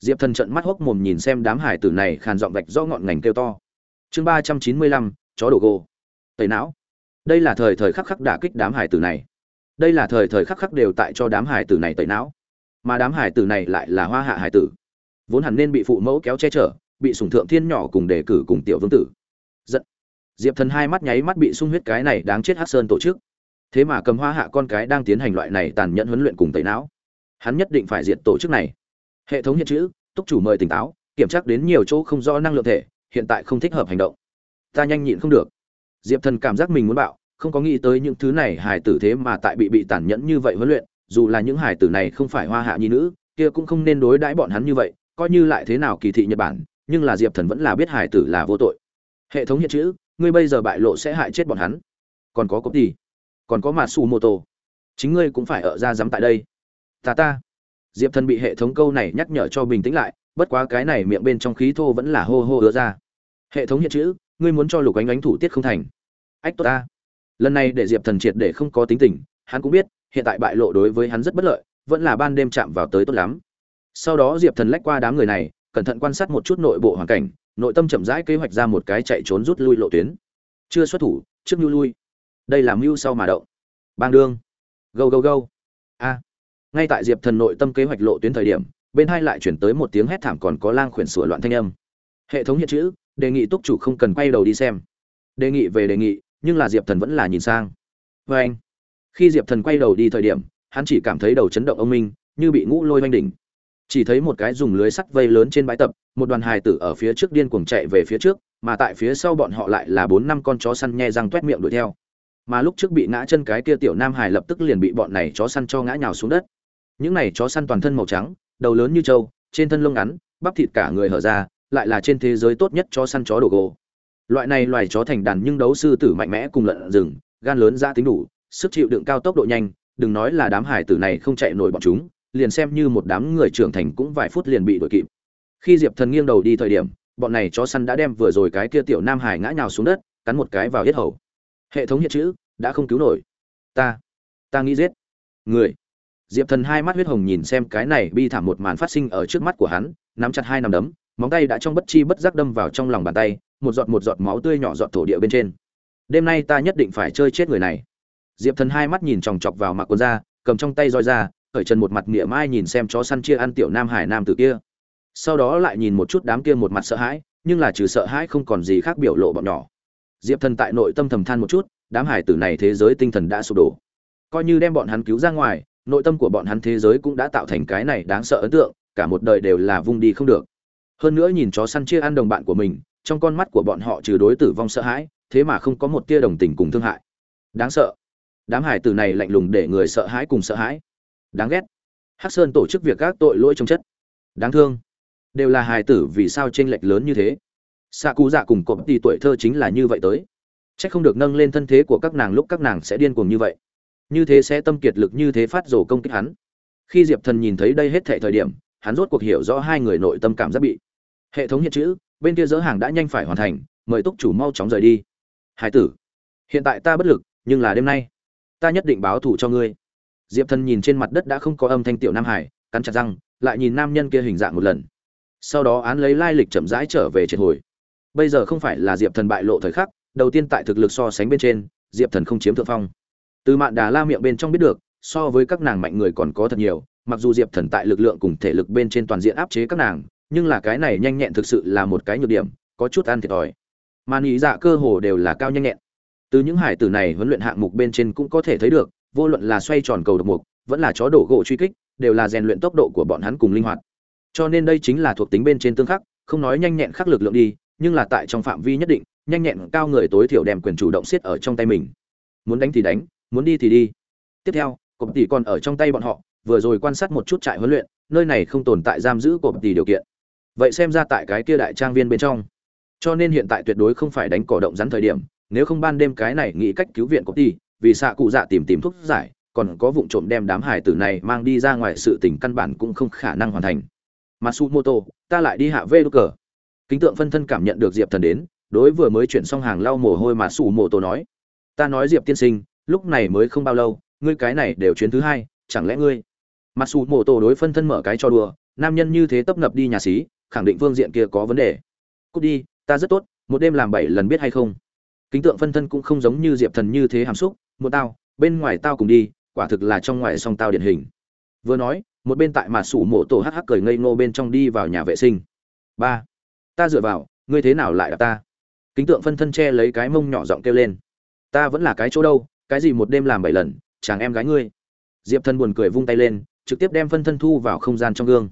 diệp thần trận mắt hốc mồm nhìn xem đám hải tử này khàn giọng vạch rõ ngọn ngành kêu to. Chương ba trăm chín mươi lăm, chó đổ gô. Tẩy não. Đây là thời thời khắc khắc đả kích đám hải tử này. Đây là thời thời khắc khắc đều tại cho đám hải tử này tẩy não. Mà đám hải tử này lại là hoa hạ hải tử. Vốn hẳn nên bị phụ mẫu kéo che chở, bị sủng thượng thiên nhỏ cùng đề cử cùng tiểu vương tử. Giận. Diệp thần hai mắt nháy mắt bị sung huyết cái này đáng chết hát sơn tổ chức. Thế mà cầm hoa hạ con cái đang tiến hành loại này tàn nhẫn huấn luyện cùng tẩy não. Hắn nhất định phải diệt tổ chức này hệ thống hiện chữ, túc chủ mời tỉnh táo, kiểm tra đến nhiều chỗ không rõ năng lượng thể, hiện tại không thích hợp hành động. Ta nhanh nhịn không được. Diệp thần cảm giác mình muốn bạo, không có nghĩ tới những thứ này hài tử thế mà tại bị bị tàn nhẫn như vậy huấn luyện, dù là những hài tử này không phải hoa hạ nhi nữ, kia cũng không nên đối đãi bọn hắn như vậy, coi như lại thế nào kỳ thị nhật bản, nhưng là diệp thần vẫn là biết hài tử là vô tội. Hệ thống hiện chữ, ngươi bây giờ bại lộ sẽ hại chết bọn hắn. Còn có cốc gì? Còn có mà su mô tô chính ngươi cũng phải ở ra dám tại đây. Ta ta diệp thần bị hệ thống câu này nhắc nhở cho bình tĩnh lại, bất quá cái này miệng bên trong khí thô vẫn là hô hô ứa ra. Hệ thống hiện chữ, ngươi muốn cho lục ánh ánh thủ tiết không thành. Ách, tốt ta. Lần này để diệp thần triệt để không có tính tình, hắn cũng biết, hiện tại bại lộ đối với hắn rất bất lợi, vẫn là ban đêm chạm vào tới tốt lắm. Sau đó diệp thần lách qua đám người này, cẩn thận quan sát một chút nội bộ hoàn cảnh, nội tâm chậm rãi kế hoạch ra một cái chạy trốn rút lui lộ tuyến. Chưa xuất thủ, trước mưu lui. Đây là mưu sau mà động. Bang đương. Gâu gâu gâu. A ngay tại diệp thần nội tâm kế hoạch lộ tuyến thời điểm, bên hai lại chuyển tới một tiếng hét thảm còn có lang khuyển sửa loạn thanh âm. Hệ thống hiện chữ, đề nghị túc chủ không cần quay đầu đi xem. Đề nghị về đề nghị, nhưng là diệp thần vẫn là nhìn sang. Vê anh, khi diệp thần quay đầu đi thời điểm, hắn chỉ cảm thấy đầu chấn động ông minh, như bị ngũ lôi oanh đỉnh. Chỉ thấy một cái dùng lưới sắt vây lớn trên bãi tập, một đoàn hài tử ở phía trước điên cuồng chạy về phía trước, mà tại phía sau bọn họ lại là bốn năm con chó săn nhe răng toét miệng đuổi theo. Mà lúc trước bị ngã chân cái kia tiểu nam hài lập tức liền bị bọn này chó săn cho ngã nhào xuống đất những này chó săn toàn thân màu trắng, đầu lớn như trâu, trên thân lông ngắn, bắp thịt cả người hở ra, lại là trên thế giới tốt nhất chó săn chó đồ gỗ loại này loài chó thành đàn nhưng đấu sư tử mạnh mẽ cùng lợn rừng, gan lớn ra tính đủ, sức chịu đựng cao tốc độ nhanh, đừng nói là đám hải tử này không chạy nổi bọn chúng, liền xem như một đám người trưởng thành cũng vài phút liền bị đuổi kịp. Khi diệp thần nghiêng đầu đi thời điểm, bọn này chó săn đã đem vừa rồi cái kia tiểu nam hải ngã nhào xuống đất, cắn một cái vào hết hầu. Hệ thống hiện chữ, đã không cứu nổi. Ta ta nghĩ giết. Người diệp thần hai mắt huyết hồng nhìn xem cái này bi thảm một màn phát sinh ở trước mắt của hắn, nắm chặt hai nắm đấm, móng tay đã trong bất chi bất giác đâm vào trong lòng bàn tay, một giọt một giọt máu tươi nhỏ giọt thổ địa bên trên. Đêm nay ta nhất định phải chơi chết người này. Diệp thần hai mắt nhìn chòng chọc vào mặc quần ra cầm trong tay roi ra, khởi chân một mặt mỉa mai nhìn xem chó săn chia ăn tiểu nam hải nam tử kia. Sau đó lại nhìn một chút đám kia một mặt sợ hãi, nhưng là trừ sợ hãi không còn gì khác biểu lộ bọn nhỏ. Diệp thần tại nội tâm thầm than một chút, đám hải tử này thế giới tinh thần đã sụp đổ. Coi như đem bọn hắn cứu ra ngoài nội tâm của bọn hắn thế giới cũng đã tạo thành cái này đáng sợ ấn tượng, cả một đời đều là vung đi không được. Hơn nữa nhìn chó săn chia ăn đồng bạn của mình, trong con mắt của bọn họ trừ đối tử vong sợ hãi, thế mà không có một tia đồng tình cùng thương hại. Đáng sợ. Đám hải tử này lạnh lùng để người sợ hãi cùng sợ hãi. Đáng ghét. Hắc sơn tổ chức việc các tội lỗi trong chất. Đáng thương. Đều là hài tử vì sao tranh lệch lớn như thế? Xạ cụ dạ cùng cộp đi tuổi thơ chính là như vậy tới. C h ắ c không được nâng lên thân thế của các nàng lúc các nàng sẽ điên cuồng như vậy như thế sẽ tâm kiệt lực như thế phát rồ công kích hắn. Khi diệp thần nhìn thấy đây hết thệ thời điểm, hắn rốt cuộc hiểu rõ hai người nội tâm cảm giác bị hệ thống hiện chữ, bên kia dỡ hàng đã nhanh phải hoàn thành, mời túc chủ mau chóng rời đi. Hải tử, hiện tại ta bất lực, nhưng là đêm nay, ta nhất định báo thù cho ngươi. Diệp thần nhìn trên mặt đất đã không có âm thanh tiểu nam hải, cắn chặt răng, lại nhìn nam nhân kia hình dạng một lần. Sau đó án lấy lai lịch chậm rãi trở về triệt hồi. Bây giờ không phải là diệp thần bại lộ thời khắc, đầu tiên tại thực lực so sánh bên trên, diệp thần không chiếm thượng phong từ mạn đà la miệng bên trong biết được, so với các nàng mạnh người còn có thật nhiều, mặc dù diệp thần tại lực lượng cùng thể lực bên trên toàn diện áp chế các nàng, nhưng là cái này nhanh nhẹn thực sự là một cái nhược điểm, có chút ăn thiệt thòi. Mà nghĩ dạ cơ hồ đều là cao nhanh nhẹn. Từ những hải tử này huấn luyện hạng mục bên trên cũng có thể thấy được, vô luận là xoay tròn cầu độc mục, vẫn là chó đổ gỗ truy kích, đều là rèn luyện tốc độ của bọn hắn cùng linh hoạt. Cho nên đây chính là thuộc tính bên trên tương khắc, không nói nhanh nhẹn khắc lực lượng đi, nhưng là tại trong phạm vi nhất định, nhanh nhẹn cao người tối thiểu đem quyền chủ động siết ở trong tay mình. Muốn đánh thì đánh muốn đi thì đi. Tiếp theo cộp tỷ còn ở trong tay bọn họ vừa rồi quan sát một chút trại huấn luyện nơi này không tồn tại giam giữ cộp tỷ điều kiện. Vậy xem ra tại cái kia đại trang viên bên trong. Cho nên hiện tại tuyệt đối không phải đánh cỏ động rắn thời điểm nếu không ban đêm cái này nghĩ cách cứu viện cộp tỷ vì xạ cụ dạ tìm tìm thuốc giải còn có vụ trộm đem đám hải tử này mang đi ra ngoài sự tình căn bản cũng không khả năng hoàn thành. Matsumoto, ta lại đi hạ vê đô cờ. Kính tượng phân thân cảm nhận được Diệp Thần đến, đối vừa mới chuyển xong hàng lau mồ hôi mà sủ mồ Matsumoto nói: "Ta nói Diệp tiên sinh, lúc này mới không bao lâu, ngươi cái này đều chuyến thứ hai, chẳng lẽ ngươi?" Matsumoto đối phân thân mở cái cho đùa, nam nhân như thế tấp nập đi nhà xí khẳng định phương diện kia có vấn đề. Cút đi ta rất tốt một đêm làm bảy lần biết hay không? Kính tượng phân thân cũng không giống như diệp thần như thế hàm xúc một tao bên ngoài tao cùng đi quả thực là trong ngoài song tao điển hình. Vừa nói một bên tại mà sủ mộ tổ hắc hắc cười ngây ngô bên trong đi vào nhà vệ sinh. Ba ta dựa vào ngươi thế nào lại đạp ta? Kính tượng phân thân che lấy cái mông nhỏ giọng kêu lên. Ta vẫn là cái chỗ đâu cái gì một đêm làm bảy lần, chàng em gái ngươi. Diệp thần buồn cười vung tay lên, trực tiếp đem phân thân thu vào không gian trong gương.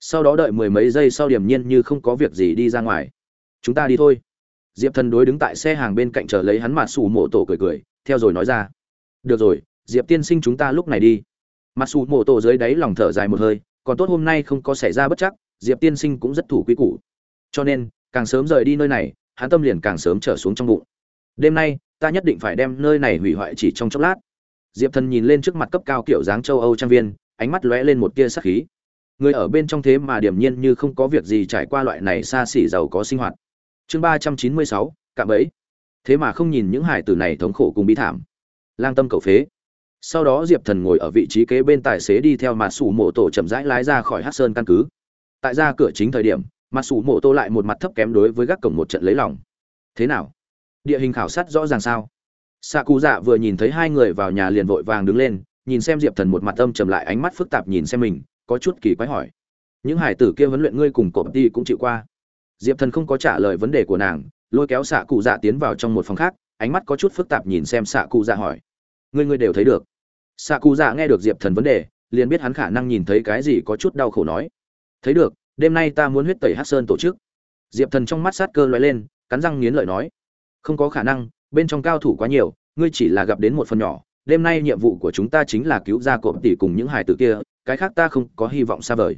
Sau đó đợi mười mấy giây sau điểm nhiên như không có việc gì đi ra ngoài. Chúng ta đi thôi. Diệp thần đối đứng tại xe hàng bên cạnh chờ lấy hắn mặt xù mộ tổ cười cười, theo rồi nói ra. Được rồi, diệp tiên sinh chúng ta lúc này đi. Mặt xù mộ tổ dưới đáy lòng thở dài một hơi, còn tốt hôm nay không có xảy ra bất chắc, diệp tiên sinh cũng rất thủ quý củ. Cho nên, càng sớm rời đi nơi này, hắn tâm liền càng sớm trở xuống trong bụng. Đêm nay ta nhất định phải đem nơi này hủy hoại chỉ trong chốc lát. Diệp thần nhìn lên trước mặt cấp cao kiểu dáng châu âu trang viên, ánh mắt lóe lên một tia sắc khí. Người ở bên trong thế mà điểm nhiên như không có việc gì trải qua loại này xa xỉ giàu có sinh hoạt. Chương ba trăm chín mươi sáu, cạm ấy thế mà không nhìn những hải tử này thống khổ cùng bi thảm. Lang tâm cầu phế. Sau đó diệp thần ngồi ở vị trí kế bên tài xế đi theo mặt sủ mộ tổ chậm rãi lái ra khỏi hát sơn căn cứ. Tại ra cửa chính thời điểm mặt sủ mộ tổ lại một mặt thấp kém đối với gác cổng một trận lấy lòng. Thế nào? Địa hình khảo sát rõ ràng sao? Xạ cụ dạ vừa nhìn thấy hai người vào nhà liền vội vàng đứng lên, nhìn xem diệp thần một mặt âm trầm lại ánh mắt phức tạp nhìn xem mình, có chút kỳ quái hỏi. Những hải tử kia huấn luyện ngươi cùng cộp đi cũng chịu qua. Diệp thần không có trả lời vấn đề của nàng, lôi kéo xạ cụ dạ tiến vào trong một phòng khác, ánh mắt có chút phức tạp nhìn xem xạ cụ dạ hỏi. Ngươi ngươi đều thấy được. Xạ cụ dạ nghe được diệp thần vấn đề, liền biết hắn khả năng nhìn thấy cái gì có chút đau khổ nói. Thấy được, đêm nay ta muốn huyết tẩy hát sơn tổ chức. Diệp thần trong mắt sát cơ loay lên, cắn răng nghiến lợi nói không có khả năng, bên trong cao thủ quá nhiều, ngươi chỉ là gặp đến một phần nhỏ. Đêm nay nhiệm vụ của chúng ta chính là cứu ra cộm tỷ cùng những hài tử kia, cái khác ta không có hy vọng xa vời.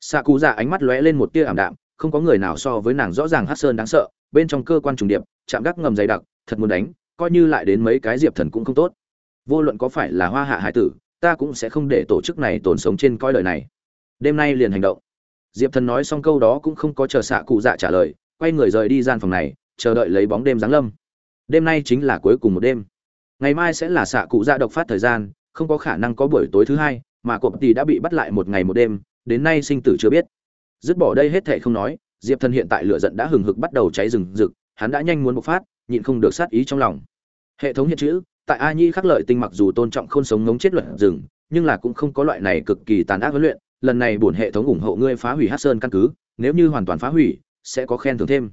Xạ cụ dạ ánh mắt lóe lên một tia ảm đạm, không có người nào so với nàng rõ ràng hát sơn đáng sợ, bên trong cơ quan trùng điệp, chạm gác ngầm dày đặc, thật muốn đánh, coi như lại đến mấy cái diệp thần cũng không tốt. Vô luận có phải là hoa hạ hải tử, ta cũng sẽ không để tổ chức này tồn sống trên coi lời này. Đêm nay liền hành động. Diệp thần nói xong câu đó cũng không có chờ xạ cụ dạ trả lời, quay người rời đi gian phòng này chờ đợi lấy bóng đêm giáng lâm. Đêm nay chính là cuối cùng một đêm. Ngày mai sẽ là xạ cụ dạ độc phát thời gian, không có khả năng có buổi tối thứ hai, mà cộp tỷ đã bị bắt lại một ngày một đêm, đến nay sinh tử chưa biết. Dứt bỏ đây hết thệ không nói, diệp thần hiện tại lửa giận đã hừng hực bắt đầu cháy rừng rực, hắn đã nhanh muốn bộc phát, nhịn không được sát ý trong lòng. Hệ thống hiện chữ, tại a nhi khắc lợi tinh mặc dù tôn trọng không sống ngống chết luật rừng, nhưng là cũng không có loại này cực kỳ tàn ác huấn luyện, lần này bổn hệ thống ủng hộ ngươi phá hủy hát sơn căn cứ, nếu như hoàn toàn phá hủy, sẽ có khen thưởng thêm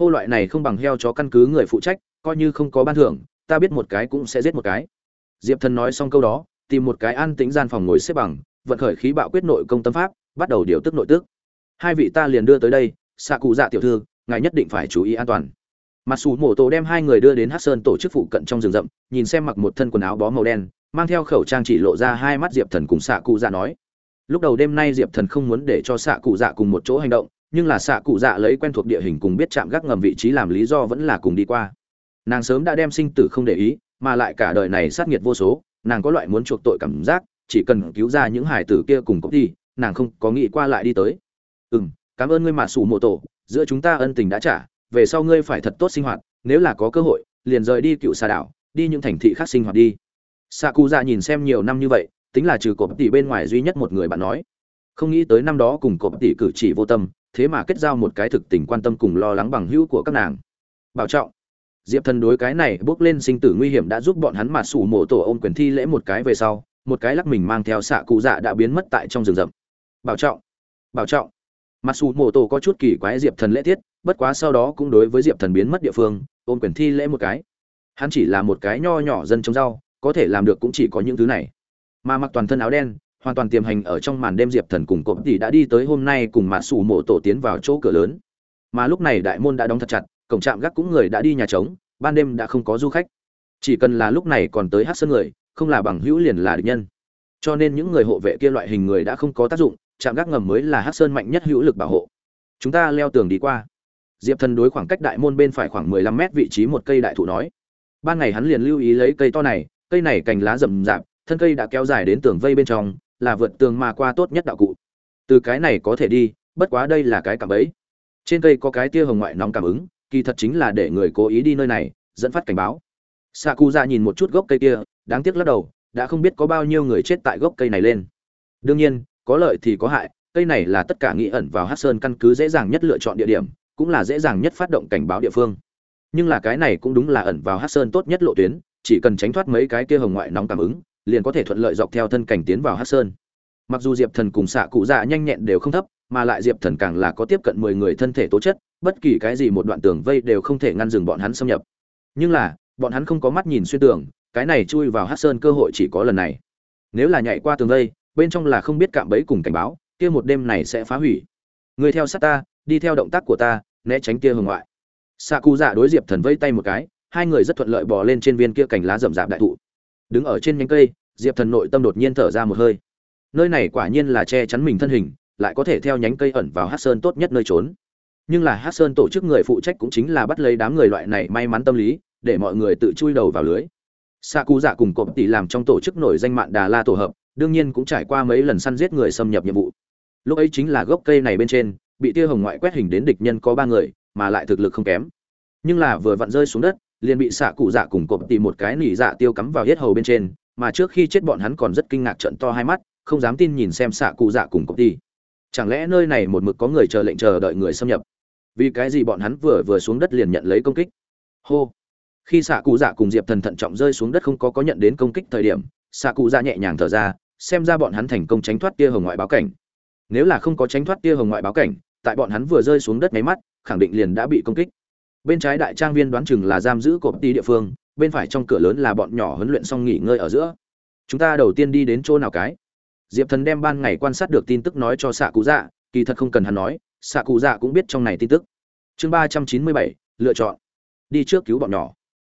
hô loại này không bằng heo chó căn cứ người phụ trách, coi như không có ban thưởng, ta biết một cái cũng sẽ giết một cái. Diệp thần nói xong câu đó, tìm một cái an tĩnh gian phòng ngồi xếp bằng, vận khởi khí bạo quyết nội công tâm pháp, bắt đầu điều tức nội tức. Hai vị ta liền đưa tới đây, xạ cụ dạ tiểu thư, ngài nhất định phải chú ý an toàn. Mặc dù mổ tổ đem hai người đưa đến hát sơn tổ chức phụ cận trong rừng rậm, nhìn xem mặc một thân quần áo bó màu đen, mang theo khẩu trang chỉ lộ ra hai mắt diệp thần cùng xạ cụ dạ nói. Lúc đầu đêm nay diệp thần không muốn để cho xạ cụ dạ cùng một chỗ hành động nhưng là xạ cụ dạ lấy quen thuộc địa hình cùng biết chạm gác ngầm vị trí làm lý do vẫn là cùng đi qua. Nàng sớm đã đem sinh tử không để ý, mà lại cả đời này sát nghiệt vô số, nàng có loại muốn chuộc tội cảm giác, chỉ cần cứu ra những hải tử kia cùng cốc đi, nàng không có nghĩ qua lại đi tới. Ừ m cảm ơn ngươi mà sủ mộ tổ, giữa chúng ta ân tình đã trả, về sau ngươi phải thật tốt sinh hoạt, nếu là có cơ hội, liền rời đi cựu xà đảo, đi những thành thị khác sinh hoạt đi. Xạ cụ dạ nhìn xem nhiều năm như vậy, tính là trừ cộp tỷ bên ngoài duy nhất một người bạn nói. Không nghĩ tới năm đó cùng cộp tỷ cử chỉ vô tâm thế mà kết giao một cái thực tình quan tâm cùng lo lắng bằng hữu của các nàng. Bảo trọng. Diệp thần đối cái này bước lên sinh tử nguy hiểm đã giúp bọn hắn mà sủ mộ tổ ôm quyền thi lễ một cái về sau, một cái lắc mình mang theo xạ cụ dạ đã biến mất tại trong rừng rậm. Bảo trọng. Bảo trọng. Mặc dù mộ tổ có chút kỳ quái diệp thần lễ tiết, bất quá sau đó cũng đối với diệp thần biến mất địa phương ôm quyền thi lễ một cái. Hắn chỉ là một cái nho nhỏ dân trồng rau, có thể làm được cũng chỉ có những thứ này. Mà mặc toàn thân áo đen hoàn toàn tiềm hành ở trong màn đêm diệp thần cùng cộp tỷ đã đi tới hôm nay cùng mặt sủ mộ tổ tiến vào chỗ cửa lớn. Mà lúc này đại môn đã đóng thật chặt, cổng trạm gác cũng người đã đi nhà trống, ban đêm đã không có du khách. Chỉ cần là lúc này còn tới hát sân người, không là bằng hữu liền là địch nhân. Cho nên những người hộ vệ kia loại hình người đã không có tác dụng, trạm gác ngầm mới là hát sơn mạnh nhất hữu lực bảo hộ. Chúng ta leo tường đi qua. Diệp thần đối khoảng cách đại môn bên phải khoảng mười lăm mét vị trí một cây đại thụ nói. Ban ngày hắn liền lưu ý lấy cây to này, cây này cành lá rậm rạp, thân cây đã kéo dài đến tường vây bên trong là vượt tường mà qua tốt nhất đạo cụ. Từ cái này có thể đi, bất quá đây là cái cảm ấy trên cây có cái tia hồng ngoại nóng cảm ứng, kỳ thật chính là để người cố ý đi nơi này, dẫn phát cảnh báo. Xạ cụ ra nhìn một chút gốc cây kia, đáng tiếc lắc đầu, đã không biết có bao nhiêu người chết tại gốc cây này lên. Đương nhiên, có lợi thì có hại, cây này là tất cả nghĩ ẩn vào hát sơn căn cứ dễ dàng nhất lựa chọn địa điểm, cũng là dễ dàng nhất phát động cảnh báo địa phương. Nhưng là cái này cũng đúng là ẩn vào hát sơn tốt nhất lộ tuyến, chỉ cần tránh thoát mấy cái kia hồng ngoại nóng cảm ứng liền có thể thuận lợi dọc theo thân cảnh tiến vào hắc sơn. Mặc dù diệp thần cùng xạ cụ dạ nhanh nhẹn đều không thấp, mà lại diệp thần càng là có tiếp cận mười người thân thể tố chất, bất kỳ cái gì một đoạn tường vây đều không thể ngăn dừng bọn hắn xâm nhập. Nhưng là, bọn hắn không có mắt nhìn xuyên tường, cái này chui vào hát sơn cơ hội chỉ có lần này. Nếu là nhảy qua tường vây, bên trong là không biết cạm bẫy cùng cảnh báo, kia một đêm này sẽ phá hủy. Người theo sát ta, đi theo động tác của ta, né tránh kia hồng ngoại. Xạ cụ dạ đối diệp thần vây tay một cái, hai người rất thuận lợi bò lên trên viên kia cành lá rậm rạp đại thụ đứng ở trên nhánh cây, diệp thần nội tâm đột nhiên thở ra một hơi. Nơi này quả nhiên là che chắn mình thân hình, lại có thể theo nhánh cây ẩn vào hát sơn tốt nhất nơi trốn. Nhưng là hát sơn tổ chức người phụ trách cũng chính là bắt lấy đám người loại này may mắn tâm lý, để mọi người tự chui đầu vào lưới. Sa cú giả cùng cộp tỷ làm trong tổ chức nổi danh mạng đà la tổ hợp, đương nhiên cũng trải qua mấy lần săn giết người xâm nhập nhiệm vụ. Lúc ấy chính là gốc cây này bên trên, bị tia hồng ngoại quét hình đến địch nhân có ba người, mà lại thực lực không kém. Nhưng là vừa vặn rơi xuống đất liền bị xạ cụ dạ cùng cộp tìm một cái nỉ dạ tiêu cắm vào hết hầu bên trên, mà trước khi chết bọn hắn còn rất kinh ngạc trận to hai mắt, không dám tin nhìn xem xạ cụ dạ cùng cộp tỷ chẳng lẽ nơi này một mực có người chờ lệnh chờ đợi người xâm nhập? Vì cái gì bọn hắn vừa vừa xuống đất liền nhận lấy công kích? Hô! Khi xạ cụ dạ cùng diệp thần thận trọng rơi xuống đất không có có nhận đến công kích thời điểm, xạ cụ dạ nhẹ nhàng thở ra, xem ra bọn hắn thành công tránh thoát tia hồng ngoại báo cảnh. Nếu là không có tránh thoát tia hồng ngoại báo cảnh, tại bọn hắn vừa rơi xuống đất máy mắt, khẳng định liền đã bị công kích bên trái đại trang viên đoán chừng là giam giữ cột tí địa phương, bên phải trong cửa lớn là bọn nhỏ huấn luyện xong nghỉ ngơi ở giữa. Chúng ta đầu tiên đi đến chỗ nào cái? Diệp thần đem ban ngày quan sát được tin tức nói cho xạ cụ dạ kỳ thật không cần hắn nói xạ cụ dạ cũng biết trong này tin tức. Chương ba trăm chín mươi bảy, lựa chọn. Đi trước cứu bọn nhỏ.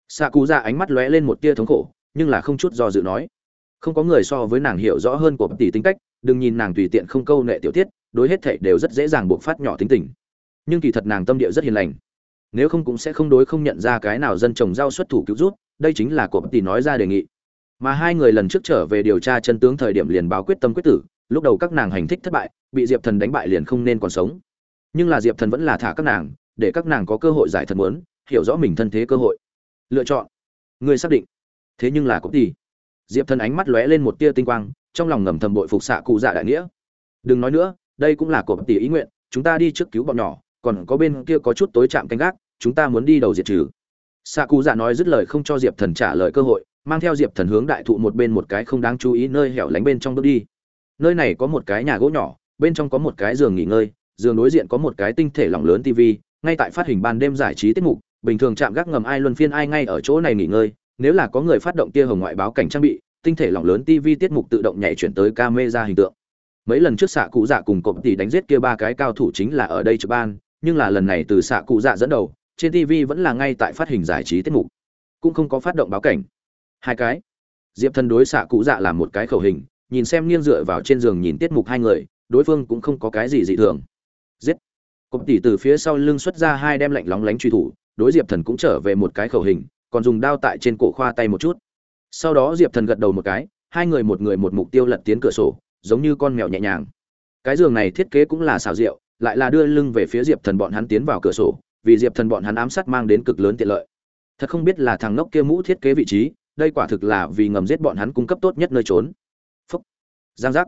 Xạ cụ dạ ánh mắt lóe lên một tia thống khổ, nhưng là không chút do dự nói. Không có người so với nàng hiểu rõ hơn của bất tỷ tính cách, đừng nhìn nàng tùy tiện không câu nệ tiểu tiết, đối hết thảy đều rất dễ dàng buộc phát nhỏ tính tình. Nhưng kỳ thật nàng tâm địa rất hiền lành nếu không cũng sẽ không đối không nhận ra cái nào dân trồng rau xuất thủ cứu rút đây chính là của tỷ nói ra đề nghị. Mà hai người lần trước trở về điều tra chân tướng thời điểm liền báo quyết tâm quyết tử, lúc đầu các nàng hành thích thất bại, bị diệp thần đánh bại liền không nên còn sống. Nhưng là diệp thần vẫn là thả các nàng, để các nàng có cơ hội giải thần muốn, hiểu rõ mình thân thế cơ hội. Lựa chọn. Người xác định. Thế nhưng là có tỷ diệp thần ánh mắt lóe lên một tia tinh quang, trong lòng ngầm thầm bội phục xạ cụ dạ đại nghĩa. Đừng nói nữa, đây cũng là của tỷ ý nguyện, chúng ta đi trước cứu bọn nhỏ còn có bên kia có chút tối chạm canh gác, chúng ta muốn đi đầu diệt trừ. Xạ cụ dạ nói dứt lời không cho diệp thần trả lời cơ hội, mang theo diệp thần hướng đại thụ một bên một cái không đáng chú ý nơi hẻo lánh bên trong bước đi. Nơi này có một cái nhà gỗ nhỏ, bên trong có một cái giường nghỉ ngơi, giường đối diện có một cái tinh thể lỏng lớn tv ngay tại phát hình ban đêm giải trí tiết mục, bình thường chạm gác ngầm ai luân phiên ai ngay ở chỗ này nghỉ ngơi, nếu là có người phát động tia hồng ngoại báo cảnh trang bị, tinh thể lỏng lớn tv tiết mục tự động nhảy chuyển tới camera hình tượng. Mấy lần trước xạ cụ dạ cùng cộng tỷ đánh giết kia ba cái cao thủ chính là ở đây trực ban nhưng là lần này từ xạ cụ dạ dẫn đầu, trên tv vẫn là ngay tại phát hình giải trí tiết mục, cũng không có phát động báo cảnh. Hai cái. Diệp thần đối xạ cụ dạ làm một cái khẩu hình, nhìn xem nghiêng dựa vào trên giường nhìn tiết mục hai người, đối phương cũng không có cái gì dị thường. Giết. Cộp tỷ từ phía sau lưng xuất ra hai đem lạnh lóng lánh truy thủ, đối diệp thần cũng trở về một cái khẩu hình, còn dùng đao tại trên cổ khoa tay một chút. Sau đó diệp thần gật đầu một cái, hai người một người một mục tiêu lật tiến cửa sổ, giống như con mèo nhẹ nhàng. Cái giường này thiết kế cũng là xào rượu lại là đưa lưng về phía diệp thần bọn hắn tiến vào cửa sổ, vì diệp thần bọn hắn ám sát mang đến cực lớn tiện lợi. Thật không biết là thằng ngốc kia mũ thiết kế vị trí, đây quả thực là vì ngầm giết bọn hắn cung cấp tốt nhất nơi trốn. Phúc. Giang giác.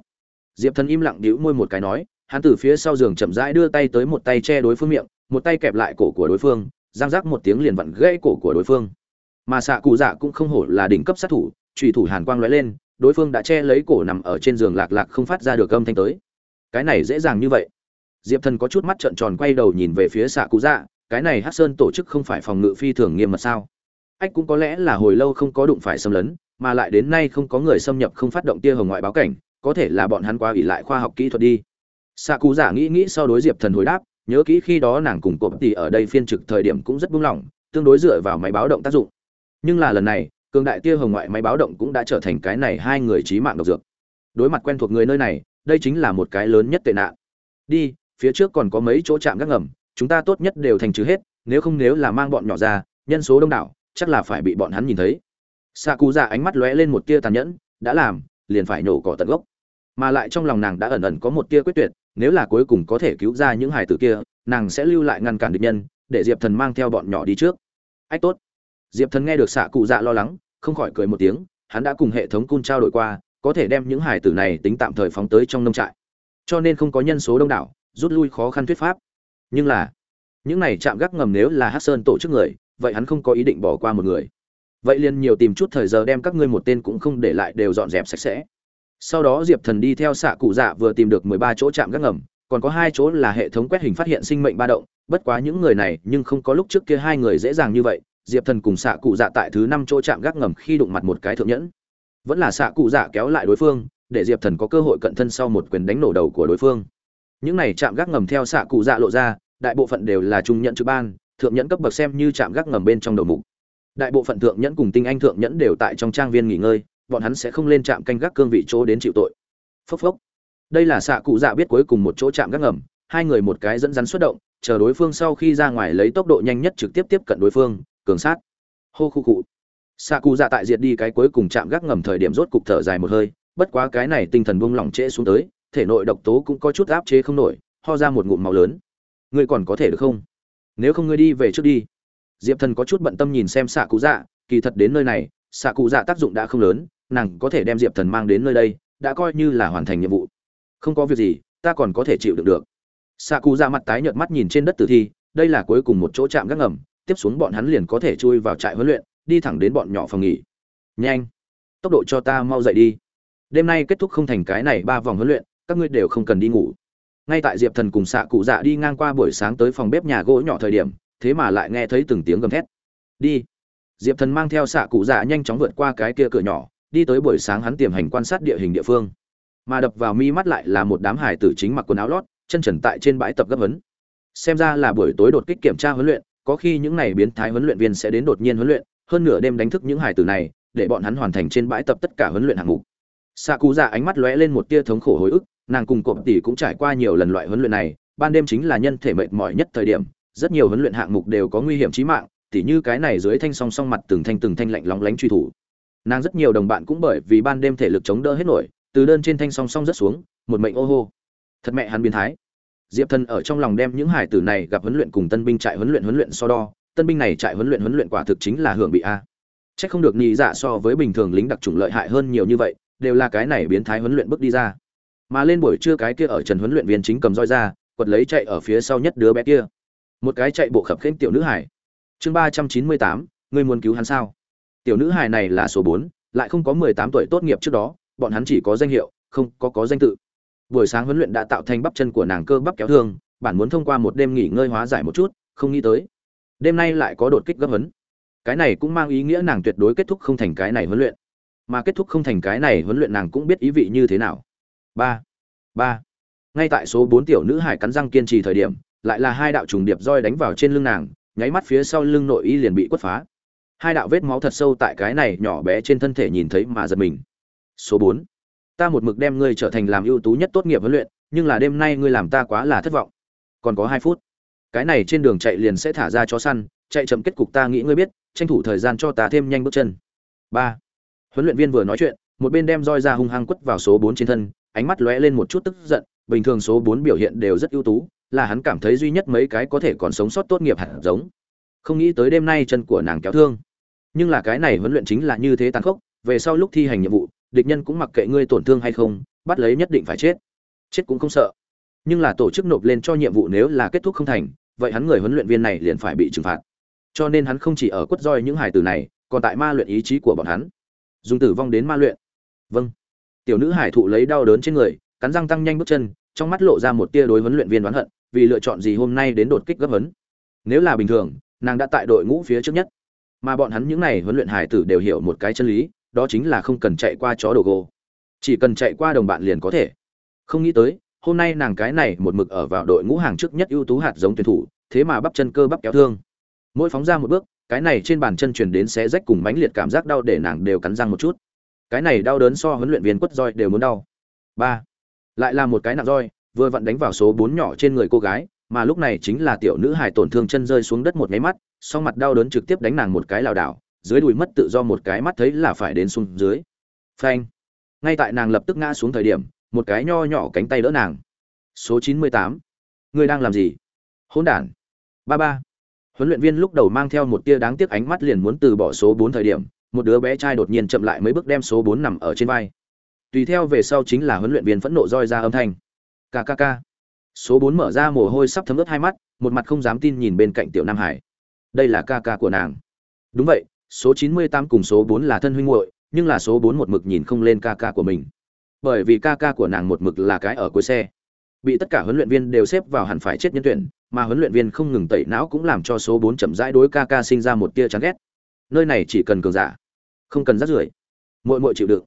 Diệp thần im lặng đĩu môi một cái nói, hắn từ phía sau giường chậm rãi đưa tay tới một tay che đối phương miệng, một tay kẹp lại cổ của đối phương, giang giác một tiếng liền vặn gãy cổ của đối phương. Mà xạ cụ dạ cũng không hổ là đỉnh cấp sát thủ, trùy thủ hàn quang lóe lên, đối phương đã che lấy cổ nằm ở trên giường lạc lạc không phát ra được âm thanh tới. Cái này dễ dàng như vậy diệp thần có chút mắt trợn tròn quay đầu nhìn về phía xạ cụ dạ cái này hát sơn tổ chức không phải phòng ngự phi thường nghiêm mật sao? Ách cũng có lẽ là hồi lâu không có đụng phải xâm lấn, mà lại đến nay không có người xâm nhập không phát động tia hồng ngoại báo cảnh, có thể là bọn hắn qua ủy lại khoa học kỹ thuật đi. Xạ cụ dạ nghĩ nghĩ sau đối diệp thần hồi đáp, nhớ kỹ khi đó nàng cùng cộp tỷ ở đây phiên trực thời điểm cũng rất buông lỏng, tương đối dựa vào máy báo động tác dụng. Nhưng là lần này, cường đại tia hồng ngoại máy báo động cũng đã trở thành cái này hai người trí mạng độc dược. Đối mặt quen thuộc người nơi này, đây chính là một cái lớn nhất tệ nạn. Đi phía trước còn có mấy chỗ chạm gác ngầm, chúng ta tốt nhất đều thành trừ hết, nếu không nếu là mang bọn nhỏ ra, nhân số đông đảo, chắc là phải bị bọn hắn nhìn thấy. Xạ cụ dạ ánh mắt lóe lên một tia tàn nhẫn, đã làm, liền phải nổ cỏ tận gốc. Mà lại trong lòng nàng đã ẩn ẩn có một tia quyết tuyệt, nếu là cuối cùng có thể cứu ra những hải tử kia, nàng sẽ lưu lại ngăn cản địch nhân, để diệp thần mang theo bọn nhỏ đi trước. Ách tốt. Diệp thần nghe được xạ cụ dạ lo lắng, không khỏi cười một tiếng, hắn đã cùng hệ thống cun trao đổi qua, có thể đem những hải tử này tính tạm thời phóng tới trong nông trại. Cho nên không có nhân số đông đảo rút lui khó khăn thuyết pháp. Nhưng là, những này chạm gác ngầm nếu là hát sơn tổ chức người, vậy hắn không có ý định bỏ qua một người. Vậy liền nhiều tìm chút thời giờ đem các ngươi một tên cũng không để lại đều dọn dẹp sạch sẽ. Sau đó diệp thần đi theo xạ cụ dạ vừa tìm được mười ba chỗ chạm gác ngầm, còn có hai chỗ là hệ thống quét hình phát hiện sinh mệnh ba động. Bất quá những người này, nhưng không có lúc trước kia hai người dễ dàng như vậy. Diệp thần cùng xạ cụ dạ tại thứ năm chỗ chạm gác ngầm khi đụng mặt một cái thượng nhẫn. Vẫn là xạ cụ dạ kéo lại đối phương, để diệp thần có cơ hội cận thân sau một quyền đánh nổ đầu của đối phương những này chạm gác ngầm theo xạ cụ dạ lộ ra, đại bộ phận đều là trung nhẫn trực ban, thượng nhẫn cấp bậc xem như chạm gác ngầm bên trong đầu mục. Đại bộ phận thượng nhẫn cùng tinh anh thượng nhẫn đều tại trong trang viên nghỉ ngơi, bọn hắn sẽ không lên trạm canh gác cương vị chỗ đến chịu tội. Phốc phốc. Đây là xạ cụ dạ biết cuối cùng một chỗ chạm gác ngầm, hai người một cái dẫn rắn xuất động, chờ đối phương sau khi ra ngoài lấy tốc độ nhanh nhất trực tiếp tiếp cận đối phương, cường sát. Hô khu cụ xạ cụ dạ tại diệt đi cái cuối cùng chạm gác ngầm thời điểm rốt cục thở dài một hơi, bất quá cái này tinh thần buông lỏng trễ xuống tới thể nội độc tố cũng có chút áp chế không nổi, ho ra một ngụm máu lớn. Ngươi còn có thể được không? Nếu không ngươi đi về trước đi. Diệp thần có chút bận tâm nhìn xem xạ cụ dạ kỳ thật đến nơi này xạ cụ dạ tác dụng đã không lớn, nàng có thể đem diệp thần mang đến nơi đây, đã coi như là hoàn thành nhiệm vụ. Không có việc gì, ta còn có thể chịu đựng được. Xạ cụ dạ mặt tái nhợt mắt nhìn trên đất tử thi, đây là cuối cùng một chỗ chạm gác ngầm, tiếp xuống bọn hắn liền có thể chui vào trại huấn luyện, đi thẳng đến bọn nhỏ phòng nghỉ. Nhanh, tốc độ cho ta mau dậy đi. Đêm nay kết thúc không thành cái này ba vòng huấn luyện các ngươi đều không cần đi ngủ. Ngay tại diệp thần cùng xạ cụ dạ đi ngang qua buổi sáng tới phòng bếp nhà gỗ nhỏ thời điểm, thế mà lại nghe thấy từng tiếng gầm thét. Đi. Diệp thần mang theo xạ cụ dạ nhanh chóng vượt qua cái kia cửa nhỏ, đi tới buổi sáng hắn tiềm hành quan sát địa hình địa phương. Mà đập vào mi mắt lại là một đám hải tử chính mặc quần áo lót, chân trần tại trên bãi tập gấp huấn. Xem ra là buổi tối đột kích kiểm tra huấn luyện, có khi những này biến thái huấn luyện viên sẽ đến đột nhiên huấn luyện, hơn nửa đêm đánh thức những hải tử này, để bọn hắn hoàn thành trên bãi tập tất cả huấn luyện hạng mục. Xạ cụ dạ ánh mắt lóe lên một tia thống khổ hồi ức nàng cùng cộp tỷ cũng trải qua nhiều lần loại huấn luyện này ban đêm chính là nhân thể mệt mỏi nhất thời điểm rất nhiều huấn luyện hạng mục đều có nguy hiểm chí mạng tỉ như cái này dưới thanh song song mặt từng thanh từng thanh lạnh lóng lánh truy thủ. Nàng rất nhiều đồng bạn cũng bởi vì ban đêm thể lực chống đỡ hết nổi từ đơn trên thanh song song rất xuống một mệnh ô hô. Thật mẹ hắn biến thái. Diệp thần ở trong lòng đem những hải tử này gặp huấn luyện cùng tân binh trại huấn luyện huấn luyện so đo tân binh này trại huấn luyện huấn luyện quả thực chính là hưởng bị a. Chắc không được nhị dạ so với bình thường lính đặc trùng lợi hại hơn nhiều như vậy, đều là cái này biến thái huấn luyện bước đi ra. Mà lên buổi trưa cái kia ở Trần huấn luyện viên chính cầm roi ra, quật lấy chạy ở phía sau nhất đứa bé kia. Một cái chạy bộ khập khiễng tiểu nữ hải. Chương ba trăm chín mươi tám ngươi muốn cứu hắn sao? Tiểu nữ hải này là số bốn lại không có mười tám tuổi tốt nghiệp trước đó, bọn hắn chỉ có danh hiệu, không có có danh tự. Buổi sáng huấn luyện đã tạo thành bắp chân của nàng cơ bắp kéo thương, bản muốn thông qua một đêm nghỉ ngơi hóa giải một chút, không nghĩ tới. Đêm nay lại có đột kích gấp huấn cái này cũng mang ý nghĩa nàng tuyệt đối kết thúc không thành cái này huấn luyện mà kết thúc không thành cái này huấn luyện nàng cũng biết ý vị như thế nào ba. Ba. Ngay tại số bốn tiểu nữ hải cắn răng kiên trì thời điểm, lại là hai đạo trùng điệp roi đánh vào trên lưng nàng, nháy mắt phía sau lưng nội y liền bị quất phá. Hai đạo vết máu thật sâu tại cái này nhỏ bé trên thân thể nhìn thấy mà giật mình. Số bốn. Ta một mực đem ngươi trở thành làm ưu tú nhất tốt nghiệp huấn luyện, nhưng là đêm nay ngươi làm ta quá là thất vọng. Còn có hai phút. Cái này trên đường chạy liền sẽ thả ra chó săn, chạy chậm kết cục ta nghĩ ngươi biết, tranh thủ thời gian cho ta thêm nhanh bước chân. Ba. Huấn luyện viên vừa nói chuyện, một bên đem roi ra hung hăng quất vào số bốn trên thân ánh mắt lóe lên một chút tức giận, bình thường số bốn biểu hiện đều rất ưu tú, là hắn cảm thấy duy nhất mấy cái có thể còn sống sót tốt nghiệp hạt giống. Không nghĩ tới đêm nay chân của nàng kéo thương. Nhưng là cái này huấn luyện chính là như thế tàn khốc, về sau lúc thi hành nhiệm vụ, địch nhân cũng mặc kệ ngươi tổn thương hay không, bắt lấy nhất định phải chết. Chết cũng không sợ. Nhưng là tổ chức nộp lên cho nhiệm vụ nếu là kết thúc không thành, vậy hắn người huấn luyện viên này liền phải bị trừng phạt. Cho nên hắn không chỉ ở quất roi những hải tử này, còn tại ma luyện ý chí của bọn hắn. Dùng tử vong đến ma luyện. Vâng tiểu nữ hải thụ lấy đau đớn trên người, cắn răng tăng nhanh bước chân, trong mắt lộ ra một tia đối huấn luyện viên đoán hận, vì lựa chọn gì hôm nay đến đột kích gấp vấn nếu là bình thường, nàng đã tại đội ngũ phía trước nhất. Mà bọn hắn những n à y huấn luyện hải tử đều hiểu một cái chân lý, đó chính là không cần chạy qua chó đồ gô. Chỉ cần chạy qua đồng bạn liền có thể. Không nghĩ tới, hôm nay nàng cái này một mực ở vào đội ngũ hàng trước nhất ưu tú hạt giống tuyển thủ, thế mà bắp chân cơ bắp kéo thương. Mỗi phóng ra một bước, cái này trên bàn chân truyền đến xé rách cùng mãnh liệt cảm giác đau để nàng đều cắn răng một chút cái này đau đớn so huấn luyện viên quất roi đều muốn đau. Ba, lại là một cái nặng roi, vừa vặn đánh vào số bốn nhỏ trên người cô gái, mà lúc này chính là tiểu nữ hài tổn thương chân rơi xuống đất một máy mắt sau mặt đau đớn trực tiếp đánh nàng một cái lảo đảo, dưới đùi mất tự do một cái mắt thấy là phải đến xuống dưới. Phanh. Ngay tại nàng lập tức ngã xuống thời điểm, một cái nho nhỏ cánh tay đỡ nàng. Số chín mươi tám. Ngươi đang làm gì? Hỗn đản. Ba ba. Huấn luyện viên lúc đầu mang theo một tia đáng tiếc ánh mắt liền muốn từ bỏ số bốn thời điểm một đứa bé trai đột nhiên chậm lại mấy bước đem số bốn nằm ở trên vai. Tùy theo về sau chính là huấn luyện viên phẫn nộ roi ra âm thanh. Kkk số bốn mở ra mồ hôi sắp thấm ướt hai mắt, một mặt không dám tin nhìn bên cạnh tiểu nam hải. Đây là ca ca của nàng. Đúng vậy, số chín mươi tám cùng số bốn là thân huynh muội, nhưng là số bốn một mực nhìn không lên ca ca của mình. Bởi vì ca ca của nàng một mực là cái ở cuối xe. Bị tất cả huấn luyện viên đều xếp vào hẳn phải chết nhân tuyển, mà huấn luyện viên không ngừng tẩy não cũng làm cho số bốn chậm rãi đối ca ca sinh ra một tia chán ghét nơi này chỉ cần cường giả, không cần rắt rưởi. Muội muội chịu đựng.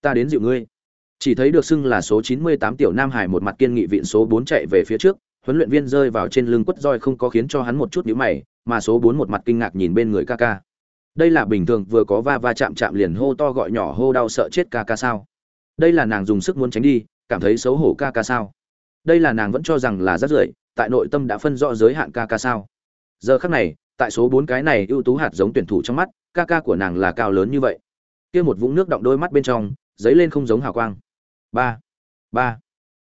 Ta đến dịu ngươi. Chỉ thấy được xưng là số 98 tiểu nam hải một mặt kiên nghị vịn số 4 chạy về phía trước, huấn luyện viên rơi vào trên lưng quất roi không có khiến cho hắn một chút nhíu mày, mà số 4 một mặt kinh ngạc nhìn bên người ca ca. Đây là bình thường, vừa có va va chạm chạm liền hô to gọi nhỏ hô đau sợ chết ca ca sao? Đây là nàng dùng sức muốn tránh đi, cảm thấy xấu hổ ca ca sao? Đây là nàng vẫn cho rằng là rất rưởi, tại nội tâm đã phân rõ giới hạn ca ca sao? Giờ khắc này tại số bốn cái này ưu tú hạt giống tuyển thủ trong mắt, ca ca của nàng là cao lớn như vậy. Kia một vũng nước động đôi mắt bên trong giấy lên không giống hào quang. Ba ba.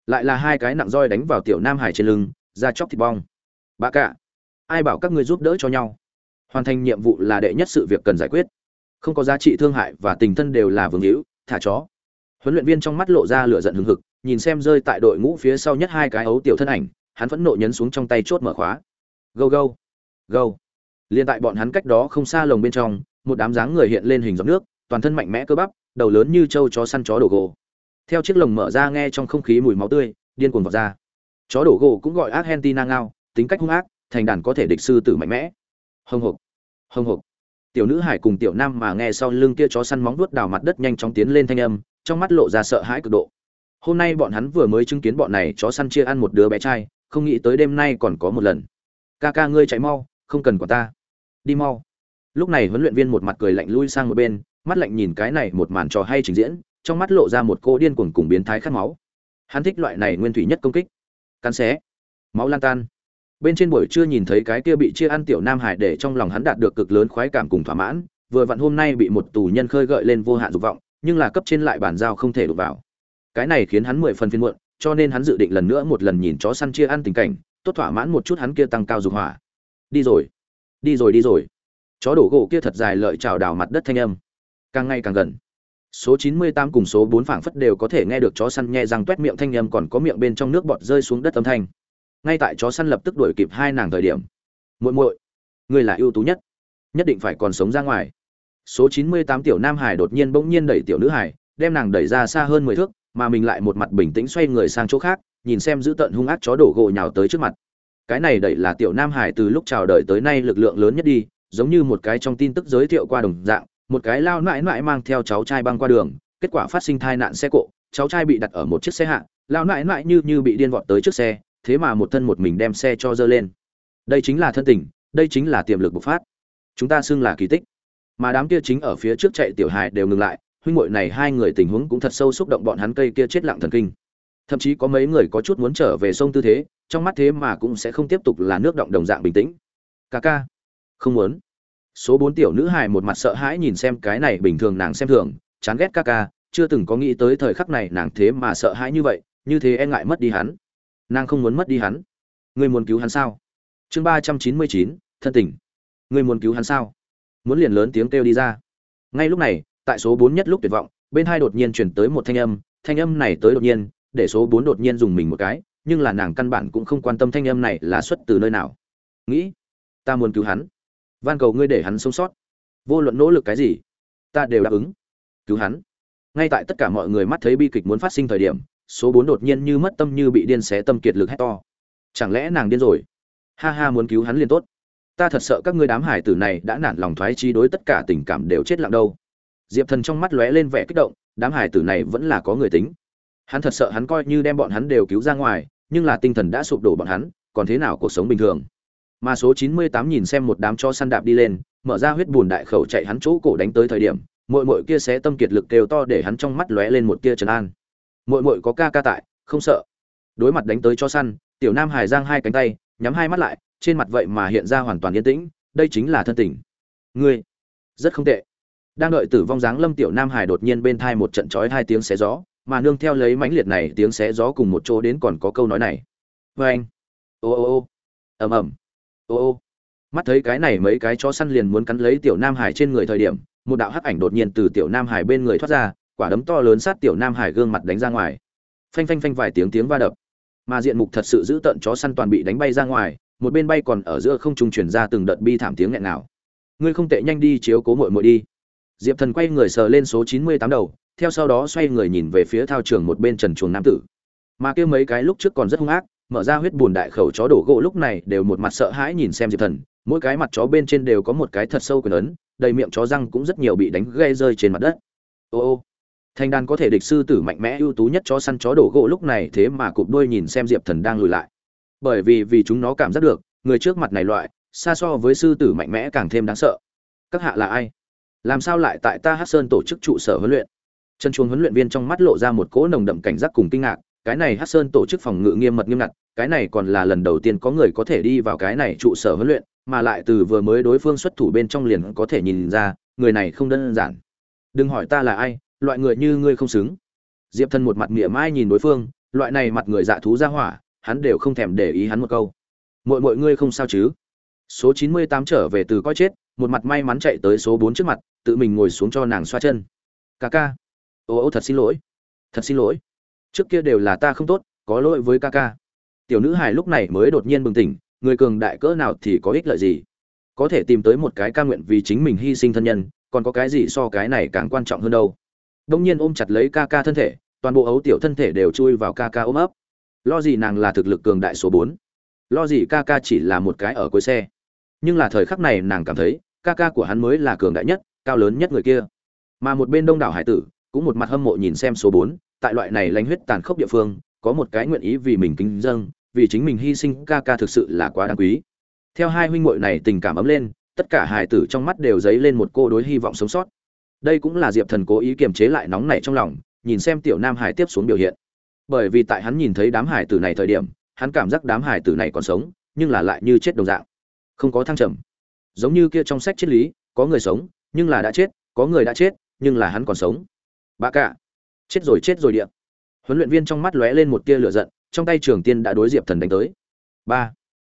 Lại là hai cái nặng roi đánh vào tiểu nam hải trên lưng ra chóc thịt bong. Bà cả, ai bảo các ngươi giúp đỡ cho nhau? Hoàn thành nhiệm vụ là đệ nhất sự việc cần giải quyết. Không có giá trị thương hại và tình thân đều là vương hữu, thả chó. Huấn luyện viên trong mắt lộ ra lửa giận hừng hực, nhìn xem rơi tại đội ngũ phía sau nhất hai cái ấu tiểu thân ảnh, hắn phẫn nộ nhấn xuống trong tay chốt mở khóa. Go go go liên tại bọn hắn cách đó không xa lồng bên trong một đám dáng người hiện lên hình giọt nước toàn thân mạnh mẽ cơ bắp đầu lớn như trâu chó săn chó đổ gỗ theo chiếc lồng mở ra nghe trong không khí mùi máu tươi điên cuồng vọt ra. Chó đổ gỗ cũng gọi argentina ngao tính cách hung ác thành đàn có thể địch sư tử mạnh mẽ. Hưng hục, hưng hục. tiểu nữ hải cùng tiểu nam mà nghe sau lưng kia chó săn móng vuốt đào mặt đất nhanh chóng tiến lên thanh âm trong mắt lộ ra sợ hãi cực độ. Hôm nay bọn hắn vừa mới chứng kiến bọn này chó săn chia ăn một đứa bé trai không nghĩ tới đêm nay còn có một lần. Ca ca ngươi chạy mau không cần của ta đi mau. Lúc này huấn luyện viên một mặt cười lạnh lui sang một bên, mắt lạnh nhìn cái này một màn trò hay trình diễn, trong mắt lộ ra một cô điên cuồng cùng biến thái khát máu. Hắn thích loại này nguyên thủy nhất công kích. Cắn xé. Máu lan tan. Bên trên buổi trưa nhìn thấy cái kia bị chia ăn tiểu nam hải để trong lòng hắn đạt được cực lớn khoái cảm cùng thỏa mãn, vừa vặn hôm nay bị một tù nhân khơi gợi lên vô hạn dục vọng, nhưng là cấp trên lại bản giao không thể đụng vào. Cái này khiến hắn mười phần phiên muộn, cho nên hắn dự định lần nữa một lần nhìn chó săn chia ăn tình cảnh, tốt thỏa mãn một chút hắn kia tăng cao dục hỏa. Đi rồi đi rồi đi rồi. Chó đổ gỗ kia thật dài lợi trào đào mặt đất thanh âm. Càng ngày càng gần. Số 98 cùng số 4 phảng phất đều có thể nghe được chó săn nhẹ răng tuét miệng thanh âm còn có miệng bên trong nước bọt rơi xuống đất âm thanh. Ngay tại chó săn lập tức đuổi kịp hai nàng thời điểm. Muội muội, ngươi là ưu tú nhất. Nhất định phải còn sống ra ngoài. Số 98 tiểu nam hải đột nhiên bỗng nhiên đẩy tiểu nữ hải, đem nàng đẩy ra xa hơn 10 thước, mà mình lại một mặt bình tĩnh xoay người sang chỗ khác, nhìn xem giữ tận hung ác chó đổ gỗ nhào tới trước mặt cái này đẩy là tiểu nam hải từ lúc chào đời tới nay lực lượng lớn nhất đi, giống như một cái trong tin tức giới thiệu qua đồng dạng, một cái lao mãi mãi mang theo cháu trai băng qua đường, kết quả phát sinh tai nạn xe cộ, cháu trai bị đặt ở một chiếc xe hạ, lao mãi mãi như như bị điên vọt tới trước xe, thế mà một thân một mình đem xe cho dơ lên. Đây chính là thân tình, đây chính là tiềm lực bộc phát. Chúng ta xưng là kỳ tích. Mà đám kia chính ở phía trước chạy tiểu hài đều ngừng lại, huynh muội này hai người tình huống cũng thật sâu xúc động bọn hắn cây kia chết lặng thần kinh thậm chí có mấy người có chút muốn trở về sông tư thế, trong mắt thế mà cũng sẽ không tiếp tục là nước động đồng dạng bình tĩnh. Ca ca. Không muốn. Số bốn tiểu nữ hài một mặt sợ hãi nhìn xem cái này bình thường nàng xem thường, chán ghét ca ca, chưa từng có nghĩ tới thời khắc này nàng thế mà sợ hãi như vậy, như thế e ngại mất đi hắn. Nàng không muốn mất đi hắn. Ngươi muốn cứu hắn sao? Chương ba trăm chín mươi chín, thân tình. Ngươi muốn cứu hắn sao? Muốn liền lớn tiếng kêu đi ra. Ngay lúc này, tại số bốn nhất lúc tuyệt vọng, bên hai đột nhiên chuyển tới một thanh âm thanh âm này tới đột nhiên để số bốn đột nhiên dùng mình một cái, nhưng là nàng căn bản cũng không quan tâm thanh âm này là xuất từ nơi nào. Nghĩ, ta muốn cứu hắn. Van cầu ngươi để hắn sống sót. Vô luận nỗ lực cái gì, ta đều đáp ứng. Cứu hắn. Ngay tại tất cả mọi người mắt thấy bi kịch muốn phát sinh thời điểm, số bốn đột nhiên như mất tâm như bị điên xé tâm kiệt lực hét to. Chẳng lẽ nàng điên rồi? Ha ha muốn cứu hắn liền tốt. Ta thật sợ các ngươi đám hải tử này đã nản lòng thoái chí đối tất cả tình cảm đều chết lặng đâu. Diệp thần trong mắt lóe lên vẻ kích động, đám hải tử này vẫn là có người tính hắn thật sợ hắn coi như đem bọn hắn đều cứu ra ngoài, nhưng là tinh thần đã sụp đổ bọn hắn, còn thế nào cuộc sống bình thường? Mà số 98 nhìn xem một đám cho săn đạp đi lên, mở ra huyết bùn đại khẩu chạy hắn chỗ cổ đánh tới thời điểm, muội muội kia sẽ tâm kiệt lực kêu to để hắn trong mắt lóe lên một tia trấn an. Muội muội có ca ca tại, không sợ. Đối mặt đánh tới cho săn, tiểu nam hải giang hai cánh tay, nhắm hai mắt lại, trên mặt vậy mà hiện ra hoàn toàn yên tĩnh, đây chính là thân tình. Ngươi, rất không tệ. Đang đợi tử vong dáng lâm tiểu nam hải đột nhiên bên thai một trận chói hai tiếng xé gió mà nương theo lấy mãnh liệt này, tiếng xé gió cùng một chỗ đến còn có câu nói này. Vê anh. Ô ô ô. Ầm ầm. Ô ô. Mắt thấy cái này mấy cái chó săn liền muốn cắn lấy tiểu nam hải trên người thời điểm, một đạo hắc ảnh đột nhiên từ tiểu nam hải bên người thoát ra, quả đấm to lớn sát tiểu nam hải gương mặt đánh ra ngoài. Phanh phanh phanh vài tiếng tiếng va đập. Mà diện mục thật sự giữ tận chó săn toàn bị đánh bay ra ngoài, một bên bay còn ở giữa không trung chuyển ra từng đợt bi thảm tiếng nghẹn nào ngươi không tệ nhanh đi, chiếu cố muội muội đi. Diệp thần quay người sờ lên số chín mươi tám đầu theo sau đó xoay người nhìn về phía thao trường một bên trần chuồng nam tử. Mà kêu mấy cái lúc trước còn rất hung ác, mở ra huyết bùn đại khẩu chó đổ gỗ lúc này đều một mặt sợ hãi nhìn xem diệp thần, mỗi cái mặt chó bên trên đều có một cái thật sâu quyền ấn, đầy miệng chó răng cũng rất nhiều bị đánh gây rơi trên mặt đất. Ô ô thành đàn có thể địch sư tử mạnh mẽ ưu tú nhất chó săn chó đổ gỗ lúc này thế mà cụp đuôi nhìn xem diệp thần đang lùi lại. Bởi vì vì chúng nó cảm giác được, người trước mặt này loại, xa so với sư tử mạnh mẽ càng thêm đáng sợ. Các hạ là ai? Làm sao lại tại ta hát sơn tổ chức trụ sở huấn luyện? Chân chuông huấn luyện viên trong mắt lộ ra một cỗ nồng đậm cảnh giác cùng kinh ngạc, cái này Hắc sơn tổ chức phòng ngự nghiêm mật nghiêm ngặt, cái này còn là lần đầu tiên có người có thể đi vào cái này trụ sở huấn luyện, mà lại từ vừa mới đối phương xuất thủ bên trong liền có thể nhìn ra, người này không đơn giản. Đừng hỏi ta là ai, loại người như ngươi không xứng. Diệp thần một mặt mỉa mai nhìn đối phương, loại này mặt người dạ thú ra hỏa, hắn đều không thèm để ý hắn một câu. Mọi mọi ngươi không sao chứ? Số chín mươi tám trở về từ coi chết, một mặt may mắn chạy tới số bốn trước mặt, tự mình ngồi xuống cho nàng xoa chân. Ca ca ô ô, thật xin lỗi. Thật xin lỗi. Trước kia đều là ta không tốt, có lỗi với ca ca. Tiểu nữ hài lúc này mới đột nhiên bừng tỉnh, người cường đại cỡ nào thì có ích lợi gì? Có thể tìm tới một cái ca nguyện vì chính mình hy sinh thân nhân, còn có cái gì so cái này càng quan trọng hơn đâu? Đông nhiên ôm chặt lấy ca ca thân thể, toàn bộ ấu tiểu thân thể đều chui vào ca ca ôm ấp. Lo gì nàng là thực lực cường đại số bốn? Lo gì ca ca chỉ là một cái ở cuối xe? Nhưng là thời khắc này nàng cảm thấy, ca ca của hắn mới là cường đại nhất, cao lớn nhất người kia. Mà một bên đông đảo hải tử cũng một mặt hâm mộ nhìn xem số bốn, tại loại này lãnh huyết tàn khốc địa phương, có một cái nguyện ý vì mình kính dâng, vì chính mình hy sinh ca ca thực sự là quá đáng quý. Theo hai huynh muội này tình cảm ấm lên, tất cả hải tử trong mắt đều dấy lên một cô đối hy vọng sống sót. Đây cũng là diệp thần cố ý kiềm chế lại nóng nảy trong lòng, nhìn xem tiểu nam hải tiếp xuống biểu hiện. Bởi vì tại hắn nhìn thấy đám hải tử này thời điểm, hắn cảm giác đám hải tử này còn sống, nhưng là lại như chết đồng dạng. Không có thăng trầm. Giống như kia trong sách triết lý, có người sống, nhưng là đã chết, có người đã chết, nhưng là hắn còn sống bà cả. Chết rồi chết rồi điện huấn luyện viên trong mắt lóe lên một tia lửa giận, trong tay trường tiên đã đối diệp thần đánh tới. Ba.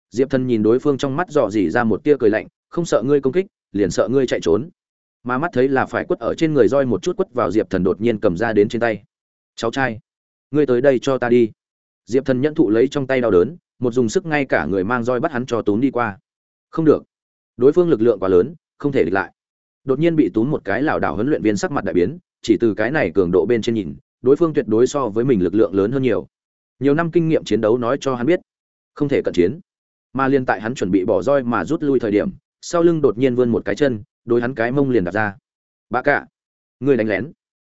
Diệp thần nhìn đối phương trong mắt dò dỉ ra một tia cười lạnh, không sợ ngươi công kích, liền sợ ngươi chạy trốn. Mà mắt thấy là phải quất ở trên người roi một chút quất vào diệp thần đột nhiên cầm ra đến trên tay. Cháu trai, ngươi tới đây cho ta đi. Diệp thần nhẫn thụ lấy trong tay đau đớn, một dùng sức ngay cả người mang roi bắt hắn cho tốn đi qua. Không được. Đối phương lực lượng quá lớn, không thể địch lại. Đột nhiên bị tốn một cái lảo đảo huấn luyện viên sắc mặt đại biến chỉ từ cái này cường độ bên trên nhìn, đối phương tuyệt đối so với mình lực lượng lớn hơn nhiều. Nhiều năm kinh nghiệm chiến đấu nói cho hắn biết, không thể cận chiến. Mà liên tại hắn chuẩn bị bỏ roi mà rút lui thời điểm, sau lưng đột nhiên vươn một cái chân, đối hắn cái mông liền đạp ra. Bà cả người đánh lén.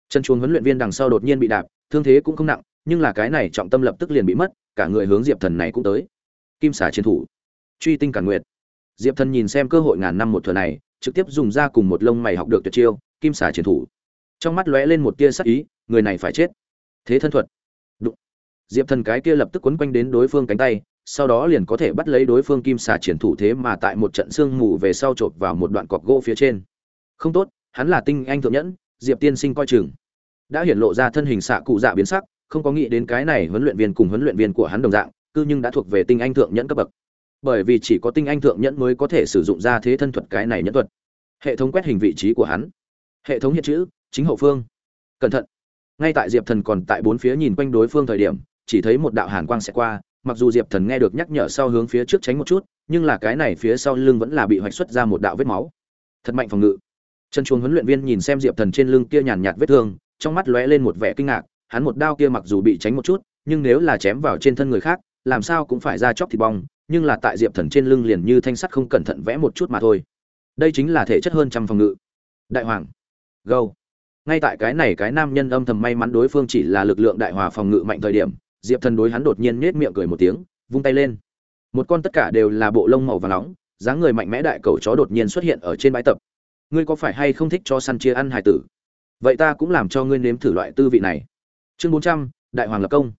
Chân chuồng huấn luyện viên đằng sau đột nhiên bị đạp, thương thế cũng không nặng, nhưng là cái này trọng tâm lập tức liền bị mất, cả người hướng diệp thần này cũng tới. Kim xả chiến thủ, truy tinh cản nguyệt. Diệp thần nhìn xem cơ hội ngàn năm một thừa này, trực tiếp dùng ra cùng một lông mày học được tuyệt chiêu, kim xả chiến thủ trong mắt lóe lên một tia sắc ý, người này phải chết. Thế thân thuật. Đụng. diệp thần cái kia lập tức quấn quanh đến đối phương cánh tay, sau đó liền có thể bắt lấy đối phương kim xà triển thủ thế mà tại một trận xương mù về sau chộp vào một đoạn cọc gỗ phía trên. Không tốt, hắn là tinh anh thượng nhẫn, diệp tiên sinh coi chừng. Đã hiển lộ ra thân hình xạ cụ dạ biến sắc, không có nghĩ đến cái này huấn luyện viên cùng huấn luyện viên của hắn đồng dạng, cư nhưng đã thuộc về tinh anh thượng nhẫn cấp bậc. Bởi vì chỉ có tinh anh thượng nhẫn mới có thể sử dụng ra thế thân thuật cái này nhẫn thuật. Hệ thống quét hình vị trí của hắn. Hệ thống hiện chữ chính hậu phương. Cẩn thận. Ngay tại diệp thần còn tại bốn phía nhìn quanh đối phương thời điểm, chỉ thấy một đạo hàn quang sẽ qua, mặc dù diệp thần nghe được nhắc nhở sau hướng phía trước tránh một chút, nhưng là cái này phía sau lưng vẫn là bị hoạch xuất ra một đạo vết máu. Thật mạnh phòng ngự. Chân chuông huấn luyện viên nhìn xem diệp thần trên lưng kia nhàn nhạt vết thương, trong mắt lóe lên một vẻ kinh ngạc, hắn một đao kia mặc dù bị tránh một chút, nhưng nếu là chém vào trên thân người khác, làm sao cũng phải ra chóc thịt bong, nhưng là tại diệp thần trên lưng liền như thanh sắt không cẩn thận vẽ một chút mà thôi. Đây chính là thể chất hơn trăm phòng ngự. Đại hoàng. Gâu ngay tại cái này cái nam nhân âm thầm may mắn đối phương chỉ là lực lượng đại hòa phòng ngự mạnh thời điểm, diệp thần đối hắn đột nhiên nết miệng cười một tiếng, vung tay lên. Một con tất cả đều là bộ lông màu và nóng, dáng người mạnh mẽ đại cầu chó đột nhiên xuất hiện ở trên bãi tập. Ngươi có phải hay không thích cho săn chia ăn hải tử? Vậy ta cũng làm cho ngươi nếm thử loại tư vị này. Chương bốn trăm, đại hoàng lập công.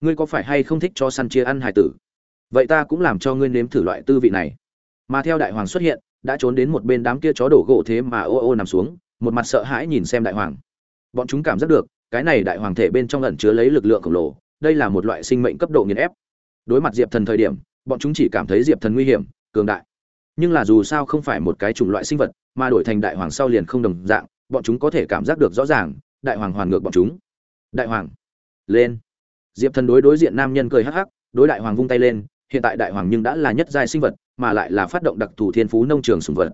Ngươi có phải hay không thích cho săn chia ăn hải tử? Vậy ta cũng làm cho ngươi nếm thử loại tư vị này. Mà theo đại hoàng xuất hiện, đã trốn đến một bên đám kia chó đổ gỗ thế mà ô ô nằm xuống một mặt sợ hãi nhìn xem đại hoàng. Bọn chúng cảm giác được, cái này đại hoàng thể bên trong ẩn chứa lấy lực lượng khổng lồ, đây là một loại sinh mệnh cấp độ nghiền ép. Đối mặt diệp thần thời điểm, bọn chúng chỉ cảm thấy diệp thần nguy hiểm, cường đại. Nhưng là dù sao không phải một cái chủng loại sinh vật, mà đổi thành đại hoàng sau liền không đồng dạng, bọn chúng có thể cảm giác được rõ ràng, đại hoàng hoàn ngược bọn chúng. Đại hoàng, lên. Diệp thần đối đối diện nam nhân cười hắc hắc, đối đại hoàng vung tay lên, hiện tại đại hoàng nhưng đã là nhất giai sinh vật, mà lại là phát động đặc thù thiên phú nông trường sùng vật.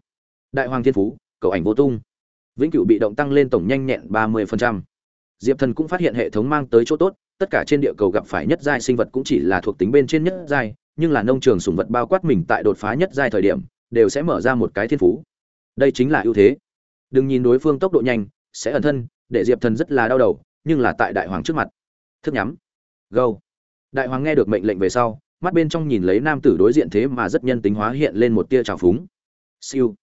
Đại hoàng thiên phú, cầu ảnh vô tung vĩnh cửu bị động tăng lên tổng nhanh nhẹn ba mươi diệp thần cũng phát hiện hệ thống mang tới chỗ tốt, tất cả trên địa cầu gặp phải nhất giai sinh vật cũng chỉ là thuộc tính bên trên nhất giai, nhưng là nông trường sủng vật bao quát mình tại đột phá nhất giai thời điểm, đều sẽ mở ra một cái thiên phú. Đây chính là ưu thế. Đừng nhìn đối phương tốc độ nhanh, sẽ ẩn thân, để diệp thần rất là đau đầu, nhưng là tại đại hoàng trước mặt. Thức nhắm. Gâu đại hoàng nghe được mệnh lệnh về sau, mắt bên trong nhìn lấy nam tử đối diện thế mà rất nhân tính hóa hiện lên một tia trào phúng. Siêu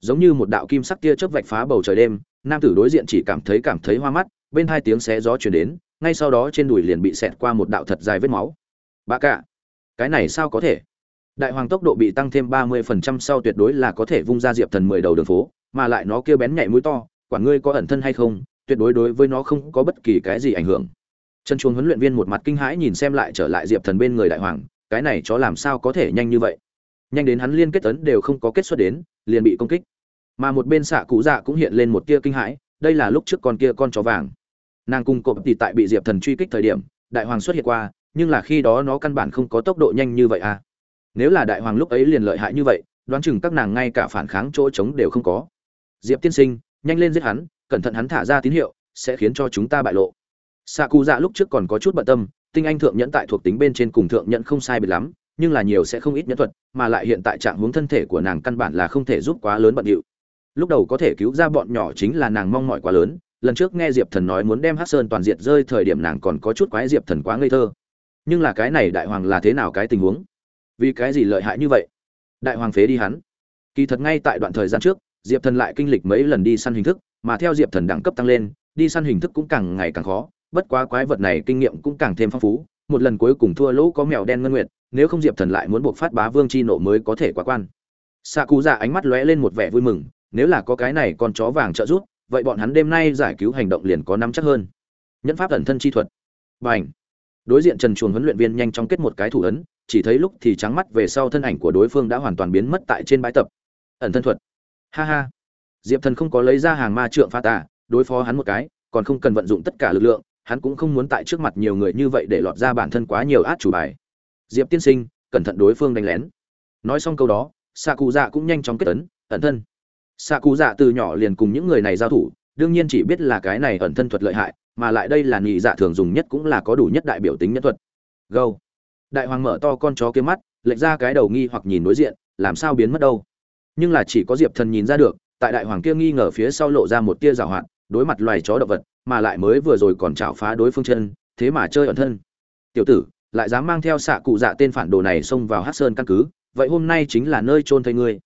giống như một đạo kim sắc tia chớp vạch phá bầu trời đêm, nam tử đối diện chỉ cảm thấy cảm thấy hoa mắt, bên hai tiếng xé gió chuyển đến, ngay sau đó trên đùi liền bị xẹt qua một đạo thật dài vết máu. Bà cả, cái này sao có thể? Đại hoàng tốc độ bị tăng thêm ba mươi phần trăm sau tuyệt đối là có thể vung ra diệp thần mười đầu đường phố, mà lại nó kia bén nhảy mũi to quản ngươi có ẩn thân hay không, tuyệt đối đối với nó không có bất kỳ cái gì ảnh hưởng. Chân chuông huấn luyện viên một mặt kinh hãi nhìn xem lại trở lại diệp thần bên người đại hoàng, cái này chó làm sao có thể nhanh như vậy? Nhanh đến hắn liên kết tấn đều không có kết xuất đến, liền bị công kích. Mà một bên xạ cụ dạ cũng hiện lên một tia kinh hãi, đây là lúc trước con kia con chó vàng. Nàng cùng cộp thì tại bị diệp thần truy kích thời điểm, đại hoàng xuất hiện qua, nhưng là khi đó nó căn bản không có tốc độ nhanh như vậy à. Nếu là đại hoàng lúc ấy liền lợi hại như vậy, đoán chừng các nàng ngay cả phản kháng chỗ trống đều không có. Diệp tiên sinh, nhanh lên giết hắn, cẩn thận hắn thả ra tín hiệu, sẽ khiến cho chúng ta bại lộ. Xạ cụ dạ lúc trước còn có chút bận tâm, tinh anh thượng nhẫn tại thuộc tính bên trên cùng thượng nhẫn không sai biệt lắm nhưng là nhiều sẽ không ít nhẫn thuật, mà lại hiện tại trạng hướng thân thể của nàng căn bản là không thể giúp quá lớn bận điệu. Lúc đầu có thể cứu ra bọn nhỏ chính là nàng mong mỏi quá lớn, lần trước nghe diệp thần nói muốn đem hát sơn toàn diện rơi thời điểm nàng còn có chút quái diệp thần quá ngây thơ. Nhưng là cái này đại hoàng là thế nào cái tình huống? Vì cái gì lợi hại như vậy? Đại hoàng phế đi hắn. Kỳ thật ngay tại đoạn thời gian trước, diệp thần lại kinh lịch mấy lần đi săn hình thức, mà theo diệp thần đẳng cấp tăng lên, đi săn hình thức cũng càng ngày càng khó, bất quá quái vật này kinh nghiệm cũng càng thêm phong phú một lần cuối cùng thua lỗ có mèo đen ngân nguyệt, nếu không diệp thần lại muốn buộc phát bá vương chi nộ mới có thể quá quan. Xạ cụ dạ ánh mắt lóe lên một vẻ vui mừng, nếu là có cái này con chó vàng trợ giúp, vậy bọn hắn đêm nay giải cứu hành động liền có nắm chắc hơn. Nhẫn pháp ẩn thân chi thuật. B à n h đối diện trần chuồng huấn luyện viên nhanh chóng kết một cái thủ ấn, chỉ thấy lúc thì trắng mắt về sau thân ảnh của đối phương đã hoàn toàn biến mất tại trên bãi tập. Ẩn thân thuật. Ha ha. Diệp thần không có lấy ra hàng ma trượng pha tà, đối phó hắn một cái, còn không cần vận dụng tất cả lực lượng hắn cũng không muốn tại trước mặt nhiều người như vậy để lọt ra bản thân quá nhiều át chủ bài. Diệp tiên sinh, cẩn thận đối phương đánh lén. Nói xong câu đó xạ cụ dạ cũng nhanh chóng kết ấn, ẩn thân. Xạ cụ dạ từ nhỏ liền cùng những người này giao thủ, đương nhiên chỉ biết là cái này ẩn thân thuật lợi hại, mà lại đây là nhị dạ thường dùng nhất cũng là có đủ nhất đại biểu tính nhân thuật. Gâu đại hoàng mở to con chó kiếm mắt, lệch ra cái đầu nghi hoặc nhìn đối diện, làm sao biến mất đâu. Nhưng là chỉ có diệp thần nhìn ra được, tại đại hoàng kia nghi ngờ phía sau lộ ra một tia rào hoạt, đối mặt loài chó động vật mà lại mới vừa rồi còn chảo phá đối phương chân, thế mà chơi ẩn thân. Tiểu tử, lại dám mang theo xạ cụ dạ tên phản đồ này xông vào hát sơn căn cứ, vậy hôm nay chính là nơi trôn thây ngươi.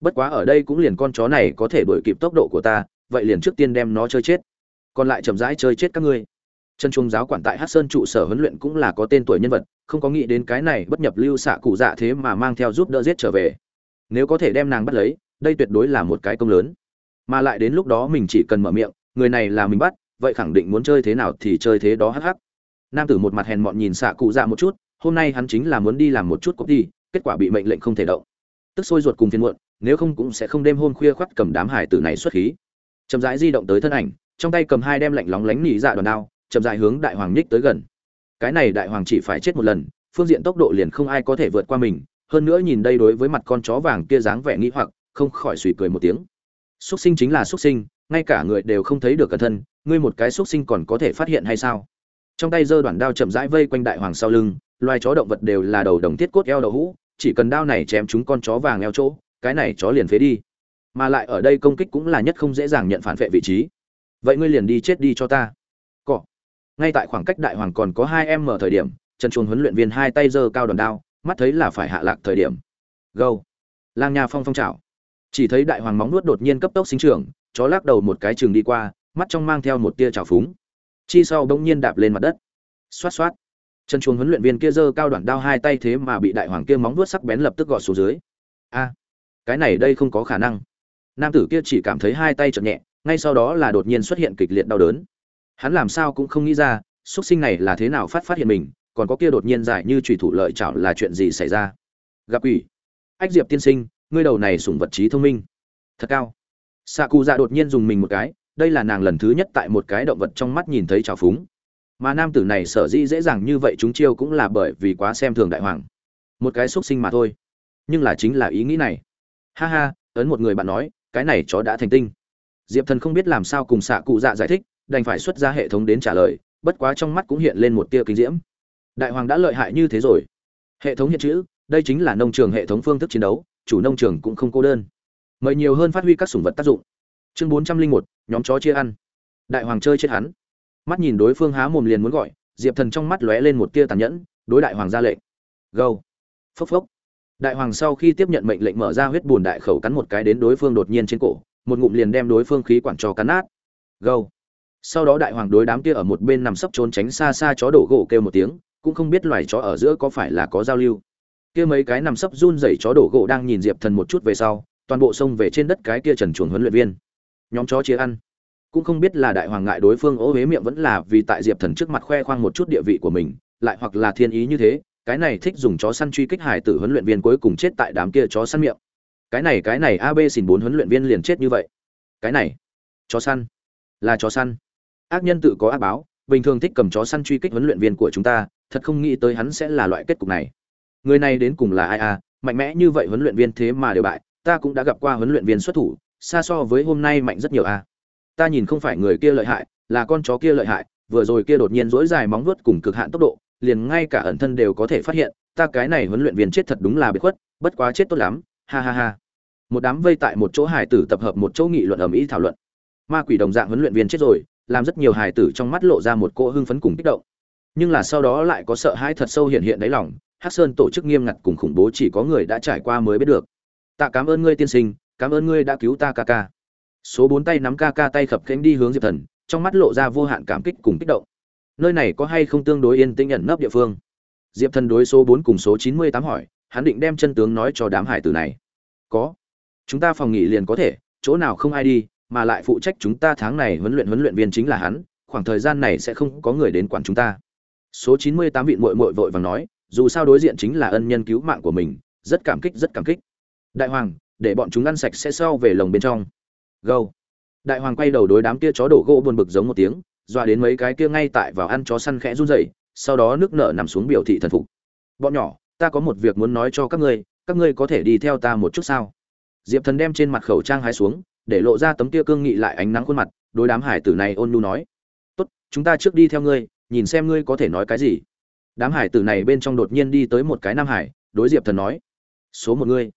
Bất quá ở đây cũng liền con chó này có thể đuổi kịp tốc độ của ta, vậy liền trước tiên đem nó chơi chết. Còn lại chậm rãi chơi chết các ngươi. Chân trung giáo quản tại hát sơn trụ sở huấn luyện cũng là có tên tuổi nhân vật, không có nghĩ đến cái này bất nhập lưu xạ cụ dạ thế mà mang theo giúp đỡ giết trở về. Nếu có thể đem nàng bắt lấy, đây tuyệt đối là một cái công lớn. Mà lại đến lúc đó mình chỉ cần mở miệng, người này là mình bắt vậy khẳng định muốn chơi thế nào thì chơi thế đó hắc hắc. Nam tử một mặt hèn mọn nhìn xạ cụ dạ một chút, hôm nay hắn chính là muốn đi làm một chút copy đi kết quả bị mệnh lệnh không thể động. Tức sôi ruột cùng phiền muộn, nếu không cũng sẽ không đêm hôm khuya khoắt cầm đám hải tử này xuất khí. Chậm rãi di động tới thân ảnh, trong tay cầm hai đem lạnh lóng lánh nỉ dạ đòn đao, chậm rãi hướng đại hoàng nhích tới gần. Cái này đại hoàng chỉ phải chết một lần, phương diện tốc độ liền không ai có thể vượt qua mình, hơn nữa nhìn đây đối với mặt con chó vàng kia dáng vẻ nghĩ hoặc, không khỏi suy cười một tiếng. Xuất sinh chính là xuất sinh, ngay cả người đều không thấy được cẩn thân ngươi một cái xuất sinh còn có thể phát hiện hay sao? Trong tay giơ đoạn đao chậm rãi vây quanh đại hoàng sau lưng, loài chó động vật đều là đầu đồng thiết cốt eo đậu hũ, chỉ cần đao này chém chúng con chó vàng eo chỗ, cái này chó liền phế đi. Mà lại ở đây công kích cũng là nhất không dễ dàng nhận phản vệ vị trí. Vậy ngươi liền đi chết đi cho ta. Cọ. Ngay tại khoảng cách đại hoàng còn có hai em mở thời điểm trần chuồng huấn luyện viên hai tay giơ cao đòn đao, mắt thấy là phải hạ lạc thời điểm. Gâu. Lang nha phong phong trào chỉ thấy đại hoàng móng nuốt đột nhiên cấp tốc sinh trưởng, chó lắc đầu một cái trường đi qua mắt trong mang theo một tia trào phúng. Chi sau bỗng nhiên đạp lên mặt đất. Xoát xoát. Chân chuồng huấn luyện viên kia giơ cao đoạn đao hai tay thế mà bị đại hoàng kia móng vuốt sắc bén lập tức gọt xuống dưới. A, cái này đây không có khả năng. Nam tử kia chỉ cảm thấy hai tay chậm nhẹ, ngay sau đó là đột nhiên xuất hiện kịch liệt đau đớn. Hắn làm sao cũng không nghĩ ra xuất sinh này là thế nào phát phát hiện mình, còn có kia đột nhiên giải như trùy thủ lợi chảo là chuyện gì xảy ra? Gặp ủy ách diệp tiên sinh, ngươi đầu này sủng vật trí thông minh. Thật cao. Xạ cụ dạ đột nhiên dùng mình một cái đây là nàng lần thứ nhất tại một cái động vật trong mắt nhìn thấy trào phúng. Mà nam tử này sở dĩ dễ dàng như vậy chúng chiêu cũng là bởi vì quá xem thường đại hoàng. Một cái xuất sinh mà thôi. Nhưng là chính là ý nghĩ này. Ha ha, ấn một người bạn nói, cái này chó đã thành tinh. Diệp thần không biết làm sao cùng xạ cụ dạ giải thích, đành phải xuất ra hệ thống đến trả lời, bất quá trong mắt cũng hiện lên một tia kinh diễm. Đại hoàng đã lợi hại như thế rồi. Hệ thống hiện chữ, đây chính là nông trường hệ thống phương thức chiến đấu, chủ nông trường cũng không cô đơn. Mời nhiều hơn phát huy các sủng vật tác dụng. Chương bốn trăm linh một nhóm chó chia ăn. Đại hoàng chơi chết hắn. Mắt nhìn đối phương há mồm liền muốn gọi, diệp thần trong mắt lóe lên một tia tàn nhẫn, đối đại hoàng ra lệnh. Gâu. Phốc phốc. Đại hoàng sau khi tiếp nhận mệnh lệnh mở ra huyết bùn đại khẩu cắn một cái đến đối phương đột nhiên trên cổ, một ngụm liền đem đối phương khí quản cho cắn nát. Gâu. Sau đó đại hoàng đối đám kia ở một bên nằm sấp trốn tránh xa xa chó đổ gỗ kêu một tiếng, cũng không biết loài chó ở giữa có phải là có giao lưu. Kia mấy cái nằm sấp run rẩy chó đổ gỗ đang nhìn diệp thần một chút về sau, toàn bộ xông về trên đất cái kia trần chuồng huấn luyện viên nhóm chó chia ăn. Cũng không biết là đại hoàng ngại đối phương ố huế miệng vẫn là vì tại diệp thần trước mặt khoe khoang một chút địa vị của mình, lại hoặc là thiên ý như thế, cái này thích dùng chó săn truy kích hải tử huấn luyện viên cuối cùng chết tại đám kia chó săn miệng. Cái này cái này ab xin bốn huấn luyện viên liền chết như vậy. Cái này, chó săn, là chó săn. Ác nhân tự có ác báo, bình thường thích cầm chó săn truy kích huấn luyện viên của chúng ta, thật không nghĩ tới hắn sẽ là loại kết cục này. Người này đến cùng là ai à? Mạnh mẽ như vậy huấn luyện viên thế mà đều bại, ta cũng đã gặp qua huấn luyện viên xuất thủ xa so với hôm nay mạnh rất nhiều à. Ta nhìn không phải người kia lợi hại, là con chó kia lợi hại, vừa rồi kia đột nhiên dỗi dài móng vuốt cùng cực hạn tốc độ, liền ngay cả ẩn thân đều có thể phát hiện, ta cái này huấn luyện viên chết thật đúng là bị khuất, bất quá chết tốt lắm, ha ha ha. Một đám vây tại một chỗ hải tử tập hợp một chỗ nghị luận ầm ĩ thảo luận. Ma quỷ đồng dạng huấn luyện viên chết rồi, làm rất nhiều hải tử trong mắt lộ ra một cỗ hưng phấn cùng kích động. Nhưng là sau đó lại có sợ hãi thật sâu hiện hiện đáy lòng, hắc sơn tổ chức nghiêm ngặt cùng khủng bố chỉ có người đã trải qua mới biết được. Tạ cảm ơn ngươi tiên sinh cảm ơn ngươi đã cứu ta ca ca. Số bốn tay nắm ca ca tay khập khánh đi hướng diệp thần, trong mắt lộ ra vô hạn cảm kích cùng kích động. Nơi này có hay không tương đối yên tĩnh ẩn nấp địa phương? Diệp thần đối số bốn cùng số chín mươi tám hỏi, hắn định đem chân tướng nói cho đám hải tử này. Có. Chúng ta phòng nghỉ liền có thể, chỗ nào không ai đi, mà lại phụ trách chúng ta tháng này huấn luyện huấn luyện viên chính là hắn, khoảng thời gian này sẽ không có người đến quản chúng ta. Số chín mươi tám vị mội mội vội vàng nói, dù sao đối diện chính là ân nhân cứu mạng của mình, rất cảm kích, rất cảm kích. Đại hoàng để bọn chúng ăn sạch sẽ sau về lồng bên trong. Gâu đại hoàng quay đầu đối đám kia chó đổ gỗ buồn bực giống một tiếng, dọa đến mấy cái kia ngay tại vào ăn chó săn khẽ run rẩy, sau đó nước nợ nằm xuống biểu thị thần phục. Bọn nhỏ, ta có một việc muốn nói cho các ngươi các ngươi có thể đi theo ta một chút sao? Diệp thần đem trên mặt khẩu trang hái xuống, để lộ ra tấm kia cương nghị lại ánh nắng khuôn mặt, đối đám hải tử này ôn nhu nói. Tốt, chúng ta trước đi theo ngươi, nhìn xem ngươi có thể nói cái gì. Đám hải tử này bên trong đột nhiên đi tới một cái nam hải, đối diệp thần nói. Số một ngươi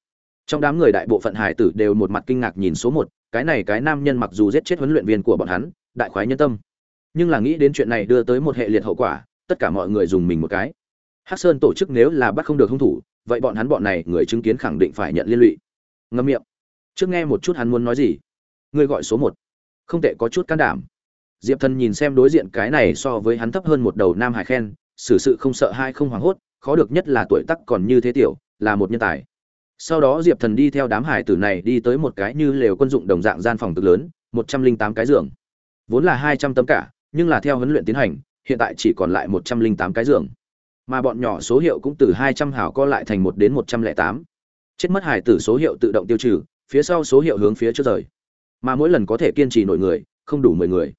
trong đám người đại bộ phận hải tử đều một mặt kinh ngạc nhìn số một, cái này cái nam nhân mặc dù giết chết huấn luyện viên của bọn hắn, đại khoái nhân tâm. Nhưng là nghĩ đến chuyện này đưa tới một hệ liệt hậu quả, tất cả mọi người dùng mình một cái. Hắc sơn tổ chức nếu là bắt không được hung thủ, vậy bọn hắn bọn này người chứng kiến khẳng định phải nhận liên lụy. Ngâm miệng. Trước nghe một chút hắn muốn nói gì. Ngươi gọi số một. Không tệ có chút can đảm. Diệp thần nhìn xem đối diện cái này so với hắn thấp hơn một đầu nam hải khen, xử sự không sợ hai không hoảng hốt, khó được nhất là tuổi tắc còn như thế tiểu, là một nhân tài sau đó diệp thần đi theo đám hải tử này đi tới một cái như lều quân dụng đồng dạng gian phòng cực lớn, một trăm linh tám cái giường. Vốn là hai trăm tấm cả, nhưng là theo huấn luyện tiến hành, hiện tại chỉ còn lại một trăm linh tám cái giường. Mà bọn nhỏ số hiệu cũng từ hai trăm hảo co lại thành một đến một trăm lẻ tám. Chết mất hải tử số hiệu tự động tiêu trừ, phía sau số hiệu hướng phía trước rời. Mà mỗi lần có thể kiên trì nổi người, không đủ mười người.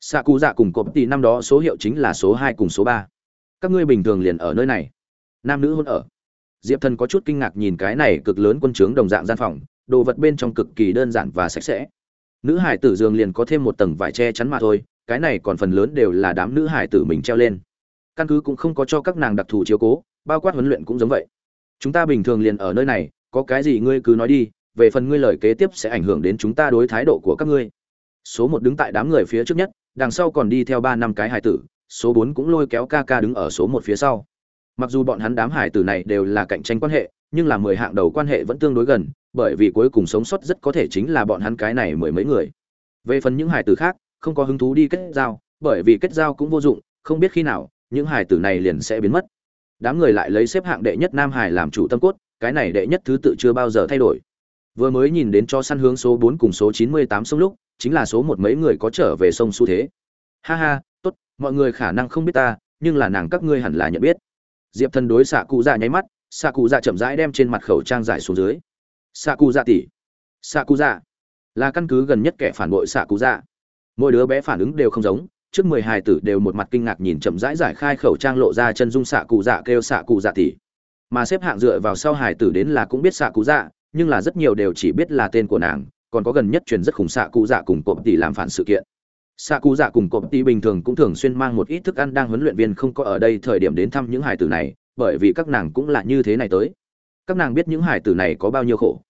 Xạ cụ dạ cùng cộp tỷ năm đó số hiệu chính là số hai cùng số ba. Các ngươi bình thường liền ở nơi này. Nam nữ hôn ở diệp thần có chút kinh ngạc nhìn cái này cực lớn quân trướng đồng dạng gian phòng, đồ vật bên trong cực kỳ đơn giản và sạch sẽ. Nữ hải tử giường liền có thêm một tầng vải che chắn mà thôi, cái này còn phần lớn đều là đám nữ hải tử mình treo lên. Căn cứ cũng không có cho các nàng đặc thù chiếu cố, bao quát huấn luyện cũng giống vậy. Chúng ta bình thường liền ở nơi này, có cái gì ngươi cứ nói đi, về phần ngươi lời kế tiếp sẽ ảnh hưởng đến chúng ta đối thái độ của các ngươi. Số một đứng tại đám người phía trước nhất, đằng sau còn đi theo ba năm cái hải tử, số bốn cũng lôi kéo ca ca đứng ở số một phía sau mặc dù bọn hắn đám hải tử này đều là cạnh tranh quan hệ, nhưng là mười hạng đầu quan hệ vẫn tương đối gần, bởi vì cuối cùng sống sót rất có thể chính là bọn hắn cái này mười mấy người. Về phần những hải tử khác, không có hứng thú đi kết giao, bởi vì kết giao cũng vô dụng, không biết khi nào, những hải tử này liền sẽ biến mất. Đám người lại lấy xếp hạng đệ nhất nam hải làm chủ tâm cốt, cái này đệ nhất thứ tự chưa bao giờ thay đổi. Vừa mới nhìn đến cho săn hướng số bốn cùng số chín mươi tám sông lúc, chính là số một mấy người có trở về sông xu thế. Ha ha, tốt, mọi người khả năng không biết ta, nhưng là nàng các ngươi hẳn là nhận biết diệp thần đối xạ cụ dạ nháy mắt xạ cụ dạ chậm rãi đem trên mặt khẩu trang giải xuống dưới. Xạ cụ dạ tỉ xạ cụ dạ là căn cứ gần nhất kẻ phản bội xạ cụ dạ. Mỗi đứa bé phản ứng đều không giống, trước mười hài tử đều một mặt kinh ngạc nhìn chậm rãi giải khai khẩu trang lộ ra chân dung xạ cụ dạ kêu xạ cụ dạ tỷ. Mà xếp hạng dựa vào sau hài tử đến là cũng biết xạ cụ dạ nhưng là rất nhiều đều chỉ biết là tên của nàng, còn có gần nhất truyền rất khủng xạ cụ dạ cùng cộp tỷ làm phản sự kiện xạ cụ dạ cùng cộp tỷ bình thường cũng thường xuyên mang một ít thức ăn đang huấn luyện viên không có ở đây thời điểm đến thăm những hải tử này, bởi vì các nàng cũng là như thế này tới. Các nàng biết những hải tử này có bao nhiêu khổ.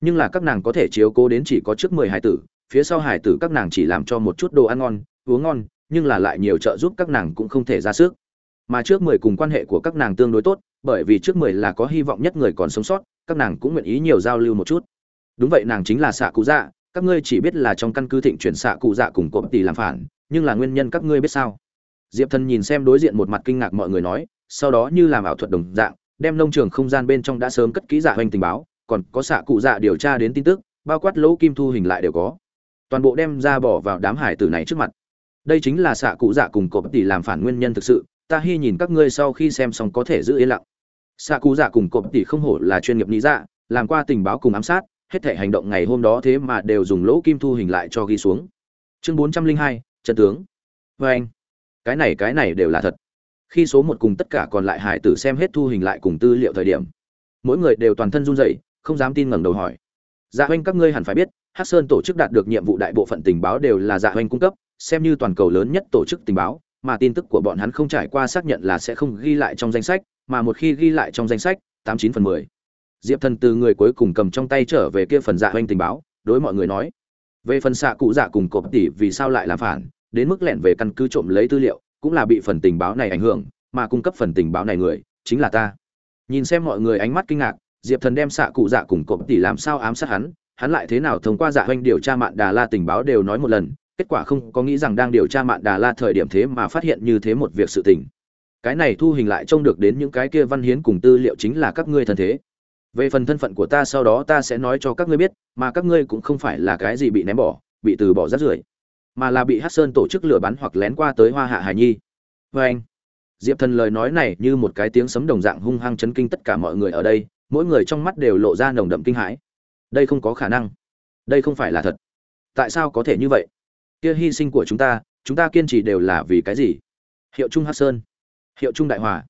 Nhưng là các nàng có thể chiếu cố đến chỉ có trước mười hải tử, phía sau hải tử các nàng chỉ làm cho một chút đồ ăn ngon, uống ngon, nhưng là lại nhiều trợ giúp các nàng cũng không thể ra sức. Mà trước mười cùng quan hệ của các nàng tương đối tốt, bởi vì trước mười là có hy vọng nhất người còn sống sót, các nàng cũng nguyện ý nhiều giao lưu một chút. Đúng vậy, nàng chính là xạ cụ dạ các ngươi chỉ biết là trong căn cứ thịnh chuyển xạ cụ dạ cùng cộp tỷ làm phản, nhưng là nguyên nhân các ngươi biết sao? Diệp thần nhìn xem đối diện một mặt kinh ngạc mọi người nói, sau đó như làm ảo thuật đồng dạng, đem nông trường không gian bên trong đã sớm cất kỹ dạ hoành tình báo, còn có xạ cụ dạ điều tra đến tin tức, bao quát lỗ kim thu hình lại đều có. Toàn bộ đem ra bỏ vào đám hải tử này trước mặt. Đây chính là xạ cụ dạ cùng cộp tỷ làm phản nguyên nhân thực sự, ta hy nhìn các ngươi sau khi xem xong có thể giữ yên lặng. Xạ cụ dạ cùng cộp tỷ không hổ là chuyên nghiệp lý dạ làm qua tình báo cùng ám sát hết thể hành động ngày hôm đó thế mà đều dùng lỗ kim thu hình lại cho ghi xuống. Chương bốn trăm linh hai, trận tướng. Vê anh, cái này cái này đều là thật. Khi số một cùng tất cả còn lại hải tử xem hết thu hình lại cùng tư liệu thời điểm, mỗi người đều toàn thân run rẩy, không dám tin ngẩng đầu hỏi. Dạ oanh các ngươi hẳn phải biết hát sơn tổ chức đạt được nhiệm vụ đại bộ phận tình báo đều là dạ oanh cung cấp, xem như toàn cầu lớn nhất tổ chức tình báo, mà tin tức của bọn hắn không trải qua xác nhận là sẽ không ghi lại trong danh sách, mà một khi ghi lại trong danh sách, tám chín phần mười diệp thần từ người cuối cùng cầm trong tay trở về kia phần dạ oanh tình báo, đối mọi người nói, về phần xạ cụ dạ cùng cộp tỷ vì sao lại làm phản, đến mức lẻn về căn cứ trộm lấy tư liệu, cũng là bị phần tình báo này ảnh hưởng, mà cung cấp phần tình báo này người, chính là ta. Nhìn xem mọi người ánh mắt kinh ngạc, diệp thần đem xạ cụ dạ cùng cộp tỷ làm sao ám sát hắn hắn lại thế nào thông qua dạ oanh điều tra mạn đà la tình báo đều nói một lần, kết quả không có nghĩ rằng đang điều tra mạn đà la thời điểm thế mà phát hiện như thế một việc sự tình. Cái này thu hình lại trông được đến những cái kia văn hiến cùng tư liệu chính là các ngươi thân thế về phần thân phận của ta sau đó ta sẽ nói cho các ngươi biết, mà các ngươi cũng không phải là cái gì bị ném bỏ, bị từ bỏ rát rưởi, mà là bị hát sơn tổ chức lừa bắn hoặc lén qua tới hoa hạ hải nhi. Vê anh, diệp thần lời nói này như một cái tiếng sấm đồng dạng hung hăng chấn kinh tất cả mọi người ở đây, mỗi người trong mắt đều lộ ra nồng đậm kinh hãi. Đây không có khả năng. Đây không phải là thật. Tại sao có thể như vậy? Kia hy sinh của chúng ta chúng ta kiên trì đều là vì cái gì? Hiệu trung hát sơn. Hiệu trung đại hòa.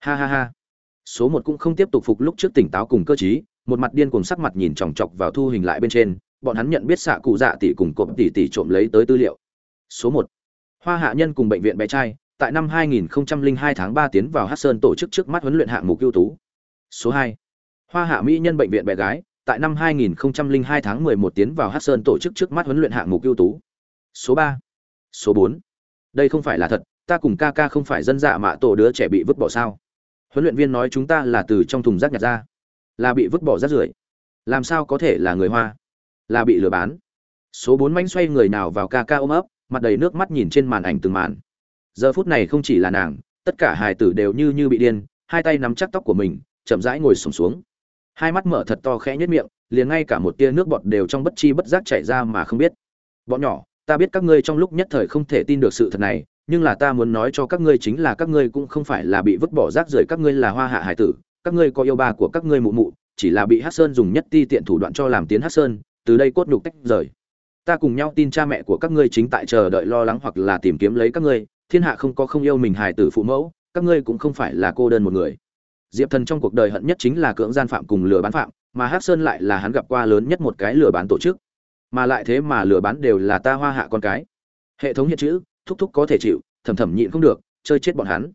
Ha ha ha số một cũng không tiếp tục phục lúc trước tỉnh táo cùng cơ chí một mặt điên cùng sắc mặt nhìn chòng chọc vào thu hình lại bên trên, bọn hắn nhận biết xạ cụ dạ tỷ cùng cộp tỷ tỷ trộm lấy tới tư liệu. Số một, hoa hạ nhân cùng bệnh viện bé trai, tại năm 2002 tháng 3 tiến vào hát sơn tổ chức trước mắt huấn luyện hạng mục ưu tú. Số hai, hoa hạ mỹ nhân bệnh viện bé gái, tại năm 2002 tháng 11 tiến vào hát sơn tổ chức trước mắt huấn luyện hạng mục ưu tú. Số ba, số bốn, đây không phải là thật, ta cùng ca ca không phải dân dạ mạ tổ đứa trẻ bị vứt bỏ sao? Huấn luyện viên nói chúng ta là từ trong thùng rác nhặt ra là bị vứt bỏ rác rưởi. Làm sao có thể là người hoa? Là bị lừa bán. Số bốn manh xoay người nào vào ca ca ôm ấp mặt đầy nước mắt nhìn trên màn ảnh từng màn. Giờ phút này không chỉ là nàng tất cả hài tử đều như như bị điên hai tay nắm chắc tóc của mình chậm rãi ngồi sùng xuống, xuống hai mắt mở thật to khẽ nhất miệng liền ngay cả một tia nước bọt đều trong bất chi bất giác chảy ra mà không biết. Bọn nhỏ ta biết các ngươi trong lúc nhất thời không thể tin được sự thật này nhưng là ta muốn nói cho các ngươi chính là các ngươi cũng không phải là bị vứt bỏ rác rưởi, các ngươi là hoa hạ hải tử, các ngươi có yêu ba của các ngươi mụ mụ, chỉ là bị hát sơn dùng nhất ti tiện thủ đoạn cho làm tiến hát sơn, từ đây cốt nhục tách rời. Ta cùng nhau tin cha mẹ của các ngươi chính tại chờ đợi lo lắng hoặc là tìm kiếm lấy các ngươi, thiên hạ không có không yêu mình hài tử phụ mẫu, các ngươi cũng không phải là cô đơn một người. Diệp thần trong cuộc đời hận nhất chính là cưỡng gian phạm cùng lừa bán phạm, mà hát sơn lại là hắn gặp qua lớn nhất một cái lừa bán tổ chức. Mà lại thế mà lừa bán đều là ta hoa hạ con cái. Hệ thống hiện chữ thúc thúc có thể chịu, thầm thầm nhịn không được, chơi chết bọn hắn.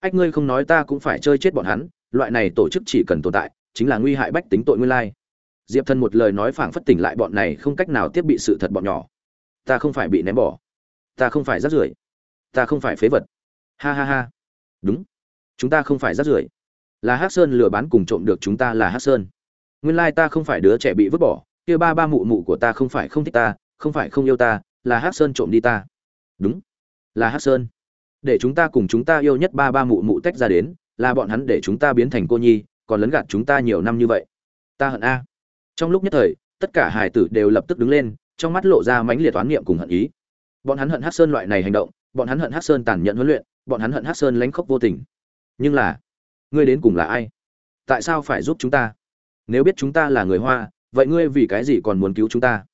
Ách ngươi không nói ta cũng phải chơi chết bọn hắn, loại này tổ chức chỉ cần tồn tại, chính là nguy hại bách tính tội nguyên lai. Diệp thần một lời nói phảng phất tỉnh lại bọn này không cách nào tiếp bị sự thật bọn nhỏ. Ta không phải bị ném bỏ. Ta không phải rác rưởi. Ta không phải phế vật. Ha ha ha. Đúng. Chúng ta không phải rác rưởi. Là hắc sơn lừa bán cùng trộm được chúng ta là hắc sơn. Nguyên lai ta không phải đứa trẻ bị vứt bỏ, kia ba ba mụ mụ của ta không phải không thích ta, không phải không yêu ta, là hắc sơn trộm đi ta. Đúng là hắc sơn. Để chúng ta cùng chúng ta yêu nhất ba ba mụ mụ tách ra đến, là bọn hắn để chúng ta biến thành cô nhi, còn lấn gạt chúng ta nhiều năm như vậy. Ta hận a. Trong lúc nhất thời, tất cả hải tử đều lập tức đứng lên, trong mắt lộ ra mãnh liệt toán niệm cùng hận ý. Bọn hắn hận hắc sơn loại này hành động, bọn hắn hận hắc sơn tàn nhẫn huấn luyện, bọn hắn hận hắc sơn lánh khóc vô tình. Nhưng là, ngươi đến cùng là ai? Tại sao phải giúp chúng ta? Nếu biết chúng ta là người hoa, vậy ngươi vì cái gì còn muốn cứu chúng ta?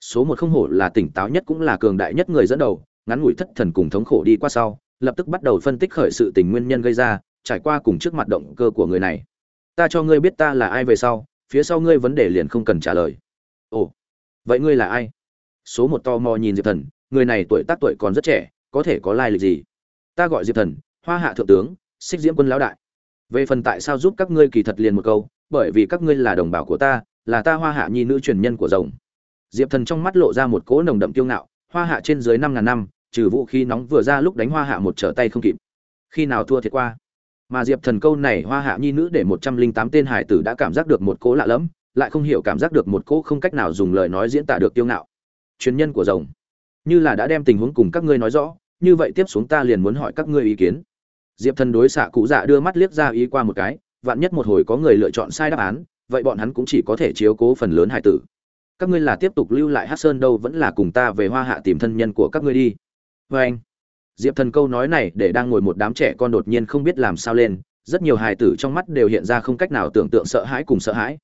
Số một không hổ là tỉnh táo nhất cũng là cường đại nhất người dẫn đầu ngắn ngủi thất thần cùng thống khổ đi qua sau, lập tức bắt đầu phân tích khởi sự tình nguyên nhân gây ra, trải qua cùng trước mặt động cơ của người này. Ta cho ngươi biết ta là ai về sau, phía sau ngươi vấn đề liền không cần trả lời. Ồ, vậy ngươi là ai? Số một to mò nhìn diệp thần, người này tuổi tác tuổi còn rất trẻ, có thể có lai lịch gì? Ta gọi diệp thần, hoa hạ thượng tướng, xích diễm quân lão đại. Về phần tại sao giúp các ngươi kỳ thật liền một câu, bởi vì các ngươi là đồng bào của ta, là ta hoa hạ nhi nữ truyền nhân của rồng. Diệp thần trong mắt lộ ra một cỗ nồng đậm kiêu ngạo, hoa hạ trên dưới năm ngàn năm trừ vũ khí nóng vừa ra lúc đánh hoa hạ một trở tay không kịp. Khi nào thua thiệt qua? Mà diệp thần câu này hoa hạ nhi nữ để một trăm linh tám tên hải tử đã cảm giác được một cỗ lạ lẫm, lại không hiểu cảm giác được một cỗ không cách nào dùng lời nói diễn tả được tiêu ngạo. Truyền nhân của rồng. Như là đã đem tình huống cùng các ngươi nói rõ, như vậy tiếp xuống ta liền muốn hỏi các ngươi ý kiến. Diệp thần đối xạ cụ dạ đưa mắt liếc ra ý qua một cái, vạn nhất một hồi có người lựa chọn sai đáp án, vậy bọn hắn cũng chỉ có thể chiếu cố phần lớn hải tử. Các ngươi là tiếp tục lưu lại hát sơn đâu vẫn là cùng ta về hoa hạ tìm thân nhân của các ngươi đi vê anh. Diệp thần câu nói này để đang ngồi một đám trẻ con đột nhiên không biết làm sao lên, rất nhiều hài tử trong mắt đều hiện ra không cách nào tưởng tượng sợ hãi cùng sợ hãi.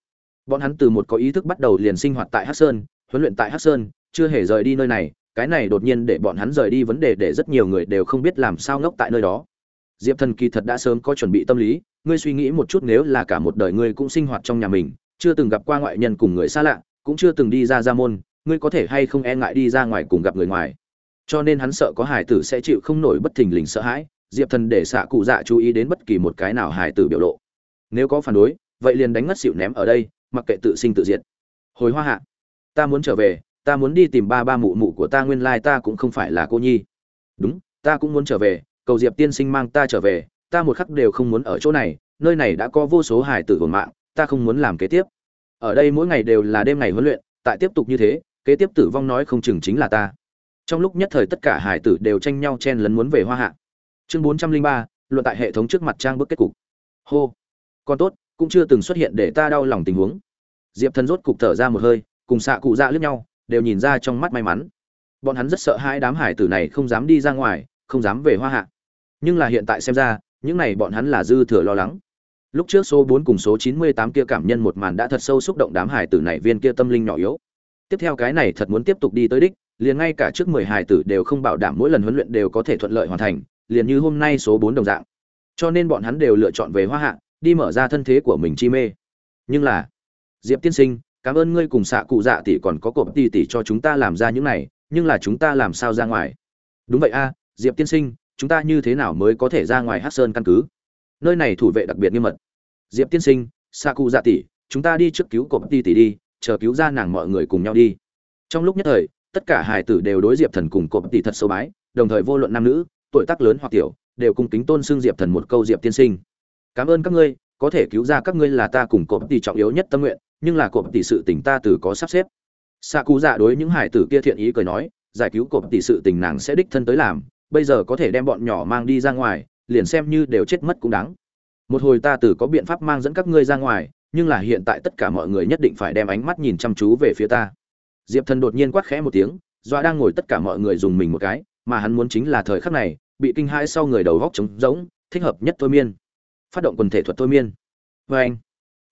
Bọn hắn từ một có ý thức bắt đầu liền sinh hoạt tại hát sơn, huấn luyện tại hát sơn, chưa hề rời đi nơi này, cái này đột nhiên để bọn hắn rời đi vấn đề để rất nhiều người đều không biết làm sao ngốc tại nơi đó. Diệp thần kỳ thật đã sớm có chuẩn bị tâm lý, ngươi suy nghĩ một chút nếu là cả một đời ngươi cũng sinh hoạt trong nhà mình, chưa từng gặp qua ngoại nhân cùng người xa lạ, cũng chưa từng đi ra ra môn, ngươi có thể hay không e ngại đi ra ngoài cùng gặp người ngoài? Cho nên hắn sợ có hải tử sẽ chịu không nổi bất thình lình sợ hãi, diệp thần để xạ cụ dạ chú ý đến bất kỳ một cái nào hải tử biểu lộ. Nếu có phản đối, vậy liền đánh ngất xịu ném ở đây, mặc kệ tự sinh tự diệt. Hồi hoa hạ, ta muốn trở về, ta muốn đi tìm ba ba mụ mụ của ta, nguyên lai ta cũng không phải là cô nhi. Đúng, ta cũng muốn trở về, cầu diệp tiên sinh mang ta trở về, ta một khắc đều không muốn ở chỗ này, nơi này đã có vô số hải tử hồn mạng, ta không muốn làm kế tiếp. Ở đây mỗi ngày đều là đêm ngày huấn luyện, tại tiếp tục như thế, kế tiếp tử vong nói không chừng chính là ta trong lúc nhất thời tất cả hải tử đều tranh nhau chen lấn muốn về hoa hạ. Chương bốn trăm linh ba, luận tại hệ thống trước mặt trang bức kết cục. Hô. Còn tốt, cũng chưa từng xuất hiện để ta đau lòng tình huống. Diệp thần rốt cục thở ra một hơi, cùng xạ cụ dạ lướt nhau, đều nhìn ra trong mắt may mắn. Bọn hắn rất sợ hai đám hải tử này không dám đi ra ngoài, không dám về hoa hạ. Nhưng là hiện tại xem ra, những này bọn hắn là dư thừa lo lắng. Lúc trước số bốn cùng số chín mươi tám kia cảm nhân một màn đã thật sâu xúc động đám hải tử này viên kia tâm linh nhỏ yếu. Tiếp theo cái này thật muốn tiếp tục đi tới đích liền ngay cả trước mười hải tử đều không bảo đảm mỗi lần huấn luyện đều có thể thuận lợi hoàn thành, liền như hôm nay số bốn đồng dạng. Cho nên bọn hắn đều lựa chọn về hoa hạ, đi mở ra thân thế của mình chi mê. Nhưng là, diệp tiên sinh, cảm ơn ngươi cùng xạ cụ dạ tỷ còn có cộp tỷ tỷ cho chúng ta làm ra những này, nhưng là chúng ta làm sao ra ngoài? Đúng vậy a, diệp tiên sinh, chúng ta như thế nào mới có thể ra ngoài Hắc sơn căn cứ? Nơi này thủ vệ đặc biệt nghiêm mật. Diệp tiên sinh, xạ cụ dạ tỷ, chúng ta đi trước cứu cộp tỷ tỷ đi, chờ cứu ra nàng mọi người cùng nhau đi. Trong lúc nhất thời tất cả hài tử đều đối diệp thần cùng cộp tỷ thật sâu bái, đồng thời vô luận nam nữ, tuổi tác lớn hoặc tiểu, đều cùng kính tôn xưng diệp thần một câu diệp tiên sinh. Cảm ơn các ngươi, có thể cứu ra các ngươi là ta cùng cộp tỷ trọng yếu nhất tâm nguyện, nhưng là cộp tỷ sự tình ta từ có sắp xếp. Xạ cụ dạ đối những hải tử kia thiện ý cười nói, giải cứu cộp tỷ sự tình nàng sẽ đích thân tới làm, bây giờ có thể đem bọn nhỏ mang đi ra ngoài, liền xem như đều chết mất cũng đáng. Một hồi ta từ có biện pháp mang dẫn các ngươi ra ngoài, nhưng là hiện tại tất cả mọi người nhất định phải đem ánh mắt nhìn chăm chú về phía ta diệp thần đột nhiên quát khẽ một tiếng doa đang ngồi tất cả mọi người dùng mình một cái, mà hắn muốn chính là thời khắc này, bị kinh hãi sau người đầu góc trống rỗng, thích hợp nhất thôi miên. Phát động quần thể thuật thôi miên. Vê anh,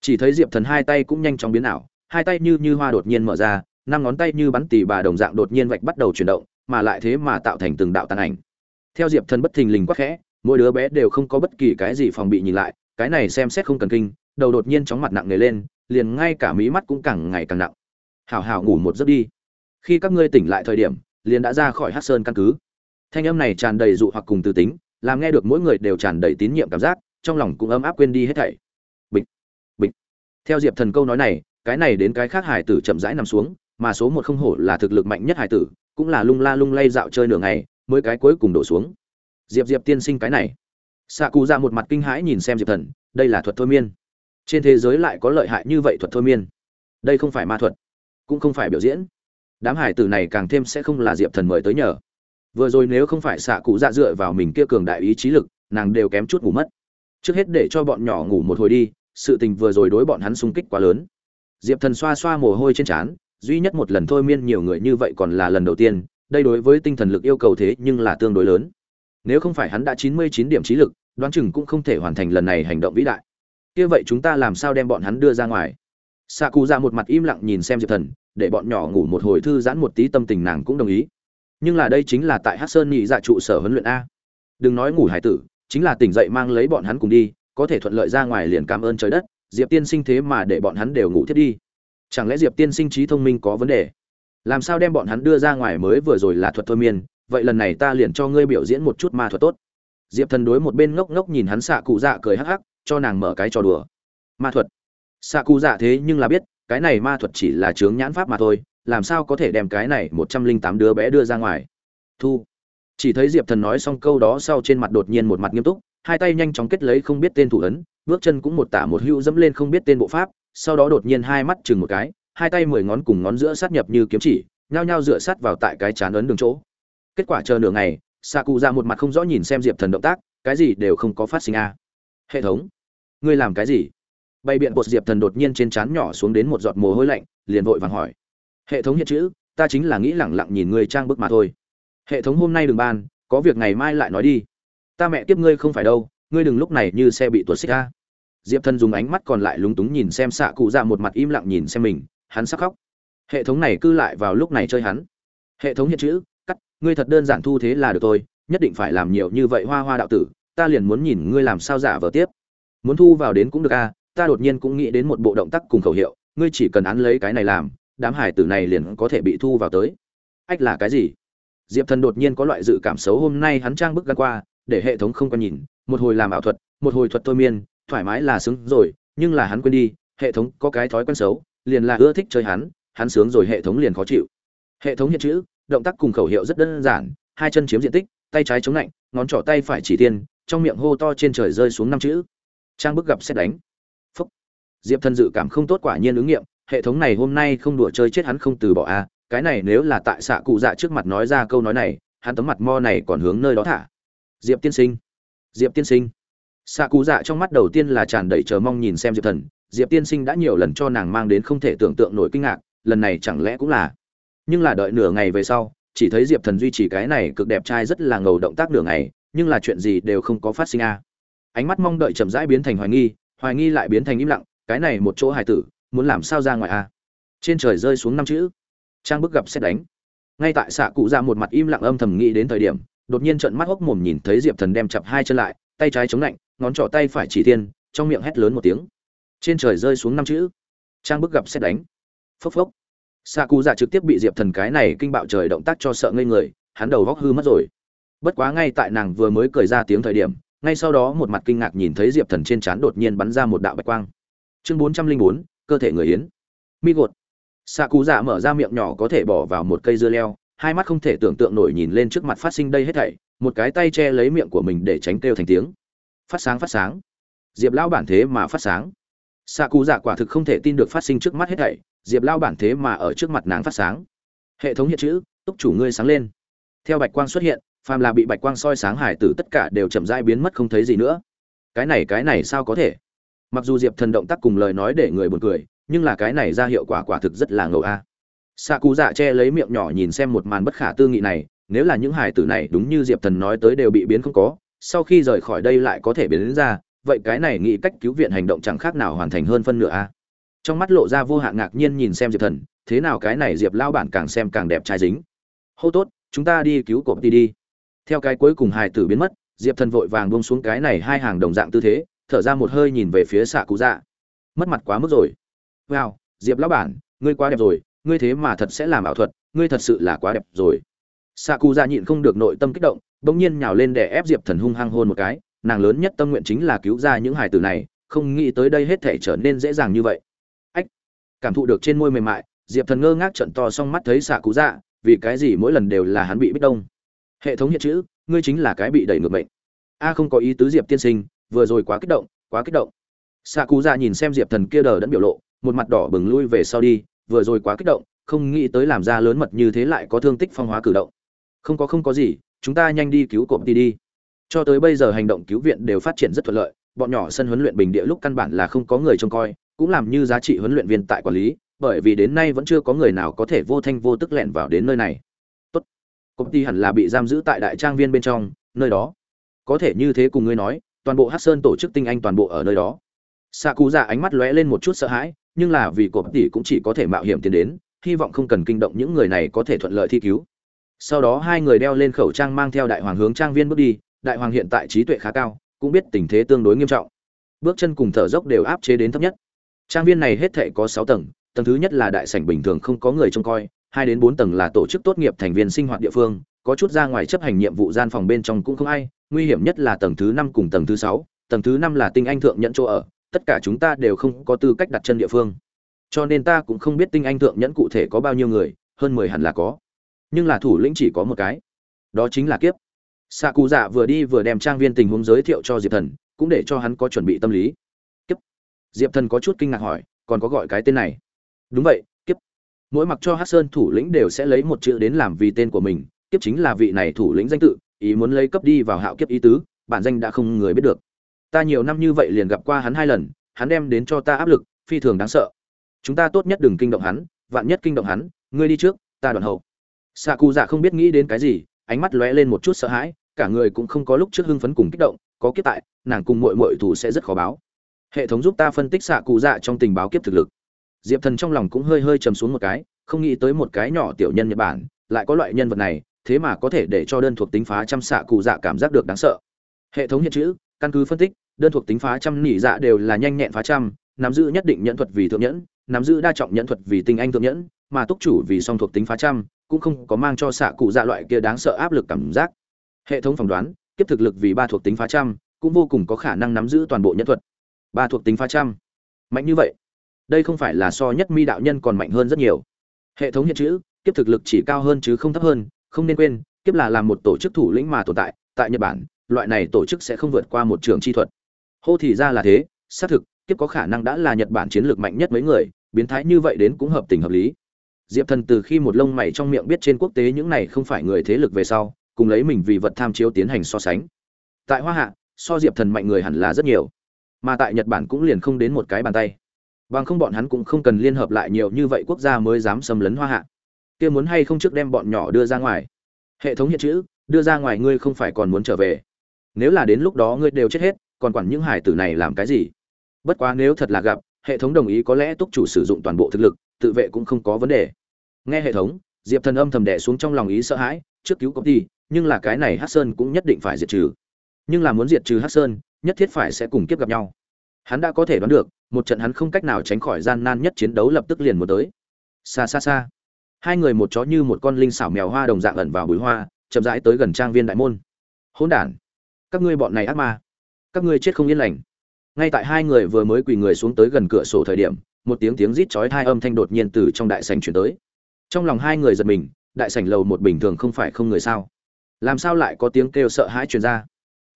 chỉ thấy diệp thần hai tay cũng nhanh chóng biến ảo, hai tay như như hoa đột nhiên mở ra, năm ngón tay như bắn tỉ bà đồng dạng đột nhiên vạch bắt đầu chuyển động, mà lại thế mà tạo thành từng đạo tàn ảnh. Theo diệp thần bất thình lình quắc khẽ, mỗi đứa bé đều không có bất kỳ cái gì phòng bị nhìn lại, cái này xem xét không cần kinh, đầu đột nhiên chóng mặt nặng nề lên, liền ngay cả mí mắt cũng càng ngày càng nặng hảo hảo ngủ một giấc đi. Khi các ngươi tỉnh lại thời điểm, liền đã ra khỏi hát sơn căn cứ. Thanh âm này tràn đầy dụ hoặc cùng từ tính, làm nghe được mỗi người đều tràn đầy tín nhiệm cảm giác, trong lòng cũng ấm áp quên đi hết thảy. Bịch bịch. Theo diệp thần câu nói này, cái này đến cái khác hải tử chậm rãi nằm xuống, mà số một không hổ là thực lực mạnh nhất hải tử, cũng là lung la lung lay dạo chơi nửa ngày, mới cái cuối cùng đổ xuống. Diệp diệp tiên sinh cái này. Xạ cụ ra dạ một mặt kinh hãi nhìn xem diệp thần, đây là thuật thôi miên. Trên thế giới lại có lợi hại như vậy thuật thôi miên. Đây không phải ma thuật cũng không phải biểu diễn. Đám hải tử này càng thêm sẽ không là diệp thần mời tới nhờ. Vừa rồi nếu không phải xạ cụ dạ dựa vào mình kia cường đại ý chí lực, nàng đều kém chút ngủ mất. Trước hết để cho bọn nhỏ ngủ một hồi đi, sự tình vừa rồi đối bọn hắn sung kích quá lớn. Diệp thần xoa xoa mồ hôi trên trán, duy nhất một lần thôi miên nhiều người như vậy còn là lần đầu tiên, đây đối với tinh thần lực yêu cầu thế nhưng là tương đối lớn. Nếu không phải hắn đã chín mươi chín điểm trí lực, đoán chừng cũng không thể hoàn thành lần này hành động vĩ đại. Kia vậy chúng ta làm sao đem bọn hắn đưa ra ngoài? Xạ cụ ra một mặt im lặng nhìn xem diệp thần, để bọn nhỏ ngủ một hồi thư giãn một tí tâm tình nàng cũng đồng ý. Nhưng là đây chính là tại hát sơn nhị dạ trụ sở huấn luyện a. Đừng nói ngủ hải tử, chính là tỉnh dậy mang lấy bọn hắn cùng đi, có thể thuận lợi ra ngoài liền cảm ơn trời đất, diệp tiên sinh thế mà để bọn hắn đều ngủ thiết đi. Chẳng lẽ diệp tiên sinh trí thông minh có vấn đề? Làm sao đem bọn hắn đưa ra ngoài mới vừa rồi là thuật thôi miên, vậy lần này ta liền cho ngươi biểu diễn một chút ma thuật tốt. Diệp thần đối một bên ngốc ngốc nhìn hắn xạ cụ dạ cười hắc hắc, cho nàng mở cái trò đùa. Ma thuật xạ cụ dạ thế nhưng là biết, cái này ma thuật chỉ là chướng nhãn pháp mà thôi, làm sao có thể đem cái này một trăm linh tám đứa bé đưa ra ngoài? Thu. Chỉ thấy diệp thần nói xong câu đó sau trên mặt đột nhiên một mặt nghiêm túc, hai tay nhanh chóng kết lấy không biết tên thủ ấn, bước chân cũng một tả một hữu dẫm lên không biết tên bộ pháp, sau đó đột nhiên hai mắt chừng một cái, hai tay mười ngón cùng ngón giữa sát nhập như kiếm chỉ, nhao nhao dựa sát vào tại cái chán ấn đường chỗ. Kết quả chờ nửa ngày, xạ cụ ra một mặt không rõ nhìn xem diệp thần động tác, cái gì đều không có phát sinh a. Hệ thống, ngươi làm cái gì? Bày biện bột diệp thần đột nhiên trên trán nhỏ xuống đến một giọt mồ hôi lạnh, liền vội vàng hỏi. Hệ thống hiện chữ, ta chính là nghĩ lẳng lặng nhìn ngươi trang bức mà thôi. Hệ thống hôm nay đừng ban, có việc ngày mai lại nói đi. Ta mẹ tiếp ngươi không phải đâu, ngươi đừng lúc này như xe bị tuột xích ra diệp thần dùng ánh mắt còn lại lúng túng nhìn xem xạ cụ ra một mặt im lặng nhìn xem mình, hắn sắc khóc. Hệ thống này cứ lại vào lúc này chơi hắn. Hệ thống hiện chữ, cắt, ngươi thật đơn giản thu thế là được tôi nhất định phải làm nhiều như vậy hoa hoa đạo tử, ta liền muốn nhìn ngươi làm sao giả vờ tiếp. Muốn thu vào đến cũng được a ta đột nhiên cũng nghĩ đến một bộ động tác cùng khẩu hiệu, ngươi chỉ cần án lấy cái này làm, đám hải tử này liền có thể bị thu vào tới. Ách là cái gì? Diệp thần đột nhiên có loại dự cảm xấu, hôm nay hắn trang bức gan qua, để hệ thống không còn nhìn, một hồi làm ảo thuật, một hồi thuật thôi miên, thoải mái là sướng rồi, nhưng là hắn quên đi, hệ thống có cái thói quen xấu, liền là ưa thích chơi hắn hắn sướng rồi hệ thống liền khó chịu. Hệ thống hiện chữ, động tác cùng khẩu hiệu rất đơn giản, hai chân chiếm diện tích, tay trái chống lạnh, ngón trỏ tay phải chỉ tiên trong miệng hô to trên trời rơi xuống năm chữ. Trang bức gặp xét đánh diệp thần dự cảm không tốt quả nhiên ứng nghiệm, hệ thống này hôm nay không đùa chơi chết hắn không từ bỏ a cái này nếu là tại xạ cụ dạ trước mặt nói ra câu nói này, hắn tấm mặt mo này còn hướng nơi đó thả. Diệp tiên sinh, diệp tiên sinh. Xạ cụ dạ trong mắt đầu tiên là tràn đầy chờ mong nhìn xem diệp thần, diệp tiên sinh đã nhiều lần cho nàng mang đến không thể tưởng tượng nổi kinh ngạc, lần này chẳng lẽ cũng là. Nhưng là đợi nửa ngày về sau, chỉ thấy diệp thần duy trì cái này cực đẹp trai rất là ngầu động tác nửa ngày, nhưng là chuyện gì đều không có phát sinh a ánh mắt mong đợi chậm rãi biến thành hoài nghi hoài nghi lại biến thành im lặng cái này một chỗ hài tử, muốn làm sao ra ngoài a trên trời rơi xuống năm chữ. Trang bức gặp xét đánh. Ngay tại xạ cụ ra một mặt im lặng âm thầm nghĩ đến thời điểm, đột nhiên trận mắt hốc mồm nhìn thấy diệp thần đem chặp hai chân lại, tay trái chống lạnh, ngón trỏ tay phải chỉ tiên trong miệng hét lớn một tiếng. Trên trời rơi xuống năm chữ. Trang bức gặp xét đánh. Phốc phốc. Xạ cụ dạ trực tiếp bị diệp thần cái này kinh bạo trời động tác cho sợ ngây người, hắn đầu góc hư mất rồi. Bất quá ngay tại nàng vừa mới cười ra tiếng thời điểm, ngay sau đó một mặt kinh ngạc nhìn thấy diệp thần trên trán đột nhiên bắn ra một đạo bạch quang chương bốn trăm linh bốn, cơ thể người hiến mi gột. Xạ cụ dạ mở ra miệng nhỏ có thể bỏ vào một cây dưa leo, hai mắt không thể tưởng tượng nổi nhìn lên trước mặt phát sinh đây hết thảy, một cái tay che lấy miệng của mình để tránh kêu thành tiếng. Phát sáng phát sáng. Diệp lão bản thế mà phát sáng. Xạ cụ dạ quả thực không thể tin được phát sinh trước mắt hết thảy, diệp lao bản thế mà ở trước mặt nàng phát sáng. Hệ thống hiện chữ, túc chủ ngươi sáng lên. Theo bạch quang xuất hiện, phàm là bị bạch quang soi sáng hải tử tất cả đều chậm rãi biến mất không thấy gì nữa. Cái này cái này sao có thể? Mặc dù diệp thần động tác cùng lời nói để người buồn cười, nhưng là cái này ra hiệu quả quả thực rất là ngầu a. À. Xạ cụ dạ che lấy miệng nhỏ nhìn xem một màn bất khả tư nghị này, nếu là những hải tử này đúng như diệp thần nói tới đều bị biến không có, sau khi rời khỏi đây lại có thể biến đến ra, vậy cái này nghĩ cách cứu viện hành động chẳng khác nào hoàn thành hơn phân nửa a. À. Trong mắt lộ ra vô hạn ngạc nhiên nhìn xem diệp thần, thế nào cái này diệp lao bản càng xem càng đẹp trai dính. Hô tốt, chúng ta đi cứu cộp đi đi. Theo cái cuối cùng hài tử biến mất, diệp thần vội vàng buông xuống cái này hai hàng đồng dạng tư thế thở ra một hơi nhìn về phía xạ cụ dạ. Mất mặt quá mức rồi. Wow, diệp lão bản, ngươi quá đẹp rồi, ngươi thế mà thật sẽ làm ảo thuật, ngươi thật sự là quá đẹp rồi. Xạ cụ dạ nhịn không được nội tâm kích động, bỗng nhiên nhào lên để ép diệp thần hung hăng hôn một cái. Nàng lớn nhất tâm nguyện chính là cứu ra những hài tử này, không nghĩ tới đây hết thể trở nên dễ dàng như vậy. Ách, cảm thụ được trên môi mềm mại, diệp thần ngơ ngác trận to xong mắt thấy xạ cụ dạ vì cái gì mỗi lần đều là hắn bị bích đông. Hệ thống hiện chữ, ngươi chính là cái bị đẩy ngược mệnh. A không có ý tứ diệp tiên sinh vừa rồi quá kích động, quá kích động. Xạ cụ dạ nhìn xem diệp thần kia đờ đẫn biểu lộ, một mặt đỏ bừng lui về sau đi, vừa rồi quá kích động, không nghĩ tới làm ra lớn mật như thế lại có thương tích phong hóa cử động. Không có không có gì, chúng ta nhanh đi cứu cộm đi đi. Cho tới bây giờ hành động cứu viện đều phát triển rất thuận lợi, bọn nhỏ sân huấn luyện bình địa lúc căn bản là không có người trông coi, cũng làm như giá trị huấn luyện viên tại quản lý, bởi vì đến nay vẫn chưa có người nào có thể vô thanh vô tức lẻn vào đến nơi này. Tốt. Công ty hẳn là bị giam giữ tại đại trang viên bên trong, nơi đó. Có thể như thế cùng ngươi nói toàn bộ hát sơn tổ chức tinh anh toàn bộ ở nơi đó. Xạ cụ dạ ánh mắt lóe lên một chút sợ hãi, nhưng là vì cộp tỷ cũng chỉ có thể mạo hiểm tiến đến, hy vọng không cần kinh động những người này có thể thuận lợi thi cứu. Sau đó hai người đeo lên khẩu trang mang theo đại hoàng hướng trang viên bước đi, đại hoàng hiện tại trí tuệ khá cao, cũng biết tình thế tương đối nghiêm trọng. Bước chân cùng thở dốc đều áp chế đến thấp nhất. Trang viên này hết thệ có sáu tầng tầng thứ nhất là đại sảnh bình thường không có người trông coi, hai đến bốn tầng là tổ chức tốt nghiệp thành viên sinh hoạt địa phương, có chút ra ngoài chấp hành nhiệm vụ gian phòng bên trong cũng không ai nguy hiểm nhất là tầng thứ năm cùng tầng thứ sáu, tầng thứ năm là tinh anh thượng nhẫn chỗ ở, tất cả chúng ta đều không có tư cách đặt chân địa phương. Cho nên ta cũng không biết tinh anh thượng nhẫn cụ thể có bao nhiêu người, hơn mười hẳn là có. Nhưng là thủ lĩnh chỉ có một cái. Đó chính là kiếp. Xạ cụ dạ vừa đi vừa đem trang viên tình huống giới thiệu cho diệp thần, cũng để cho hắn có chuẩn bị tâm lý. Kiếp. Diệp thần có chút kinh ngạc hỏi, còn có gọi cái tên này? Đúng vậy, kiếp. Mỗi mặc cho hát sơn thủ lĩnh đều sẽ lấy một chữ đến làm vì tên của mình, kiếp chính là vị này thủ lĩnh danh tự ý muốn lấy cấp đi vào hạo kiếp ý tứ, bản danh đã không người biết được. Ta nhiều năm như vậy liền gặp qua hắn hai lần, hắn đem đến cho ta áp lực, phi thường đáng sợ. Chúng ta tốt nhất đừng kinh động hắn, vạn nhất kinh động hắn, ngươi đi trước, ta đoạn hậu. Xạ cụ dạ không biết nghĩ đến cái gì, ánh mắt lóe lên một chút sợ hãi, cả người cũng không có lúc trước hưng phấn cùng kích động, có kiếp tại, nàng cùng mội mội thủ sẽ rất khó báo. Hệ thống giúp ta phân tích xạ cụ dạ trong tình báo kiếp thực lực. Diệp thần trong lòng cũng hơi hơi chầm xuống một cái, không nghĩ tới một cái nhỏ tiểu nhân nhật bản, lại có loại nhân vật này thế mà có thể để cho đơn thuộc tính phá trăm xạ cụ dạ cảm giác được đáng sợ. Hệ thống hiện chữ, căn cứ phân tích, đơn thuộc tính phá trăm nỉ dạ đều là nhanh nhẹn phá trăm, nắm giữ nhất định nhẫn thuật vì thượng nhẫn, nắm giữ đa trọng nhẫn thuật vì tinh anh thượng nhẫn, mà túc chủ vì song thuộc tính phá trăm cũng không có mang cho xạ cụ dạ loại kia đáng sợ áp lực cảm giác. Hệ thống phỏng đoán, kiếp thực lực vì ba thuộc tính phá trăm cũng vô cùng có khả năng nắm giữ toàn bộ nhẫn thuật. Ba thuộc tính phá trăm, mạnh như vậy, đây không phải là so nhất mi đạo nhân còn mạnh hơn rất nhiều. Hệ thống hiện chữ, kiếp thực lực chỉ cao hơn chứ không thấp hơn không nên quên, kiếp là làm một tổ chức thủ lĩnh mà tồn tại tại nhật bản, loại này tổ chức sẽ không vượt qua một trường chi thuật. Hô thì ra là thế, xác thực, kiếp có khả năng đã là nhật bản chiến lược mạnh nhất mấy người, biến thái như vậy đến cũng hợp tình hợp lý. Diệp thần từ khi một lông mày trong miệng biết trên quốc tế những này không phải người thế lực về sau, cùng lấy mình vì vật tham chiếu tiến hành so sánh. Tại hoa hạ, so diệp thần mạnh người hẳn là rất nhiều, mà tại nhật bản cũng liền không đến một cái bàn tay. Bằng không bọn hắn cũng không cần liên hợp lại nhiều như vậy quốc gia mới dám xâm lấn hoa hạ kia muốn hay không trước đem bọn nhỏ đưa ra ngoài. Hệ thống hiện chữ, đưa ra ngoài ngươi không phải còn muốn trở về. Nếu là đến lúc đó ngươi đều chết hết, còn quản những hải tử này làm cái gì? Bất quá nếu thật là gặp, hệ thống đồng ý có lẽ túc chủ sử dụng toàn bộ thực lực, tự vệ cũng không có vấn đề. Nghe hệ thống, diệp thần âm thầm đẻ xuống trong lòng ý sợ hãi, trước cứu công ty nhưng là cái này hát sơn cũng nhất định phải diệt trừ. Nhưng là muốn diệt trừ hát sơn, nhất thiết phải sẽ cùng kiếp gặp nhau. Hắn đã có thể đoán được, một trận hắn không cách nào tránh khỏi gian nan nhất chiến đấu lập tức liền một tới. Xa xa xa hai người một chó như một con linh xảo mèo hoa đồng dạng ẩn vào bụi hoa, chậm rãi tới gần trang viên đại môn. Hỗn đản, các ngươi bọn này ác ma, các ngươi chết không yên lành. Ngay tại hai người vừa mới quỳ người xuống tới gần cửa sổ thời điểm, một tiếng tiếng rít chói hai âm thanh đột nhiên từ trong đại sảnh chuyển tới. Trong lòng hai người giật mình, đại sảnh lầu một bình thường không phải không người sao? Làm sao lại có tiếng kêu sợ hãi truyền ra?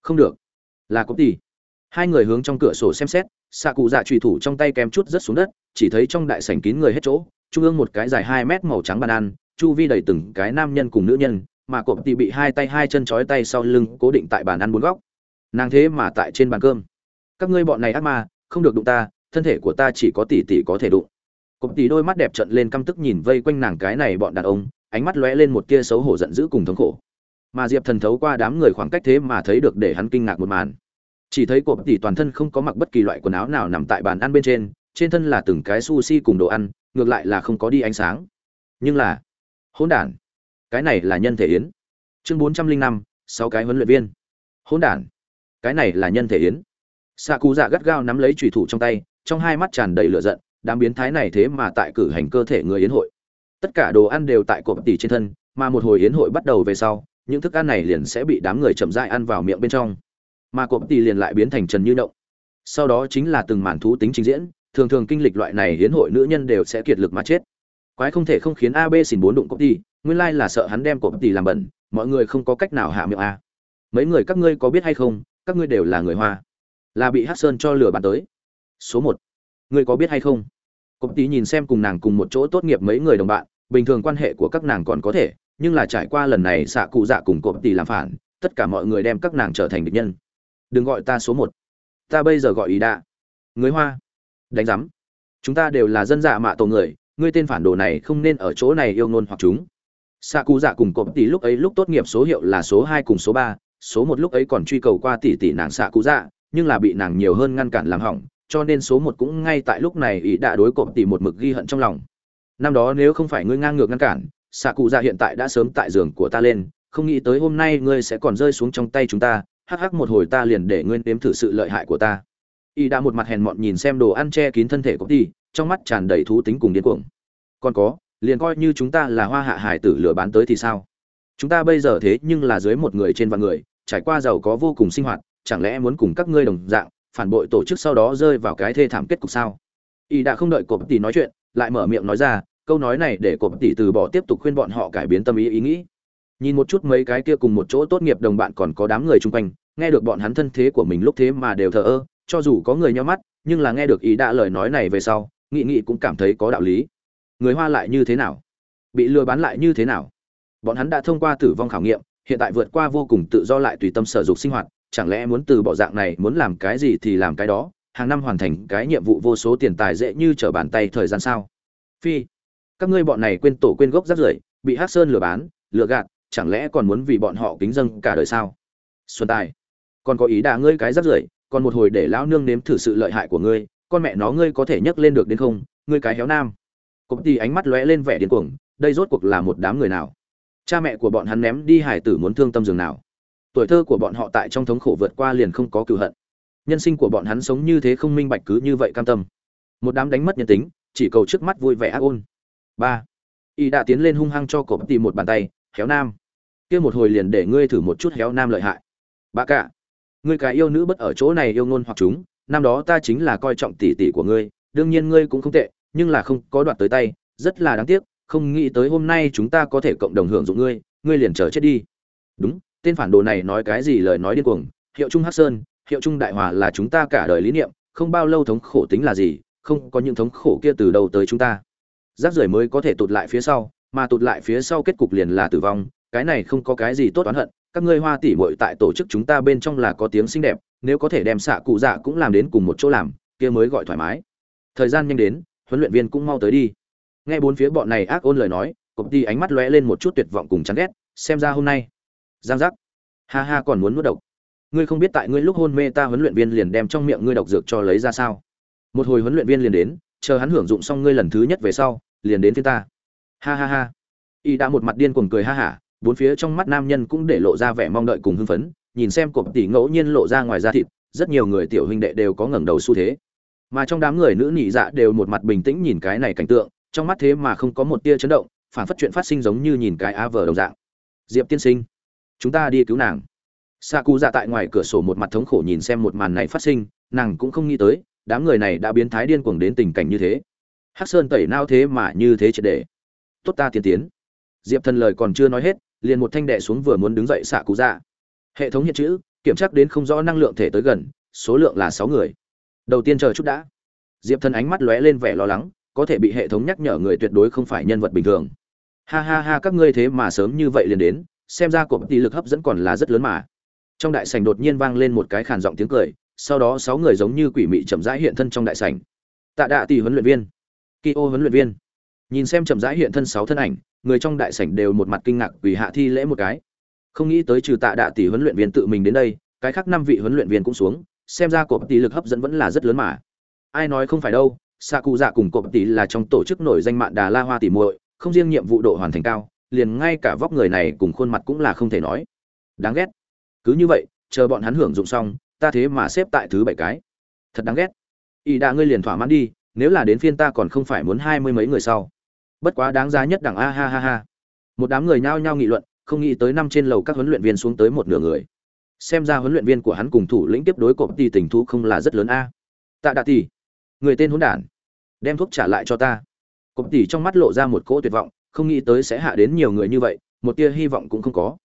Không được. Là có tỷ hai người hướng trong cửa sổ xem xét xạ cụ dạ trùy thủ trong tay kém chút rất xuống đất, chỉ thấy trong đại sảnh kín người hết chỗ trung ương một cái dài hai mét màu trắng bàn ăn, chu vi đầy từng cái nam nhân cùng nữ nhân, mà cộp tỷ bị hai tay hai chân trói tay sau lưng cố định tại bàn ăn bốn góc. Nàng thế mà tại trên bàn cơm. Các ngươi bọn này ác ma, không được đụng ta, thân thể của ta chỉ có tỷ tỷ có thể đụng. Cộp tỷ đôi mắt đẹp trợn lên căm tức nhìn vây quanh nàng cái này bọn đàn ông, ánh mắt lóe lên một tia xấu hổ giận dữ cùng thống khổ. Mà diệp thần thấu qua đám người khoảng cách thế mà thấy được để hắn kinh ngạc một màn. Chỉ thấy cộp tỷ toàn thân không có mặc bất kỳ loại quần áo nào nằm tại bàn ăn bên trên trên thân là từng cái sushi cùng đồ ăn ngược lại là không có đi ánh sáng. Nhưng là, hỗn đản. Cái này là nhân thể yến. Chương bốn trăm linh năm, sáu cái huấn luyện viên. Hỗn đản. Cái này là nhân thể yến. Xạ cụ dạ gắt gao nắm lấy trùy thủ trong tay, trong hai mắt tràn đầy lửa giận, đám biến thái này thế mà tại cử hành cơ thể người yến hội. Tất cả đồ ăn đều tại cộp tỷ trên thân, mà một hồi yến hội bắt đầu về sau, những thức ăn này liền sẽ bị đám người chậm rãi ăn vào miệng bên trong. Mà cộp tỷ liền lại biến thành trần như động. Sau đó chính là từng màn thú tính trình diễn thường thường kinh lịch loại này hiến hội nữ nhân đều sẽ kiệt lực mà chết. Quái không thể không khiến ab xin bốn đụng cộp tỷ nguyên lai là sợ hắn đem cộp tỷ làm bẩn, mọi người không có cách nào hạ miệng a. Mấy người các ngươi có biết hay không, các ngươi đều là người hoa. Là bị hát sơn cho lừa bàn tới. Số một. Ngươi có biết hay không? Cộp tỷ nhìn xem cùng nàng cùng một chỗ tốt nghiệp mấy người đồng bạn, bình thường quan hệ của các nàng còn có thể, nhưng là trải qua lần này xạ cụ dạ cùng cộp tỷ làm phản, tất cả mọi người đem các nàng trở thành địch nhân. Đừng gọi ta số một. Ta bây giờ gọi ý đạ người hoa đánh giám. Chúng ta đều là dân dạ mạ tổ người, ngươi tên phản đồ này không nên ở chỗ này yêu ngôn hoặc chúng. Xạ cụ dạ cùng cộp tỷ lúc ấy lúc tốt nghiệp số hiệu là số hai cùng số ba, số một lúc ấy còn truy cầu qua tỷ tỷ nàng xạ cụ dạ nhưng là bị nàng nhiều hơn ngăn cản làm hỏng, cho nên số một cũng ngay tại lúc này ý đã đối cộp tỷ một mực ghi hận trong lòng. Năm đó nếu không phải ngươi ngang ngược ngăn cản xạ cụ dạ hiện tại đã sớm tại giường của ta lên, không nghĩ tới hôm nay ngươi sẽ còn rơi xuống trong tay chúng ta, hắc hắc một hồi ta liền để ngươi nếm thử sự lợi hại của ta y đã một mặt hèn mọn nhìn xem đồ ăn che kín thân thể của ty trong mắt tràn đầy thú tính cùng điên cuồng. Còn có, liền coi như chúng ta là hoa hạ hải tử lừa bán tới thì sao? Chúng ta bây giờ thế nhưng là dưới một người trên vạn người, trải qua giàu có vô cùng sinh hoạt, chẳng lẽ muốn cùng các ngươi đồng dạng, phản bội tổ chức sau đó rơi vào cái thê thảm kết cục sao? Y đã không đợi cộp tỷ nói chuyện, lại mở miệng nói ra, câu nói này để cộp tỷ từ bỏ tiếp tục khuyên bọn họ cải biến tâm ý ý nghĩ. Nhìn một chút mấy cái kia cùng một chỗ tốt nghiệp đồng bạn còn có đám người chung quanh, nghe được bọn hắn thân thế của mình lúc thế mà đều thờ ơ cho dù có người nhau mắt, nhưng là nghe được ý đã lời nói này về sau, nghị nghị cũng cảm thấy có đạo lý. Người hoa lại như thế nào? Bị lừa bán lại như thế nào? Bọn hắn đã thông qua tử vong khảo nghiệm, hiện tại vượt qua vô cùng tự do lại tùy tâm sở dục sinh hoạt, chẳng lẽ muốn từ bỏ dạng này, muốn làm cái gì thì làm cái đó, hàng năm hoàn thành cái nhiệm vụ vô số tiền tài dễ như trở bàn tay thời gian sao? Phi, các ngươi bọn này quên tổ quên gốc rác rưởi, bị hát sơn lừa bán, lừa gạt, chẳng lẽ còn muốn vì bọn họ kính dâng cả đời sao? Xuân tài, còn có ý đà ngươi cái rác rưởi còn một hồi để lão nương nếm thử sự lợi hại của ngươi, con mẹ nó ngươi có thể nhấc lên được đến không? Ngươi cái héo nam. Cụm tì ánh mắt lóe lên vẻ điên cuồng, đây rốt cuộc là một đám người nào? Cha mẹ của bọn hắn ném đi hải tử muốn thương tâm giường nào? Tuổi thơ của bọn họ tại trong thống khổ vượt qua liền không có cựu hận. Nhân sinh của bọn hắn sống như thế không minh bạch cứ như vậy cam tâm. Một đám đánh mất nhân tính, chỉ cầu trước mắt vui vẻ ác ôn. Ba. Y đã tiến lên hung hăng cho cổ tì một bàn tay, héo nam. Kia một hồi liền để ngươi thử một chút héo nam lợi hại. Bà cả ngươi cái yêu nữ bất ở chỗ này yêu ngôn hoặc chúng, năm đó ta chính là coi trọng tỷ tỷ của ngươi, đương nhiên ngươi cũng không tệ, nhưng là không có đoạt tới tay, rất là đáng tiếc, không nghĩ tới hôm nay chúng ta có thể cộng đồng hưởng dụng ngươi ngươi liền chờ chết đi. Đúng, tên phản đồ này nói cái gì lời nói điên cuồng, hiệu trung hắc sơn, hiệu trung đại hòa là chúng ta cả đời lý niệm, không bao lâu thống khổ tính là gì, không có những thống khổ kia từ đầu tới chúng ta. Rác rưởi mới có thể tụt lại phía sau, mà tụt lại phía sau kết cục liền là tử vong, cái này không có cái gì tốt oán hận các ngươi hoa tỷ muội tại tổ chức chúng ta bên trong là có tiếng xinh đẹp, nếu có thể đem xạ cụ dạ cũng làm đến cùng một chỗ làm, kia mới gọi thoải mái. Thời gian nhanh đến, huấn luyện viên cũng mau tới đi. Nghe bốn phía bọn này ác ôn lời nói, cục ti ánh mắt lóe lên một chút tuyệt vọng cùng chán ghét, xem ra hôm nay, giang giác. Ha ha, còn muốn nuốt độc. Ngươi không biết tại ngươi lúc hôn mê ta huấn luyện viên liền đem trong miệng ngươi độc dược cho lấy ra sao? Một hồi huấn luyện viên liền đến, chờ hắn hưởng dụng xong ngươi lần thứ nhất về sau, liền đến phía ta. Ha ha ha. Y đã một mặt điên cuồng cười ha hả bốn phía trong mắt nam nhân cũng để lộ ra vẻ mong đợi cùng hưng phấn, nhìn xem cộp tỷ ngẫu nhiên lộ ra ngoài da thịt, rất nhiều người tiểu huynh đệ đều có ngẩng đầu xu thế. Mà trong đám người nữ nhị dạ đều một mặt bình tĩnh nhìn cái này cảnh tượng, trong mắt thế mà không có một tia chấn động, phản phất chuyện phát sinh giống như nhìn cái a vờ đồng dạng. Diệp tiên sinh, chúng ta đi cứu nàng. Sa cụ dạ tại ngoài cửa sổ một mặt thống khổ nhìn xem một màn này phát sinh, nàng cũng không nghĩ tới, đám người này đã biến thái điên cuồng đến tình cảnh như thế. Hắc sơn tẩy nao thế mà như thế triệt để. Tốt ta tiên tiến. Diệp thần lời còn chưa nói hết liền một thanh đệ xuống vừa muốn đứng dậy xạ cụ dạ hệ thống hiện chữ, kiểm tra đến không rõ năng lượng thể tới gần, số lượng là sáu người. Đầu tiên chờ chút đã. Diệp thần ánh mắt lóe lên vẻ lo lắng, có thể bị hệ thống nhắc nhở người tuyệt đối không phải nhân vật bình thường. Ha ha ha, các ngươi thế mà sớm như vậy liền đến, xem ra cuộc tỷ lực hấp dẫn còn là rất lớn mà. Trong đại sảnh đột nhiên vang lên một cái khàn giọng tiếng cười, sau đó sáu người giống như quỷ mị chậm rãi hiện thân trong đại sảnh. Tạ đạ tỷ huấn luyện viên. Kỳ ô huấn luyện viên nhìn xem chậm rãi hiện thân sáu thân ảnh, người trong đại sảnh đều một mặt kinh ngạc vì hạ thi lễ một cái. Không nghĩ tới trừ tạ đạ tỷ huấn luyện viên tự mình đến đây, cái khác năm vị huấn luyện viên cũng xuống, xem ra cộp tỷ lực hấp dẫn vẫn là rất lớn mà. Ai nói không phải đâu xạ cụ dạ cùng cộp tỷ là trong tổ chức nổi danh mạng đà la hoa tỷ muội, không riêng nhiệm vụ độ hoàn thành cao, liền ngay cả vóc người này cùng khuôn mặt cũng là không thể nói. Đáng ghét. Cứ như vậy, chờ bọn hắn hưởng dụng xong, ta thế mà xếp tại thứ bảy cái. Thật đáng ghét. Y đã ngươi liền thỏa mãn đi, nếu là đến phiên ta còn không phải muốn hai mươi mấy người sau bất quá đáng giá nhất đẳng a, ha ha ha. Một đám người nhao nhao nghị luận, không nghĩ tới năm trên lầu các huấn luyện viên xuống tới một nửa người. Xem ra huấn luyện viên của hắn cùng thủ lĩnh tiếp đối cộp tỷ tình thú không là rất lớn a. Tạ đạ tỷ người tên hỗn đản, đem thuốc trả lại cho ta. Cộp tỷ trong mắt lộ ra một cỗ tuyệt vọng, không nghĩ tới sẽ hạ đến nhiều người như vậy, một tia hy vọng cũng không có.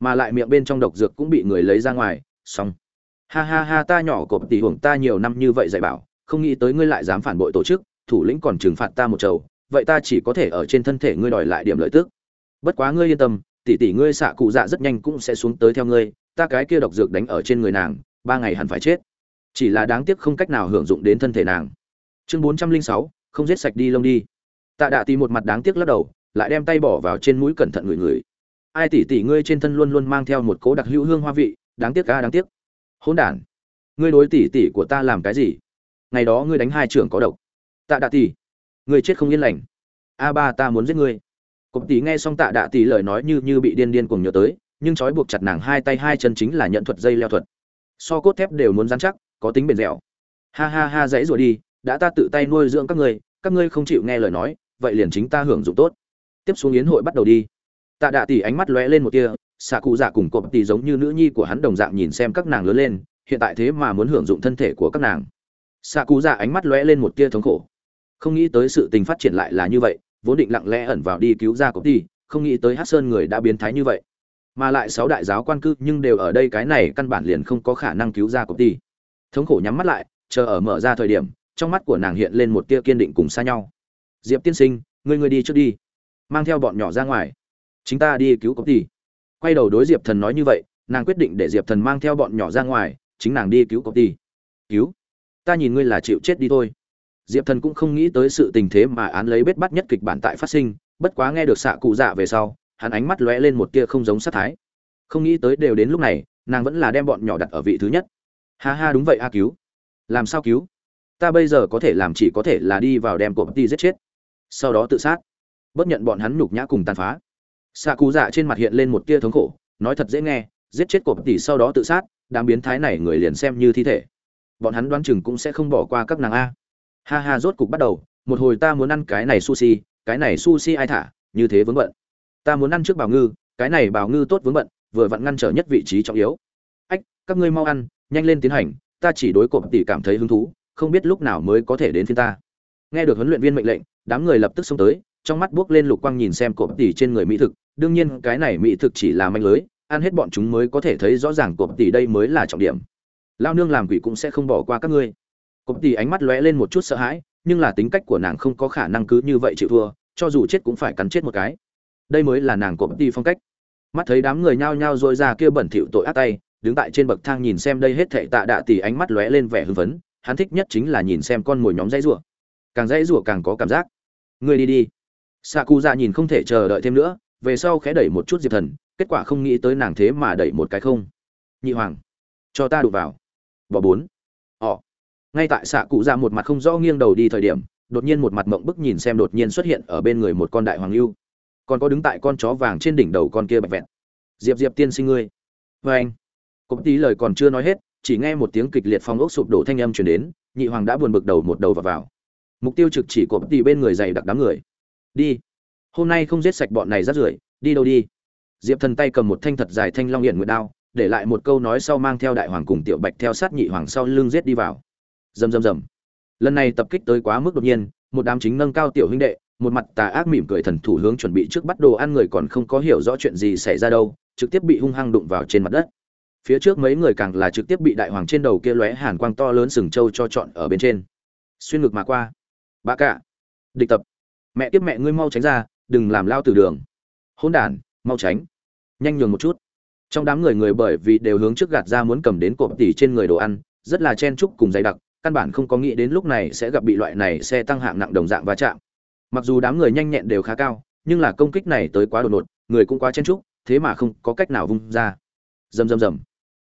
Mà lại miệng bên trong độc dược cũng bị người lấy ra ngoài, xong. Ha ha ha, ta nhỏ cộp tỷ hưởng ta nhiều năm như vậy dạy bảo, không nghĩ tới ngươi lại dám phản bội tổ chức, thủ lĩnh còn trừng phạt ta một trầu vậy ta chỉ có thể ở trên thân thể ngươi đòi lại điểm lợi tức. Bất quá ngươi yên tâm, tỷ tỷ ngươi xạ cụ dạ rất nhanh cũng sẽ xuống tới theo ngươi, ta cái kia độc dược đánh ở trên người nàng, ba ngày hẳn phải chết. Chỉ là đáng tiếc không cách nào hưởng dụng đến thân thể nàng. Chương bốn trăm linh sáu, không giết sạch đi lông đi. Tạ đạ tì một mặt đáng tiếc lắc đầu, lại đem tay bỏ vào trên mũi cẩn thận người người ai tỷ tỷ ngươi trên thân luôn luôn mang theo một cố đặc hữu hương hoa vị, đáng tiếc ca đáng tiếc. Hỗn đản, ngươi đối tỷ tỷ của ta làm cái gì? Ngày đó ngươi đánh hai trưởng có độc. Tạ đạ tỷ Người chết không yên lành. A ba ta muốn giết ngươi. Cộp tỷ nghe xong tạ đạ tỷ lời nói như như bị điên điên cuồng nhớ tới, nhưng trói buộc chặt nàng hai tay hai chân chính là nhận thuật dây leo thuật. So cốt thép đều muốn dán chắc, có tính bền dẻo. Ha ha ha, dãy rồi đi, đã ta tự tay nuôi dưỡng các ngươi các ngươi không chịu nghe lời nói, vậy liền chính ta hưởng dụng tốt. Tiếp xuống yến hội bắt đầu đi. Tạ đạ tỷ ánh mắt lóe lên một tia, xạ cụ dạ cùng cộp tỷ giống như nữ nhi của hắn đồng dạng nhìn xem các nàng lớn lên, hiện tại thế mà muốn hưởng dụng thân thể của các nàng. Xạ cụ dạ ánh mắt lóe lên một tia thống khổ không nghĩ tới sự tình phát triển lại là như vậy, vốn định lặng lẽ ẩn vào đi cứu ra cộp tỷ không nghĩ tới hát sơn người đã biến thái như vậy. Mà lại sáu đại giáo quan cư nhưng đều ở đây, cái này căn bản liền không có khả năng cứu ra cộp tỷ thống khổ nhắm mắt lại, chờ ở mở ra thời điểm, trong mắt của nàng hiện lên một tia kiên định cùng xa nhau. Diệp tiên sinh, ngươi ngươi đi trước đi. Mang theo bọn nhỏ ra ngoài. Chúng ta đi cứu cộp tỷ quay đầu đối diệp thần nói như vậy, nàng quyết định để diệp thần mang theo bọn nhỏ ra ngoài, chính nàng đi cứu cộp tỷ cứu? Ta nhìn ngươi là chịu chết đi thôi diệp thần cũng không nghĩ tới sự tình thế mà án lấy bết bắt nhất kịch bản tại phát sinh, bất quá nghe được xạ cụ dạ về sau, hắn ánh mắt lóe lên một tia không giống sát thái. Không nghĩ tới đều đến lúc này, nàng vẫn là đem bọn nhỏ đặt ở vị thứ nhất. Ha ha, đúng vậy a, cứu. Làm sao cứu? Ta bây giờ có thể làm chỉ có thể là đi vào đem cộp ti giết chết. Sau đó tự sát. Bất nhận bọn hắn nhục nhã cùng tàn phá. Xạ cụ dạ trên mặt hiện lên một tia thống khổ, nói thật dễ nghe, giết chết cộp tỷ sau đó tự sát, đám biến thái này người liền xem như thi thể. Bọn hắn đoán chừng cũng sẽ không bỏ qua các nàng a ha ha, rốt cục bắt đầu. Một hồi ta muốn ăn cái này sushi, cái này sushi ai thả? Như thế vướng bận. Ta muốn ăn trước bào ngư, cái này bào ngư tốt vướng bận, vừa vặn ngăn trở nhất vị trí trọng yếu. Ách, các ngươi mau ăn, nhanh lên tiến hành. Ta chỉ đối cộp tỷ cảm thấy hứng thú, không biết lúc nào mới có thể đến phiên ta. Nghe được huấn luyện viên mệnh lệnh, đám người lập tức xông tới, trong mắt buốc lên lục quang nhìn xem cộp tỷ trên người mỹ thực. Đương nhiên, cái này mỹ thực chỉ là manh lưới, ăn hết bọn chúng mới có thể thấy rõ ràng cộp tỷ đây mới là trọng điểm. Lao nương làm quỷ cũng sẽ không bỏ qua các ngươi. Cốp tỷ ánh mắt lóe lên một chút sợ hãi, nhưng là tính cách của nàng không có khả năng cứ như vậy chịu thua, cho dù chết cũng phải cắn chết một cái. Đây mới là nàng cộp tỷ phong cách. Mắt thấy đám người nhao nhao rồi ra kia bẩn thỉu tội ác tay, đứng tại trên bậc thang nhìn xem đây hết thảy tạ đạ tỷ ánh mắt lóe lên vẻ hưng phấn, hắn thích nhất chính là nhìn xem con mồi nhóm dãy rủa. Càng dãy rủa càng có cảm giác. Ngươi đi đi. Xạ dạ nhìn không thể chờ đợi thêm nữa, về sau khẽ đẩy một chút diệp thần, kết quả không nghĩ tới nàng thế mà đẩy một cái không. Nhị hoàng, cho ta đụng vào. Bỏ bốn ngay tại xạ cụ dạ một mặt không rõ nghiêng đầu đi thời điểm, đột nhiên một mặt mộng bức nhìn xem đột nhiên xuất hiện ở bên người một con đại hoàng lưu. Còn có đứng tại con chó vàng trên đỉnh đầu con kia bạch vẹn. Diệp diệp tiên sinh ngươi. Vê anh. Cụm tí lời còn chưa nói hết, chỉ nghe một tiếng kịch liệt phong ốc sụp đổ thanh âm chuyển đến, nhị hoàng đã buồn bực đầu một đầu vào vào. Mục tiêu trực chỉ cụm tí bên người dày đặc đám người. Đi. Hôm nay không giết sạch bọn này rát rưởi, đi đâu đi. Diệp thần tay cầm một thanh thật dài thanh long hiển nguyệt đao, để lại một câu nói sau mang theo đại hoàng cùng tiểu bạch theo sát nhị hoàng sau lưng giết đi vào rầm rầm rầm. Lần này tập kích tới quá mức đột nhiên, một đám chính nâng cao tiểu huynh đệ, một mặt tà ác mỉm cười thần thủ hướng chuẩn bị trước bắt đồ ăn người còn không có hiểu rõ chuyện gì xảy ra đâu, trực tiếp bị hung hăng đụng vào trên mặt đất. Phía trước mấy người càng là trực tiếp bị đại hoàng trên đầu kia lóe hàn quang to lớn sừng trâu cho chọn ở bên trên. Xuyên ngực mà qua. Bà cả. Địch tập. Mẹ tiếp mẹ ngươi mau tránh ra, đừng làm lao từ đường. Hôn đản, mau tránh. Nhanh nhường một chút. Trong đám người người bởi vì đều hướng trước gạt ra muốn cầm đến cộp tỉ trên người đồ ăn, rất là chen chúc cùng dày đặc căn bản không có nghĩ đến lúc này sẽ gặp bị loại này xe tăng hạng nặng đồng dạng va chạm. Mặc dù đám người nhanh nhẹn đều khá cao, nhưng là công kích này tới quá đột ngột, người cũng quá chen chúc, thế mà không có cách nào vung ra. Rầm rầm rầm.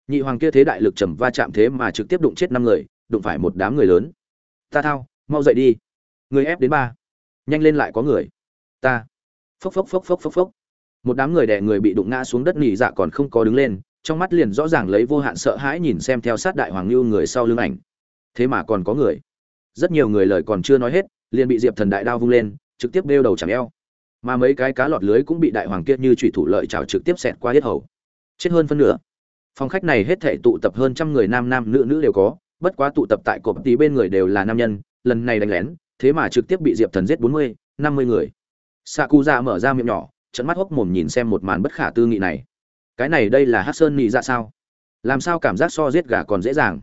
Nhị hoàng kia thế đại lực trầm va chạm thế mà trực tiếp đụng chết năm người, đụng phải một đám người lớn. Ta thao, mau dậy đi. Người ép đến ba. Nhanh lên lại có người. Ta. Phốc phốc phốc phốc phốc phốc. Một đám người đè người bị đụng ngã xuống đất nỉ dạ còn không có đứng lên, trong mắt liền rõ ràng lấy vô hạn sợ hãi nhìn xem theo sát đại hoàng lưu người sau lưng ảnh thế mà còn có người. Rất nhiều người lời còn chưa nói hết, liền bị diệp thần đại đao vung lên, trực tiếp đeo đầu chạm eo. Mà mấy cái cá lọt lưới cũng bị đại hoàng kia như thủy thủ lợi trào trực tiếp xẹt qua hết hầu. Chết hơn phân nửa. Phòng khách này hết thể tụ tập hơn trăm người nam nam nữ nữ đều có, bất quá tụ tập tại cộp tí bên người đều là nam nhân, lần này đánh lén, thế mà trực tiếp bị diệp thần giết bốn mươi, năm mươi người. Xạ cụ dạ mở ra miệng nhỏ trận mắt hốc mồm nhìn xem một màn bất khả tư nghị này. Cái này đây là hát sơn nghị ra sao? Làm sao cảm giác so giết gà còn dễ dàng?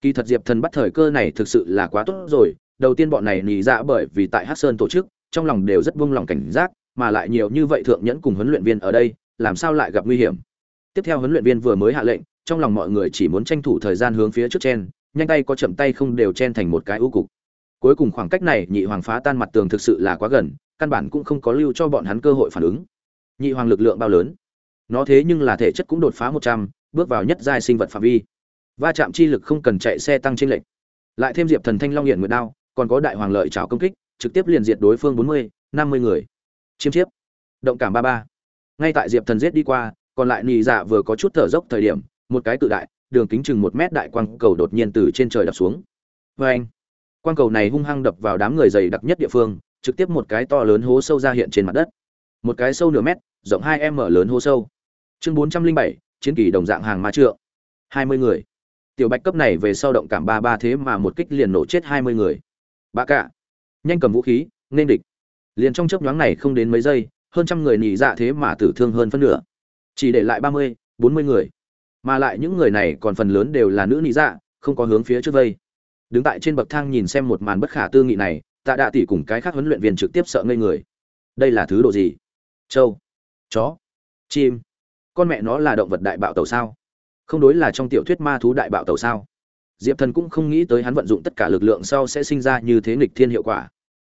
Kỳ thật diệp thần bắt thời cơ này thực sự là quá tốt rồi. Đầu tiên bọn này nhì dạ bởi vì tại hát sơn tổ chức, trong lòng đều rất buông lòng cảnh giác, mà lại nhiều như vậy thượng nhẫn cùng huấn luyện viên ở đây, làm sao lại gặp nguy hiểm? Tiếp theo huấn luyện viên vừa mới hạ lệnh, trong lòng mọi người chỉ muốn tranh thủ thời gian hướng phía trước chen, nhanh tay có chậm tay không đều chen thành một cái ưu cục. Cuối cùng khoảng cách này, nhị hoàng phá tan mặt tường thực sự là quá gần, căn bản cũng không có lưu cho bọn hắn cơ hội phản ứng. Nhị hoàng lực lượng bao lớn. Nó thế nhưng là thể chất cũng đột phá một trăm, bước vào nhất giai sinh vật phạm vi va chạm chi lực không cần chạy xe tăng trên lệnh lại thêm diệp thần thanh long hiện nguyệt đao, còn có đại hoàng lợi trào công kích, trực tiếp liền diệt đối phương bốn mươi, năm mươi người. Chiêm chiếp. Động cảm ba ba. Ngay tại diệp thần giết đi qua, còn lại nì dạ vừa có chút thở dốc thời điểm, một cái cự đại, đường kính chừng một mét đại quang cầu đột nhiên từ trên trời đập xuống. Vê anh, quang cầu này hung hăng đập vào đám người dày đặc nhất địa phương, trực tiếp một cái to lớn hố sâu ra hiện trên mặt đất. Một cái sâu nửa mét, rộng hai m lớn hố sâu. Chương bốn trăm linh bảy, chiến kỳ đồng dạng hàng ma trượng. Hai mươi người tiểu bạch cấp này về sau động cảm ba ba thế mà một kích liền nổ chết hai mươi người. Ba cả. Nhanh cầm vũ khí, nên địch. Liền trong chớp nhoáng này không đến mấy giây, hơn trăm người nhị dạ thế mà tử thương hơn phân nửa. Chỉ để lại ba mươi, bốn mươi người. Mà lại những người này còn phần lớn đều là nữ nhị dạ không có hướng phía trước vây. Đứng tại trên bậc thang nhìn xem một màn bất khả tư nghị này, tạ đạ tỷ cùng cái khác huấn luyện viên trực tiếp sợ ngây người. Đây là thứ đồ gì? Trâu chó. Chim. Con mẹ nó là động vật đại bạo tàu sao? Không đối là trong tiểu thuyết ma thú đại bạo tàu sao? Diệp thần cũng không nghĩ tới hắn vận dụng tất cả lực lượng sau sẽ sinh ra như thế nghịch thiên hiệu quả.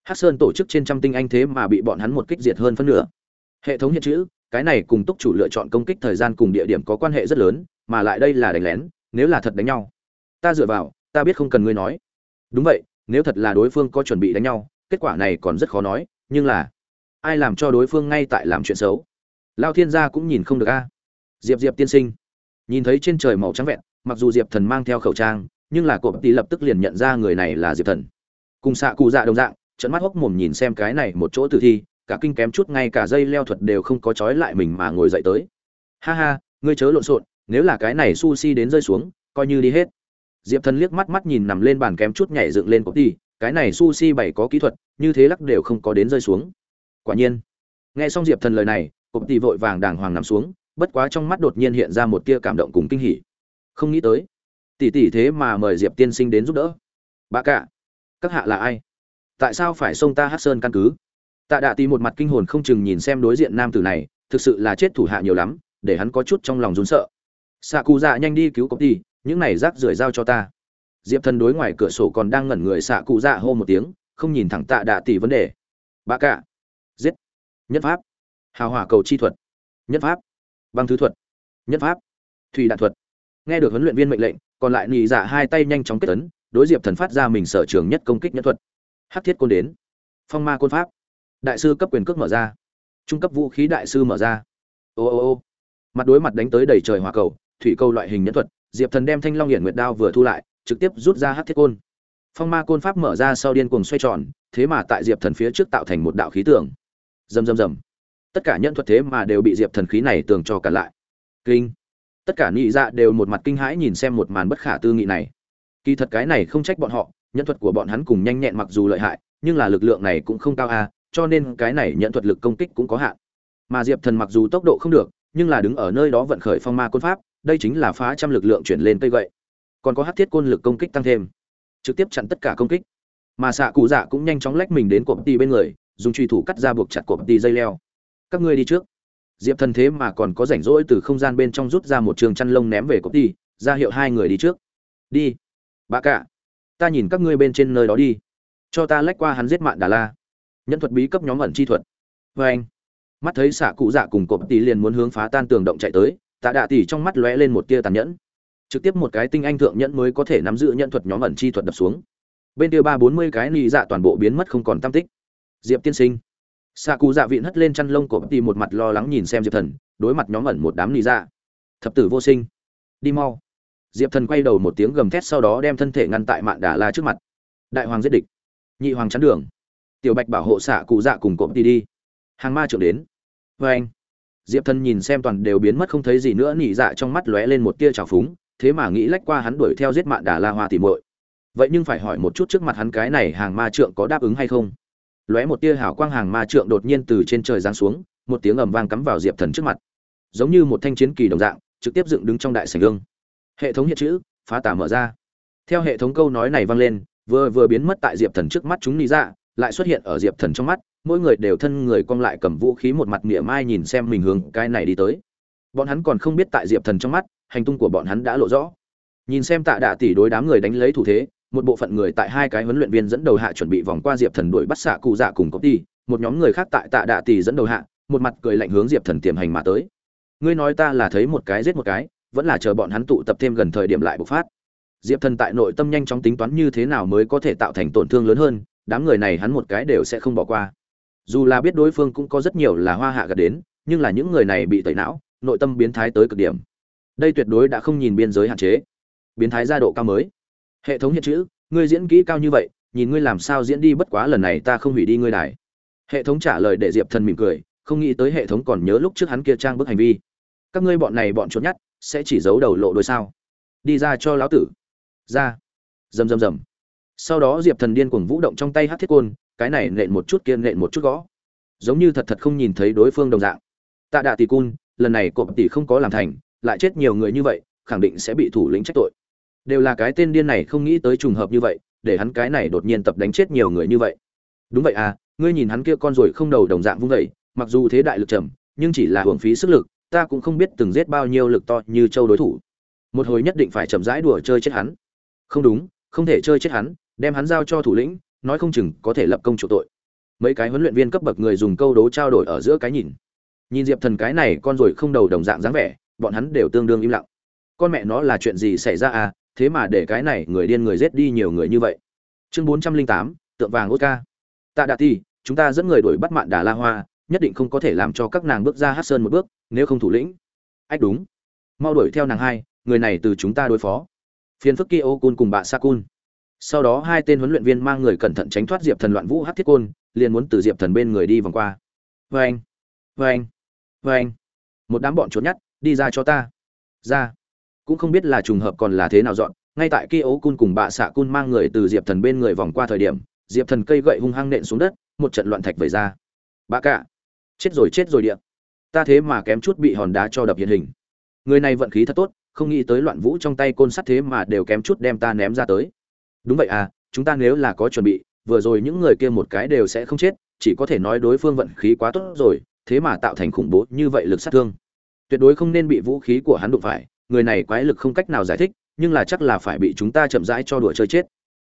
Hát sơn tổ chức trên trăm tinh anh thế mà bị bọn hắn một kích diệt hơn phân nửa. Hệ thống hiện chữ, cái này cùng túc chủ lựa chọn công kích thời gian cùng địa điểm có quan hệ rất lớn, mà lại đây là đánh lén, nếu là thật đánh nhau. Ta dựa vào, ta biết không cần ngươi nói. Đúng vậy, nếu thật là đối phương có chuẩn bị đánh nhau, kết quả này còn rất khó nói, nhưng là, ai làm cho đối phương ngay tại làm chuyện xấu? Lao thiên gia cũng nhìn không được a. Diệp diệp tiên sinh nhìn thấy trên trời màu trắng vẹn, mặc dù diệp thần mang theo khẩu trang, nhưng là cộp tỷ lập tức liền nhận ra người này là diệp thần. Cùng xạ cụ dạ đồng dạng trận mắt hốc mồm nhìn xem cái này một chỗ tử thi, cả kinh kém chút ngay cả dây leo thuật đều không có trói lại mình mà ngồi dậy tới. Ha ha, ngươi chớ lộn xộn, nếu là cái này sushi đến rơi xuống, coi như đi hết. Diệp thần liếc mắt mắt nhìn nằm lên bàn kém chút nhảy dựng lên cộp tỷ cái này sushi bảy có kỹ thuật, như thế lắc đều không có đến rơi xuống. Quả nhiên. Nghe xong diệp thần lời này, cộp tỷ vội vàng đàng hoàng nằm xuống bất quá trong mắt đột nhiên hiện ra một tia cảm động cùng kinh hỉ. Không nghĩ tới, tỷ tỷ thế mà mời diệp tiên sinh đến giúp đỡ. Bà cả, các hạ là ai? Tại sao phải xông ta hát sơn căn cứ? Tạ đạ Tỷ một mặt kinh hồn không chừng nhìn xem đối diện nam tử này, thực sự là chết thủ hạ nhiều lắm, để hắn có chút trong lòng run sợ. Sạ cụ dạ nhanh đi cứu copy những này rác rưởi giao cho ta. Diệp thần đối ngoài cửa sổ còn đang ngẩn người Sạ cụ dạ hô một tiếng, không nhìn thẳng tạ đạ tỷ vấn đề. Bà cả, giết. Nhất pháp. Hào hỏa cầu chi thuật. Nhất pháp băng thứ thuật, nhất pháp, thủy đạn thuật. Nghe được huấn luyện viên mệnh lệnh, còn lại nhị dạ hai tay nhanh chóng kết tấn đối diệp thần phát ra mình sở trường nhất công kích nhất thuật. Hắc thiết côn đến. Phong ma côn pháp. Đại sư cấp quyền cước mở ra. Trung cấp vũ khí đại sư mở ra. Ô ô ô. Mặt đối mặt đánh tới đầy trời hỏa cầu, thủy câu loại hình nhất thuật, diệp thần đem thanh long hiển nguyệt đao vừa thu lại, trực tiếp rút ra hắc thiết côn. Phong ma côn pháp mở ra sau điên cuồng xoay tròn, thế mà tại diệp thần phía trước tạo thành một đạo khí tưởng. rầm rầm rầm tất cả nhân thuật thế mà đều bị diệp thần khí này tường cho cản lại. Kinh. Tất cả nhị dạ đều một mặt kinh hãi nhìn xem một màn bất khả tư nghị này. Kỳ thật cái này không trách bọn họ, nhân thuật của bọn hắn cùng nhanh nhẹn mặc dù lợi hại, nhưng là lực lượng này cũng không cao a, cho nên cái này nhận thuật lực công kích cũng có hạn. Mà diệp thần mặc dù tốc độ không được, nhưng là đứng ở nơi đó vận khởi phong ma côn pháp, đây chính là phá trăm lực lượng chuyển lên cây gậy. Còn có hát thiết côn lực công kích tăng thêm. Trực tiếp chặn tất cả công kích. Mà xạ cụ dạ cũng nhanh chóng lách mình đến cộp ti bên người, dùng truy thủ cắt ra buộc chặt cộp ti dây leo các ngươi đi trước. Diệp thần thế mà còn có rảnh rỗi từ không gian bên trong rút ra một trường chăn lông ném về cốc đi, ra hiệu hai người đi trước. Đi. Bà cả, ta nhìn các ngươi bên trên nơi đó đi. Cho ta lách qua hắn giết mạng đà la. Nhân thuật bí cấp nhóm ẩn chi thuật. Vê anh, mắt thấy xạ cụ dạ cùng cộp tì liền muốn hướng phá tan tường động chạy tới, tạ đạ tỉ trong mắt lóe lên một tia tàn nhẫn. Trực tiếp một cái tinh anh thượng nhẫn mới có thể nắm giữ nhận thuật nhóm ẩn chi thuật đập xuống. Bên kia ba bốn mươi cái nị dạ toàn bộ biến mất không còn tam tích. Diệp tiên sinh xạ cụ dạ vịn hất lên chăn lông của tì một mặt lo lắng nhìn xem diệp thần, đối mặt nhóm ẩn một đám nị dạ. Thập tử vô sinh, đi mau. Diệp thần quay đầu một tiếng gầm thét sau đó đem thân thể ngăn tại mạn đà la trước mặt. Đại hoàng giết địch. Nhị hoàng chắn đường. Tiểu bạch bảo hộ xạ cụ dạ cùng cộm tì đi. Hàng ma trưởng đến. Vê anh. Diệp thần nhìn xem toàn đều biến mất không thấy gì nữa nỉ dạ trong mắt lóe lên một tia trào phúng, thế mà nghĩ lách qua hắn đuổi theo giết mạn đà la hoa tìm muội. Vậy nhưng phải hỏi một chút trước mặt hắn cái này hàng ma trượng có đáp ứng hay không? Lóe một tia hào quang hàng ma trượng đột nhiên từ trên trời giáng xuống, một tiếng ầm vang cắm vào diệp thần trước mặt. Giống như một thanh chiến kỳ đồng dạng, trực tiếp dựng đứng trong đại sảnh gương. Hệ thống hiện chữ, phá tả mở ra. Theo hệ thống câu nói này vang lên, vừa vừa biến mất tại diệp thần trước mắt chúng lý ra dạ, lại xuất hiện ở diệp thần trong mắt, mỗi người đều thân người cong lại cầm vũ khí một mặt mỉa mai nhìn xem mình hướng cái này đi tới. Bọn hắn còn không biết tại diệp thần trong mắt, hành tung của bọn hắn đã lộ rõ. Nhìn xem tạ đạ tỷ đối đám người đánh lấy thủ thế một bộ phận người tại hai cái huấn luyện viên dẫn đầu hạ chuẩn bị vòng qua diệp thần đuổi bắt xạ cụ dạ cùng công ty một nhóm người khác tại tạ đạ tỷ dẫn đầu hạ, một mặt cười lạnh hướng diệp thần tiềm hành mà tới. Ngươi nói ta là thấy một cái giết một cái, vẫn là chờ bọn hắn tụ tập thêm gần thời điểm lại bộc phát. Diệp thần tại nội tâm nhanh chóng tính toán như thế nào mới có thể tạo thành tổn thương lớn hơn, đám người này hắn một cái đều sẽ không bỏ qua. Dù là biết đối phương cũng có rất nhiều là hoa hạ gạt đến, nhưng là những người này bị tẩy não, nội tâm biến thái tới cực điểm. Đây tuyệt đối đã không nhìn biên giới hạn chế. Biến thái gia độ cao mới hệ thống hiện chữ, ngươi diễn kỹ cao như vậy, nhìn ngươi làm sao diễn đi bất quá lần này ta không hủy đi ngươi đài. Hệ thống trả lời để diệp thần mỉm cười, không nghĩ tới hệ thống còn nhớ lúc trước hắn kia trang bức hành vi. Các ngươi bọn này bọn trốn nhát sẽ chỉ giấu đầu lộ đôi sao? Đi ra cho lão tử. Ra. Rầm rầm rầm. Sau đó diệp thần điên cuồng vũ động trong tay hát thiết côn, cái này nện một chút kia nện một chút gõ. Giống như thật thật không nhìn thấy đối phương đồng dạng. Tạ đạ tỷ cun, lần này cộp tỷ không có làm thành, lại chết nhiều người như vậy, khẳng định sẽ bị thủ lĩnh trách tội đều là cái tên điên này không nghĩ tới trùng hợp như vậy, để hắn cái này đột nhiên tập đánh chết nhiều người như vậy. Đúng vậy à ngươi nhìn hắn kia con rồi không đầu đồng dạng vung vẩy mặc dù thế đại lực trầm, nhưng chỉ là hưởng phí sức lực, ta cũng không biết từng giết bao nhiêu lực to như châu đối thủ. Một hồi nhất định phải chậm rãi đùa chơi chết hắn. Không đúng, không thể chơi chết hắn, đem hắn giao cho thủ lĩnh, nói không chừng có thể lập công chủ tội. Mấy cái huấn luyện viên cấp bậc người dùng câu đố trao đổi ở giữa cái nhìn. Nhìn diệp thần cái này con rồi không đầu đồng dạng dáng vẻ, bọn hắn đều tương đương im lặng. Con mẹ nó là chuyện gì xảy ra à thế mà để cái này người điên người giết đi nhiều người như vậy. Chương bốn trăm linh tám, tượng vàng oscar. Tạ đạ ti chúng ta dẫn người đuổi bắt mạn đà la hoa, nhất định không có thể làm cho các nàng bước ra hát sơn một bước, nếu không thủ lĩnh. Ách đúng. Mau đuổi theo nàng hai, người này từ chúng ta đối phó. Phiền phức kia ô cun cùng bà sa cun sau đó hai tên huấn luyện viên mang người cẩn thận tránh thoát diệp thần loạn vũ hát thiết côn, liền muốn từ diệp thần bên người đi vòng qua. Vê anh vê anh vê anh một đám bọn trốn nhát, đi ra cho ta. Ra cũng không biết là trùng hợp còn là thế nào dọn. Ngay tại kia ấu cun cùng bạ xạ cun mang người từ diệp thần bên người vòng qua thời điểm, diệp thần cây gậy hung hăng nện xuống đất, một trận loạn thạch vẩy ra. Bạ cả chết rồi chết rồi điện ta thế mà kém chút bị hòn đá cho đập hiện hình. Người này vận khí thật tốt, không nghĩ tới loạn vũ trong tay côn sắt thế mà đều kém chút đem ta ném ra tới. Đúng vậy à chúng ta nếu là có chuẩn bị, vừa rồi những người kia một cái đều sẽ không chết, chỉ có thể nói đối phương vận khí quá tốt rồi, thế mà tạo thành khủng bố như vậy lực sát thương. Tuyệt đối không nên bị vũ khí của hắn đụng phải người này quái lực không cách nào giải thích, nhưng là chắc là phải bị chúng ta chậm rãi cho đùa chơi chết.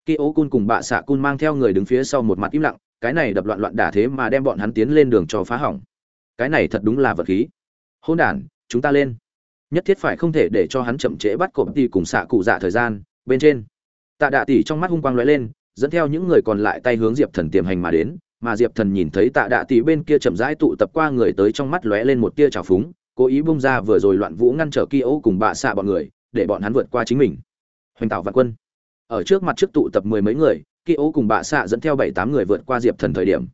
Khi ố cun cùng bạ xạ cun mang theo người đứng phía sau một mặt im lặng, cái này đập loạn loạn đả thế mà đem bọn hắn tiến lên đường cho phá hỏng. Cái này thật đúng là vật khí. Hôn đản, chúng ta lên. Nhất thiết phải không thể để cho hắn chậm trễ bắt cộp đi cùng xạ cụ dạ thời gian, bên trên. Tạ đạ tỷ trong mắt hung quang lóe lên, dẫn theo những người còn lại tay hướng diệp thần tiềm hành mà đến, mà diệp thần nhìn thấy tạ đạ tỷ bên kia chậm rãi tụ tập qua người tới trong mắt lóe lên một tia trào phúng cố ý bung ra vừa rồi loạn vũ ngăn trở kia ô cùng bạ xạ bọn người, để bọn hắn vượt qua chính mình. Hoành tạo vạn quân. Ở trước mặt trước tụ tập mười mấy người kia ô cùng bạ xạ dẫn theo bảy tám người vượt qua diệp thần thời điểm.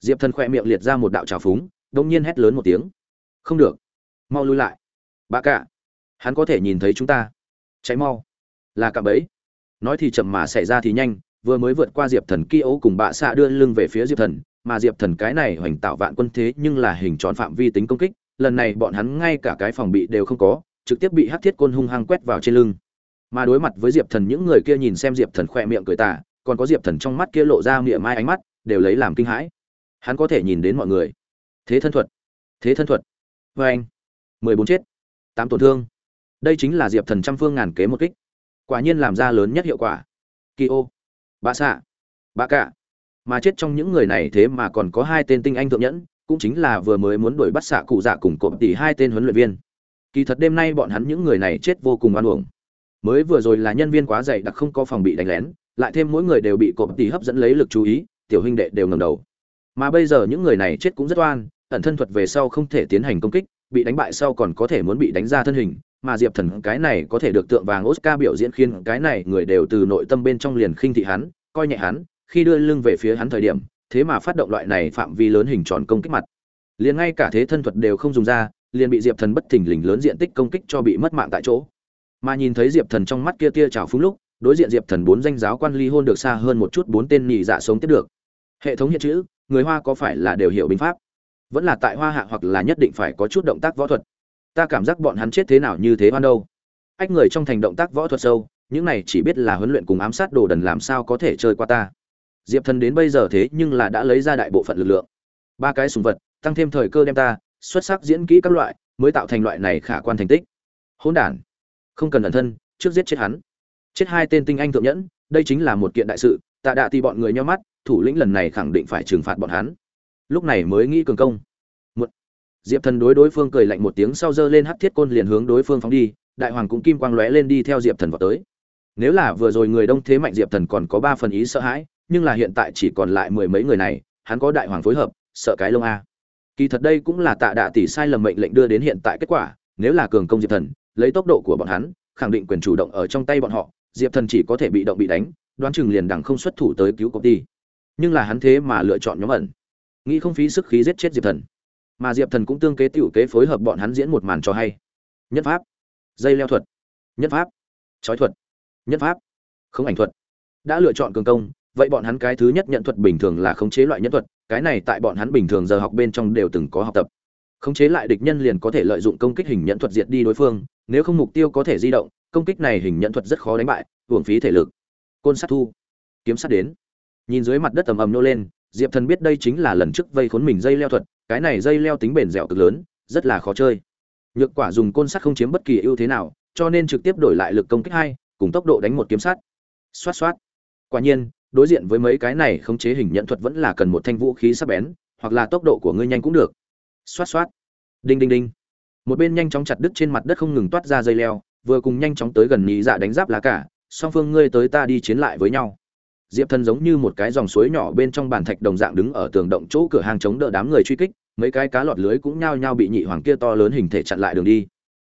Diệp thần khỏe miệng liệt ra một đạo trào phúng đông nhiên hét lớn một tiếng. Không được, mau lui lại. Bạ cả, hắn có thể nhìn thấy chúng ta. Cháy mau. Là cạm bẫy. Nói thì chậm mà xảy ra thì nhanh, vừa mới vượt qua diệp thần kia ấu cùng bạ xạ đưa lưng về phía diệp thần, mà diệp thần cái này hoành tạo vạn quân thế nhưng là hình tròn phạm vi tính công kích lần này bọn hắn ngay cả cái phòng bị đều không có, trực tiếp bị hắc thiết côn hung hăng quét vào trên lưng. Mà đối mặt với diệp thần, những người kia nhìn xem diệp thần khỏe miệng cười tà, còn có diệp thần trong mắt kia lộ ra miệng mai ánh mắt, đều lấy làm kinh hãi. Hắn có thể nhìn đến mọi người. Thế thân thuật. Thế thân thuật. Vê anh. Mười bốn chết. Tám tổn thương. Đây chính là diệp thần trăm phương ngàn kế một kích. Quả nhiên làm ra lớn nhất hiệu quả. Kỳ ô bà xạ bạ cả mà chết trong những người này thế mà còn có hai tên tinh anh thượng nhẫn cũng chính là vừa mới muốn đuổi bắt xạ cụ dạ cùng cộp tỷ hai tên huấn luyện viên. Kỳ thật đêm nay bọn hắn những người này chết vô cùng oan uổng. Mới vừa rồi là nhân viên quá dày đặc không có phòng bị đánh lén, lại thêm mỗi người đều bị cộp tỷ hấp dẫn lấy lực chú ý, tiểu huynh đệ đều ngầm đầu. Mà bây giờ những người này chết cũng rất oan, ẩn thân thuật về sau không thể tiến hành công kích, bị đánh bại sau còn có thể muốn bị đánh ra thân hình, mà diệp thần cái này có thể được tượng vàng oscar biểu diễn khiến cái này người đều từ nội tâm bên trong liền khinh thị hắn, coi nhẹ hắn, khi đưa lưng về phía hắn thời điểm thế mà phát động loại này phạm vi lớn hình tròn công kích mặt. Liền ngay cả thế thân thuật đều không dùng ra, liền bị diệp thần bất thình lình lớn diện tích công kích cho bị mất mạng tại chỗ. Mà nhìn thấy diệp thần trong mắt kia tia trào phúng lúc, đối diện diệp thần bốn danh giáo quan ly hôn được xa hơn một chút bốn tên nhị dạ sống tiếp được. Hệ thống hiện chữ, người hoa có phải là đều hiểu binh pháp? Vẫn là tại hoa hạ hoặc là nhất định phải có chút động tác võ thuật. Ta cảm giác bọn hắn chết thế nào như thế hoan đâu. Ách người trong thành động tác võ thuật sâu, những này chỉ biết là huấn luyện cùng ám sát đồ đần làm sao có thể chơi qua ta diệp thần đến bây giờ thế nhưng là đã lấy ra đại bộ phận lực lượng. Ba cái sùng vật, tăng thêm thời cơ đem ta, xuất sắc diễn kỹ các loại, mới tạo thành loại này khả quan thành tích. Hỗn đản. Không cần ẩn thân, trước giết chết hắn. Chết hai tên tinh anh thượng nhẫn, đây chính là một kiện đại sự, tạ đạ thì bọn người nhau mắt, thủ lĩnh lần này khẳng định phải trừng phạt bọn hắn. Lúc này mới nghĩ cường công. Một diệp thần đối đối phương cười lạnh một tiếng sau giơ lên hắc thiết côn liền hướng đối phương phóng đi, đại hoàng cũng kim quang lóe lên đi theo diệp thần vào tới. Nếu là vừa rồi người đông thế mạnh diệp thần còn có ba phần ý sợ hãi nhưng là hiện tại chỉ còn lại mười mấy người này, hắn có đại hoàng phối hợp, sợ cái lông a. Kỳ thật đây cũng là tạ đạ tỷ sai lầm mệnh lệnh đưa đến hiện tại kết quả, nếu là cường công diệp thần, lấy tốc độ của bọn hắn, khẳng định quyền chủ động ở trong tay bọn họ, diệp thần chỉ có thể bị động bị đánh, đoán chừng liền đằng không xuất thủ tới cứu công ty. Nhưng là hắn thế mà lựa chọn nhóm ẩn. Nghĩ không phí sức khí giết chết diệp thần. Mà diệp thần cũng tương kế t i ể u kế phối hợp bọn hắn diễn một màn cho hay. Nhất pháp. Dây leo thuật. Nhất pháp. Trói thuật. Nhất pháp. Không ảnh thuật. Đã lựa chọn cường công vậy bọn hắn cái thứ nhất nhận thuật bình thường là khống chế loại nhân thuật, cái này tại bọn hắn bình thường giờ học bên trong đều từng có học tập. Khống chế lại địch nhân liền có thể lợi dụng công kích hình nhận thuật diệt đi đối phương, nếu không mục tiêu có thể di động, công kích này hình nhận thuật rất khó đánh bại, hưởng phí thể lực. Côn sát thu, kiếm sát đến. Nhìn dưới mặt đất tầm ầm nô lên, diệp thần biết đây chính là lần trước vây khốn mình dây leo thuật, cái này dây leo tính bền dẻo cực lớn, rất là khó chơi. Nhược quả dùng côn sắt không chiếm bất kỳ ưu thế nào, cho nên trực tiếp đổi lại lực công kích hai, cùng tốc độ đánh một kiếm sắt xoát xoát. Quả nhiên đối diện với mấy cái này khống chế hình nhận thuật vẫn là cần một thanh vũ khí sắc bén, hoặc là tốc độ của ngươi nhanh cũng được. Xoát xoát. Đinh đinh đinh. Một bên nhanh chóng chặt đứt trên mặt đất không ngừng toát ra dây leo, vừa cùng nhanh chóng tới gần nhị dạ đánh giáp lá cả, song phương ngươi tới ta đi chiến lại với nhau. Diệp thần giống như một cái dòng suối nhỏ bên trong bàn thạch đồng dạng đứng ở tường động chỗ cửa hàng chống đỡ đám người truy kích, mấy cái cá lọt lưới cũng nhao nhao bị nhị hoàng kia to lớn hình thể chặn lại đường đi.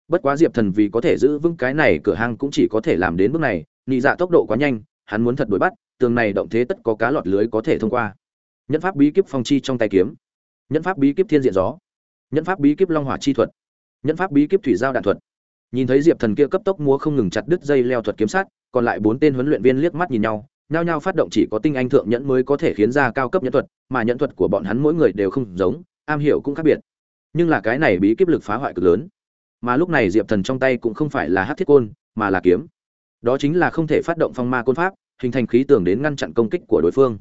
Bất quá diệp thần vì có thể giữ vững cái này, cửa hàng cũng chỉ có thể làm đến bước này, nhị dạ tốc độ quá nhanh hắn muốn thật đuổi bắt, tường này động thế tất có cá lọt lưới có thể thông qua. Nhẫn pháp bí kíp phong chi trong tay kiếm. Nhẫn pháp bí kíp thiên diện gió. Nhẫn pháp bí kíp long hỏa chi thuật. Nhẫn pháp bí kíp thủy giao đạn thuật. Nhìn thấy diệp thần kia cấp tốc múa không ngừng chặt đứt dây leo thuật kiếm sát, còn lại bốn tên huấn luyện viên liếc mắt nhìn nhau, nhao nhao phát động chỉ có tinh anh thượng nhẫn mới có thể khiến ra cao cấp nhẫn thuật, mà nhẫn thuật của bọn hắn mỗi người đều không giống, am hiểu cũng khác biệt. Nhưng là cái này bí kíp lực phá hoại cực lớn. Mà lúc này diệp thần trong tay cũng không phải là hát thiết côn, mà là kiếm. Đó chính là không thể phát động phong ma côn pháp hình thành khí tường đến ngăn chặn công kích của đối phương.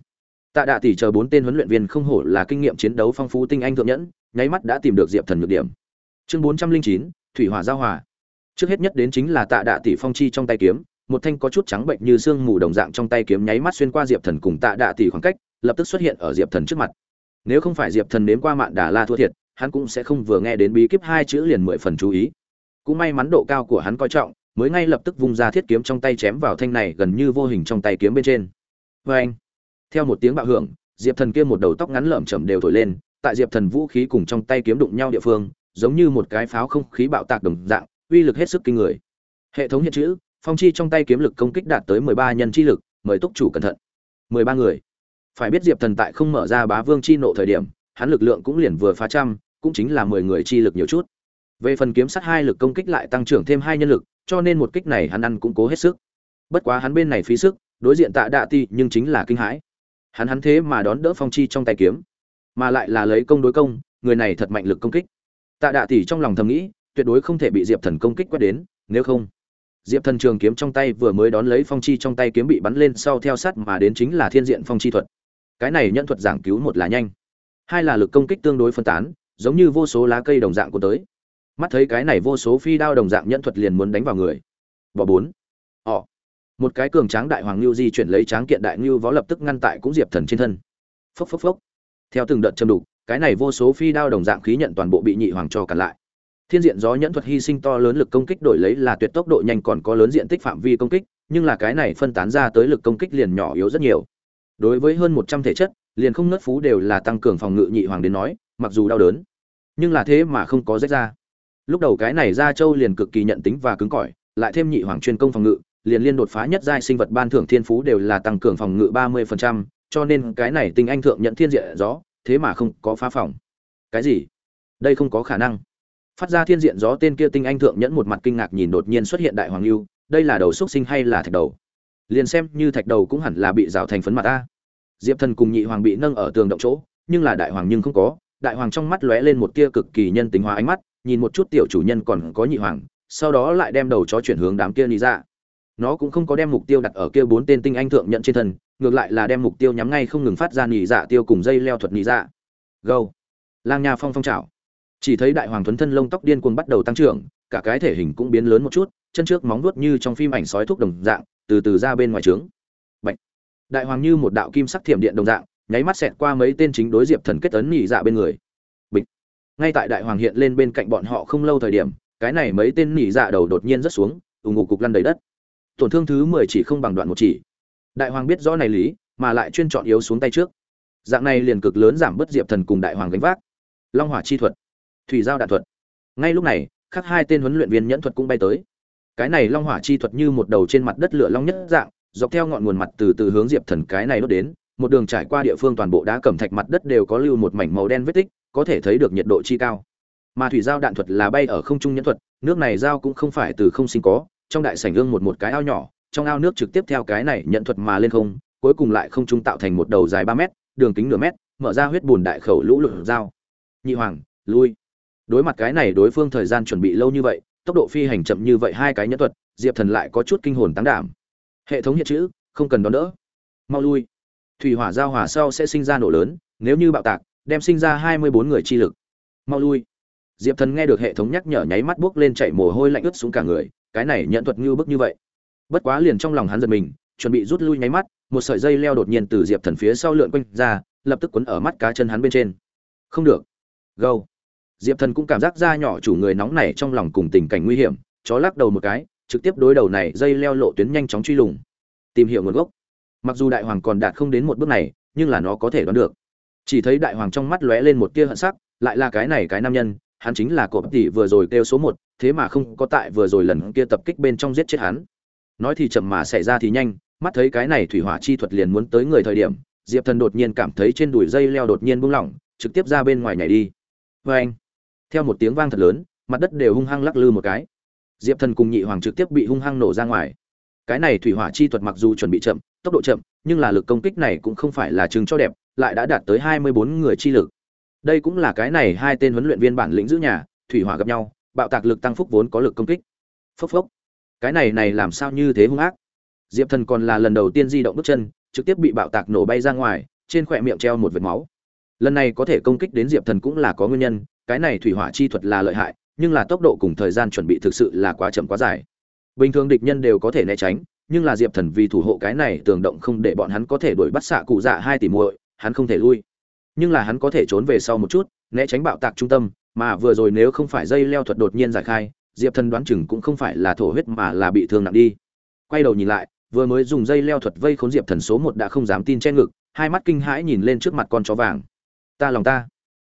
Tạ đạ tỷ chờ bốn tên huấn luyện viên không hổ là kinh nghiệm chiến đấu phong phú tinh anh thượng nhẫn, nháy mắt đã tìm được diệp thần nhược điểm. Chương bốn trăm linh chín, thủy hỏa giao hòa. Trước hết nhất đến chính là tạ đạ tỷ phong chi trong tay kiếm, một thanh có chút trắng bệnh như xương mù đồng dạng trong tay kiếm nháy mắt xuyên qua diệp thần cùng tạ đạ tỷ khoảng cách, lập tức xuất hiện ở diệp thần trước mặt. Nếu không phải diệp thần nếm qua mạn đà la thua thiệt, hắn cũng sẽ không vừa nghe đến bí kíp hai chữ liền mười phần chú ý. Cũng may mắn độ cao của hắn coi trọng mới ngay lập tức vung ra thiết kiếm trong tay chém vào thanh này gần như vô hình trong tay kiếm bên trên. Vê anh, theo một tiếng bạo hưởng, diệp thần kia một đầu tóc ngắn lởm chởm đều thổi lên, tại diệp thần vũ khí cùng trong tay kiếm đụng nhau địa phương, giống như một cái pháo không khí bạo tạc đồng dạng, uy lực hết sức kinh người. Hệ thống hiện chữ, phong chi trong tay kiếm lực công kích đạt tới mười ba nhân chi lực, mời túc chủ cẩn thận. Mười ba người. Phải biết diệp thần tại không mở ra bá vương chi nộ thời điểm, hắn lực lượng cũng liền vừa phá trăm, cũng chính là mười người chi lực nhiều chút. Về phần kiếm sắt hai lực công kích lại tăng trưởng thêm hai nhân lực cho nên một kích này hắn ăn cũng cố hết sức. Bất quá hắn bên này phí sức, đối diện tạ đạ ti nhưng chính là kinh hãi. Hắn hắn thế mà đón đỡ phong chi trong tay kiếm, mà lại là lấy công đối công, người này thật mạnh lực công kích. Tạ đạ tỷ trong lòng thầm nghĩ, tuyệt đối không thể bị diệp thần công kích quét đến, nếu không, diệp thần trường kiếm trong tay vừa mới đón lấy phong chi trong tay kiếm bị bắn lên sau theo sát mà đến chính là thiên diện phong chi thuật. Cái này nhận thuật giảng cứu một là nhanh, hai là lực công kích tương đối phân tán, giống như vô số lá cây đồng dạng của tới mắt thấy cái này vô số phi đao đồng dạng nhẫn thuật liền muốn đánh vào người. Bỏ bốn. Ọ một cái cường tráng đại hoàng lưu di chuyển lấy tráng kiện đại lưu võ lập tức ngăn tại cũng diệp thần trên thân. Phốc phốc phốc. Theo từng đợt châm đục, cái này vô số phi đao đồng dạng khí nhận toàn bộ bị nhị hoàng cho cản lại. Thiên diện gió nhẫn thuật hy sinh to lớn lực công kích đổi lấy là tuyệt tốc độ nhanh còn có lớn diện tích phạm vi công kích, nhưng là cái này phân tán ra tới lực công kích liền nhỏ yếu rất nhiều. Đối với hơn một trăm thể chất, liền không nớt phú đều là tăng cường phòng ngự nhị hoàng đến nói, mặc dù đau đớn, nhưng là thế mà không có rách ra lúc đầu cái này ra châu liền cực kỳ nhận tính và cứng cỏi lại thêm nhị hoàng chuyên công phòng ngự liền liên đột phá nhất giai sinh vật ban thưởng thiên phú đều là tăng cường phòng ngự ba mươi phần trăm, cho nên cái này tinh anh thượng nhận thiên diện gió thế mà không có phá phòng. Cái gì? Đây không có khả năng. Phát ra thiên diện gió tên kia tinh anh thượng nhẫn một mặt kinh ngạc nhìn đột nhiên xuất hiện đại hoàng lưu đây là đầu xúc sinh hay là thạch đầu? Liền xem như thạch đầu cũng hẳn là bị rào thành phấn mặt ta. Diệp thần cùng nhị hoàng bị nâng ở tường động chỗ nhưng là đại hoàng nhưng không có đại hoàng trong mắt lóe lên một tia cực kỳ nhân tính hóa ánh mắt nhìn một chút tiểu chủ nhân còn có nhị hoàng, sau đó lại đem đầu chó chuyển hướng đám kia nị ra nó cũng không có đem mục tiêu đặt ở kia bốn tên tinh anh thượng nhận trên thân, ngược lại là đem mục tiêu nhắm ngay không ngừng phát ra nị dạ tiêu cùng dây leo thuật nị dạ. Gâu lang nha phong phong trào chỉ thấy đại hoàng thuấn thân lông tóc điên cuồng bắt đầu tăng trưởng, cả cái thể hình cũng biến lớn một chút, chân trước móng vuốt như trong phim ảnh sói thuốc đồng dạng, từ từ ra bên ngoài trướng. Bạch. đại hoàng như một đạo kim sắc thiểm điện đồng dạng, nháy mắt xẹt qua mấy tên chính đối diệp thần kết ấn nhị dạ bên người ngay tại đại hoàng hiện lên bên cạnh bọn họ không lâu thời điểm, cái này mấy tên nỉ dạ đầu đột nhiên rất xuống ủng ngục cục lăn đầy đất. Tổn thương thứ mười chỉ không bằng đoạn một chỉ. Đại hoàng biết rõ này lý, mà lại chuyên chọn yếu xuống tay trước. Dạng này liền cực lớn giảm bớt diệp thần cùng đại hoàng gánh vác. Long hỏa chi thuật, thủy giao đạn thuật. Ngay lúc này khắc hai tên huấn luyện viên nhẫn thuật cũng bay tới. Cái này long hỏa chi thuật như một đầu trên mặt đất lửa long nhất dạng, dọc theo ngọn nguồn mặt từ từ hướng diệp thần cái này đốt đến, một đường trải qua địa phương toàn bộ đá cẩm thạch mặt đất đều có lưu một mảnh màu đen vết tích có thể thấy được nhiệt độ chi cao. Mà thủy giao đạn thuật là bay ở không trung nhẫn thuật, nước này giao cũng không phải từ không sinh có, trong đại sảnh ương một một cái ao nhỏ, trong ao nước trực tiếp theo cái này nhận thuật mà lên không, cuối cùng lại không trung tạo thành một đầu dài ba mét, đường kính nửa mét, mở ra huyết bùn đại khẩu lũ lụt dao nhị hoàng, lui. Đối mặt cái này đối phương thời gian chuẩn bị lâu như vậy, tốc độ phi hành chậm như vậy hai cái nhẫn thuật, diệp thần lại có chút kinh hồn tăng đảm. Hệ thống hiện chữ, không cần đón đỡ. Mau lui. Thủy hỏa giao hỏa sau sẽ sinh ra nổ lớn, nếu như bạo tạc đem sinh ra hai mươi bốn người chi lực. Mau lui. Diệp thần nghe được hệ thống nhắc nhở nháy mắt buốc lên chạy mồ hôi lạnh ướt xuống cả người, cái này nhận thuật như bức như vậy. Bất quá liền trong lòng hắn giật mình, chuẩn bị rút lui nháy mắt, một sợi dây leo đột nhiên từ diệp thần phía sau lượn quanh ra, lập tức quấn ở mắt cá chân hắn bên trên. Không được. Gâu. Diệp thần cũng cảm giác da nhỏ chủ người nóng này trong lòng cùng tình cảnh nguy hiểm, chó lắc đầu một cái, trực tiếp đối đầu này dây leo lộ tuyến nhanh chóng truy lùng. Tìm hiểu nguồn gốc. Mặc dù đại hoàng còn đạt không đến một bước này, nhưng là nó có thể đoán được chỉ thấy đại hoàng trong mắt lóe lên một tia hận sắc, lại là cái này cái nam nhân, hắn chính là cổ tỷ vừa rồi kêu số một, thế mà không có tại vừa rồi lần kia tập kích bên trong giết chết hắn. Nói thì chậm mà xảy ra thì nhanh, mắt thấy cái này thủy hỏa chi thuật liền muốn tới người thời điểm, diệp thần đột nhiên cảm thấy trên đùi dây leo đột nhiên buông lỏng, trực tiếp ra bên ngoài nhảy đi. Vê anh, theo một tiếng vang thật lớn, mặt đất đều hung hăng lắc lư một cái. Diệp thần cùng nhị hoàng trực tiếp bị hung hăng nổ ra ngoài. Cái này thủy hỏa chi thuật mặc dù chuẩn bị chậm, tốc độ chậm, nhưng là lực công kích này cũng không phải là chừng cho đẹp lại đã đạt tới hai mươi bốn người chi lực. Đây cũng là cái này hai tên huấn luyện viên bản lĩnh giữ nhà, thủy hỏa gặp nhau, bạo tạc lực tăng phúc vốn có lực công kích. Phốc phốc. Cái này này làm sao như thế hung ác? Diệp thần còn là lần đầu tiên di động bước chân, trực tiếp bị bạo tạc nổ bay ra ngoài, trên khỏe miệng treo một vệt máu. Lần này có thể công kích đến diệp thần cũng là có nguyên nhân, cái này thủy hỏa chi thuật là lợi hại, nhưng là tốc độ cùng thời gian chuẩn bị thực sự là quá chậm quá dài. Bình thường địch nhân đều có thể né tránh, nhưng là diệp thần vì thủ hộ cái này tường động không để bọn hắn có thể đuổi bắt xạ cụ dạ hai tỷ muội hắn không thể lui. Nhưng là hắn có thể trốn về sau một chút, né tránh bạo tạc trung tâm, mà vừa rồi nếu không phải dây leo thuật đột nhiên giải khai, diệp thần đoán chừng cũng không phải là thổ huyết mà là bị thương nặng đi. Quay đầu nhìn lại, vừa mới dùng dây leo thuật vây khốn diệp thần số một đã không dám tin che ngực, hai mắt kinh hãi nhìn lên trước mặt con chó vàng. Ta lòng ta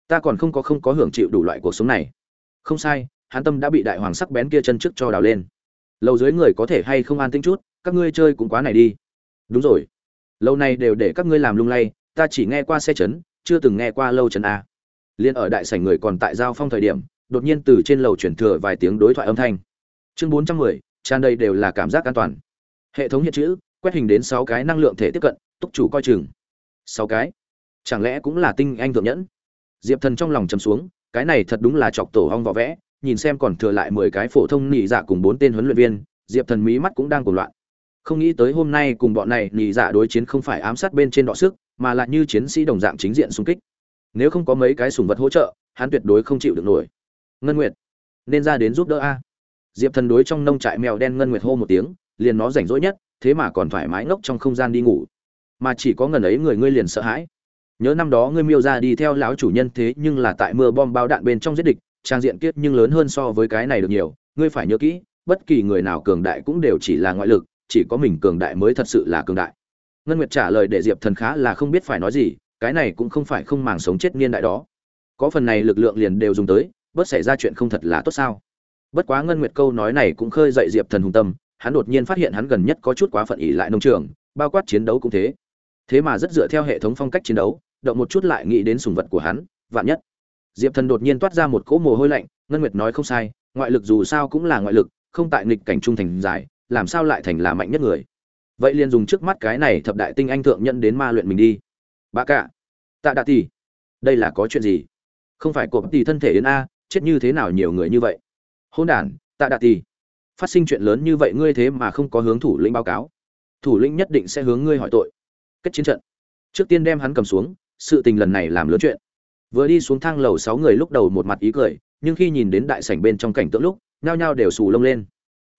ta còn không có không có hưởng chịu đủ loại cuộc sống này. Không sai, hắn tâm đã bị đại hoàng sắc bén kia chân trước cho đào lên. Lâu dưới người có thể hay không an tĩnh chút, các ngươi chơi cũng quá này đi. Đúng rồi. Lâu nay đều để các ngươi làm lung lay ta chỉ nghe qua xe chấn, chưa từng nghe qua lâu chấn a. Liên ở đại sảnh người còn tại giao phong thời điểm, đột nhiên từ trên lầu chuyển thừa vài tiếng đối thoại âm thanh. Chương bốn trăm mười, tràn đầy đều là cảm giác an toàn. Hệ thống hiện chữ, quét hình đến sáu cái năng lượng thể tiếp cận, túc chủ coi chừng. Sáu cái? Chẳng lẽ cũng là tinh anh thượng nhẫn? Diệp thần trong lòng chấm xuống, cái này thật đúng là chọc tổ hong võ vẽ, nhìn xem còn thừa lại mười cái phổ thông nhị dạ cùng bốn tên huấn luyện viên, diệp thần mí mắt cũng đang cuồng loạn không nghĩ tới hôm nay cùng bọn này nhị dạ đối chiến không phải ám sát bên trên đọ sức, mà lại như chiến sĩ đồng dạng chính diện xung kích. Nếu không có mấy cái sùng vật hỗ trợ, hắn tuyệt đối không chịu được nổi. Ngân nguyệt, nên ra đến giúp đỡ a. Diệp thần đối trong nông trại mèo đen ngân nguyệt hô một tiếng, liền nó rảnh rỗi nhất, thế mà còn thoải mái ngốc trong không gian đi ngủ. Mà chỉ có ngần ấy người ngươi liền sợ hãi. Nhớ năm đó ngươi miêu ra đi theo lão chủ nhân thế nhưng là tại mưa bom bao đạn bên trong giết địch, trang diện kiết nhưng lớn hơn so với cái này được nhiều, ngươi phải nhớ kỹ, bất kỳ người nào cường đại cũng đều chỉ là ngoại lực chỉ có mình cường đại mới thật sự là cường đại. Ngân nguyệt trả lời để diệp thần khá là không biết phải nói gì, cái này cũng không phải không màng sống chết niên đại đó. Có phần này lực lượng liền đều dùng tới, bớt xảy ra chuyện không thật là tốt sao? Bất quá ngân nguyệt câu nói này cũng khơi dậy diệp thần hùng tâm, hắn đột nhiên phát hiện hắn gần nhất có chút quá phận ỉ lại nông trường, bao quát chiến đấu cũng thế. Thế mà rất dựa theo hệ thống phong cách chiến đấu, động một chút lại nghĩ đến sùng vật của hắn, vạn nhất. Diệp thần đột nhiên toát ra một cỗ mồ hôi lạnh, ngân nguyệt nói không sai, ngoại lực dù sao cũng là ngoại lực, không tại nghịch cảnh trung thành giải làm sao lại thành là mạnh nhất người? Vậy liền dùng trước mắt cái này thập đại tinh anh thượng nhận đến ma luyện mình đi. Bà cả tạ đạ tỷ đây là có chuyện gì? Không phải cộp tỷ thân thể đến a, chết như thế nào nhiều người như vậy? Hôn đản, tạ đạ tỷ phát sinh chuyện lớn như vậy ngươi thế mà không có hướng thủ lĩnh báo cáo. Thủ lĩnh nhất định sẽ hướng ngươi hỏi tội. Kết chiến trận. Trước tiên đem hắn cầm xuống, sự tình lần này làm lớn chuyện. Vừa đi xuống thang lầu sáu người lúc đầu một mặt ý cười, nhưng khi nhìn đến đại sảnh bên trong cảnh tượng lúc, nhao nhao đều xù lông lên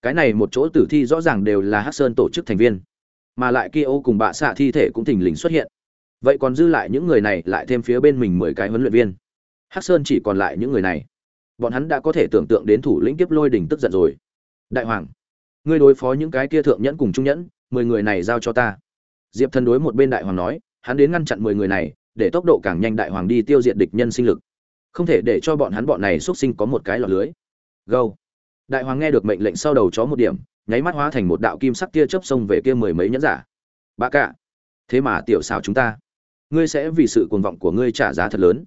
cái này một chỗ tử thi rõ ràng đều là hắc sơn tổ chức thành viên, mà lại kia ô cùng bạ xạ thi thể cũng thình lình xuất hiện. Vậy còn dư lại những người này lại thêm phía bên mình mười cái huấn luyện viên. Hắc sơn chỉ còn lại những người này. Bọn hắn đã có thể tưởng tượng đến thủ lĩnh kiếp lôi đỉnh tức giận rồi. Đại hoàng, ngươi đối phó những cái kia thượng nhẫn cùng trung nhẫn, mười người này giao cho ta. Diệp thần đối một bên đại hoàng nói, hắn đến ngăn chặn mười người này, để tốc độ càng nhanh đại hoàng đi tiêu diệt địch nhân sinh lực. Không thể để cho bọn hắn bọn này xuất sinh có một cái lọt lưới. Gâu đại hoàng nghe được mệnh lệnh sau đầu chó một điểm, nháy mắt hóa thành một đạo kim sắc tia chớp xông về kia mười mấy nhẫn giả. Bà cả thế mà tiểu xào chúng ta. Ngươi sẽ vì sự cuồng vọng của ngươi trả giá thật lớn.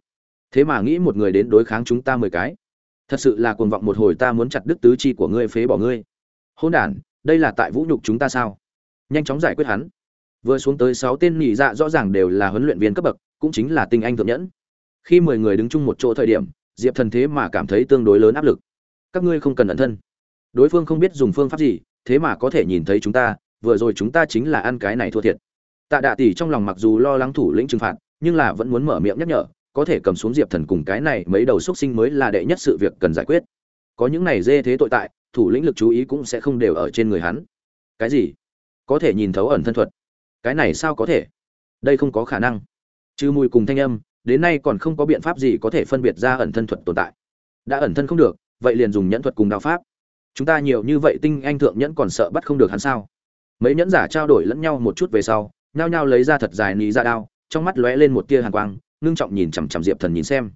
Thế mà nghĩ một người đến đối kháng chúng ta mười cái. Thật sự là cuồng vọng một hồi ta muốn chặt đứt tứ chi của ngươi, phế bỏ ngươi. Hôn đản, đây là tại vũ nhục chúng ta sao? Nhanh chóng giải quyết hắn. Vừa xuống tới sáu tên nhị dạ rõ ràng đều là huấn luyện viên cấp bậc, cũng chính là tinh anh thượng nhẫn. Khi mười người đứng chung một chỗ thời điểm, diệp thần thế mà cảm thấy tương đối lớn áp lực các ngươi không cần ẩn thân. Đối phương không biết dùng phương pháp gì, thế mà có thể nhìn thấy chúng ta, vừa rồi chúng ta chính là ăn cái này thua thiệt. Tạ đạ tỷ trong lòng mặc dù lo lắng thủ lĩnh trừng phạt, nhưng là vẫn muốn mở miệng nhắc nhở, có thể cầm xuống diệp thần cùng cái này mấy đầu xúc sinh mới là đệ nhất sự việc cần giải quyết. Có những này dê thế tội tại, thủ lĩnh lực chú ý cũng sẽ không đều ở trên người hắn. Cái gì? Có thể nhìn thấu ẩn thân thuật. Cái này sao có thể? Đây không có khả năng. Trừ mùi cùng thanh âm, đến nay còn không có biện pháp gì có thể phân biệt ra ẩn thân thuật tồn tại. Đã ẩn thân không được vậy liền dùng nhẫn thuật cùng đao pháp. Chúng ta nhiều như vậy tinh anh thượng nhẫn còn sợ bắt không được hắn sao? Mấy nhẫn giả trao đổi lẫn nhau một chút về sau, nhao nhao lấy ra thật dài ní ra đao, trong mắt lóe lên một tia hàn quang, ngưng trọng nhìn chằm chằm diệp thần nhìn xem.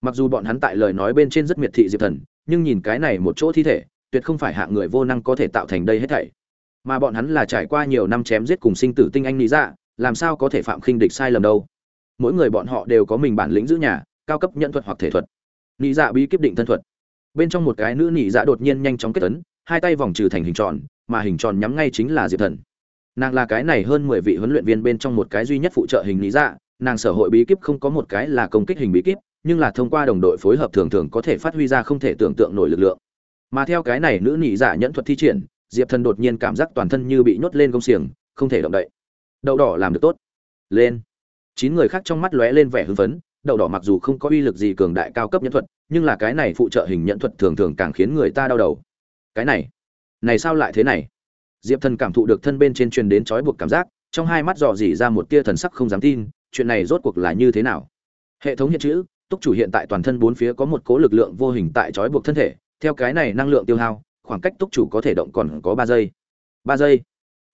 Mặc dù bọn hắn tại lời nói bên trên rất miệt thị diệp thần, nhưng nhìn cái này một chỗ thi thể, tuyệt không phải hạng người vô năng có thể tạo thành đây hết thảy. Mà bọn hắn là trải qua nhiều năm chém giết cùng sinh tử tinh anh lý dạ làm sao có thể phạm khinh địch sai lầm đâu? Mỗi người bọn họ đều có mình bản lĩnh giữ nhà, cao cấp nhận thuật hoặc thể thuật. Lý dạ bí kíp định thân thuật bên trong một cái nữ nị dạ đột nhiên nhanh chóng kết tấn, hai tay vòng trừ thành hình tròn, mà hình tròn nhắm ngay chính là diệp thần. Nàng là cái này hơn mười vị huấn luyện viên bên trong một cái duy nhất phụ trợ hình lý dạ nàng sở hội bí kíp không có một cái là công kích hình bí kíp, nhưng là thông qua đồng đội phối hợp thường thường có thể phát huy ra không thể tưởng tượng nổi lực lượng. Mà theo cái này nữ nị dạ nhẫn thuật thi triển, diệp thần đột nhiên cảm giác toàn thân như bị nhốt lên công xiềng, không thể động đậy. Đậu đỏ làm được tốt. Lên. Chín người khác trong mắt lóe lên vẻ hưng phấn đậu đỏ mặc dù không có uy lực gì cường đại cao cấp nhẫn thuật, nhưng là cái này phụ trợ hình nhẫn thuật thường thường càng khiến người ta đau đầu. Cái này này sao lại thế này? Diệp thần cảm thụ được thân bên trên truyền đến trói buộc cảm giác, trong hai mắt dò dỉ ra một tia thần sắc không dám tin, chuyện này rốt cuộc là như thế nào? Hệ thống hiện chữ, túc chủ hiện tại toàn thân bốn phía có một cố lực lượng vô hình tại trói buộc thân thể, theo cái này năng lượng tiêu hao, khoảng cách túc chủ có thể động còn có ba giây. Ba giây.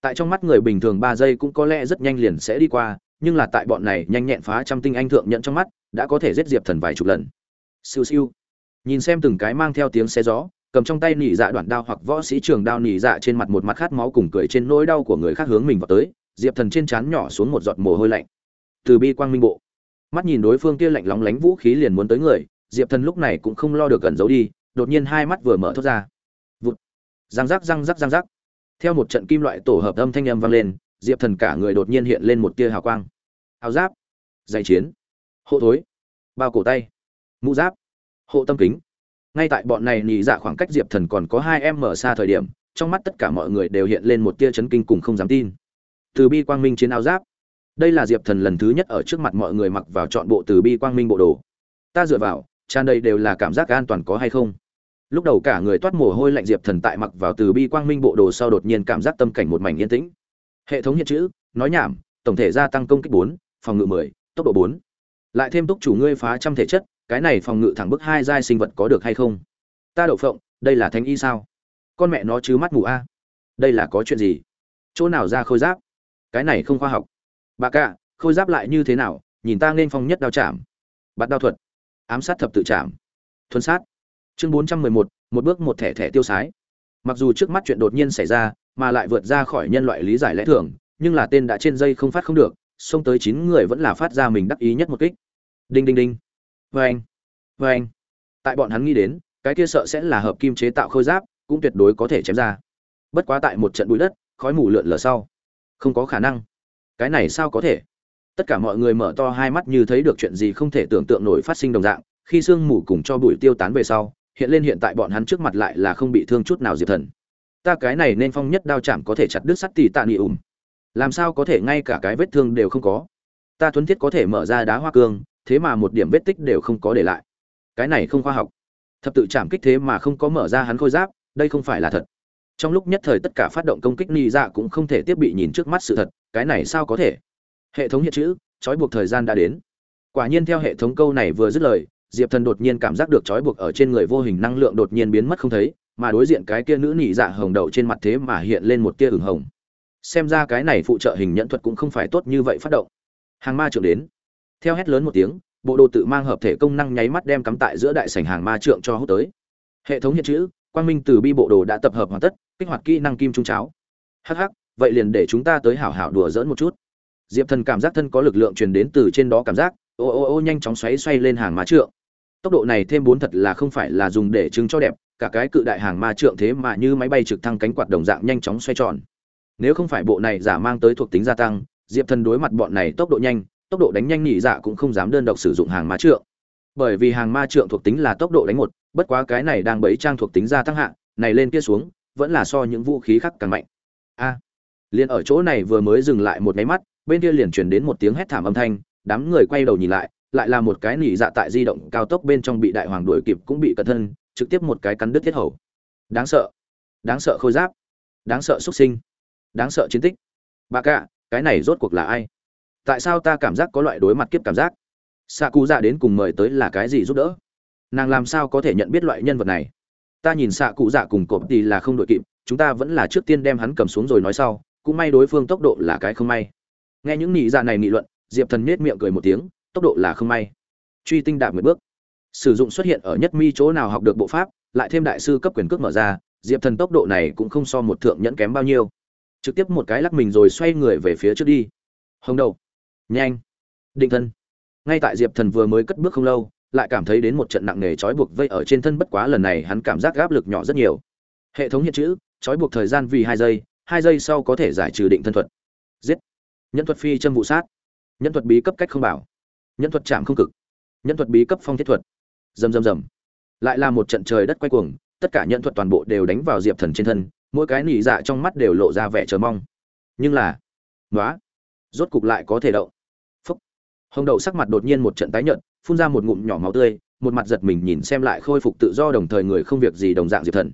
Tại trong mắt người bình thường ba giây cũng có lẽ rất nhanh liền sẽ đi qua, nhưng là tại bọn này nhanh nhẹn phá trăm tinh anh thượng nhận trong mắt đã có thể giết diệp thần vài chục lần. Siêu siêu. Nhìn xem từng cái mang theo tiếng xe gió, cầm trong tay nỉ dạ đoạn đao hoặc võ sĩ trường đao nỉ dạ trên mặt một mặt khát máu cùng cười trên nỗi đau của người khác hướng mình vào tới, diệp thần trên trán nhỏ xuống một giọt mồ hôi lạnh. Từ bi quang minh bộ. Mắt nhìn đối phương kia lạnh lóng lánh vũ khí liền muốn tới người, diệp thần lúc này cũng không lo được gần giấu đi, đột nhiên hai mắt vừa mở thốt ra. Vụt. Răng rắc răng rắc răng rắc. Theo một trận kim loại tổ hợp âm thanh âm vang lên, diệp thần cả người đột nhiên hiện lên một tia hào quang. Hào giáp. Dạy chiến hộ thối. Bao cổ tay. Mũ giáp. Hộ tâm kính. Ngay tại bọn này nhì dạ khoảng cách diệp thần còn có hai em mở xa thời điểm, trong mắt tất cả mọi người đều hiện lên một tia chấn kinh cùng không dám tin. Từ bi quang minh chiến áo giáp. Đây là diệp thần lần thứ nhất ở trước mặt mọi người mặc vào chọn bộ từ bi quang minh bộ đồ. Ta dựa vào, tràn đầy đều là cảm giác an toàn có hay không? Lúc đầu cả người toát mồ hôi lạnh diệp thần tại mặc vào từ bi quang minh bộ đồ sau đột nhiên cảm giác tâm cảnh một mảnh yên tĩnh. Hệ thống hiện chữ, nói nhảm, tổng thể gia tăng công kích bốn, phòng ngự mười, tốc độ bốn lại thêm túc chủ ngươi phá trăm thể chất cái này phòng ngự thẳng bức hai giai sinh vật có được hay không? Ta đậu phộng đây là thánh y sao? Con mẹ nó chứ mắt mù a. Đây là có chuyện gì? Chỗ nào ra khôi giáp? Cái này không khoa học. Bà cạ, khôi giáp lại như thế nào? Nhìn ta nên phong nhất đao chạm. Bắt đao thuật. Ám sát thập tự chạm. Thuần sát. Chương bốn trăm mười một một bước một thẻ thẻ tiêu sái. Mặc dù trước mắt chuyện đột nhiên xảy ra mà lại vượt ra khỏi nhân loại lý giải lẽ thường nhưng là tên đã trên dây không phát không được xông tới chín người vẫn là phát ra mình đắc ý nhất một kích đinh đinh đinh. Vê anh vê anh. Tại bọn hắn nghĩ đến, cái kia sợ sẽ là hợp kim chế tạo khôi giáp, cũng tuyệt đối có thể chém ra. Bất quá tại một trận bụi đất, khói mù lượn lờ sau. Không có khả năng. Cái này sao có thể? Tất cả mọi người mở to hai mắt như thấy được chuyện gì không thể tưởng tượng nổi phát sinh đồng dạng, khi sương mù cùng cho bụi tiêu tán về sau, hiện lên hiện tại bọn hắn trước mặt lại là không bị thương chút nào diệp thần. Ta cái này nên phong nhất đao chạm có thể chặt đứt sắt tì tạ nghị ủng làm sao có thể ngay cả cái vết thương đều không có? Ta thuấn thiết có thể mở ra đá hoa cương thế mà một điểm vết tích đều không có để lại. Cái này không khoa học. Thập tự chạm kích thế mà không có mở ra hắn khôi giáp, đây không phải là thật. Trong lúc nhất thời tất cả phát động công kích ni dạ cũng không thể tiếp bị nhìn trước mắt sự thật, cái này sao có thể? Hệ thống hiện chữ, trói buộc thời gian đã đến. Quả nhiên theo hệ thống câu này vừa dứt lời, diệp thần đột nhiên cảm giác được trói buộc ở trên người vô hình năng lượng đột nhiên biến mất không thấy, mà đối diện cái kia nữ nị dạ hồng đậu trên mặt thế mà hiện lên một tia ửng hồng. Xem ra cái này phụ trợ hình nhẫn thuật cũng không phải tốt như vậy phát động. Hàng ma trưởng đến theo hét lớn một tiếng, bộ đồ tự mang hợp thể công năng nháy mắt đem cắm tại giữa đại sảnh hàng ma trượng cho hút tới. Hệ thống hiện chữ, quang minh từ bi bộ đồ đã tập hợp hoàn tất, kích hoạt kỹ năng kim trung cháo. Hh vậy liền để chúng ta tới hảo hảo đùa dỡn một chút. Diệp thần cảm giác thân có lực lượng truyền đến từ trên đó cảm giác, ô ô ô nhanh chóng xoáy xoay lên hàng ma trượng. Tốc độ này thêm bốn thật là không phải là dùng để chứng cho đẹp, cả cái cự đại hàng ma trượng thế mà như máy bay trực thăng cánh quạt đồng dạng nhanh chóng xoay tròn. Nếu không phải bộ này giả mang tới thuộc tính gia tăng, diệp thần đối mặt bọn này tốc độ nhanh tốc độ đánh nhanh nhị dạ cũng không dám đơn độc sử dụng hàng ma trượng. Bởi vì hàng ma trượng thuộc tính là tốc độ đánh một, bất quá cái này đang bẫy trang thuộc tính gia tăng hạng này lên kia xuống, vẫn là so những vũ khí khác càng mạnh. A. Liền ở chỗ này vừa mới dừng lại một máy mắt, bên kia liền truyền đến một tiếng hét thảm âm thanh, đám người quay đầu nhìn lại lại là một cái nỉ dạ tại di động cao tốc bên trong bị đại hoàng đuổi kịp cũng bị cẩn thân, trực tiếp một cái cắn đứt thiết hầu. Đáng sợ. Đáng sợ khôi giáp. Đáng sợ xuất sinh. Đáng sợ chiến tích. Bà cạ, cái này rốt cuộc là ai? Tại sao ta cảm giác có loại đối mặt kiếp cảm giác? Xạ cụ dạ đến cùng mời tới là cái gì giúp đỡ? Nàng làm sao có thể nhận biết loại nhân vật này? Ta nhìn xạ cụ dạ cùng cộp thì là không đội kịp, chúng ta vẫn là trước tiên đem hắn cầm xuống rồi nói sau, cũng may đối phương tốc độ là cái không may. Nghe những nghị dạ này nghị luận, diệp thần nết miệng cười một tiếng, tốc độ là không may. Truy tinh đạp một bước. Sử dụng xuất hiện ở nhất mi chỗ nào học được bộ pháp, lại thêm đại sư cấp quyền cước mở ra, diệp thần tốc độ này cũng không so một thượng nhẫn kém bao nhiêu. Trực tiếp một cái lắc mình rồi xoay người về phía trước đi. Hồng đầu nhanh. Định thân. Ngay tại diệp thần vừa mới cất bước không lâu, lại cảm thấy đến một trận nặng nề trói buộc vây ở trên thân bất quá lần này hắn cảm giác áp lực nhỏ rất nhiều. Hệ thống hiện chữ, trói buộc thời gian vì hai giây hai giây sau có thể giải trừ định thân thuật. Giết. Nhân thuật phi châm vụ sát. Nhân thuật bí cấp cách không bảo. Nhân thuật chạm không cực. Nhân thuật bí cấp phong thiết thuật. Rầm rầm rầm. Lại là một trận trời đất quay cuồng, tất cả nhân thuật toàn bộ đều đánh vào diệp thần trên thân, mỗi cái nỉ dạ trong mắt đều lộ ra vẻ chờ mong. Nhưng là nói rốt cục lại có thể đậu hồng đậu sắc mặt đột nhiên một trận tái nhợt, phun ra một ngụm nhỏ máu tươi, một mặt giật mình nhìn xem lại khôi phục tự do đồng thời người không việc gì đồng dạng diệp thần.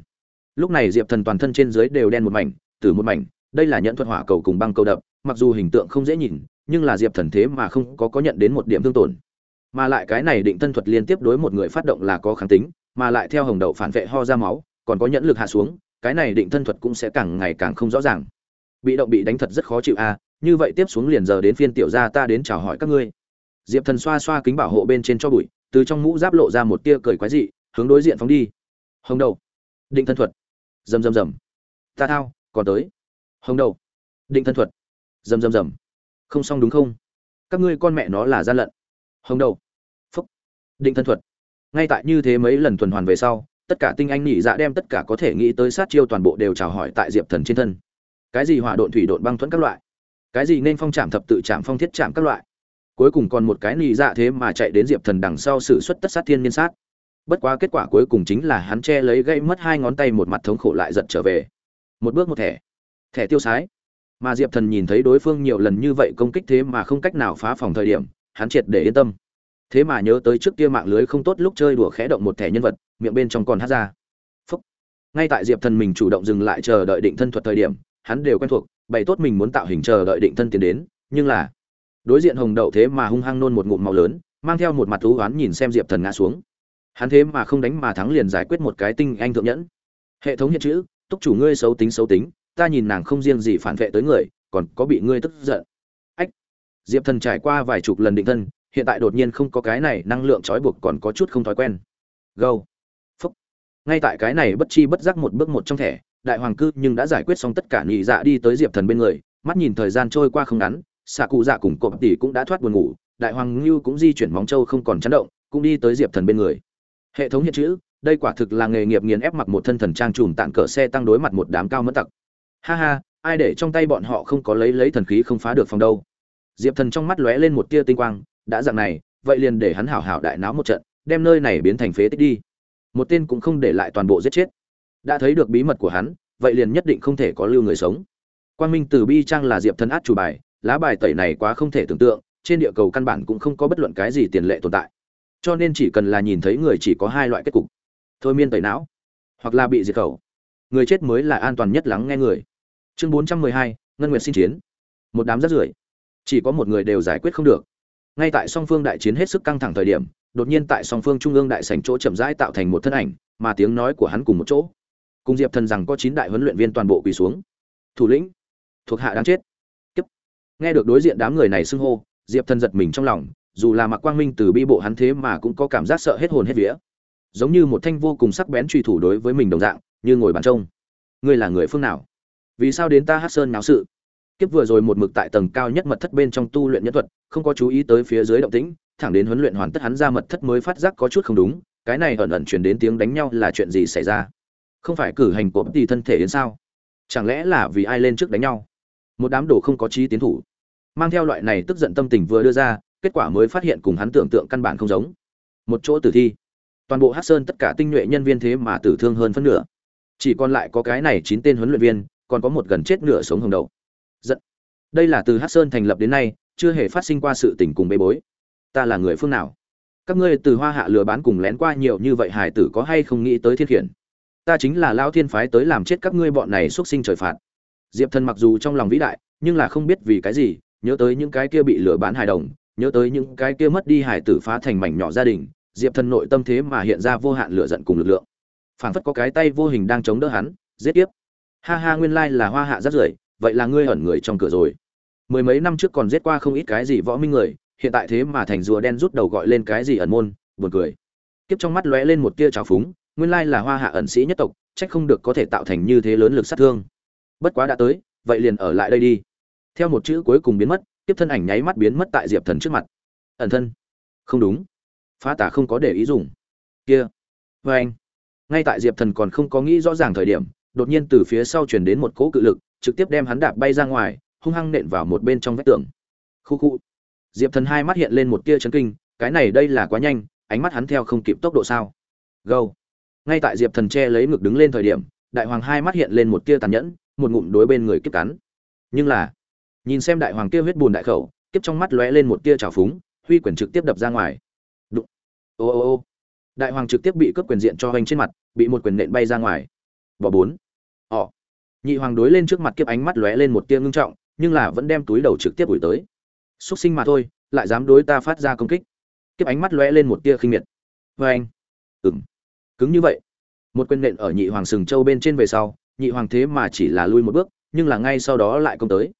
Lúc này diệp thần toàn thân trên dưới đều đen một mảnh từ một mảnh, đây là nhận thuật hỏa cầu cùng băng cầu đập, mặc dù hình tượng không dễ nhìn, nhưng là diệp thần thế mà không có có nhận đến một điểm thương tổn. Mà lại cái này định thân thuật liên tiếp đối một người phát động là có kháng tính, mà lại theo hồng đậu phản vệ ho ra máu, còn có nhẫn lực hạ xuống, cái này định thân thuật cũng sẽ càng ngày càng không rõ ràng. Bị động bị đánh thật rất khó chịu a như vậy tiếp xuống liền giờ đến phiên tiểu gia ta đến chào hỏi các ngươi diệp thần xoa xoa kính bảo hộ bên trên cho bụi, từ trong mũ giáp lộ ra một tia cười quái dị, hướng đối diện phóng đi. Hồng đầu. Định thân thuật. Rầm rầm rầm. Ta thao, còn tới. Hồng đầu. Định thân thuật. Rầm rầm rầm. Không xong đúng không? Các ngươi con mẹ nó là gian lận. Hồng đầu. Phúc. Định thân thuật. Ngay tại như thế mấy lần tuần hoàn về sau, tất cả tinh anh nhị dạ đem tất cả có thể nghĩ tới sát chiêu toàn bộ đều chào hỏi tại diệp thần trên thân. Cái gì hỏa độn thủy độn băng thuẫn các loại? Cái gì nên phong chạm thập tự chạm phong thiết chạm các loại? Cuối cùng còn một cái nị dạ thế mà chạy đến diệp thần đằng sau sự xuất tất sát thiên niên sát. Bất quá kết quả cuối cùng chính là hắn che lấy gây mất hai ngón tay một mặt thống khổ lại giật trở về. Một bước một thẻ. Thẻ tiêu sái. Mà diệp thần nhìn thấy đối phương nhiều lần như vậy công kích thế mà không cách nào phá phòng thời điểm, hắn triệt để yên tâm. Thế mà nhớ tới trước kia mạng lưới không tốt lúc chơi đùa khẽ động một thẻ nhân vật, miệng bên trong còn hát ra. Phúc. Ngay tại diệp thần mình chủ động dừng lại chờ đợi định thân thuật thời điểm, hắn đều quen thuộc, bày tốt mình muốn tạo hình chờ đợi định thân tiến đến, nhưng là đối diện hồng đậu thế mà hung hăng nôn một ngụm màu lớn, mang theo một mặt thú oán nhìn xem diệp thần ngã xuống. Hắn thế mà không đánh mà thắng liền giải quyết một cái tinh anh thượng nhẫn. Hệ thống hiện chữ, túc chủ ngươi xấu tính xấu tính, ta nhìn nàng không riêng gì phản vệ tới người, còn có bị ngươi tức giận. Ách. Diệp thần trải qua vài chục lần định thân, hiện tại đột nhiên không có cái này năng lượng trói buộc còn có chút không thói quen. Gâu. Phúc. Ngay tại cái này bất chi bất giác một bước một trong thẻ, đại hoàng cư nhưng đã giải quyết xong tất cả nhị dạ đi tới diệp thần bên người, mắt nhìn thời gian trôi qua không ngắn xạ cụ dạ cùng cộp tỷ cũng đã thoát buồn ngủ, đại hoàng ngưu cũng di chuyển móng trâu không còn chấn động, cũng đi tới diệp thần bên người. Hệ thống hiện chữ, đây quả thực là nghề nghiệp nghiền ép mặc một thân thần trang trùm tạng cỡ xe tăng đối mặt một đám cao mất tặc. Ha ha, ai để trong tay bọn họ không có lấy lấy thần khí không phá được phòng đâu. Diệp thần trong mắt lóe lên một tia tinh quang, đã dạng này, vậy liền để hắn hảo hảo đại náo một trận, đem nơi này biến thành phế tích đi. Một tên cũng không để lại toàn bộ giết chết. Đã thấy được bí mật của hắn, vậy liền nhất định không thể có lưu người sống. Quang minh từ bi trang là diệp thần át chủ bài lá bài tẩy này quá không thể tưởng tượng, trên địa cầu căn bản cũng không có bất luận cái gì tiền lệ tồn tại. Cho nên chỉ cần là nhìn thấy người chỉ có hai loại kết cục. Thôi miên tẩy não, hoặc là bị diệt khẩu. Người chết mới là an toàn nhất lắng nghe người. Chương bốn trăm mười hai, ngân nguyệt xin chiến. Một đám rất rưởi. Chỉ có một người đều giải quyết không được. Ngay tại song phương đại chiến hết sức căng thẳng thời điểm, đột nhiên tại song phương trung ương đại sảnh chỗ chậm rãi tạo thành một thân ảnh, mà tiếng nói của hắn cùng một chỗ. Cùng diệp thần rằng có chín đại huấn luyện viên toàn bộ quỳ xuống. Thủ lĩnh, thuộc hạ đáng chết nghe được đối diện đám người này xưng hô, diệp thần giật mình trong lòng, dù là mặc quang minh từ bi bộ hắn thế mà cũng có cảm giác sợ hết hồn hết vía. Giống như một thanh vô cùng sắc bén truy thủ đối với mình đồng dạng, như ngồi bàn trông. Ngươi là người phương nào? Vì sao đến ta hát sơn náo sự? Kiếp vừa rồi một mực tại tầng cao nhất mật thất bên trong tu luyện nhân thuật, không có chú ý tới phía dưới động tĩnh, thẳng đến huấn luyện hoàn tất hắn ra mật thất mới phát giác có chút không đúng, cái này ẩn ẩn chuyển đến tiếng đánh nhau là chuyện gì xảy ra? Không phải cử hành của bất kỳ thân thể đến sao? Chẳng lẽ là vì ai lên trước đánh nhau? Một đám đồ không có trí tiến thủ. Mang theo loại này tức giận tâm tình vừa đưa ra, kết quả mới phát hiện cùng hắn tưởng tượng căn bản không giống. Một chỗ tử thi. Toàn bộ hát sơn tất cả tinh nhuệ nhân viên thế mà tử thương hơn phân nửa. Chỉ còn lại có cái này chín tên huấn luyện viên, còn có một gần chết nửa sống hồng đầu. Giận. Đây là từ hát sơn thành lập đến nay, chưa hề phát sinh qua sự tình cùng bê bối. Ta là người phương nào? Các ngươi từ hoa hạ lừa bán cùng lén qua nhiều như vậy hải tử có hay không nghĩ tới thiên khiển? Ta chính là lao thiên phái tới làm chết các ngươi bọn này xuất sinh trời phạt diệp thần mặc dù trong lòng vĩ đại, nhưng là không biết vì cái gì, nhớ tới những cái kia bị lừa bán hài đồng, nhớ tới những cái kia mất đi hải tử phá thành mảnh nhỏ gia đình, diệp thần nội tâm thế mà hiện ra vô hạn lửa giận cùng lực lượng. Phảng phất có cái tay vô hình đang chống đỡ hắn, giết tiếp. Ha ha, nguyên lai là hoa hạ rắt rưởi, vậy là ngươi ẩn người trong cửa rồi. Mười mấy năm trước còn giết qua không ít cái gì võ minh người, hiện tại thế mà thành rùa đen rút đầu gọi lên cái gì ẩn môn, buồn cười. Kiếp trong mắt lóe lên một tia trào phúng, nguyên lai là hoa hạ ẩn sĩ nhất tộc trách không được có thể tạo thành như thế lớn lực sát thương bất quá đã tới, vậy liền ở lại đây đi. Theo một chữ cuối cùng biến mất, tiếp thân ảnh nháy mắt biến mất tại diệp thần trước mặt. Ẩn thân. Không đúng. Phá tả không có để ý dùng. Kia. Vê anh. Ngay tại diệp thần còn không có nghĩ rõ ràng thời điểm, đột nhiên từ phía sau chuyển đến một cỗ cự lực, trực tiếp đem hắn đạp bay ra ngoài, hung hăng nện vào một bên trong vách tường. Khu khu. Diệp thần hai mắt hiện lên một tia chấn kinh, cái này đây là quá nhanh, ánh mắt hắn theo không kịp tốc độ sao? Gâu. Ngay tại diệp thần che lấy ngực đứng lên thời điểm, đại hoàng hai mắt hiện lên một tia tàn nhẫn một ngụm đối bên người kiếp cắn. Nhưng là, nhìn xem đại hoàng kia huyết bùn đại khẩu, kiếp trong mắt lóe lên một tia trào phúng, huy quyền trực tiếp đập ra ngoài. Đụng. ô ô ô. Đại hoàng trực tiếp bị cướp quyền diện cho hoành trên mặt, bị một quyền nện bay ra ngoài. Bỏ bốn. Ỏ nhị hoàng đối lên trước mặt kiếp ánh mắt lóe lên một tia ngưng trọng, nhưng là vẫn đem túi đầu trực tiếp ủi tới. Súc sinh mà thôi, lại dám đối ta phát ra công kích. Kiếp ánh mắt lóe lên một tia khinh miệt. Vê anh ừng cứng như vậy. Một quyền nện ở nhị hoàng sừng châu bên trên về sau nhị hoàng thế mà chỉ là lui một bước, nhưng là ngay sau đó lại công tới.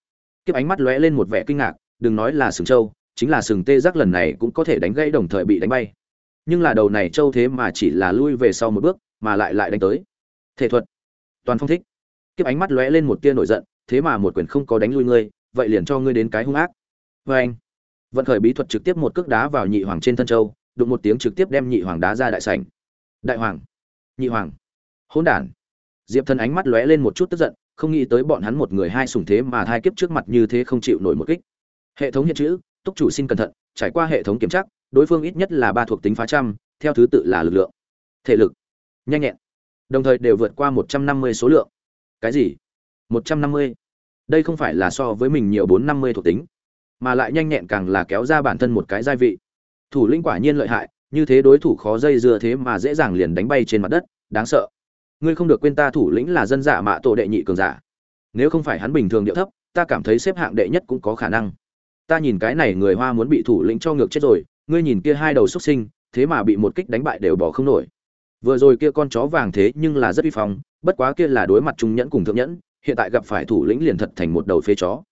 Kiếp ánh mắt lóe lên một vẻ kinh ngạc, đừng nói là sừng châu chính là sừng tê giác lần này cũng có thể đánh gãy đồng thời bị đánh bay. Nhưng là đầu này châu thế mà chỉ là lui về sau một bước, mà lại lại đánh tới. Thể thuật. Toàn phong thích. Kiếp ánh mắt lóe lên một tia nổi giận, thế mà một quyền không có đánh lui ngươi, vậy liền cho ngươi đến cái hung ác. Vê anh. Vận khởi bí thuật trực tiếp một cước đá vào nhị hoàng trên thân châu đụng một tiếng trực tiếp đem nhị hoàng đá ra đại sảnh. Đại hoàng. Nhị hoàng. Hỗn đản diệp thần ánh mắt lóe lên một chút tức giận, không nghĩ tới bọn hắn một người hai sủng thế mà hai kiếp trước mặt như thế không chịu nổi một kích. Hệ thống hiện chữ, túc chủ xin cẩn thận, trải qua hệ thống kiểm tra, đối phương ít nhất là ba thuộc tính phá trăm, theo thứ tự là lực lượng. Thể lực. Nhanh nhẹn. Đồng thời đều vượt qua một trăm năm mươi số lượng. Cái gì? một trăm năm mươi? Đây không phải là so với mình nhiều bốn năm mươi thuộc tính, mà lại nhanh nhẹn càng là kéo ra bản thân một cái gia vị. Thủ lĩnh quả nhiên lợi hại, như thế đối thủ khó dây dưa thế mà dễ dàng liền đánh bay trên mặt đất, đáng sợ ngươi không được quên ta thủ lĩnh là dân giả mạ tổ đệ nhị cường giả. Nếu không phải hắn bình thường điệu thấp, ta cảm thấy xếp hạng đệ nhất cũng có khả năng. Ta nhìn cái này người hoa muốn bị thủ lĩnh cho ngược chết rồi, ngươi nhìn kia hai đầu xuất sinh, thế mà bị một kích đánh bại đều bỏ không nổi. Vừa rồi kia con chó vàng thế nhưng là rất uy phong, bất quá kia là đối mặt trung nhẫn cùng thượng nhẫn, hiện tại gặp phải thủ lĩnh liền thật thành một đầu phế chó.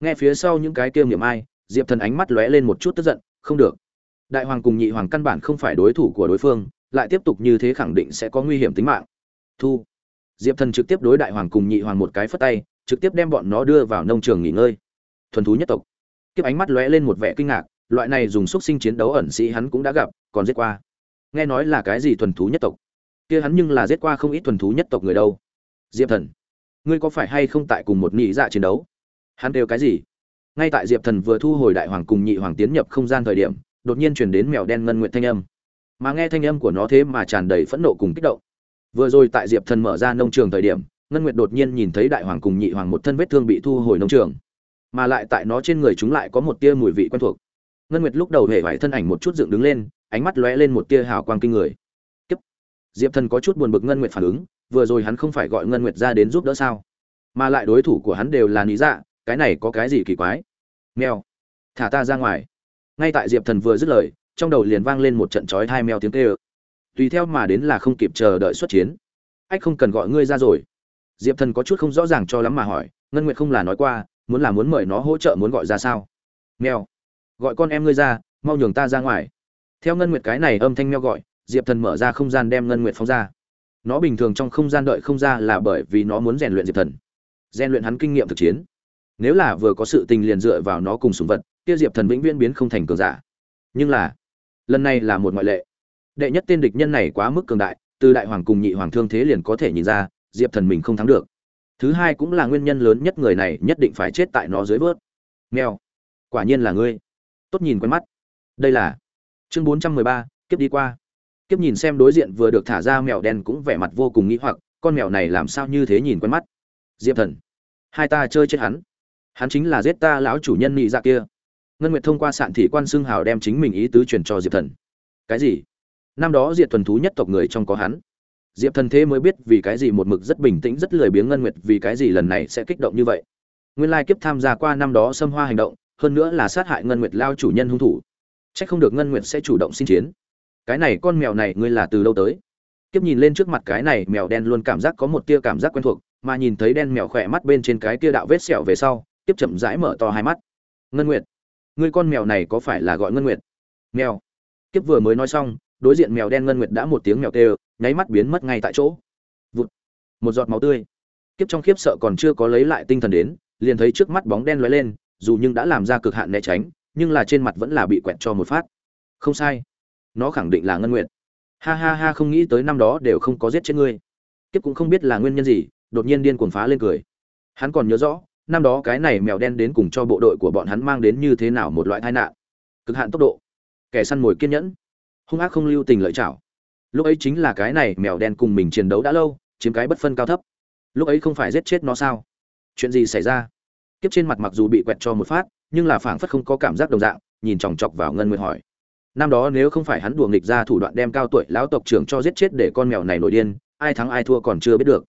Nghe phía sau những cái kia niệm ai, diệp thần ánh mắt lóe lên một chút tức giận, không được. Đại hoàng cùng nhị hoàng căn bản không phải đối thủ của đối phương, lại tiếp tục như thế khẳng định sẽ có nguy hiểm tính mạng thu. Diệp thần trực tiếp đối đại hoàng cùng nhị hoàng một cái phất tay, trực tiếp đem bọn nó đưa vào nông trường nghỉ ngơi. Thuần thú nhất tộc. Kiếp ánh mắt lóe lên một vẻ kinh ngạc, loại này dùng xúc sinh chiến đấu ẩn sĩ hắn cũng đã gặp, còn giết qua. Nghe nói là cái gì thuần thú nhất tộc? Kia hắn nhưng là giết qua không ít thuần thú nhất tộc người đâu. Diệp thần, ngươi có phải hay không tại cùng một nhị dạ chiến đấu? Hắn đều cái gì? Ngay tại diệp thần vừa thu hồi đại hoàng cùng nhị hoàng tiến nhập không gian thời điểm, đột nhiên chuyển đến mèo đen ngân nguyện thanh âm. Mà nghe thanh âm của nó thế mà tràn đầy phẫn nộ cùng kích động vừa rồi tại diệp thần mở ra nông trường thời điểm, ngân nguyệt đột nhiên nhìn thấy đại hoàng cùng nhị hoàng một thân vết thương bị thu hồi nông trường. Mà lại tại nó trên người chúng lại có một tia mùi vị quen thuộc. Ngân nguyệt lúc đầu hề vải thân ảnh một chút dựng đứng lên, ánh mắt lóe lên một tia hào quang kinh người. Kiếp. diệp thần có chút buồn bực ngân nguyệt phản ứng, vừa rồi hắn không phải gọi ngân nguyệt ra đến giúp đỡ sao? Mà lại đối thủ của hắn đều là lý dạ cái này có cái gì kỳ quái? Mèo! Thả ta ra ngoài! Ngay tại diệp thần vừa dứt lời, trong đầu liền vang lên một trận chói hai mèo tiếng tê tùy theo mà đến là không kịp chờ đợi xuất chiến. Ách, không cần gọi ngươi ra rồi. Diệp thần có chút không rõ ràng cho lắm mà hỏi, ngân nguyệt không là nói qua, muốn là muốn mời nó hỗ trợ muốn gọi ra sao? Mèo. Gọi con em ngươi ra, mau nhường ta ra ngoài. Theo ngân nguyệt cái này âm thanh meo gọi, diệp thần mở ra không gian đem ngân nguyệt phóng ra. Nó bình thường trong không gian đợi không ra là bởi vì nó muốn rèn luyện diệp thần. Rèn luyện hắn kinh nghiệm thực chiến. Nếu là vừa có sự tình liền dựa vào nó cùng sủng vật, kia diệp thần vĩnh viễn biến không thành cường giả. Nhưng là, lần này là một ngoại lệ đệ nhất tên địch nhân này quá mức cường đại, từ đại hoàng cùng nhị hoàng thương thế liền có thể nhìn ra, diệp thần mình không thắng được. Thứ hai cũng là nguyên nhân lớn nhất người này nhất định phải chết tại nó dưới vớt. Nghèo quả nhiên là ngươi. Tốt nhìn quen mắt. Đây là chương bốn trăm mười ba, kiếp đi qua. Kiếp nhìn xem đối diện vừa được thả ra mèo đen cũng vẻ mặt vô cùng nghĩ hoặc, con mèo này làm sao như thế nhìn quen mắt? Diệp thần, hai ta chơi chết hắn. Hắn chính là giết ta lão chủ nhân nị dạ kia. Ngân nguyệt thông qua sạn thị quan xưng hào đem chính mình ý tứ truyền cho diệp thần. Cái gì? Năm đó diệt thuần thú nhất tộc người trong có hắn. Diệp thần thế mới biết vì cái gì một mực rất bình tĩnh, rất lười biếng ngân nguyệt, vì cái gì lần này sẽ kích động như vậy. Nguyên lai kiếp tham gia qua năm đó xâm hoa hành động, hơn nữa là sát hại ngân nguyệt lao chủ nhân hung thủ. C h ắ c không được ngân nguyệt sẽ chủ động xin chiến. Cái này con mèo này ngươi là từ lâu tới? Kiếp nhìn lên trước mặt cái này mèo đen luôn cảm giác có một tia cảm giác quen thuộc, mà nhìn thấy đen mèo khỏe mắt bên trên cái tia đạo vết sẹo về sau, kiếp chậm rãi mở to hai mắt. Ngân nguyệt, ngươi con mèo này có phải là gọi ngân nguyệt? Mèo. Kiếp vừa mới nói xong đối diện mèo đen ngân nguyệt đã một tiếng mèo tê, nháy mắt biến mất ngay tại chỗ. Vụt. Một giọt máu tươi. Kiếp trong khiếp sợ còn chưa có lấy lại tinh thần đến, liền thấy trước mắt bóng đen lóe lên, dù nhưng đã làm ra cực hạn né tránh, nhưng là trên mặt vẫn là bị quẹt cho một phát. Không sai. Nó khẳng định là ngân nguyệt. Ha ha ha, không nghĩ tới năm đó đều không có giết chết ngươi. Kiếp cũng không biết là nguyên nhân gì, đột nhiên điên cuồng phá lên cười. Hắn còn nhớ rõ, năm đó cái này mèo đen đến cùng cho bộ đội của bọn hắn mang đến như thế nào một loại tai nạn. Cực hạn tốc độ. Kẻ săn mồi kiên nhẫn hung ác không lưu tình lợi chảo lúc ấy chính là cái này mèo đen cùng mình chiến đấu đã lâu, chiếm cái bất phân cao thấp. Lúc ấy không phải giết chết nó sao? Chuyện gì xảy ra? Kiếp trên mặt mặc dù bị quẹt cho một phát, nhưng là phảng phất không có cảm giác đồng dạng, nhìn chòng chọc vào ngân nguyệt hỏi. Năm đó nếu không phải hắn đùa nghịch ra thủ đoạn đem cao tuổi lão tộc trưởng cho giết chết để con mèo này nổi điên, ai thắng ai thua còn chưa biết được.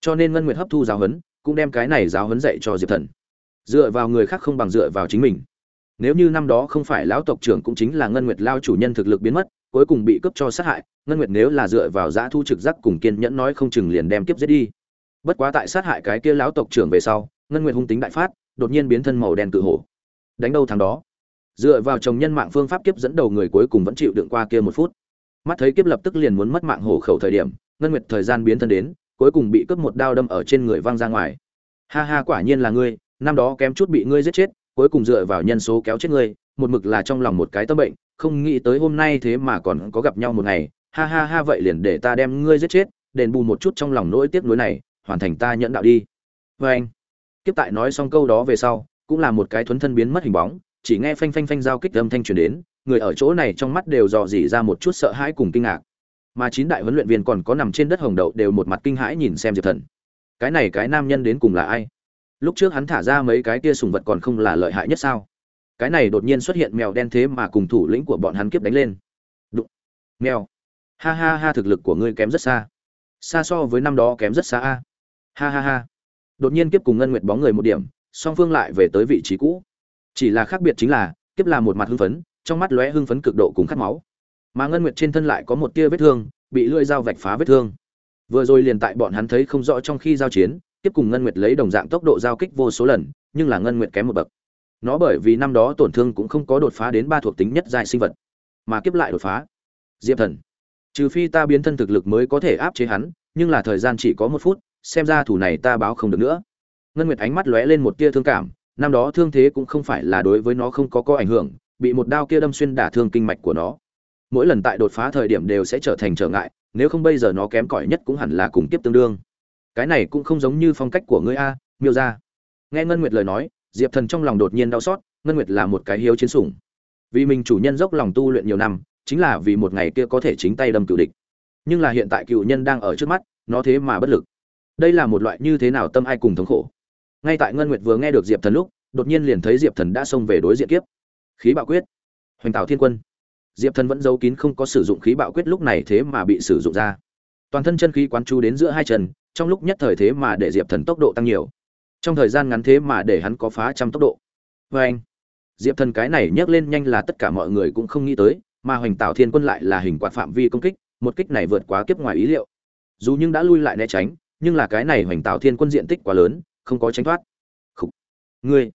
Cho nên ngân nguyệt hấp thu giáo huấn, cũng đem cái này giáo huấn dạy cho diệp thần. Dựa vào người khác không bằng dựa vào chính mình. Nếu như năm đó không phải lão tộc trưởng cũng chính là ngân nguyệt lao chủ nhân thực lực biến mất cuối cùng bị cướp cho sát hại, ngân nguyệt nếu là dựa vào giã thu trực giác cùng kiên nhẫn nói không chừng liền đem kiếp giết đi. Bất quá tại sát hại cái kia lão tộc trưởng về sau, ngân nguyệt hung tính đại phát, đột nhiên biến thân màu đen cự hổ. Đánh đâu thằng đó? Dựa vào chồng nhân mạng phương pháp kiếp dẫn đầu người cuối cùng vẫn chịu đựng qua kia một phút. Mắt thấy kiếp lập tức liền muốn mất mạng hổ khẩu thời điểm, ngân nguyệt thời gian biến thân đến, cuối cùng bị cướp một đao đâm ở trên người văng ra ngoài. Ha ha, quả nhiên là ngươi, năm đó kém chút bị ngươi giết chết, cuối cùng dựa vào nhân số kéo chết ngươi một mực là trong lòng một cái tâm bệnh, không nghĩ tới hôm nay thế mà còn có gặp nhau một ngày. Ha ha ha, vậy liền để ta đem ngươi giết chết, đền bù một chút trong lòng nỗi tiếc nuối này, hoàn thành ta nhẫn đạo đi. Và anh. Kiếp tại nói xong câu đó về sau, cũng là một cái thuấn thân biến mất hình bóng, chỉ nghe phanh phanh phanh giao kích âm thanh truyền đến, người ở chỗ này trong mắt đều dò dỉ ra một chút sợ hãi cùng kinh ngạc. Mà chín đại huấn luyện viên còn có nằm trên đất hồng đậu đều một mặt kinh hãi nhìn xem diệp thần. Cái này cái nam nhân đến cùng là ai? Lúc trước hắn thả ra mấy cái kia sùng vật còn không là lợi hại nhất sao? Cái này đột nhiên xuất hiện mèo đen thế mà cùng thủ lĩnh của bọn hắn kiếp đánh lên. Đụng. Mèo. Ha ha ha, thực lực của ngươi kém rất xa. Xa so với năm đó kém rất xa a. Ha ha ha. Đột nhiên kiếp cùng ngân nguyệt bóng người một điểm, song phương lại về tới vị trí cũ. Chỉ là khác biệt chính là, kiếp là một mặt hưng phấn, trong mắt lóe hưng phấn cực độ cùng khát máu. Mà ngân nguyệt trên thân lại có một tia vết thương, bị lưỡi dao vạch phá vết thương. Vừa rồi liền tại bọn hắn thấy không rõ trong khi giao chiến tiếp cùng ngân nguyệt lấy đồng dạng tốc độ giao kích vô số lần, nhưng là ngân nguyệt kém một bậc nó bởi vì năm đó tổn thương cũng không có đột phá đến ba thuộc tính nhất giai sinh vật, mà kiếp lại đột phá. Diệp thần, trừ phi ta biến thân thực lực mới có thể áp chế hắn, nhưng là thời gian chỉ có một phút, xem ra thủ này ta báo không được nữa. Ngân nguyệt ánh mắt lóe lên một tia thương cảm, năm đó thương thế cũng không phải là đối với nó không có có ảnh hưởng, bị một đao kia đâm xuyên đả thương kinh mạch của nó. Mỗi lần tại đột phá thời điểm đều sẽ trở thành trở ngại, nếu không bây giờ nó kém cỏi nhất cũng hẳn là cùng tiếp tương đương. Cái này cũng không giống như phong cách của ngươi a, miêu ra nghe ngân nguyệt lời nói diệp thần trong lòng đột nhiên đau xót, ngân nguyệt là một cái hiếu chiến sủng. Vì mình chủ nhân dốc lòng tu luyện nhiều năm, chính là vì một ngày kia có thể chính tay đâm cựu địch. Nhưng là hiện tại cựu nhân đang ở trước mắt, nó thế mà bất lực. Đây là một loại như thế nào tâm ai cùng thống khổ. Ngay tại ngân nguyệt vừa nghe được diệp thần lúc, đột nhiên liền thấy diệp thần đã xông về đối diện kiếp. Khí bạo quyết. Hoành tạo thiên quân. Diệp thần vẫn giấu kín không có sử dụng khí bạo quyết lúc này thế mà bị sử dụng ra. Toàn thân chân khí quán chú đến giữa hai chân, trong lúc nhất thời thế mà để diệp thần tốc độ tăng nhiều trong thời gian ngắn thế mà để hắn có phá trăm tốc độ. Vê anh, diệp thần cái này nhấc lên nhanh là tất cả mọi người cũng không nghĩ tới, mà hoành tạo thiên quân lại là hình quạt phạm vi công kích, một kích này vượt quá kiếp ngoài ý liệu. Dù nhưng đã lui lại né tránh, nhưng là cái này hoành tạo thiên quân diện tích quá lớn, không có tránh thoát. Khủ. ngươi.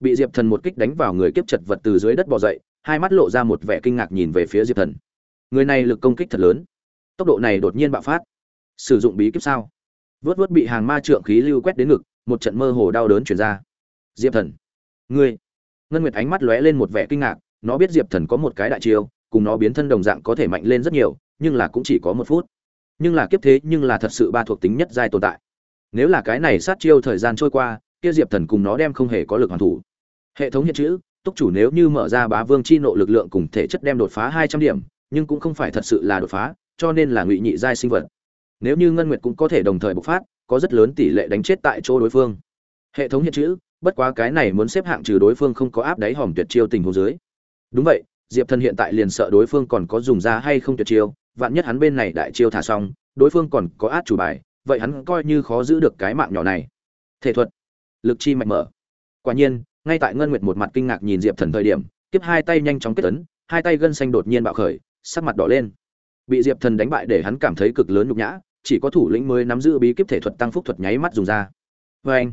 Bị diệp thần một kích đánh vào người kiếp chật vật từ dưới đất bò dậy, hai mắt lộ ra một vẻ kinh ngạc nhìn về phía diệp thần. Người này lực công kích thật lớn. Tốc độ này đột nhiên bạo phát. Sử dụng bí kíp sao? Vớt vớt bị hàng ma trượng khí lưu quét đến ngực một trận mơ hồ đau đớn chuyển ra. Diệp thần, ngươi. Ngân nguyệt ánh mắt lóe lên một vẻ kinh ngạc, nó biết diệp thần có một cái đại chiêu, cùng nó biến thân đồng dạng có thể mạnh lên rất nhiều, nhưng là cũng chỉ có một phút. Nhưng là kiếp thế, nhưng là thật sự ba thuộc tính nhất giai tồn tại. Nếu là cái này sát chiêu thời gian trôi qua, kia diệp thần cùng nó đem không hề có lực hoàn thủ. Hệ thống hiện chữ, túc chủ nếu như mở ra bá vương chi nộ lực lượng cùng thể chất đem đột phá hai trăm điểm, nhưng cũng không phải thật sự là đột phá, cho nên là ngụy nhị giai sinh vật. Nếu như ngân nguyệt cũng có thể đồng thời bộc phát có rất lớn tỷ lệ đánh chết tại chỗ đối phương. Hệ thống hiện chữ, bất quá cái này muốn xếp hạng trừ đối phương không có áp đáy hòm tuyệt chiêu tình huống dưới. Đúng vậy, diệp thần hiện tại liền sợ đối phương còn có dùng ra hay không tuyệt chiêu, vạn nhất hắn bên này đại chiêu thả xong, đối phương còn có át chủ bài, vậy hắn coi như khó giữ được cái mạng nhỏ này. Thể thuật, lực chi mạnh mở. Quả nhiên, ngay tại ngân nguyệt một mặt kinh ngạc nhìn diệp thần thời điểm, kiếp hai tay nhanh chóng kết tấn hai tay gân xanh đột nhiên bạo khởi, sắc mặt đỏ lên. Bị diệp thần đánh bại để hắn cảm thấy cực lớn nhục nhã chỉ có thủ lĩnh mới nắm giữ bí kíp thể thuật tăng phúc thuật nháy mắt dùng ra. Vê anh,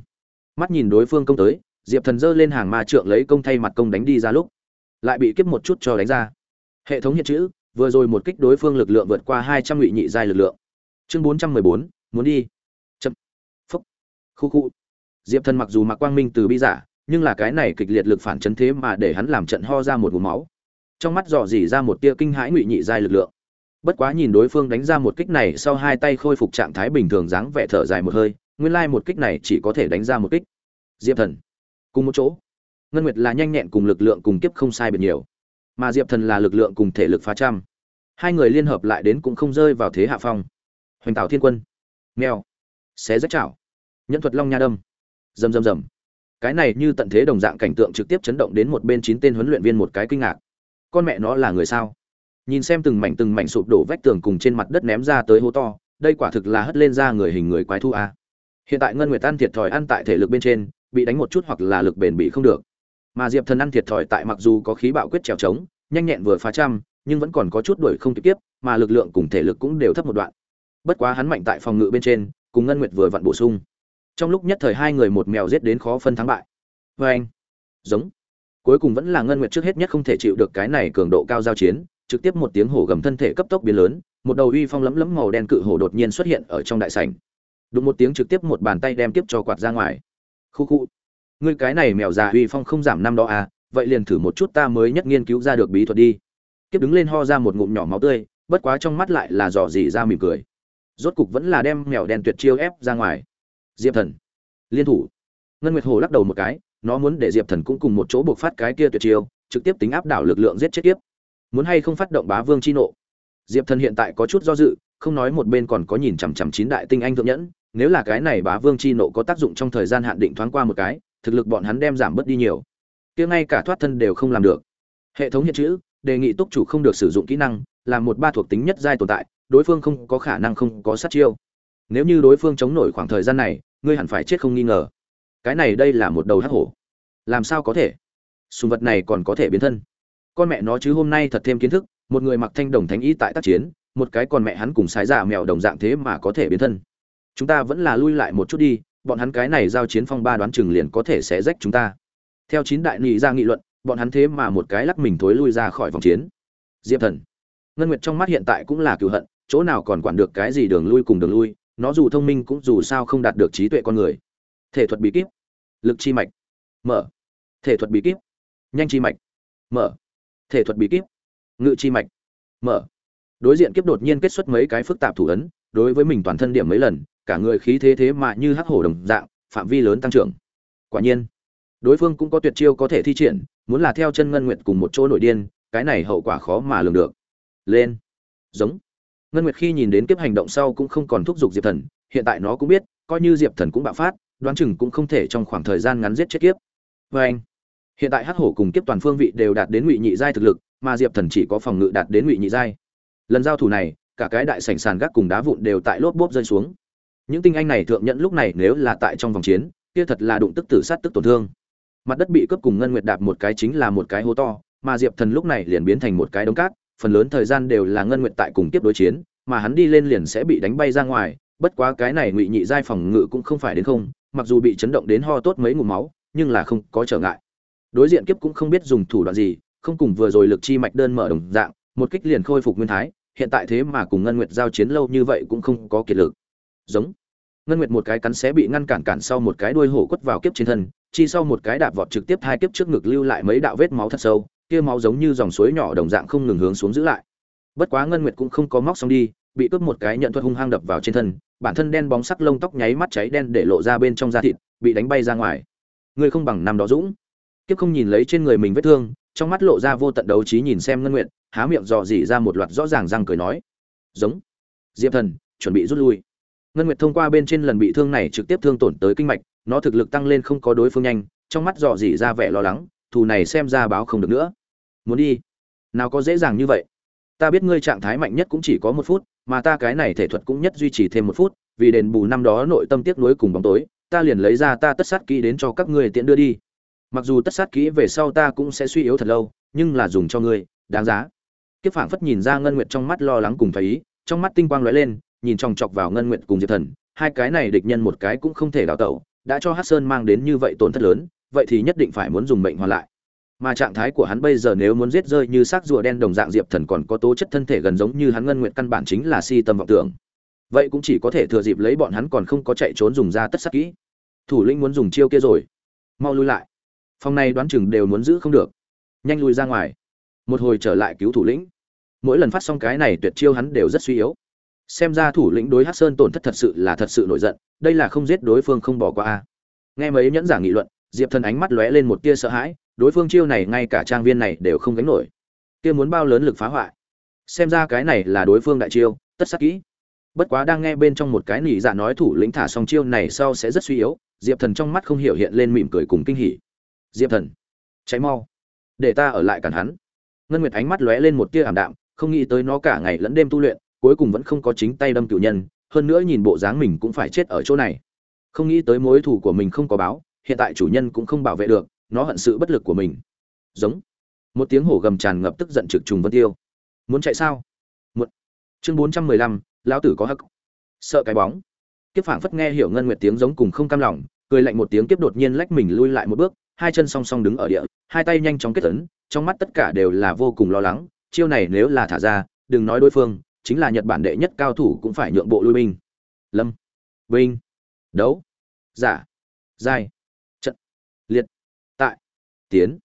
mắt nhìn đối phương công tới, diệp thần giơ lên hàng ma trượng lấy công thay mặt công đánh đi ra lúc, lại bị kiếp một chút cho đánh ra. Hệ thống hiện chữ, vừa rồi một kích đối phương lực lượng vượt qua hai trăm ngụy nhị giai lực lượng. Chương bốn trăm mười bốn, muốn đi. Chậm. Phúc. Khu khu. Diệp thần mặc dù mặc quang minh từ bi giả, nhưng là cái này kịch liệt lực phản chấn thế mà để hắn làm trận ho ra một vùng máu. Trong mắt dò dỉ ra một tia kinh hãi ngụy nhị giai lực lượng bất quá nhìn đối phương đánh ra một kích này sau hai tay khôi phục trạng thái bình thường dáng vẻ thở dài một hơi, nguyên lai một kích này chỉ có thể đánh ra một kích. Diệp thần, cùng một chỗ. Ngân nguyệt là nhanh nhẹn cùng lực lượng cùng kiếp không sai biệt nhiều. Mà diệp thần là lực lượng cùng thể lực phá trăm. Hai người liên hợp lại đến cũng không rơi vào thế hạ phong. Hoành tạo thiên quân. Mèo. Xé rách chảo. Nhân thuật long nha đâm. Rầm rầm rầm. Cái này như tận thế đồng dạng cảnh tượng trực tiếp chấn động đến một bên chín tên huấn luyện viên một cái kinh ngạc. Con mẹ nó là người sao? Nhìn xem từng mảnh từng mảnh sụp đổ vách tường cùng trên mặt đất ném ra tới hố to, đây quả thực là hất lên ra người hình người quái thu a. Hiện tại ngân nguyệt ăn thiệt thòi ăn tại thể lực bên trên, bị đánh một chút hoặc là lực bền bị không được. Mà diệp thần ăn thiệt thòi tại mặc dù có khí bạo quyết trèo trống, nhanh nhẹn vừa phá trăm, nhưng vẫn còn có chút đuổi không kịp tiếp, mà lực lượng cùng thể lực cũng đều thấp một đoạn. Bất quá hắn mạnh tại phòng ngự bên trên, cùng ngân nguyệt vừa vặn bổ sung. Trong lúc nhất thời hai người một mèo giết đến khó phân thắng bại. Vê anh giống. Cuối cùng vẫn là ngân nguyệt trước hết nhất không thể chịu được cái này cường độ cao giao chiến trực tiếp một tiếng hổ gầm thân thể cấp tốc biến lớn, một đầu uy phong lấm lấm màu đen cự hổ đột nhiên xuất hiện ở trong đại sảnh. Đụng một tiếng trực tiếp một bàn tay đem tiếp cho quạt ra ngoài. Khu khu. Ngươi cái này mèo già uy phong không giảm năm đó à vậy liền thử một chút ta mới nhất nghiên cứu ra được bí thuật đi. Kiếp đứng lên ho ra một ngụm nhỏ máu tươi, bất quá trong mắt lại là dò dỉ ra mỉm cười. Rốt cục vẫn là đem mèo đen tuyệt chiêu ép ra ngoài. Diệp thần. Liên thủ. Ngân nguyệt hồ lắc đầu một cái, nó muốn để diệp thần cũng cùng một chỗ buộc phát cái kia tuyệt chiêu, trực tiếp tính áp đảo lực lượng giết chết tiếp muốn hay không phát động bá vương chi nộ. Diệp thần hiện tại có chút do dự, không nói một bên còn có nhìn chằm chằm chín đại tinh anh thượng nhẫn, nếu là cái này bá vương chi nộ có tác dụng trong thời gian hạn định thoáng qua một cái, thực lực bọn hắn đem giảm bớt đi nhiều. Kia ngay cả thoát thân đều không làm được. Hệ thống hiện chữ, đề nghị túc chủ không được sử dụng kỹ năng, là một ba thuộc tính nhất giai tồn tại, đối phương không có khả năng không có sát chiêu. Nếu như đối phương chống nổi khoảng thời gian này, ngươi hẳn phải chết không nghi ngờ. Cái này đây là một đầu hắc hổ. Làm sao có thể? Sùng vật này còn có thể biến thân con mẹ nó chứ hôm nay thật thêm kiến thức, một người mặc thanh đồng thánh y tại tác chiến, một cái còn mẹ hắn cùng sái giả mèo đồng dạng thế mà có thể biến thân. Chúng ta vẫn là lui lại một chút đi, bọn hắn cái này giao chiến phong ba đoán chừng liền có thể sẽ rách chúng ta. Theo chín đại nghị ra nghị luận, bọn hắn thế mà một cái lắc mình thối lui ra khỏi vòng chiến. Diệp thần. Ngân nguyệt trong mắt hiện tại cũng là cựu hận, chỗ nào còn quản được cái gì đường lui cùng đường lui, nó dù thông minh cũng dù sao không đạt được trí tuệ con người. Thể thuật bí kíp. Lực chi mạch. Mở. Thể thuật bí kíp. Nhanh chi mạch. Mở thể thuật bí kíp. Ngự chi mạch. Mở. Đối diện kiếp đột nhiên kết xuất mấy cái phức tạp thủ ấn, đối với mình toàn thân điểm mấy lần, cả người khí thế thế mà như hắc hổ đồng dạng, phạm vi lớn tăng trưởng. Quả nhiên, đối phương cũng có tuyệt chiêu có thể thi triển, muốn là theo chân ngân nguyệt cùng một chỗ nội điên, cái này hậu quả khó mà lường được. Lên. Giống. Ngân nguyệt khi nhìn đến kiếp hành động sau cũng không còn thúc giục diệp thần, hiện tại nó cũng biết, coi như diệp thần cũng bạo phát, đoán chừng cũng không thể trong khoảng thời gian ngắn giết chết kiếp. Vê anh hiện tại hắc hổ cùng kiếp toàn phương vị đều đạt đến ngụy nhị giai thực lực, mà diệp thần chỉ có phòng ngự đạt đến ngụy nhị giai. Lần giao thủ này, cả cái đại sảnh sàn gác cùng đá vụn đều tại lốp bốp rơi xuống. Những tinh anh này thượng nhận lúc này nếu là tại trong vòng chiến, kia thật là đụng tức tử sát tức tổn thương. Mặt đất bị cướp cùng ngân nguyệt đạp một cái chính là một cái hố to, mà diệp thần lúc này liền biến thành một cái đống cát, phần lớn thời gian đều là ngân nguyệt tại cùng tiếp đối chiến, mà hắn đi lên liền sẽ bị đánh bay ra ngoài, bất quá cái này ngụy nhị giai phòng ngự cũng không phải đến không, mặc dù bị chấn động đến ho tốt mấy ngụm máu, nhưng là không có trở ngại đối diện kiếp cũng không biết dùng thủ đoạn gì, không cùng vừa rồi lực chi mạch đơn mở đồng dạng, một kích liền khôi phục nguyên thái, hiện tại thế mà cùng ngân nguyệt giao chiến lâu như vậy cũng không có kiệt lực. Giống. Ngân nguyệt một cái cắn xé bị ngăn cản cản sau một cái đuôi hổ quất vào kiếp trên thân, chi sau một cái đạp vọt trực tiếp hai kiếp trước ngực lưu lại mấy đạo vết máu thật sâu, kia máu giống như dòng suối nhỏ đồng dạng không ngừng hướng xuống giữ lại. Bất quá ngân nguyệt cũng không có móc xong đi, bị cướp một cái nhận thuật hung hăng đập vào trên thân, bản thân đen bóng sắc lông tóc nháy mắt cháy đen để lộ ra bên trong da thịt, bị đánh bay ra ngoài. Người không bằng năm đó dũng kiếp không nhìn lấy trên người mình vết thương, trong mắt lộ ra vô tận đấu trí nhìn xem ngân nguyệt, há miệng dò dỉ ra một loạt rõ ràng răng cười nói. Giống. Diệp thần, chuẩn bị rút lui. Ngân nguyệt thông qua bên trên lần bị thương này trực tiếp thương tổn tới kinh mạch, nó thực lực tăng lên không có đối phương nhanh, trong mắt dò dỉ ra vẻ lo lắng, thù này xem ra báo không được nữa. Muốn đi. Nào có dễ dàng như vậy. Ta biết ngươi trạng thái mạnh nhất cũng chỉ có một phút, mà ta cái này thể thuật cũng nhất duy trì thêm một phút, vì đền bù năm đó nội tâm tiếc nuối cùng bóng tối, ta liền lấy ra ta tất sát kỹ đến cho các ngươi tiện đưa đi mặc dù tất sát kỹ về sau ta cũng sẽ suy yếu thật lâu, nhưng là dùng cho ngươi, đáng giá. Kiếp phảng phất nhìn ra ngân nguyệt trong mắt lo lắng cùng phải ý, trong mắt tinh quang lóe lên, nhìn chòng chọc vào ngân nguyệt cùng diệp thần, hai cái này địch nhân một cái cũng không thể đào tẩu, đã cho hát sơn mang đến như vậy tổn thất lớn, vậy thì nhất định phải muốn dùng mệnh hoàn lại. Mà trạng thái của hắn bây giờ nếu muốn giết rơi như xác rùa đen đồng dạng diệp thần còn có tố chất thân thể gần giống như hắn ngân nguyện căn bản chính là si tâm vọng tưởng. Vậy cũng chỉ có thể thừa dịp lấy bọn hắn còn không có chạy trốn dùng ra tất sắc kỹ. Thủ lĩnh muốn dùng chiêu kia rồi. Mau lui lại phòng này đoán chừng đều muốn giữ không được. Nhanh lui ra ngoài. Một hồi trở lại cứu thủ lĩnh. Mỗi lần phát xong cái này tuyệt chiêu hắn đều rất suy yếu. Xem ra thủ lĩnh đối hát sơn tổn thất thật sự là thật sự nổi giận, đây là không giết đối phương không bỏ qua a. Nghe mấy nhẫn giả nghị luận, diệp thần ánh mắt lóe lên một tia sợ hãi, đối phương chiêu này ngay cả trang viên này đều không gánh nổi. Kia muốn bao lớn lực phá hoại. Xem ra cái này là đối phương đại chiêu, tất sắc kỹ. Bất quá đang nghe bên trong một cái nỉ dạ nói thủ lĩnh thả xong chiêu này sau sẽ rất suy yếu, diệp thần trong mắt không hiểu hiện lên mỉm cười cùng kinh hỉ diệp thần cháy mau, để ta ở lại cản hắn. Ngân nguyệt ánh mắt lóe lên một tia ảm đạm, không nghĩ tới nó cả ngày lẫn đêm tu luyện, cuối cùng vẫn không có chính tay đâm cựu nhân, hơn nữa nhìn bộ dáng mình cũng phải chết ở chỗ này. Không nghĩ tới mối thù của mình không có báo, hiện tại chủ nhân cũng không bảo vệ được, nó hận sự bất lực của mình. Giống. Một tiếng hổ gầm tràn ngập tức giận trực trùng vân tiêu. Muốn chạy sao? Một chương bốn trăm mười lăm, lão tử có hắc. Sợ cái bóng. Kiếp phảng phất nghe hiểu ngân nguyệt tiếng giống cùng không cam lòng, cười lạnh một tiếng, kiếp đột nhiên lách mình lui lại một bước hai chân song song đứng ở địa, hai tay nhanh chóng kết ấn, trong mắt tất cả đều là vô cùng lo lắng, chiêu này nếu là thả ra, đừng nói đối phương, chính là nhật bản đệ nhất cao thủ cũng phải nhượng bộ lui binh. Lâm. Binh đấu. Giả. Giai. Trận. Liệt. Tại. Tiến.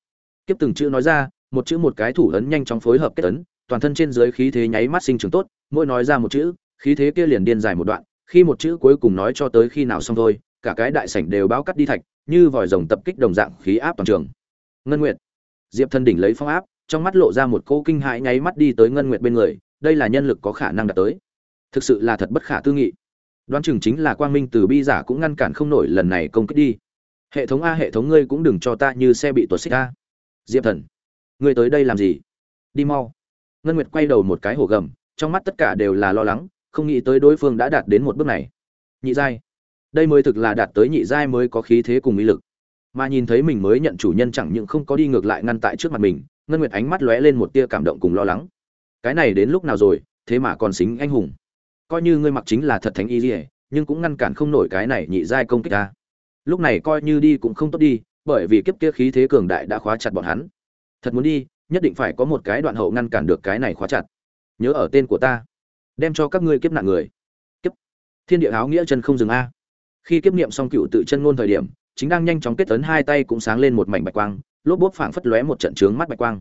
Kiếp từng chữ nói ra, một chữ một cái thủ ấn nhanh chóng phối hợp kết ấn, toàn thân trên dưới khí thế nháy mắt sinh trưởng tốt, mỗi nói ra một chữ, khí thế kia liền điên dài một đoạn, khi một chữ cuối cùng nói cho tới khi nào xong thôi, cả cái đại sảnh đều báo cắt đi thạch như vòi rồng tập kích đồng dạng khí áp toàn trường. Ngân nguyệt. Diệp thân đỉnh lấy phong áp, trong mắt lộ ra một cô kinh hãi nháy mắt đi tới ngân nguyệt bên người, đây là nhân lực có khả năng đạt tới. Thực sự là thật bất khả tư nghị. Đoán chừng chính là quang minh từ bi giả cũng ngăn cản không nổi lần này công kích đi. Hệ thống a, hệ thống ngươi cũng đừng cho ta như xe bị tuột xích a. Diệp thần. Ngươi tới đây làm gì? Đi mau. Ngân nguyệt quay đầu một cái hổ gầm, trong mắt tất cả đều là lo lắng, không nghĩ tới đối phương đã đạt đến một bước này. Nhị giai đây mới thực là đạt tới nhị giai mới có khí thế cùng ý lực. Mà nhìn thấy mình mới nhận chủ nhân chẳng những không có đi ngược lại ngăn tại trước mặt mình, ngân nguyệt ánh mắt lóe lên một tia cảm động cùng lo lắng. Cái này đến lúc nào rồi, thế mà còn xính anh hùng. Coi như ngươi mặc chính là thật thánh y dỉa nhưng cũng ngăn cản không nổi cái này nhị giai công kích ta. Lúc này coi như đi cũng không tốt đi, bởi vì kiếp kia khí thế cường đại đã khóa chặt bọn hắn. Thật muốn đi, nhất định phải có một cái đoạn hậu ngăn cản được cái này khóa chặt. Nhớ ở tên của ta, đem cho các ngươi kiếp nạn người. Kiếp. Thiên địa áo nghĩa chân không dừng a khi kiếp niệm xong cựu tự chân ngôn thời điểm, chính đang nhanh chóng kết tấn hai tay cũng sáng lên một mảnh bạch quang, lốp bốp phảng phất lóe một trận trướng mắt bạch quang.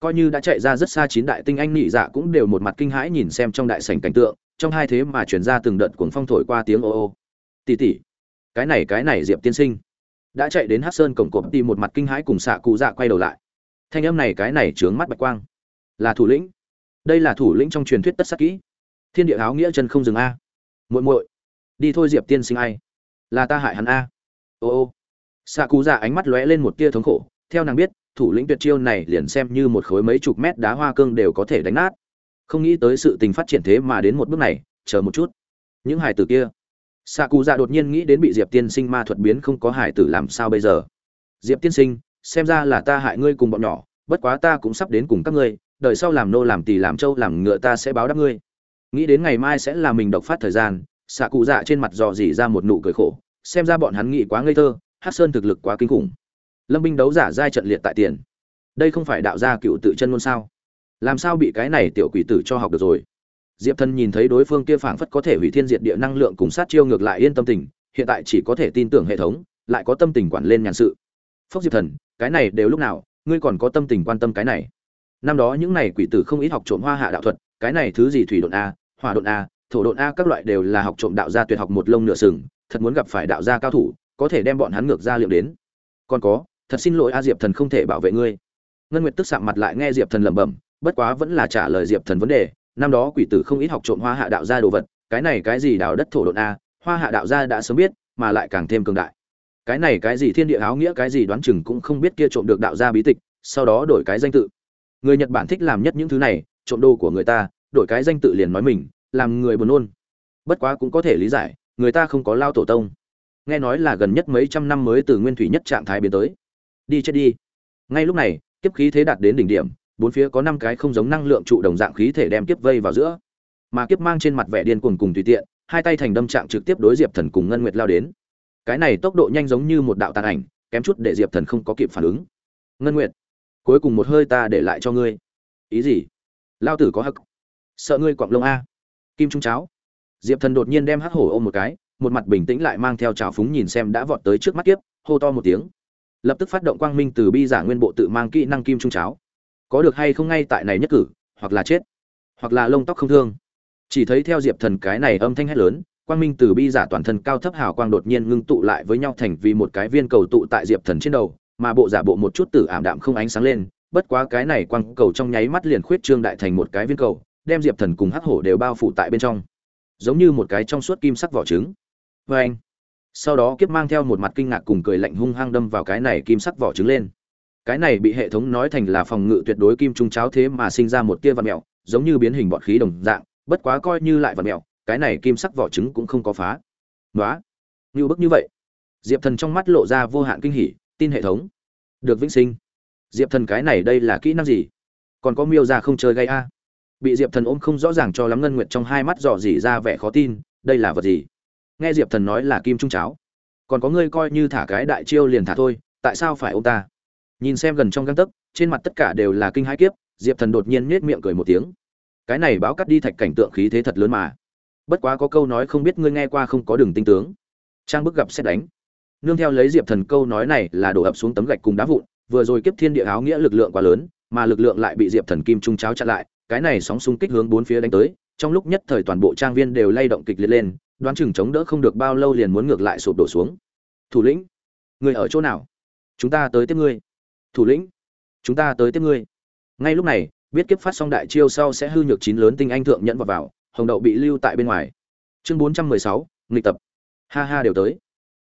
Coi như đã chạy ra rất xa chín đại tinh anh nị dạ cũng đều một mặt kinh hãi nhìn xem trong đại sảnh cảnh tượng, trong hai thế mà chuyển ra từng đợt cuồng phong thổi qua tiếng ô ô. Tỉ tỉ, cái này cái này diệp tiên sinh. Đã chạy đến hát sơn cổng cộp tìm một mặt kinh hãi cùng xạ cụ dạ quay đầu lại. Thanh âm này, cái này trướng mắt bạch quang. Là thủ lĩnh. Đây là thủ lĩnh trong truyền thuyết tất sắc kỹ. Thiên địa áo nghĩa chân không dừng a. Muội muội, đi thôi diệp tiên sinh ai là ta hại hắn a. Ô ô. Xạ cụ dạ ánh mắt lóe lên một tia thống khổ, theo nàng biết, thủ lĩnh tuyệt chiêu này liền xem như một khối mấy chục mét đá hoa cương đều có thể đánh nát. Không nghĩ tới sự tình phát triển thế mà đến một bước này, chờ một chút. Những hải tử kia. Xạ cụ dạ đột nhiên nghĩ đến bị diệp tiên sinh ma thuật biến không có hải tử làm sao bây giờ. Diệp tiên sinh, xem ra là ta hại ngươi cùng bọn nhỏ, bất quá ta cũng sắp đến cùng các ngươi đợi sau làm nô làm tỳ làm trâu làm ngựa ta sẽ báo đáp ngươi. Nghĩ đến ngày mai sẽ là mình độc phát thời gian xạ cụ dạ trên mặt dò dỉ ra một nụ cười khổ, xem ra bọn hắn nghĩ quá ngây thơ, hát sơn thực lực quá kinh khủng. Lâm binh đấu giả giai trận liệt tại tiền. Đây không phải đạo gia cựu tự chân ngôn sao? Làm sao bị cái này tiểu quỷ tử cho học được rồi? Diệp thần nhìn thấy đối phương kia phảng phất có thể hủy thiên diệt địa năng lượng cùng sát chiêu ngược lại yên tâm tình, hiện tại chỉ có thể tin tưởng hệ thống, lại có tâm tình quản lên nhàn sự. Phốc diệp thần, cái này đều lúc nào, ngươi còn có tâm tình quan tâm cái này? Năm đó những này quỷ tử không ít học trộm hoa hạ đạo thuật, cái này thứ gì thủy độn a, hỏa độn a thổ độn a các loại đều là học trộm đạo gia tuyệt học một lông nửa sừng, thật muốn gặp phải đạo gia cao thủ, có thể đem bọn hắn ngược ra liệu đến. Còn có, thật xin lỗi a diệp thần không thể bảo vệ ngươi. Ngân nguyệt tức sạm mặt lại nghe diệp thần lẩm bẩm, bất quá vẫn là trả lời diệp thần vấn đề. Năm đó quỷ tử không ít học trộm hoa hạ đạo gia đồ vật, cái này cái gì đào đất thổ độn a, hoa hạ đạo gia đã sớm biết, mà lại càng thêm cường đại. Cái này cái gì thiên địa áo nghĩa, cái gì đoán chừng cũng không biết kia trộm được đạo gia bí tịch, sau đó đổi cái danh tự. Người nhật bản thích làm nhất những thứ này, trộm đồ của người ta, đổi cái danh tự liền nói mình làm người buồn nôn. Bất quá cũng có thể lý giải, người ta không có lao tổ tông. Nghe nói là gần nhất mấy trăm năm mới từ nguyên thủy nhất trạng thái biến tới. Đi chết đi. Ngay lúc này, kiếp khí thế đạt đến đỉnh điểm, bốn phía có năm cái không giống năng lượng trụ đồng dạng khí thể đem kiếp vây vào giữa. Mà kiếp mang trên mặt vẻ điên cuồng cùng tùy tiện, hai tay thành đâm trạng trực tiếp đối diệp thần cùng ngân nguyệt lao đến. Cái này tốc độ nhanh giống như một đạo tàn ảnh, kém chút để diệp thần không có kịp phản ứng. Ngân nguyệt, cuối cùng một hơi ta để lại cho ngươi. Ý gì? Lao tử có hắc. Sợ ngươi quặng lông a kim trung cháo. Diệp thần đột nhiên đem hắc hổ ôm một cái, một mặt bình tĩnh lại mang theo trào phúng nhìn xem đã vọt tới trước mắt kiếp hô to một tiếng. Lập tức phát động quang minh từ bi giả nguyên bộ tự mang kỹ năng kim trung cháo. Có được hay không ngay tại này nhất cử, hoặc là chết, hoặc là lông tóc không thương. Chỉ thấy theo diệp thần cái này âm thanh hét lớn, quang minh từ bi giả toàn thân cao thấp hào quang đột nhiên ngưng tụ lại với nhau thành vì một cái viên cầu tụ tại diệp thần trên đầu, mà bộ giả bộ một chút tử ảm đạm không ánh sáng lên, bất quá cái này quang cầu trong nháy mắt liền khuyết trương đại thành một cái viên cầu đem diệp thần cùng hắc hổ đều bao phủ tại bên trong. Giống như một cái trong suốt kim sắc vỏ trứng. Vê anh, sau đó kiếp mang theo một mặt kinh ngạc cùng cười lạnh hung hăng đâm vào cái này kim sắc vỏ trứng lên. Cái này bị hệ thống nói thành là phòng ngự tuyệt đối kim trung cháo thế mà sinh ra một tia vật mèo giống như biến hình bọt khí đồng dạng, bất quá coi như lại vật mèo cái này kim sắc vỏ trứng cũng không có phá. Nói như bức như vậy. Diệp thần trong mắt lộ ra vô hạn kinh hỉ, tin hệ thống. Được vĩnh sinh. Diệp thần cái này đây là kỹ năng gì? Còn có miêu ra không chơi gây a? Bị diệp thần ôm không rõ ràng cho lắm ngân nguyệt trong hai mắt dò dỉ ra vẻ khó tin, đây là vật gì? Nghe diệp thần nói là kim trung cháo. Còn có ngươi coi như thả cái đại chiêu liền thả thôi, tại sao phải ô ta? Nhìn xem gần trong găng tấc, trên mặt tất cả đều là kinh hãi kiếp, diệp thần đột nhiên nhếch miệng cười một tiếng. Cái này báo cắt đi thạch cảnh tượng khí thế thật lớn mà. Bất quá có câu nói không biết ngươi nghe qua không có đường tinh tướng. Trang bức gặp xét đánh. Nương theo lấy diệp thần câu nói này là đổ ập xuống tấm gạch cùng đá vụn, vừa rồi kiếp thiên địa áo nghĩa lực lượng quá lớn, mà lực lượng lại bị diệp thần kim trung cháo chặn lại cái này sóng xung kích hướng bốn phía đánh tới, trong lúc nhất thời toàn bộ trang viên đều lay động kịch liệt lên, đoán chừng chống đỡ không được bao lâu liền muốn ngược lại sụp đổ xuống. Thủ lĩnh, người ở chỗ nào? Chúng ta tới tiếp ngươi. Thủ lĩnh, chúng ta tới tiếp ngươi. Ngay lúc này, biết kiếp phát xong đại chiêu sau sẽ hư nhược chín lớn tinh anh thượng nhẫn vào vào, hồng đậu bị lưu tại bên ngoài. Chương bốn trăm mười sáu, nghịch tập. Ha ha đều tới.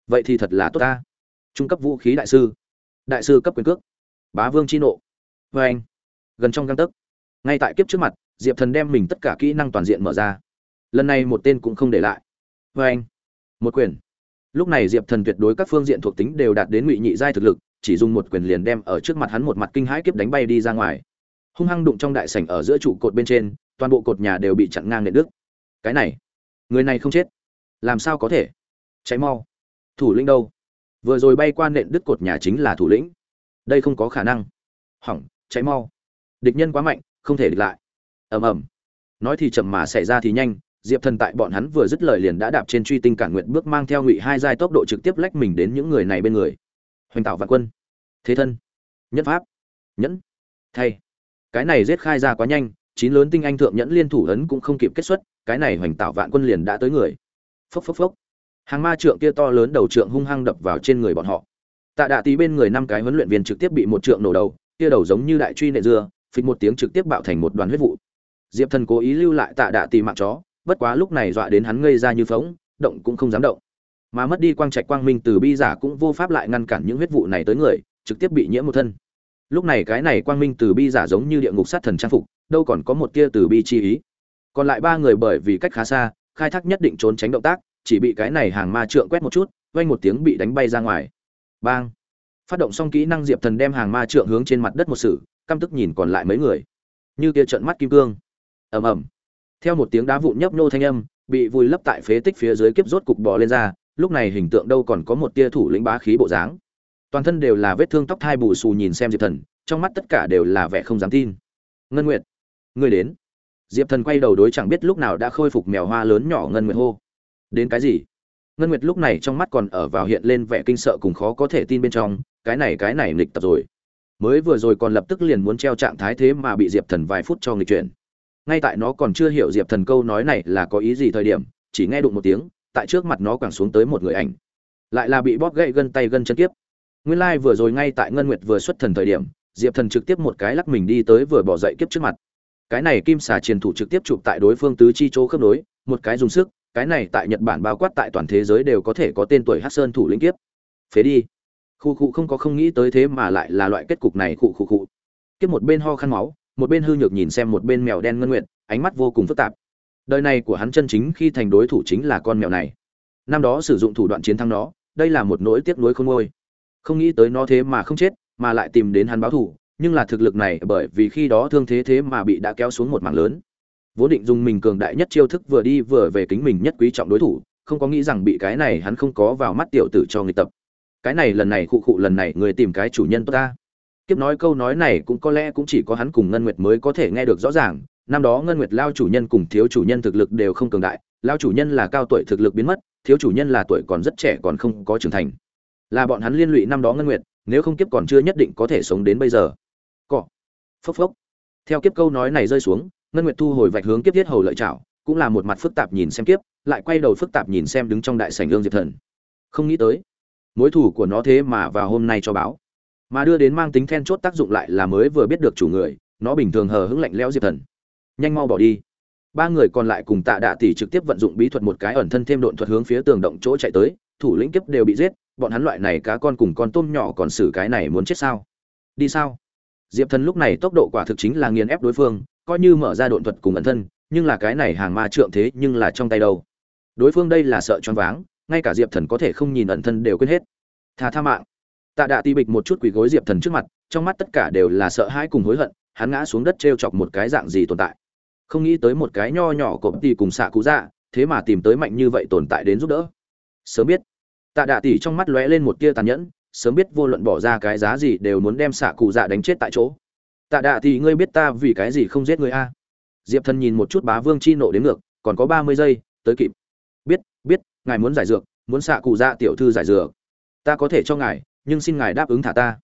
Vậy thì thật là tốt ta. Trung cấp vũ khí đại sư. Đại sư cấp quyền cước. Bá vương chi nộ. Vê anh. Gần trong găng tấc ngay tại kiếp trước mặt, diệp thần đem mình tất cả kỹ năng toàn diện mở ra. Lần này một tên cũng không để lại. Vê anh, một quyền. Lúc này diệp thần tuyệt đối các phương diện thuộc tính đều đạt đến ngụy nhị giai thực lực, chỉ dùng một quyền liền đem ở trước mặt hắn một mặt kinh hãi kiếp đánh bay đi ra ngoài. Hung hăng đụng trong đại sảnh ở giữa trụ cột bên trên, toàn bộ cột nhà đều bị chặn ngang nện đứt cái này, người này không chết. Làm sao có thể? Cháy mau. Thủ lĩnh đâu? Vừa rồi bay qua nện đứt cột nhà chính là thủ lĩnh. Đây không có khả năng. Hỏng, cháy mau. Địch nhân quá mạnh không thể địch lại. Ầm ầm. Nói thì chậm mà xảy ra thì nhanh, diệp thần tại bọn hắn vừa dứt lời liền đã đạp trên truy tinh cản nguyện bước mang theo ngụy hai giai tốc độ trực tiếp lách mình đến những người này bên người. Hoành tạo vạn quân. Thế thân. Nhất pháp. Nhẫn. Thay. Cái này giết khai ra quá nhanh, chín lớn tinh anh thượng nhẫn liên thủ ấn cũng không kịp kết xuất, cái này hoành tạo vạn quân liền đã tới người. Phốc phốc phốc. Hàng ma trượng kia to lớn đầu trượng hung hăng đập vào trên người bọn họ. Tạ đạ tí bên người năm cái huấn luyện viên trực tiếp bị một trượng nổ đầu, kia đầu giống như đại truy nệ dưa phịch một tiếng trực tiếp bạo thành một đoàn huyết vụ. Diệp thần cố ý lưu lại tạ đạ tì mạng chó, bất quá lúc này dọa đến hắn ngây ra như phóng động cũng không dám động. Mà mất đi quang trạch quang minh từ bi giả cũng vô pháp lại ngăn cản những huyết vụ này tới người, trực tiếp bị nhiễm một thân. Lúc này cái này quang minh từ bi giả giống như địa ngục sát thần trang phục, đâu còn có một tia từ bi chi ý. Còn lại ba người bởi vì cách khá xa, khai thác nhất định trốn tránh động tác, chỉ bị cái này hàng ma trượng quét một chút, vang một tiếng bị đánh bay ra ngoài. Bang! Phát động xong kỹ năng diệp thần đem hàng ma trượng hướng trên mặt đất một sử căm tức nhìn còn lại mấy người. Như kia trận mắt kim cương. Ầm ầm. Theo một tiếng đá vụn nhấp nô thanh âm, bị vùi lấp tại phế tích phía dưới kiếp rốt cục bò lên ra, lúc này hình tượng đâu còn có một tia thủ lĩnh bá khí bộ dáng. Toàn thân đều là vết thương tóc thai bù xù nhìn xem diệp thần, trong mắt tất cả đều là vẻ không dám tin. Ngân nguyệt, ngươi đến. Diệp thần quay đầu đối chẳng biết lúc nào đã khôi phục mèo hoa lớn nhỏ ngân nguyệt hô. Đến cái gì? Ngân nguyệt lúc này trong mắt còn ở vào hiện lên vẻ kinh sợ cùng khó có thể tin bên trong, cái này cái này nghịch tập rồi mới vừa rồi còn lập tức liền muốn treo trạng thái thế mà bị diệp thần vài phút cho người chuyển. Ngay tại nó còn chưa hiểu diệp thần câu nói này là có ý gì thời điểm, chỉ nghe đụng một tiếng, tại trước mặt nó quẳng xuống tới một người ảnh. Lại là bị bóp gãy gân tay gân chân tiếp nguyên lai vừa rồi ngay tại ngân nguyệt vừa xuất thần thời điểm, diệp thần trực tiếp một cái lắc mình đi tới vừa bỏ dậy kiếp trước mặt. Cái này kim xà truyền thủ trực tiếp chụp tại đối phương tứ chi chỗ khớp nối, một cái dùng sức, cái này tại nhật bản bao quát tại toàn thế giới đều có thể có tên tuổi hát sơn thủ lĩnh kiếp. Phế đi khu cụ không có không nghĩ tới thế mà lại là loại kết cục này cụ cụ cụ kiếp một bên ho khăn máu, một bên hư nhược nhìn xem một bên mèo đen ngân nguyện ánh mắt vô cùng phức tạp. Đời này của hắn chân chính khi thành đối thủ chính là con mèo này. Năm đó sử dụng thủ đoạn chiến thắng nó, đây là một nỗi tiếc nuối không ngôi không nghĩ tới nó thế mà không chết, mà lại tìm đến hắn báo thù, nhưng là thực lực này bởi vì khi đó thương thế thế mà bị đã kéo xuống một mảng lớn. Vốn định dùng mình cường đại nhất chiêu thức vừa đi vừa về kính mình nhất quý trọng đối thủ, không có nghĩ rằng bị cái này hắn không có vào mắt tiểu tử cho người tập cái này lần này khụ khụ lần này người tìm cái chủ nhân tốt ta. Kiếp nói câu nói này cũng có lẽ cũng chỉ có hắn cùng ngân nguyệt mới có thể nghe được rõ ràng. Năm đó ngân nguyệt lao chủ nhân cùng thiếu chủ nhân thực lực đều không cường đại. Lao chủ nhân là cao tuổi thực lực biến mất, thiếu chủ nhân là tuổi còn rất trẻ còn không có trưởng thành. Là bọn hắn liên lụy năm đó ngân nguyệt, nếu không kiếp còn chưa nhất định có thể sống đến bây giờ. Cọ. Phốc phốc. Theo kiếp câu nói này rơi xuống, ngân nguyệt thu hồi vạch hướng kiếp thiết hầu lợi chảo cũng là một mặt phức tạp nhìn xem kiếp, lại quay đầu phức tạp nhìn xem đứng trong đại sảnh gương diệp thần. Không nghĩ tới mối thủ của nó thế mà vào hôm nay cho báo. Mà đưa đến mang tính then chốt tác dụng lại là mới vừa biết được chủ người, nó bình thường hờ hững lạnh lẽo diệp thần. Nhanh mau bỏ đi. Ba người còn lại cùng tạ đạ tỷ trực tiếp vận dụng bí thuật một cái ẩn thân thêm độn thuật hướng phía tường động chỗ chạy tới, thủ lĩnh kiếp đều bị giết, bọn hắn loại này cá con cùng con tôm nhỏ còn xử cái này muốn chết sao? Đi sao? Diệp thần lúc này tốc độ quả thực chính là nghiền ép đối phương, coi như mở ra độn thuật cùng ẩn thân, nhưng là cái này hàng ma trượng thế nhưng là trong tay đâu? Đối phương đây là sợ choáng váng ngay cả diệp thần có thể không nhìn ẩn thân đều quên hết. Thà tha mạng. Tạ đạ ti bịch một chút quỳ gối diệp thần trước mặt, trong mắt tất cả đều là sợ hãi cùng hối hận, hắn ngã xuống đất t r e o chọc một cái dạng gì tồn tại. Không nghĩ tới một cái nho nhỏ cộp tì cùng xạ cú dạ thế mà tìm tới mạnh như vậy tồn tại đến giúp đỡ. Sớm biết. Tạ đạ tỷ trong mắt lóe lên một tia tàn nhẫn, sớm biết vô luận bỏ ra cái giá gì đều muốn đem xạ cụ dạ đánh chết tại chỗ. Tạ đạ tỷ ngươi biết ta vì cái gì không giết người a? Diệp thần nhìn một chút bá vương chi nộ đến ngược, còn có ba mươi giây, tới kịp. Biết biết ngài muốn giải dược, muốn xạ cụ dạ tiểu thư giải dược. Ta có thể cho ngài, nhưng xin ngài đáp ứng thả ta.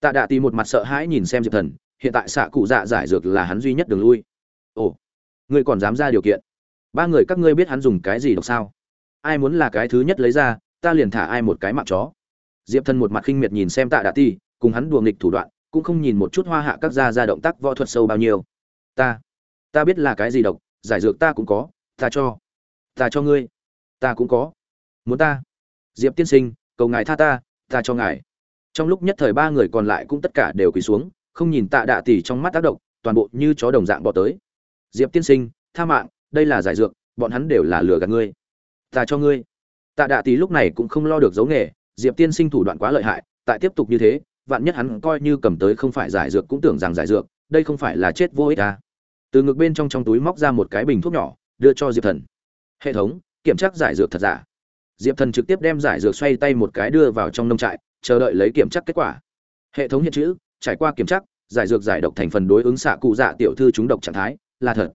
Tạ đạ tì một mặt sợ hãi nhìn xem diệp thần, hiện tại xạ cụ dạ giải dược là hắn duy nhất đường lui. Ồ, ngươi còn dám ra điều kiện? Ba người các ngươi biết hắn dùng cái gì độc sao? Ai muốn là cái thứ nhất lấy ra, ta liền thả ai một cái mạng chó. Diệp thần một mặt khinh miệt nhìn xem tạ đạ ti cùng hắn đùa nghịch thủ đoạn, cũng không nhìn một chút hoa hạ các gia ra động tác võ thuật sâu bao nhiêu. Ta ta biết là cái gì độc, giải dược ta cũng có, ta cho ta cho ngươi ta cũng có. Muốn ta? Diệp tiên sinh, cầu ngài tha ta ta cho ngài. Trong lúc nhất thời ba người còn lại cũng tất cả đều quỳ xuống, không nhìn tạ đạ tỷ trong mắt tác động, toàn bộ như chó đồng dạng bỏ tới. Diệp tiên sinh, tha mạng, đây là giải dược, bọn hắn đều là lừa gạt ngươi. Ta cho ngươi. Tạ đạ tỷ lúc này cũng không lo được giấu nghề, diệp tiên sinh thủ đoạn quá lợi hại, tại tiếp tục như thế, vạn nhất hắn coi như cầm tới không phải giải dược cũng tưởng rằng giải dược, đây không phải là chết vô ích à. từ ngực bên trong trong túi móc ra một cái bình thuốc nhỏ, đưa cho diệp thần. Hệ thống kiểm tra giải dược thật giả. Diệp thần trực tiếp đem giải dược xoay tay một cái đưa vào trong nông trại, chờ đợi lấy kiểm tra kết quả. Hệ thống hiện chữ, trải qua kiểm tra, giải dược giải độc thành phần đối ứng xạ cụ dạ tiểu thư chúng độc trạng thái, là thật.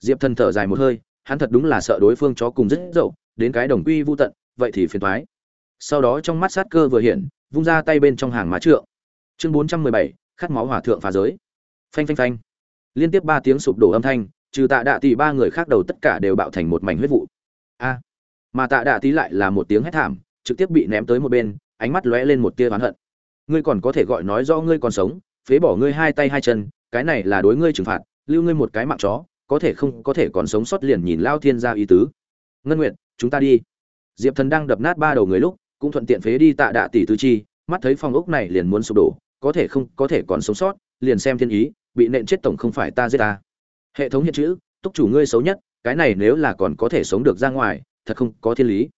Diệp thần thở dài một hơi, hắn thật đúng là sợ đối phương chó cùng rất dậu, đến cái đồng quy vô tận, vậy thì phiền thoái sau đó trong mắt sát cơ vừa hiện, vung ra tay bên trong hàng má trượng. Chương bốn trăm mười bảy, khát máu hỏa thượng phá giới. Phanh phanh phanh. Liên tiếp ba tiếng sụp đổ âm thanh, trừ tạ đạ tỷ ba người khác đầu tất cả đều bạo thành một mảnh huyết vụ a. Mà tạ đạ tí lại là một tiếng hét thảm, trực tiếp bị ném tới một bên, ánh mắt lóe lên một tia oán hận. Ngươi còn có thể gọi nói do ngươi còn sống, phế bỏ ngươi hai tay hai chân, cái này là đối ngươi trừng phạt, lưu ngươi một cái mạng chó, có thể không, có thể còn sống sót liền nhìn lao thiên gia ý tứ. Ngân nguyện chúng ta đi. Diệp thần đang đập nát ba đầu người lúc, cũng thuận tiện phế đi tạ đạ tỷ tứ chi, mắt thấy phòng ốc này liền muốn sụp đổ, có thể không, có thể còn sống sót, liền xem thiên ý, bị nện chết tổng không phải ta giết ta. Hệ thống hiện chữ, túc chủ ngươi xấu nhất cái này nếu là còn có thể sống được ra ngoài, thật không có thiên lý.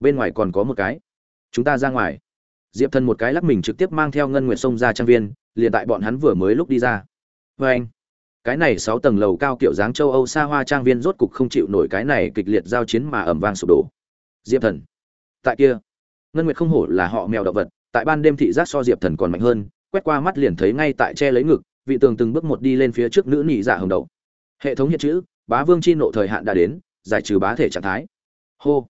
Bên ngoài còn có một cái. Chúng ta ra ngoài. Diệp thần một cái lắc mình trực tiếp mang theo ngân nguyệt sông ra trang viên, liền tại bọn hắn vừa mới lúc đi ra. Vê anh, cái này sáu tầng lầu cao kiểu dáng châu âu xa hoa trang viên rốt cục không chịu nổi cái này kịch liệt giao chiến mà ẩm vang sụp đổ. Diệp thần, tại kia, ngân nguyệt không hổ là họ mèo động vật, tại ban đêm thị giác so diệp thần còn mạnh hơn, quét qua mắt liền thấy ngay tại che lấy ngực, vị tường từng bước một đi lên phía trước nữ nhị dạ hồng đầu hệ thống hiện chữ bá vương chi nộ thời hạn đã đến, giải trừ bá thể trạng thái. Hô.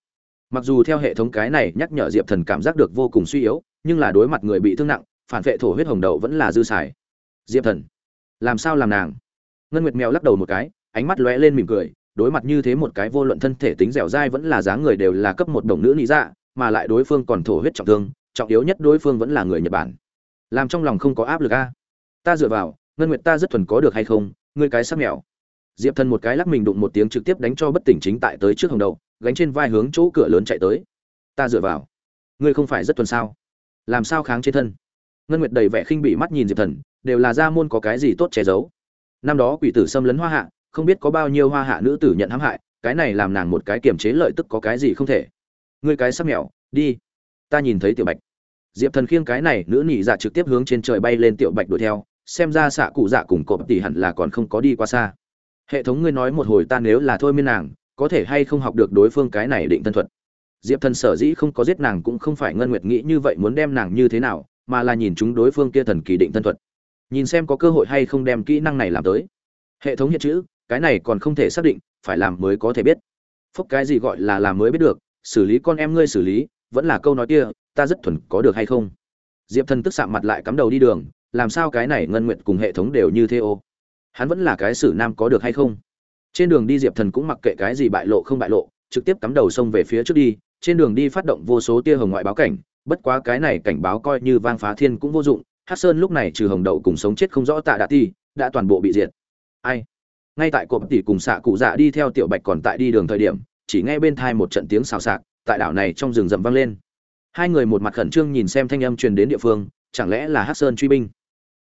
Mặc dù theo hệ thống cái này nhắc nhở diệp thần cảm giác được vô cùng suy yếu, nhưng là đối mặt người bị thương nặng, phản vệ thổ huyết hồng đậu vẫn là dư xài. Diệp thần. Làm sao làm nàng? Ngân nguyệt mèo lắc đầu một cái, ánh mắt lóe lên mỉm cười, đối mặt như thế một cái vô luận thân thể tính dẻo dai vẫn là dáng người đều là cấp một đồng nữ lý dạ mà lại đối phương còn thổ huyết trọng thương, trọng yếu nhất đối phương vẫn là người nhật bản. Làm trong lòng không có áp lực a. Ta dựa vào, ngân nguyệt ta rất thuần có được hay không? Ngươi cái sắc mèo diệp thần một cái lắc mình đụng một tiếng trực tiếp đánh cho bất tỉnh chính tại tới trước hồng đầu, gánh trên vai hướng chỗ cửa lớn chạy tới. Ta dựa vào. Ngươi không phải rất tuần sao? Làm sao kháng trên thân? Ngân nguyệt đầy vẻ khinh bị mắt nhìn diệp thần, đều là gia môn có cái gì tốt che giấu. Năm đó quỷ tử xâm lấn hoa hạ, không biết có bao nhiêu hoa hạ nữ tử nhận hãm hại, cái này làm nàng một cái kiềm chế lợi tức có cái gì không thể. Ngươi cái sắp mèo đi. Ta nhìn thấy tiểu bạch. Diệp thần khiêng cái này, nữ nhị dạ trực tiếp hướng trên trời bay lên tiểu bạch đuổi theo, xem ra xạ cụ dạ cùng cộp tỷ hẳn là còn không có đi qua xa hệ thống ngươi nói một hồi ta nếu là thôi miên nàng, có thể hay không học được đối phương cái này định thân thuật? Diệp thần sở dĩ không có giết nàng cũng không phải ngân nguyệt nghĩ như vậy muốn đem nàng như thế nào, mà là nhìn chúng đối phương kia thần kỳ định thân thuật. Nhìn xem có cơ hội hay không đem kỹ năng này làm tới. Hệ thống hiện chữ, cái này còn không thể xác định, phải làm mới có thể biết. Phúc cái gì gọi là làm mới biết được, xử lý con em ngươi xử lý, vẫn là câu nói kia, ta rất thuần có được hay không? Diệp thần tức sạm mặt lại cắm đầu đi đường, làm sao cái này ngân nguyện cùng hệ thống đều như thế ô? Hắn vẫn là cái xử nam có được hay không? Trên đường đi diệp thần cũng mặc kệ cái gì bại lộ không bại lộ, trực tiếp cắm đầu sông về phía trước đi. Trên đường đi phát động vô số tia hồng ngoại báo cảnh, bất quá cái này cảnh báo coi như vang phá thiên cũng vô dụng. Hát sơn lúc này trừ hồng đậu cùng sống chết không rõ tạ đạ ti, đã toàn bộ bị diệt. Ai? Ngay tại cộp tỷ cùng xạ cụ dạ đi theo tiểu bạch còn tại đi đường thời điểm, chỉ nghe bên thai một trận tiếng xào xạc, tại đảo này trong rừng rậm vang lên. Hai người một mặt khẩn trương nhìn xem thanh âm truyền đến địa phương, chẳng lẽ là hát sơn truy binh?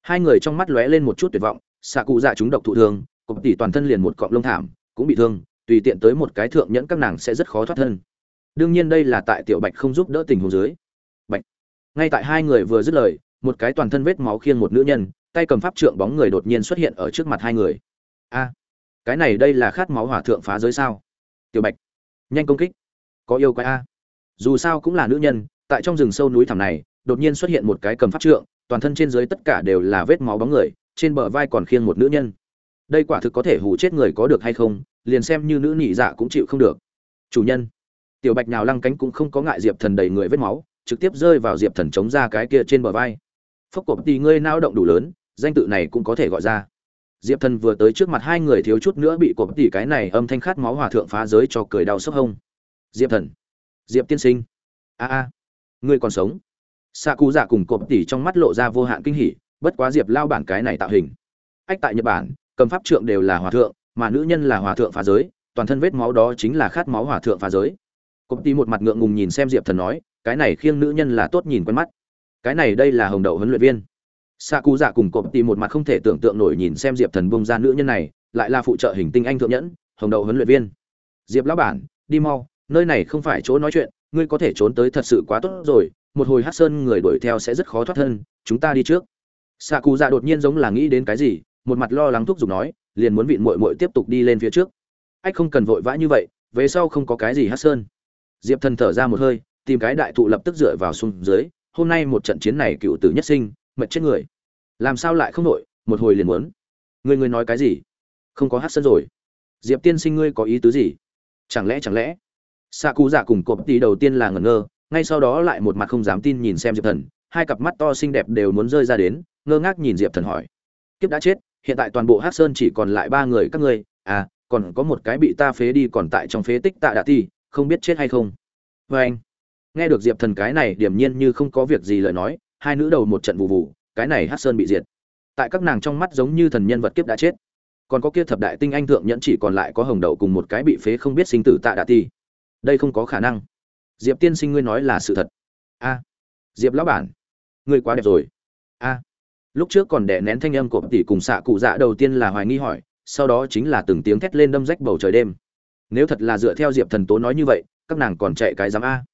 Hai người trong mắt lóe lên một chút tuyệt vọng xạ cụ dạ chúng độc thụ thương cộp tỷ toàn thân liền một cọng lông thảm, cũng bị thương, tùy tiện tới một cái thượng nhẫn các nàng sẽ rất khó thoát thân. Đương nhiên đây là tại tiểu bạch không giúp đỡ tình huống dưới. Bạch. Ngay tại hai người vừa dứt lời, một cái toàn thân vết máu khiêng một nữ nhân, tay cầm pháp trượng bóng người đột nhiên xuất hiện ở trước mặt hai người. A. Cái này đây là khát máu hỏa thượng phá giới sao? Tiểu bạch. Nhanh công kích. Có yêu quái a. Dù sao cũng là nữ nhân, tại trong rừng sâu núi thẳm này, đột nhiên xuất hiện một cái cầm pháp trượng, toàn thân trên dưới tất cả đều là vết máu bóng người trên bờ vai còn khiêng một nữ nhân. Đây quả thực có thể hù chết người có được hay không, liền xem như nữ nhị dạ cũng chịu không được. Chủ nhân. Tiểu bạch nào lăng cánh cũng không có ngại diệp thần đầy người vết máu, trực tiếp rơi vào diệp thần chống ra cái kia trên bờ vai. Phốc cộp tì ngươi nao động đủ lớn, danh tự này cũng có thể gọi ra. Diệp thần vừa tới trước mặt hai người thiếu chút nữa bị cộp tì cái này âm thanh khát máu hòa thượng phá giới cho cười đau sốc hông. Diệp thần. Diệp tiên sinh. A a. Ngươi còn sống. Xạ cụ dạ cùng cộp tỉ trong mắt lộ ra vô hạn kinh hỉ bất quá diệp lao bản cái này tạo hình. Ách tại nhật bản, cầm pháp trượng đều là hòa thượng, mà nữ nhân là hòa thượng phá giới, toàn thân vết máu đó chính là khát máu hòa thượng phá giới. Công ty một mặt ngượng ngùng nhìn xem diệp thần nói, cái này khiêng nữ nhân là tốt nhìn quen mắt. Cái này đây là hồng đậu huấn luyện viên. Sa Cú dạ cùng cộp tỉ một mặt không thể tưởng tượng nổi nhìn xem diệp thần bông ra nữ nhân này, lại là phụ trợ hình tinh anh thượng nhẫn, hồng đậu huấn luyện viên. Diệp lão bản, đi mau, nơi này không phải chỗ nói chuyện, ngươi có thể trốn tới thật sự quá tốt rồi, một hồi hát sơn người đuổi theo sẽ rất khó thoát thân, chúng ta đi trước xạ cụ dạ đột nhiên giống là nghĩ đến cái gì, một mặt lo lắng thúc giục nói, liền muốn vịn mội mội tiếp tục đi lên phía trước. Ách không cần vội vã như vậy, về sau không có cái gì hát sơn. Diệp thần thở ra một hơi, tìm cái đại thụ lập tức dựa vào xuống dưới, hôm nay một trận chiến này cựu tử nhất sinh, mệt chết người. Làm sao lại không nội một hồi liền muốn. Người người nói cái gì? Không có hát sơn rồi. Diệp tiên sinh ngươi có ý tứ gì? Chẳng lẽ chẳng lẽ? Xạ cụ dạ cùng cộp tí đầu tiên là ngẩn ngơ, ngay sau đó lại một mặt không dám tin nhìn xem diệp thần, hai cặp mắt to xinh đẹp đều muốn rơi ra đến ngơ ngác nhìn diệp thần hỏi. Kiếp đã chết, hiện tại toàn bộ hát sơn chỉ còn lại ba người các ngươi. À còn có một cái bị ta phế đi còn tại trong phế tích tạ đạ ti, không biết chết hay không? Vê anh, nghe được diệp thần cái này điểm nhiên như không có việc gì lời nói, hai nữ đầu một trận vụ vụ cái này hát sơn bị diệt. Tại các nàng trong mắt giống như thần nhân vật kiếp đã chết. Còn có kia thập đại tinh anh thượng nhẫn chỉ còn lại có hồng đậu cùng một cái bị phế không biết sinh tử tạ đạ ti. Đây không có khả năng. Diệp tiên sinh ngươi nói là sự thật. A, diệp lão bản, ngươi quá đẹp rồi. A lúc trước còn đẻ nén thanh âm của tỷ cùng xạ cụ dạ đầu tiên là hoài nghi hỏi, sau đó chính là từng tiếng thét lên đâm rách bầu trời đêm. Nếu thật là dựa theo diệp thần tố nói như vậy, các nàng còn chạy cái dám a.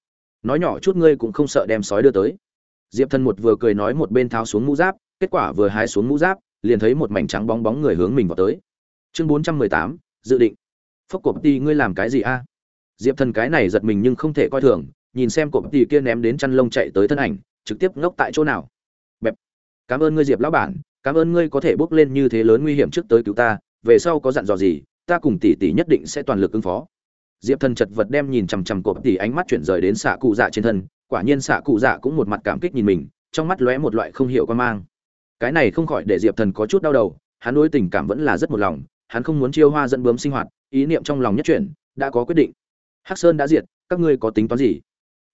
Nói nhỏ chút ngươi cũng không sợ đem sói đưa tới. Diệp thần một vừa cười nói một bên tháo xuống mũ giáp, kết quả vừa hái xuống mũ giáp, liền thấy một mảnh trắng bóng bóng người hướng mình vào tới. Chương bốn trăm mười tám, dự định. Phốc cộp ti ngươi làm cái gì a? Diệp thần cái này giật mình nhưng không thể coi thường, nhìn xem cộp ti kia ném đến chăn lông chạy tới thân ảnh, trực tiếp ngốc tại chỗ nào? Cảm ơn ngươi diệp lão bản, cảm ơn ngươi có thể bước lên như thế lớn nguy hiểm trước tới cứu ta, về sau có dặn dò gì, ta cùng tỷ tỷ nhất định sẽ toàn lực ứng phó. Diệp thần chật vật đem nhìn chằm chằm cộp tỷ ánh mắt chuyển rời đến xạ cụ dạ trên thân, quả nhiên xạ cụ dạ cũng một mặt cảm kích nhìn mình, trong mắt lóe một loại không hiểu quan mang. Cái này không khỏi để diệp thần có chút đau đầu, hắn đối tình cảm vẫn là rất một lòng, hắn không muốn chiêu hoa dẫn bướm sinh hoạt, ý niệm trong lòng nhất chuyển, đã có quyết định. Hắc sơn đã diệt, các ngươi có tính toán gì?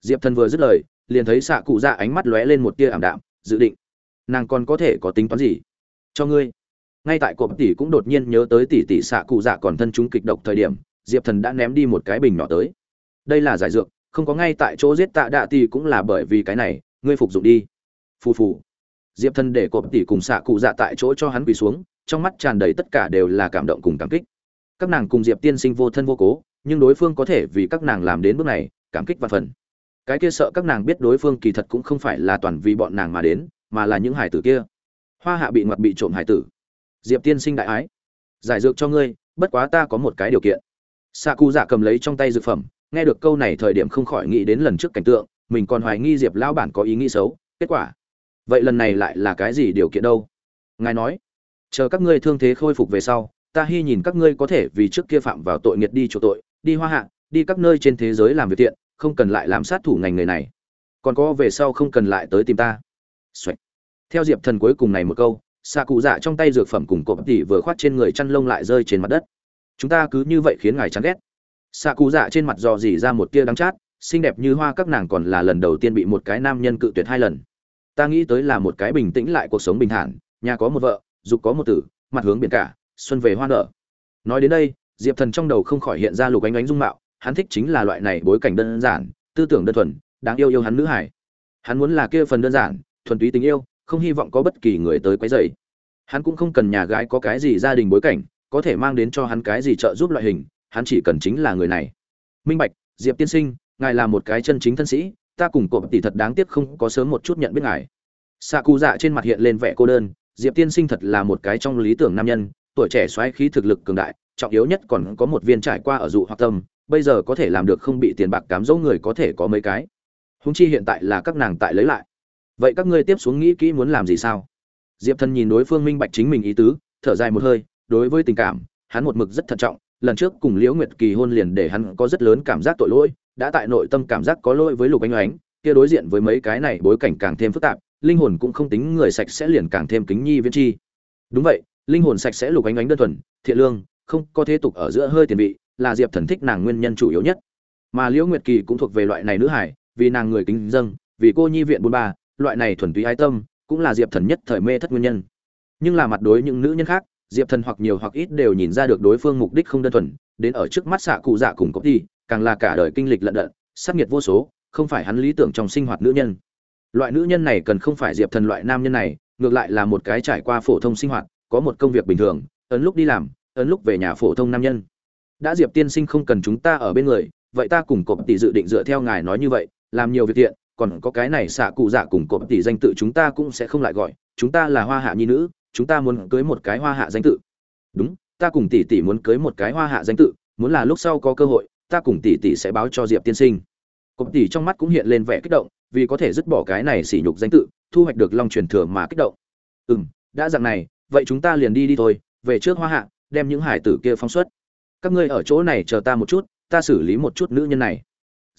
Diệp thần vừa dứt lời, liền thấy xạ cụ dạ ánh mắt lóe lên một tia ảm đạm, dự định nàng còn có thể có tính toán gì? Cho ngươi. Ngay tại cộp tỷ cũng đột nhiên nhớ tới tỷ tỷ xạ cụ dạ còn thân chúng kịch độc thời điểm, diệp thần đã ném đi một cái bình nhỏ tới. Đây là giải dược, không có ngay tại chỗ giết tạ đạ tỷ cũng là bởi vì cái này, ngươi phục dụng đi. Phù phù. Diệp thần để cộp tỷ cùng xạ cụ dạ tại chỗ cho hắn quỳ xuống, trong mắt tràn đầy tất cả đều là cảm động cùng cảm kích. Các nàng cùng diệp tiên sinh vô thân vô cố, nhưng đối phương có thể vì các nàng làm đến bước này, cảm kích và phần. Cái kia sợ các nàng biết đối phương kỳ thật cũng không phải là toàn vì bọn nàng mà đến mà là những hải tử kia. Hoa hạ bị ngoặt bị trộm hải tử. Diệp tiên sinh đại ái. Giải dược cho ngươi, bất quá ta có một cái điều kiện. Xạ cụ dạ cầm lấy trong tay dược phẩm, nghe được câu này thời điểm không khỏi nghĩ đến lần trước cảnh tượng, mình còn hoài nghi diệp lão bản có ý nghĩ xấu, kết quả. Vậy lần này lại là cái gì điều kiện đâu? Ngài nói, chờ các ngươi thương thế khôi phục về sau, ta hy nhìn các ngươi có thể vì trước kia phạm vào tội nghiệt đi chỗ tội, đi hoa hạ, đi các nơi trên thế giới làm việc tiện không cần lại làm sát thủ ngành nghề này. Còn có về sau không cần lại tới tìm ta. Xoẹt. theo diệp thần cuối cùng này một câu xạ cụ dạ trong tay dược phẩm cùng cộp tỷ vừa khoát trên người chăn lông lại rơi trên mặt đất. Chúng ta cứ như vậy khiến ngài chán ghét. Xạ cụ dạ trên mặt dò dỉ ra một tia đắng chát, xinh đẹp như hoa các nàng còn là lần đầu tiên bị một cái nam nhân cự tuyệt hai lần. Ta nghĩ tới là một cái bình tĩnh lại cuộc sống bình thản, nhà có một vợ, dục có một tử, mặt hướng biển cả, xuân về hoa nở. Nói đến đây, diệp thần trong đầu không khỏi hiện ra lục ánh ánh dung mạo, hắn thích chính là loại này bối cảnh đơn giản, tư tưởng đơn thuần, đáng yêu yêu hắn nữ hải. Hắn muốn là kia phần đơn giản thuần túy tình yêu, không hy vọng có bất kỳ người tới quấy rầy. Hắn cũng không cần nhà gái có cái gì gia đình bối cảnh, có thể mang đến cho hắn cái gì trợ giúp loại hình, hắn chỉ cần chính là người này. Minh bạch, diệp tiên sinh, ngài là một cái chân chính thân sĩ, ta cùng cộp tỷ thật đáng tiếc không có sớm một chút nhận biết ngài. Xạ cụ dạ trên mặt hiện lên vẻ cô đơn, diệp tiên sinh thật là một cái trong lý tưởng nam nhân, tuổi trẻ xoáy khí thực lực cường đại, trọng yếu nhất còn có một viên trải qua ở dụ hoặc tâm, bây giờ có thể làm được không bị tiền bạc cám dỗ người có thể có mấy cái. Húng chi hiện tại là các nàng tại lấy lại vậy các ngươi tiếp xuống nghĩ kỹ muốn làm gì sao? Diệp thần nhìn đối phương minh bạch chính mình ý tứ, thở dài một hơi, đối với tình cảm, hắn một mực rất thận trọng, lần trước cùng liễu nguyệt kỳ hôn liền để hắn có rất lớn cảm giác tội lỗi, đã tại nội tâm cảm giác có lỗi với lục anh oánh kia đối diện với mấy cái này bối cảnh càng thêm phức tạp, linh hồn cũng không tính người sạch sẽ liền càng thêm kính nhi viễn chi. Đúng vậy, linh hồn sạch sẽ lục anh ánh đơn thuần, thiện lương, không có thế tục ở giữa hơi tiền vị, là diệp thần thích nàng nguyên nhân chủ yếu nhất. Mà liễu nguyệt kỳ cũng thuộc về loại này nữ hải, vì nàng người kính dâng vì cô nhi viện bốn ba loại này thuần túy ái tâm, cũng là diệp thần nhất thời mê thất nguyên nhân. Nhưng là mặt đối những nữ nhân khác, diệp thần hoặc nhiều hoặc ít đều nhìn ra được đối phương mục đích không đơn thuần, đến ở trước mắt xạ cụ dạ cùng cốc đi càng là cả đời kinh lịch lận đận sắc nhiệt vô số, không phải hắn lý tưởng trong sinh hoạt nữ nhân. Loại nữ nhân này cần không phải diệp thần loại nam nhân này, ngược lại là một cái trải qua phổ thông sinh hoạt, có một công việc bình thường, ấn lúc đi làm, ấn lúc về nhà phổ thông nam nhân. Đã diệp tiên sinh không cần chúng ta ở bên người, vậy ta cùng cộp tỷ dự định dựa theo ngài nói như vậy, làm nhiều việc thiện còn có cái này xạ cụ dạ cùng cộp tỷ danh tự chúng ta cũng sẽ không lại gọi, chúng ta là hoa hạ nhi nữ, chúng ta muốn cưới một cái hoa hạ danh tự. Đúng, ta cùng tỷ tỷ muốn cưới một cái hoa hạ danh tự, muốn là lúc sau có cơ hội, ta cùng tỷ tỷ sẽ báo cho diệp tiên sinh. Cộp tỷ trong mắt cũng hiện lên vẻ kích động, vì có thể dứt bỏ cái này sỉ nhục danh tự, thu hoạch được long truyền thừa mà kích động. Ừ m đã dặn này, vậy chúng ta liền đi đi thôi, về trước hoa hạ, đem những hải tử kia phóng xuất. Các ngươi ở chỗ này chờ ta một chút, ta xử lý một chút nữ nhân này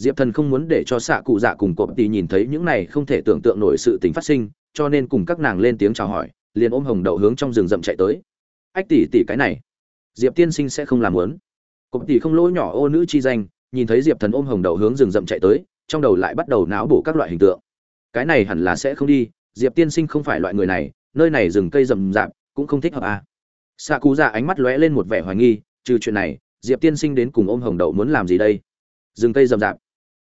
diệp thần không muốn để cho xạ cụ dạ cùng cộp tì nhìn thấy những này không thể tưởng tượng nổi sự tình phát sinh, cho nên cùng các nàng lên tiếng chào hỏi, liền ôm hồng đậu hướng trong rừng rậm chạy tới. Ách tỷ tỷ cái này, diệp tiên sinh sẽ không làm muốn cộp tỷ không lỗ nhỏ ô nữ chi danh, nhìn thấy diệp thần ôm hồng đậu hướng rừng rậm chạy tới, trong đầu lại bắt đầu não bổ các loại hình tượng. Cái này hẳn là sẽ không đi, diệp tiên sinh không phải loại người này, nơi này rừng cây rậm rạp, cũng không thích hợp à. xạ cụ dạ ánh mắt lóe lên một vẻ hoài nghi, trừ chuyện này, diệp tiên sinh đến cùng ôm hồng đậu muốn làm gì đây? Rừng cây rậm rạp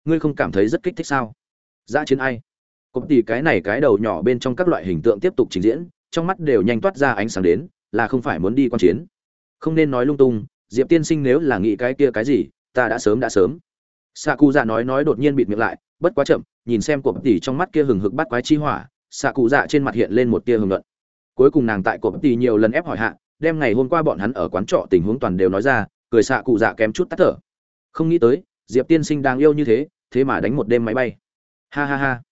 ngươi không cảm thấy rất kích thích sao? Dã chiến ai? Cộp tỉ cái này cái đầu nhỏ bên trong các loại hình tượng tiếp tục trình diễn, trong mắt đều nhanh toát ra ánh sáng đến, là không phải muốn đi quan chiến. Không nên nói lung tung, diệp tiên sinh nếu là nghĩ cái kia cái gì, ta đã sớm đã sớm. Xạ cụ dạ nói nói đột nhiên bịt miệng lại, bất quá chậm, nhìn xem cộp tỉ trong mắt kia hừng hực bắt quái chi hỏa xạ cụ dạ trên mặt hiện lên một tia hưởng luận. Cuối cùng nàng tại cộp tỉ nhiều lần ép hỏi hạ, đem ngày hôm qua bọn hắn ở quán trọ tình huống toàn đều nói ra, cười xạ cụ dạ kém chút tắt thở. Không nghĩ tới, diệp tiên sinh đang yêu như thế thế mà đánh một đêm máy bay. Ha ha ha.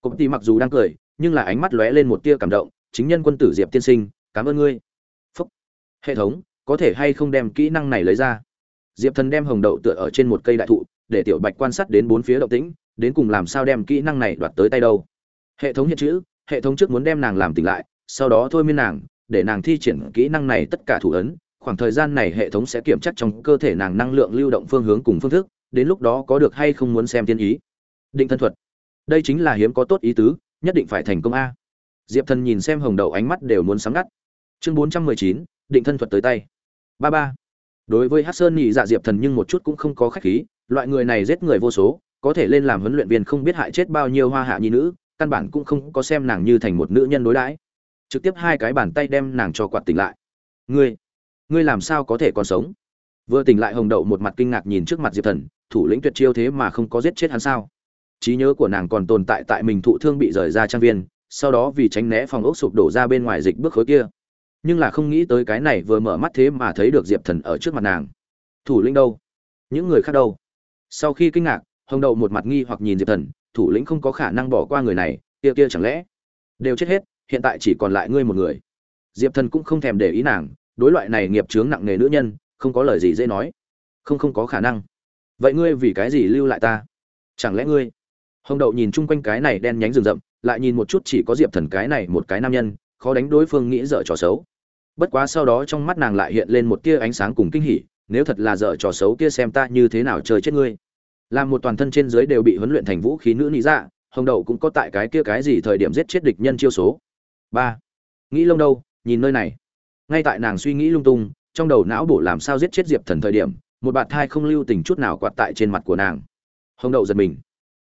Công ty mặc dù đang cười, nhưng là ánh mắt lóe lên một tia cảm động, chính nhân quân tử diệp tiên sinh, cảm ơn ngươi. Phúc. Hệ thống, có thể hay không đem kỹ năng này lấy ra? Diệp thần đem hồng đậu tựa ở trên một cây đại thụ, để tiểu bạch quan sát đến bốn phía động tĩnh, đến cùng làm sao đem kỹ năng này đoạt tới tay đâu. Hệ thống hiện chữ, hệ thống trước muốn đem nàng làm tỉnh lại, sau đó thôi miên nàng, để nàng thi triển kỹ năng này tất cả thủ ấn, khoảng thời gian này hệ thống sẽ kiểm tra trong cơ thể nàng năng lượng lưu động phương hướng cùng phương thức đến lúc đó có được hay không muốn xem tiên ý. Định thân thuật. Đây chính là hiếm có tốt ý tứ, nhất định phải thành công a. Diệp thần nhìn xem hồng đậu ánh mắt đều muốn sáng ngắt. Chương bốn trăm mười chín, định thân thuật tới tay. Ba ba. Đối với hát sơn nhị dạ diệp thần nhưng một chút cũng không có khách khí, loại người này giết người vô số, có thể lên làm huấn luyện viên không biết hại chết bao nhiêu hoa hạ nhi nữ, căn bản cũng không có xem nàng như thành một nữ nhân đối đãi. Trực tiếp hai cái bàn tay đem nàng cho quạt tỉnh lại. Ngươi ngươi làm sao có thể còn sống? Vừa tỉnh lại hồng đậu một mặt kinh ngạc nhìn trước mặt diệp thần thủ lĩnh tuyệt chiêu thế mà không có giết chết hắn sao? Trí nhớ của nàng còn tồn tại tại mình thụ thương bị rời ra trang viên, sau đó vì tránh né phòng ốc sụp đổ ra bên ngoài dịch bước khối kia. Nhưng là không nghĩ tới cái này vừa mở mắt thế mà thấy được diệp thần ở trước mặt nàng. Thủ lĩnh đâu? Những người khác đâu? Sau khi kinh ngạc, hồng đậu một mặt nghi hoặc nhìn diệp thần, thủ lĩnh không có khả năng bỏ qua người này, kia kia chẳng lẽ đều chết hết, hiện tại chỉ còn lại ngươi một người. Diệp thần cũng không thèm để ý nàng, đối loại này nghiệp chướng nặng nề nữ nhân, không có lời gì dễ nói. Không không có khả năng vậy ngươi vì cái gì lưu lại ta? Chẳng lẽ ngươi? Hồng đậu nhìn chung quanh cái này đen nhánh rừng rậm, lại nhìn một chút chỉ có diệp thần cái này một cái nam nhân, khó đánh đối phương nghĩ dở trò xấu. Bất quá sau đó trong mắt nàng lại hiện lên một tia ánh sáng cùng kinh hỉ, nếu thật là dở trò xấu kia xem ta như thế nào chơi chết ngươi. Làm một toàn thân trên dưới đều bị huấn luyện thành vũ khí nữ lý dạ hồng đậu cũng có tại cái kia cái gì thời điểm giết chết địch nhân chiêu số. Ba. Nghĩ lông đâu, nhìn nơi này. Ngay tại nàng suy nghĩ lung tung, trong đầu não bổ làm sao giết chết diệp thần thời điểm một bạt thai không lưu tình chút nào quạt tại trên mặt của nàng. Hồng đậu giật mình.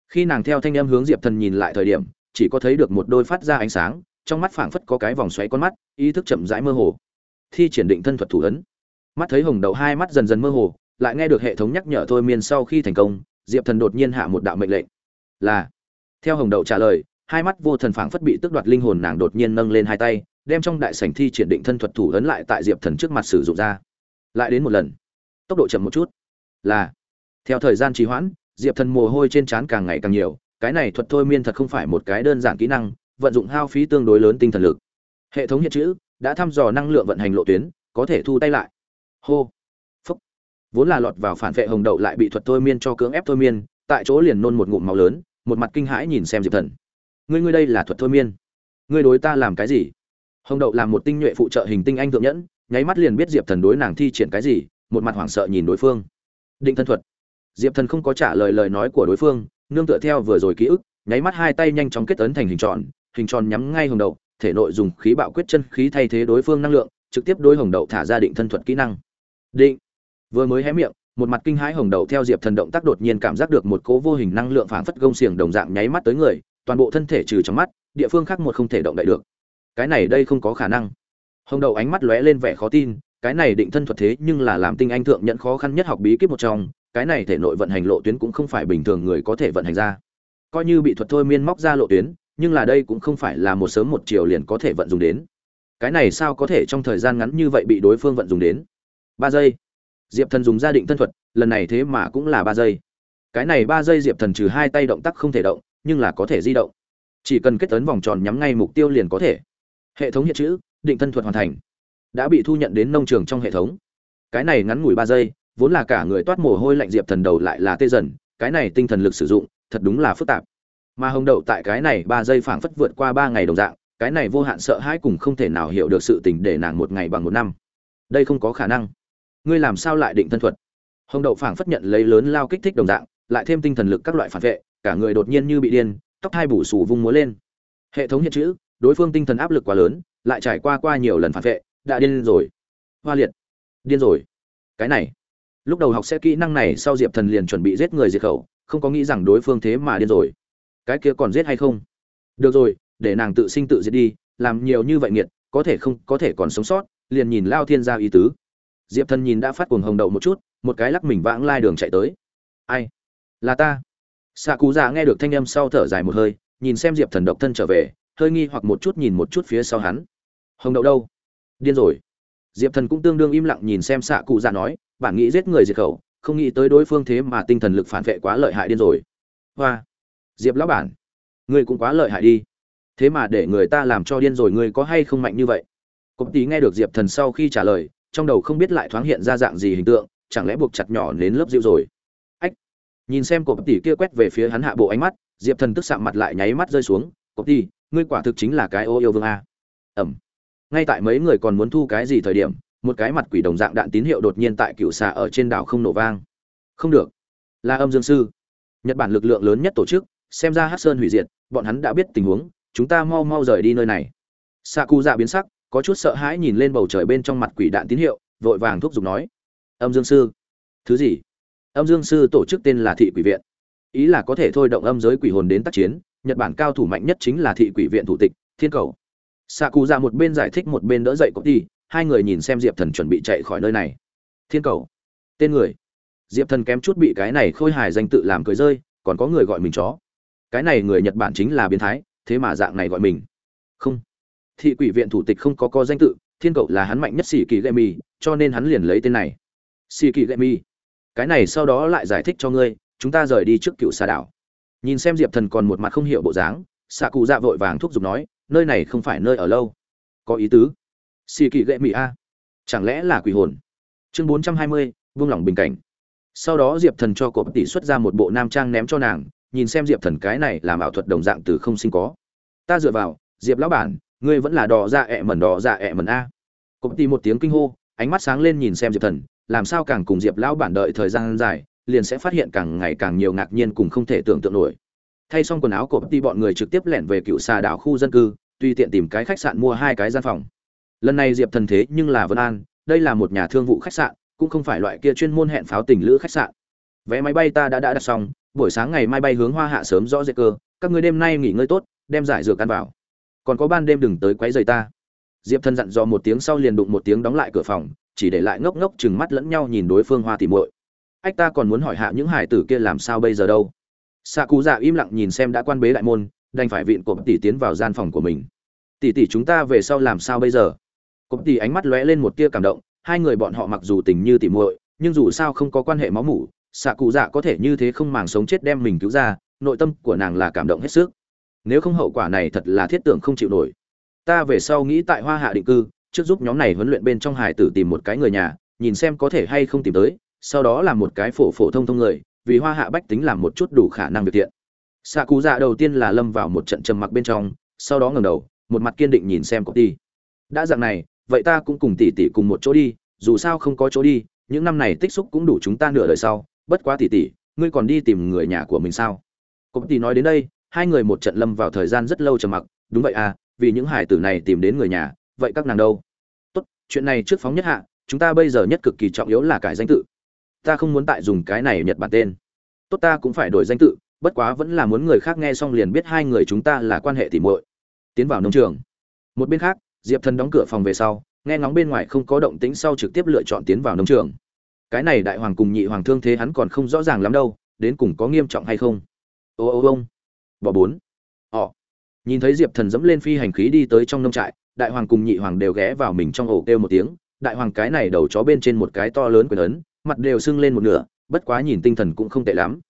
Khi nàng theo thanh âm hướng diệp thần nhìn lại thời điểm, chỉ có thấy được một đôi phát ra ánh sáng, trong mắt phảng phất có cái vòng xoáy con mắt, ý thức chậm rãi mơ hồ. Thi triển định thân thuật thủ ấn. Mắt thấy hồng đậu hai mắt dần dần mơ hồ, lại nghe được hệ thống nhắc nhở thôi miên sau khi thành công, diệp thần đột nhiên hạ một đạo mệnh lệnh. Là. Theo hồng đậu trả lời, hai mắt vô thần phảng phất bị tước đoạt linh hồn nàng đột nhiên nâng lên hai tay, đem trong đại sảnh thi triển định thân thuật thủ ấn lại tại diệp thần trước mặt sử dụng ra. Lại đến một lần tốc độ chậm một chút. Là, theo thời gian trì hoãn, diệp thần mồ hôi trên trán càng ngày càng nhiều, cái này thuật thôi miên thật không phải một cái đơn giản kỹ năng, vận dụng hao phí tương đối lớn tinh thần lực. Hệ thống hiện chữ, đã thăm dò năng lượng vận hành lộ tuyến, có thể thu tay lại. Hô, phúc. Vốn là lọt vào phản vệ hồng đậu lại bị thuật thôi miên cho cưỡng ép thôi miên, tại chỗ liền nôn một ngụm máu lớn, một mặt kinh hãi nhìn xem diệp thần. Ngươi ngươi đây là thuật thôi miên? Ngươi đối ta làm cái gì? Hồng đậu làm một tinh nhuệ phụ trợ hình tinh anh thượng nhẫn, nháy mắt liền biết diệp thần đối nàng thi triển cái gì một mặt hoảng sợ nhìn đối phương. Định thân thuật. Diệp thần không có trả lời lời nói của đối phương, nương tựa theo vừa rồi ký ức, nháy mắt hai tay nhanh chóng kết ấn thành hình tròn hình tròn nhắm ngay hồng đậu, thể nội dùng khí bạo quyết chân khí thay thế đối phương năng lượng, trực tiếp đối hồng đậu thả ra định thân thuật kỹ năng. Định. Vừa mới hé miệng, một mặt kinh hãi hồng đậu theo diệp thần động tác đột nhiên cảm giác được một cố vô hình năng lượng phảng phất gông xiềng đồng dạng nháy mắt tới người, toàn bộ thân thể trừ trong mắt, địa phương khác một không thể động đậy được. Cái này đây không có khả năng. Hồng đậu ánh mắt lóe lên vẻ khó tin cái này định thân thuật thế nhưng là làm tinh anh thượng nhận khó khăn nhất học bí kíp một trong, cái này thể nội vận hành lộ tuyến cũng không phải bình thường người có thể vận hành ra. Coi như bị thuật thôi miên móc ra lộ tuyến, nhưng là đây cũng không phải là một sớm một chiều liền có thể vận dụng đến. Cái này sao có thể trong thời gian ngắn như vậy bị đối phương vận dụng đến? Ba giây. Diệp thần dùng gia định thân thuật, lần này thế mà cũng là ba giây. Cái này ba giây diệp thần trừ hai tay động tác không thể động, nhưng là có thể di động. Chỉ cần kết tấn vòng tròn nhắm ngay mục tiêu liền có thể. Hệ thống hiện chữ, định thân thuật hoàn thành đã bị thu nhận đến nông trường trong hệ thống. Cái này ngắn ngủi ba giây, vốn là cả người toát mồ hôi lạnh diệp thần đầu lại là tê dần, cái này tinh thần lực sử dụng, thật đúng là phức tạp. Mà hồng đậu tại cái này ba giây phảng phất vượt qua ba ngày đồng dạng, cái này vô hạn sợ hãi cùng không thể nào hiểu được sự tình để nàng một ngày bằng một năm. Đây không có khả năng. Ngươi làm sao lại định thân thuật? Hồng đậu phảng phất nhận lấy lớn lao kích thích đồng dạng, lại thêm tinh thần lực các loại phản vệ, cả người đột nhiên như bị điên, tóc hai bủ sù vung múa lên. Hệ thống hiện chữ, đối phương tinh thần áp lực quá lớn, lại trải qua qua nhiều lần phản vệ đã điên rồi. Hoa liệt, điên rồi. Cái này, lúc đầu học sẽ kỹ năng này sau diệp thần liền chuẩn bị giết người diệt khẩu, không có nghĩ rằng đối phương thế mà điên rồi. Cái kia còn giết hay không? Được rồi, để nàng tự sinh tự diệt đi, làm nhiều như vậy nghiệt, có thể không, có thể còn sống sót, liền nhìn lao thiên gia ý tứ. Diệp thần nhìn đã phát cuồng hồng đậu một chút, một cái lắc mình vãng lai đường chạy tới. Ai? Là ta. Xạ cú già nghe được thanh âm sau thở dài một hơi, nhìn xem diệp thần độc thân trở về, hơi nghi hoặc một chút nhìn một chút phía sau hắn. Hồng đậu đâu? Điên rồi. Diệp thần cũng tương đương im lặng nhìn xem xạ cụ già nói bản nghĩ giết người diệt khẩu, không nghĩ tới đối phương thế mà tinh thần lực phản vệ quá lợi hại điên rồi. Hoa. Diệp lão bản, ngươi cũng quá lợi hại đi. Thế mà để người ta làm cho điên rồi ngươi có hay không mạnh như vậy? Cộp tí nghe được diệp thần sau khi trả lời, trong đầu không biết lại thoáng hiện ra dạng gì hình tượng, chẳng lẽ buộc chặt nhỏ đến lớp rượu rồi? Ách! Nhìn xem cộp tỷ kia quét về phía hắn hạ bộ ánh mắt, diệp thần tức sạm mặt lại nháy mắt rơi xuống cộp tỷ ngươi quả thực chính là cái ô yêu vương a. Ẩm ngay tại mấy người còn muốn thu cái gì thời điểm, một cái mặt quỷ đồng dạng đạn tín hiệu đột nhiên tại cựu xà ở trên đảo không nổ vang. Không được. Là âm dương sư. Nhật bản lực lượng lớn nhất tổ chức, xem ra hát sơn hủy diệt, bọn hắn đã biết tình huống, chúng ta mau mau rời đi nơi này. Xạ cụ dạ biến sắc, có chút sợ hãi nhìn lên bầu trời bên trong mặt quỷ đạn tín hiệu, vội vàng thúc giục nói. Âm dương sư. Thứ gì? Âm dương sư tổ chức tên là thị quỷ viện. Ý là có thể thôi động âm giới quỷ hồn đến tác chiến, nhật bản cao thủ mạnh nhất chính là thị quỷ viện thủ tịch, thiên cầu xạ cụ dạ một bên giải thích một bên đỡ dậy copy hai người nhìn xem diệp thần chuẩn bị chạy khỏi nơi này. Thiên cầu. Tên người. Diệp thần kém chút bị cái này khôi hài danh tự làm cười rơi, còn có người gọi mình chó. Cái này người nhật bản chính là biến thái, thế mà dạng này gọi mình. Không. Thị quỷ viện thủ tịch không có co danh tự, thiên cậu là hắn mạnh nhất xì kỳ gậy mì cho nên hắn liền lấy tên này. Xì kỳ gậy mì cái này sau đó lại giải thích cho ngươi, chúng ta rời đi trước cựu xà đảo. Nhìn xem diệp thần còn một mặt không hiểu bộ dáng xạ cụ dạ vội vàng thúc giục nói nơi này không phải nơi ở lâu. Có ý tứ. Xì kỳ gậy mị a. Chẳng lẽ là quỷ hồn? Chương bốn trăm hai mươi, vương lòng bình cảnh. Sau đó diệp thần cho cộp tỷ xuất ra một bộ nam trang ném cho nàng, nhìn xem diệp thần cái này làm ảo thuật đồng dạng từ không sinh có. Ta dựa vào, diệp lão bản, ngươi vẫn là đỏ dạ ẹ mẩn, đỏ dạ ẹ mẩn a. Cộp tỷ một tiếng kinh hô, ánh mắt sáng lên nhìn xem diệp thần, làm sao càng cùng diệp lão bản đợi thời gian dài, liền sẽ phát hiện càng ngày càng nhiều ngạc nhiên cùng không thể tưởng tượng nổi thay xong quần áo của đi bọn người trực tiếp lẻn về cựu xà đảo khu dân cư, tùy tiện tìm cái khách sạn mua hai cái gian phòng. Lần này diệp thần thế nhưng là vân an, đây là một nhà thương vụ khách sạn, cũng không phải loại kia chuyên môn hẹn pháo tình lữ khách sạn. Vé máy bay ta đã đã đặt xong, buổi sáng ngày mai bay hướng hoa hạ sớm rõ rệt cơ, các người đêm nay nghỉ ngơi tốt, đem giải dược ăn vào. Còn có ban đêm đừng tới quấy rầy ta. Diệp thần dặn dò một tiếng sau liền đụng một tiếng đóng lại cửa phòng, chỉ để lại ngốc ngốc chừng mắt lẫn nhau nhìn đối phương hoa tỉ muội. Ách, ta còn muốn hỏi hạ những hải tử kia làm sao bây giờ đâu? Xạ cụ dạ im lặng nhìn xem đã quan bế đại môn, đành phải vịn cộp tỷ tiến vào gian phòng của mình. Tỷ tỷ chúng ta về sau làm sao bây giờ? Cộp tỷ ánh mắt lóe lên một tia cảm động, hai người bọn họ mặc dù tình như tỉ muội, nhưng dù sao không có quan hệ máu mủ, xạ cụ dạ có thể như thế không màng sống chết đem mình cứu ra, nội tâm của nàng là cảm động hết sức. Nếu không hậu quả này thật là thiết tưởng không chịu nổi. Ta về sau nghĩ tại hoa hạ định cư, trước giúp nhóm này huấn luyện bên trong hải tử tìm một cái người nhà, nhìn xem có thể hay không tìm tới, sau đó là một cái phổ phổ thông thông người vì hoa hạ bách tính làm một chút đủ khả năng việc thiện. Xạ cụ dạ đầu tiên là lâm vào một trận trầm mặc bên trong, sau đó ngẩng đầu, một mặt kiên định nhìn xem copy đã dạng này, vậy ta cũng cùng tỷ tỷ cùng một chỗ đi, dù sao không có chỗ đi, những năm này tích xúc cũng đủ chúng ta nửa đời sau, bất quá tỷ tỷ, ngươi còn đi tìm người nhà của mình sao? Copy nói đến đây, hai người một trận lâm vào thời gian rất lâu trầm mặc, đúng vậy à vì những hải tử này tìm đến người nhà, vậy các nàng đâu? Tốt, chuyện này trước phóng nhất hạ, chúng ta bây giờ nhất cực kỳ trọng yếu là cải danh tự ta không muốn tại dùng cái này nhật bản tên. Tốt ta cũng phải đổi danh tự, bất quá vẫn là muốn người khác nghe xong liền biết hai người chúng ta là quan hệ tỉ muội. Tiến vào nông trường. Một bên khác, diệp thần đóng cửa phòng về sau, nghe ngóng bên ngoài không có động tĩnh sau trực tiếp lựa chọn tiến vào nông trường. Cái này đại hoàng cùng nhị hoàng thương thế hắn còn không rõ ràng lắm đâu, đến cùng có nghiêm trọng hay không? Ô ô, ông. Bỏ bốn. Ỏ nhìn thấy diệp thần dẫm lên phi hành khí đi tới trong nông trại, đại hoàng cùng nhị hoàng đều ghé vào mình trong ổ kêu một tiếng. Đại hoàng cái này đầu chó bên trên một cái to lớn quyền ấn mặt đều sưng lên một nửa, bất quá nhìn tinh thần cũng không tệ lắm.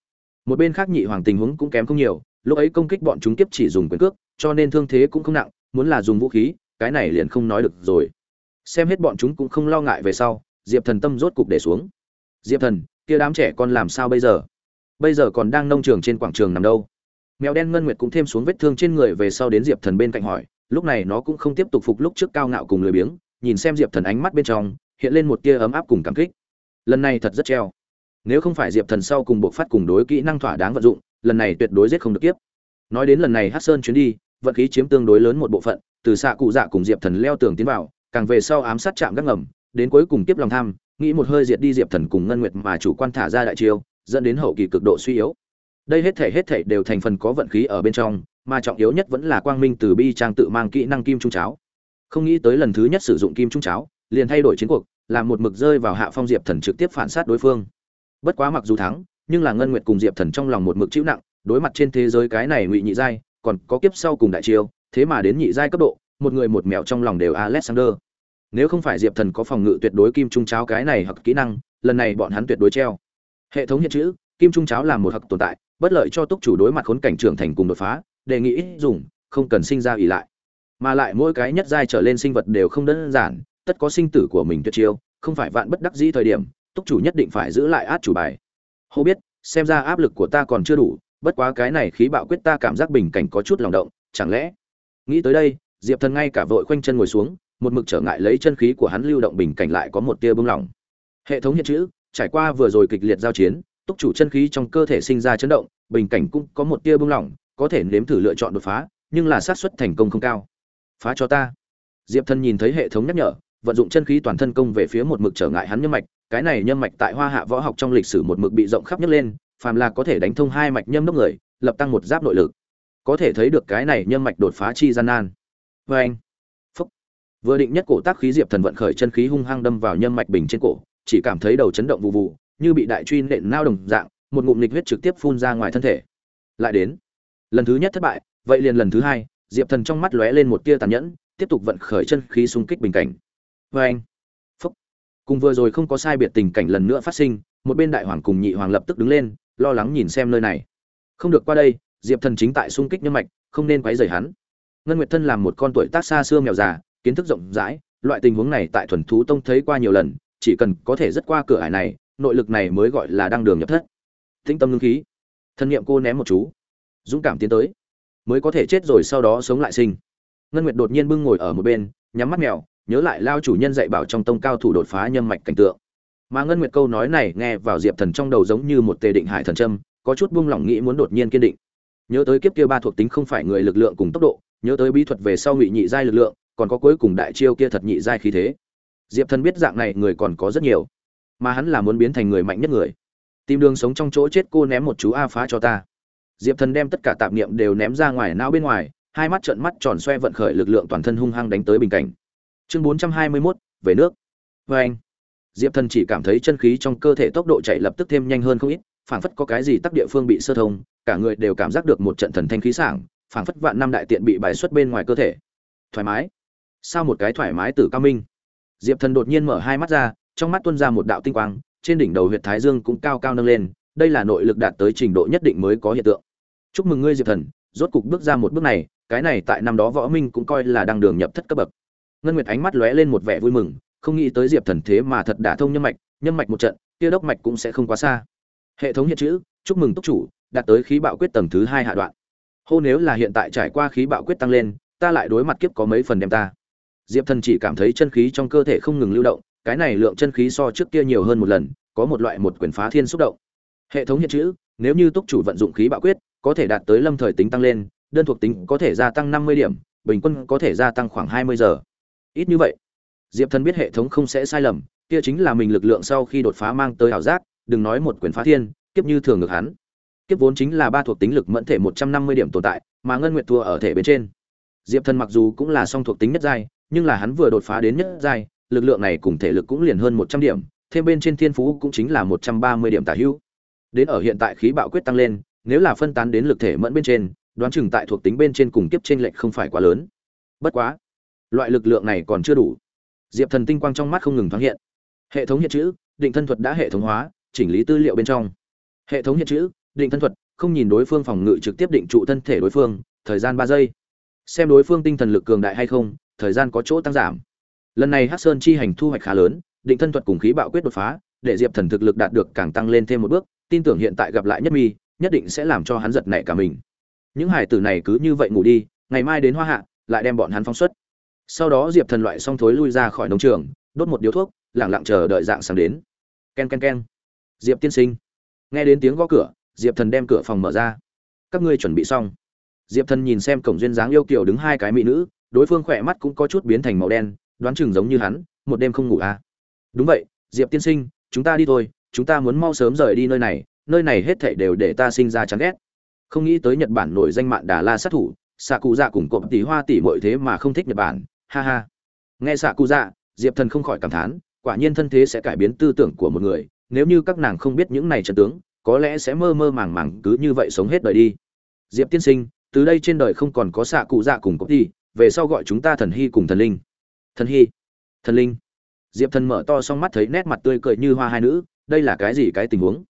Một bên khác nhị hoàng tình huống cũng kém không nhiều, lúc ấy công kích bọn chúng kiếp chỉ dùng quyền cước, cho nên thương thế cũng không nặng, muốn là dùng vũ khí, cái này liền không nói được rồi. Xem hết bọn chúng cũng không lo ngại về sau, diệp thần tâm rốt cục để xuống. Diệp thần, kia đám trẻ con làm sao bây giờ? Bây giờ còn đang nông trường trên quảng trường nằm đâu? Mèo đen ngân nguyệt cũng thêm xuống vết thương trên người về sau đến diệp thần bên cạnh hỏi, lúc này nó cũng không tiếp tục phục lúc trước cao ngạo cùng lười biếng, nhìn xem diệp thần ánh mắt bên trong, hiện lên một tia ấm áp cùng cảm kích lần này thật rất treo. Nếu không phải diệp thần sau cùng buộc phát cùng đối kỹ năng thỏa đáng vận dụng, lần này tuyệt đối giết không được tiếp nói đến lần này hát sơn chuyến đi, vận khí chiếm tương đối lớn một bộ phận, từ xạ cụ dạ cùng diệp thần leo tường tiến vào, càng về sau ám sát chạm gác ngầm, đến cuối cùng tiếp lòng tham, nghĩ một hơi diệt đi diệp thần cùng ngân nguyệt mà chủ quan thả ra đại chiêu, dẫn đến hậu kỳ cực độ suy yếu. Đây hết thể hết thể đều thành phần có vận khí ở bên trong, mà trọng yếu nhất vẫn là quang minh từ bi trang tự mang kỹ năng kim trung cháo. Không nghĩ tới lần thứ nhất sử dụng kim trung cháo, liền thay đổi chiến cuộc làm một mực rơi vào hạ phong diệp thần trực tiếp phản sát đối phương. Bất quá mặc dù thắng, nhưng là ngân nguyệt cùng diệp thần trong lòng một mực chịu nặng, đối mặt trên thế giới cái này ngụy nhị giai, còn có kiếp sau cùng đại chiêu, thế mà đến nhị giai cấp độ, một người một mèo trong lòng đều alexander. Nếu không phải diệp thần có phòng ngự tuyệt đối kim trung cháo cái này hoặc kỹ năng, lần này bọn hắn tuyệt đối treo. Hệ thống hiện chữ, kim trung cháo là một hặc tồn tại, bất lợi cho túc chủ đối mặt khốn cảnh trưởng thành cùng đột phá, đề nghị ít dùng, không cần sinh ra ỉ lại. Mà lại mỗi cái nhất giai trở lên sinh vật đều không đơn giản tất có sinh tử của mình tuyệt chiêu, không phải vạn bất đắc dĩ thời điểm, túc chủ nhất định phải giữ lại át chủ bài. Hô biết, xem ra áp lực của ta còn chưa đủ, bất quá cái này khí bạo quyết ta cảm giác bình cảnh có chút lòng động, chẳng lẽ? Nghĩ tới đây, diệp thần ngay cả vội khoanh chân ngồi xuống, một mực trở ngại lấy chân khí của hắn lưu động bình cảnh lại có một tia bưng lỏng hệ thống hiện chữ, trải qua vừa rồi kịch liệt giao chiến, túc chủ chân khí trong cơ thể sinh ra chấn động, bình cảnh cũng có một tia bưng lỏng có thể nếm thử lựa chọn đột phá, nhưng là xác suất thành công không cao. Phá cho ta. Diệp thần nhìn thấy hệ thống nhắc nhở vận dụng chân khí toàn thân công về phía một mực trở ngại hắn nhân mạch, cái này nhân mạch tại hoa hạ võ học trong lịch sử một mực bị rộng khắp nhất lên, phàm là có thể đánh thông hai mạch nhâm đốc người, lập tăng một giáp nội lực. Có thể thấy được cái này nhân mạch đột phá chi gian nan. Vê anh. Phúc. Vừa định nhất cổ tác khí diệp thần vận khởi chân khí hung hăng đâm vào nhân mạch bình trên cổ, chỉ cảm thấy đầu chấn động vụ vụ, như bị đại truy nện nao đồng dạng, một ngụm nghịch huyết trực tiếp phun ra ngoài thân thể. Lại đến. Lần thứ nhất thất bại, vậy liền lần thứ hai, diệp thần trong mắt lóe lên một tia tàn nhẫn, tiếp tục vận khởi chân khí xung kích bình cảnh vê anh. Phúc. Cùng vừa rồi không có sai biệt tình cảnh lần nữa phát sinh, một bên đại hoàng cùng nhị hoàng lập tức đứng lên, lo lắng nhìn xem nơi này. Không được qua đây, diệp thần chính tại xung kích nhân mạch, không nên quấy rầy hắn. Ngân nguyệt thân làm một con tuổi tác xa xưa mèo già, kiến thức rộng rãi, loại tình huống này tại thuần thú tông thấy qua nhiều lần, chỉ cần có thể rất qua cửa ải này, nội lực này mới gọi là đăng đường nhập thất. Tĩnh tâm ngưng khí. Thân nhiệm cô ném một chú. Dũng cảm tiến tới. Mới có thể chết rồi sau đó sống lại sinh. Ngân nguyệt đột nhiên bưng ngồi ở một bên, nhắm mắt mèo nhớ lại lao chủ nhân dạy bảo trong tông cao thủ đột phá nhâm mạch cảnh tượng. Mà ngân nguyệt câu nói này nghe vào diệp thần trong đầu giống như một tề định hải thần trâm có chút buông lỏng nghĩ muốn đột nhiên kiên định. Nhớ tới kiếp kia ba thuộc tính không phải người lực lượng cùng tốc độ, nhớ tới bí thuật về sau ngụy nhị giai lực lượng, còn có cuối cùng đại chiêu kia thật nhị giai khí thế. Diệp thần biết dạng này người còn có rất nhiều, mà hắn là muốn biến thành người mạnh nhất người. Tìm đường sống trong chỗ chết cô ném một chú a phá cho ta. Diệp thần đem tất cả tạp niệm đều ném ra ngoài não bên ngoài, hai mắt trợn mắt tròn xoe vận khởi lực lượng toàn thân hung hăng đánh tới bình cảnh chương bốn trăm hai mươi 421, về nước. Vê anh diệp thần chỉ cảm thấy chân khí trong cơ thể tốc độ chạy lập tức thêm nhanh hơn không ít phảng phất có cái gì tắc địa phương bị sơ thông cả người đều cảm giác được một trận thần thanh khí sảng phảng phất vạn năm đại tiện bị bài xuất bên ngoài cơ thể. Thoải mái. Sao một cái thoải mái từ cao minh? Diệp thần đột nhiên mở hai mắt ra trong mắt tuôn ra một đạo tinh quang trên đỉnh đầu huyệt thái dương cũng cao cao nâng lên đây là nội lực đạt tới trình độ nhất định mới có hiện tượng. Chúc mừng ngươi diệp thần rốt cục bước ra một bước này cái này tại năm đó võ minh cũng coi là đang đường nhập thất cấp bậc ngân nguyệt ánh mắt lóe lên một vẻ vui mừng, không nghĩ tới diệp thần thế mà thật đả thông nhân mạch nhân mạch một trận, kia đốc mạch cũng sẽ không quá xa. Hệ thống hiện chữ, chúc mừng túc chủ, đạt tới khí bạo quyết tầng thứ hai hạ đoạn. Hô nếu là hiện tại trải qua khí bạo quyết tăng lên, ta lại đối mặt kiếp có mấy phần đem ta. Diệp thần chỉ cảm thấy chân khí trong cơ thể không ngừng lưu động, cái này lượng chân khí so trước kia nhiều hơn một lần, có một loại một quyền phá thiên xúc động. Hệ thống hiện chữ, nếu như túc chủ vận dụng khí bạo quyết, có thể đạt tới lâm thời tính tăng lên, đơn thuộc tính có thể gia tăng năm mươi điểm, bình quân có thể gia tăng khoảng hai mươi giờ ít như vậy, diệp thần biết hệ thống không sẽ sai lầm, kia chính là mình lực lượng sau khi đột phá mang tới ảo giác, đừng nói một quyền phá thiên, kiếp như thường ngược hắn. Kiếp vốn chính là ba thuộc tính lực mẫn thể một trăm năm mươi điểm tồn tại, mà ngân nguyệt thua ở thể bên trên. Diệp thần mặc dù cũng là song thuộc tính nhất giai, nhưng là hắn vừa đột phá đến nhất giai, lực lượng này cùng thể lực cũng liền hơn một trăm điểm, thêm bên trên thiên phú cũng chính là một trăm ba mươi điểm tả hữu. Đến ở hiện tại khí bạo quyết tăng lên, nếu là phân tán đến lực thể mẫn bên trên, đoán chừng tại thuộc tính bên trên cùng kiếp trên lệch không phải quá lớn. Bất quá loại lực lượng này còn chưa đủ. Diệp thần tinh quang trong mắt không ngừng thoáng hiện. Hệ thống hiện chữ, định thân thuật đã hệ thống hóa, chỉnh lý tư liệu bên trong. Hệ thống hiện chữ, định thân thuật, không nhìn đối phương phòng ngự trực tiếp định trụ thân thể đối phương, thời gian ba giây. Xem đối phương tinh thần lực cường đại hay không, thời gian có chỗ tăng giảm. Lần này hắc sơn chi hành thu hoạch khá lớn, định thân thuật cùng khí bạo quyết đột phá, để diệp thần thực lực đạt được càng tăng lên thêm một bước, tin tưởng hiện tại gặp lại nhất mi, nhất định sẽ làm cho hắn giật nảy cả mình. Những hải tử này cứ như vậy ngủ đi, ngày mai đến hoa hạ, lại đem bọn hắn phóng xuất sau đó diệp thần loại xong thối lui ra khỏi nông trường, đốt một điếu thuốc lẳng lặng chờ đợi dạng sáng đến. K e n k e n k e n diệp tiên sinh. Nghe đến tiếng gõ cửa, diệp thần đem cửa phòng mở ra. Các ngươi chuẩn bị xong. Diệp thần nhìn xem cổng duyên dáng yêu kiều đứng hai cái mỹ nữ, đối phương khỏe mắt cũng có chút biến thành màu đen, đoán chừng giống như hắn, một đêm không ngủ à. đúng vậy, diệp tiên sinh, chúng ta đi thôi, chúng ta muốn mau sớm rời đi nơi này nơi này hết thảy đều để ta sinh ra chán ghét. Không nghĩ tới nhật bản nổi danh mạn đà la sát thủ xạ cụ dạ cùng cộp tỷ hoa tỷ mọi thế mà không thích nhật bản ha ha. Nghe xạ cụ dạ diệp thần không khỏi cảm thán, quả nhiên thân thế sẽ cải biến tư tưởng của một người, nếu như các nàng không biết những này trận tướng, có lẽ sẽ mơ mơ màng màng cứ như vậy sống hết đời đi. Diệp tiên sinh, từ đây trên đời không còn có xạ cụ dạ cùng cộp đi. về sau gọi chúng ta thần hy cùng thần linh. Thần hy? Thần linh? Diệp thần mở to xong mắt thấy nét mặt tươi cười như hoa hai nữ, đây là cái gì cái tình huống?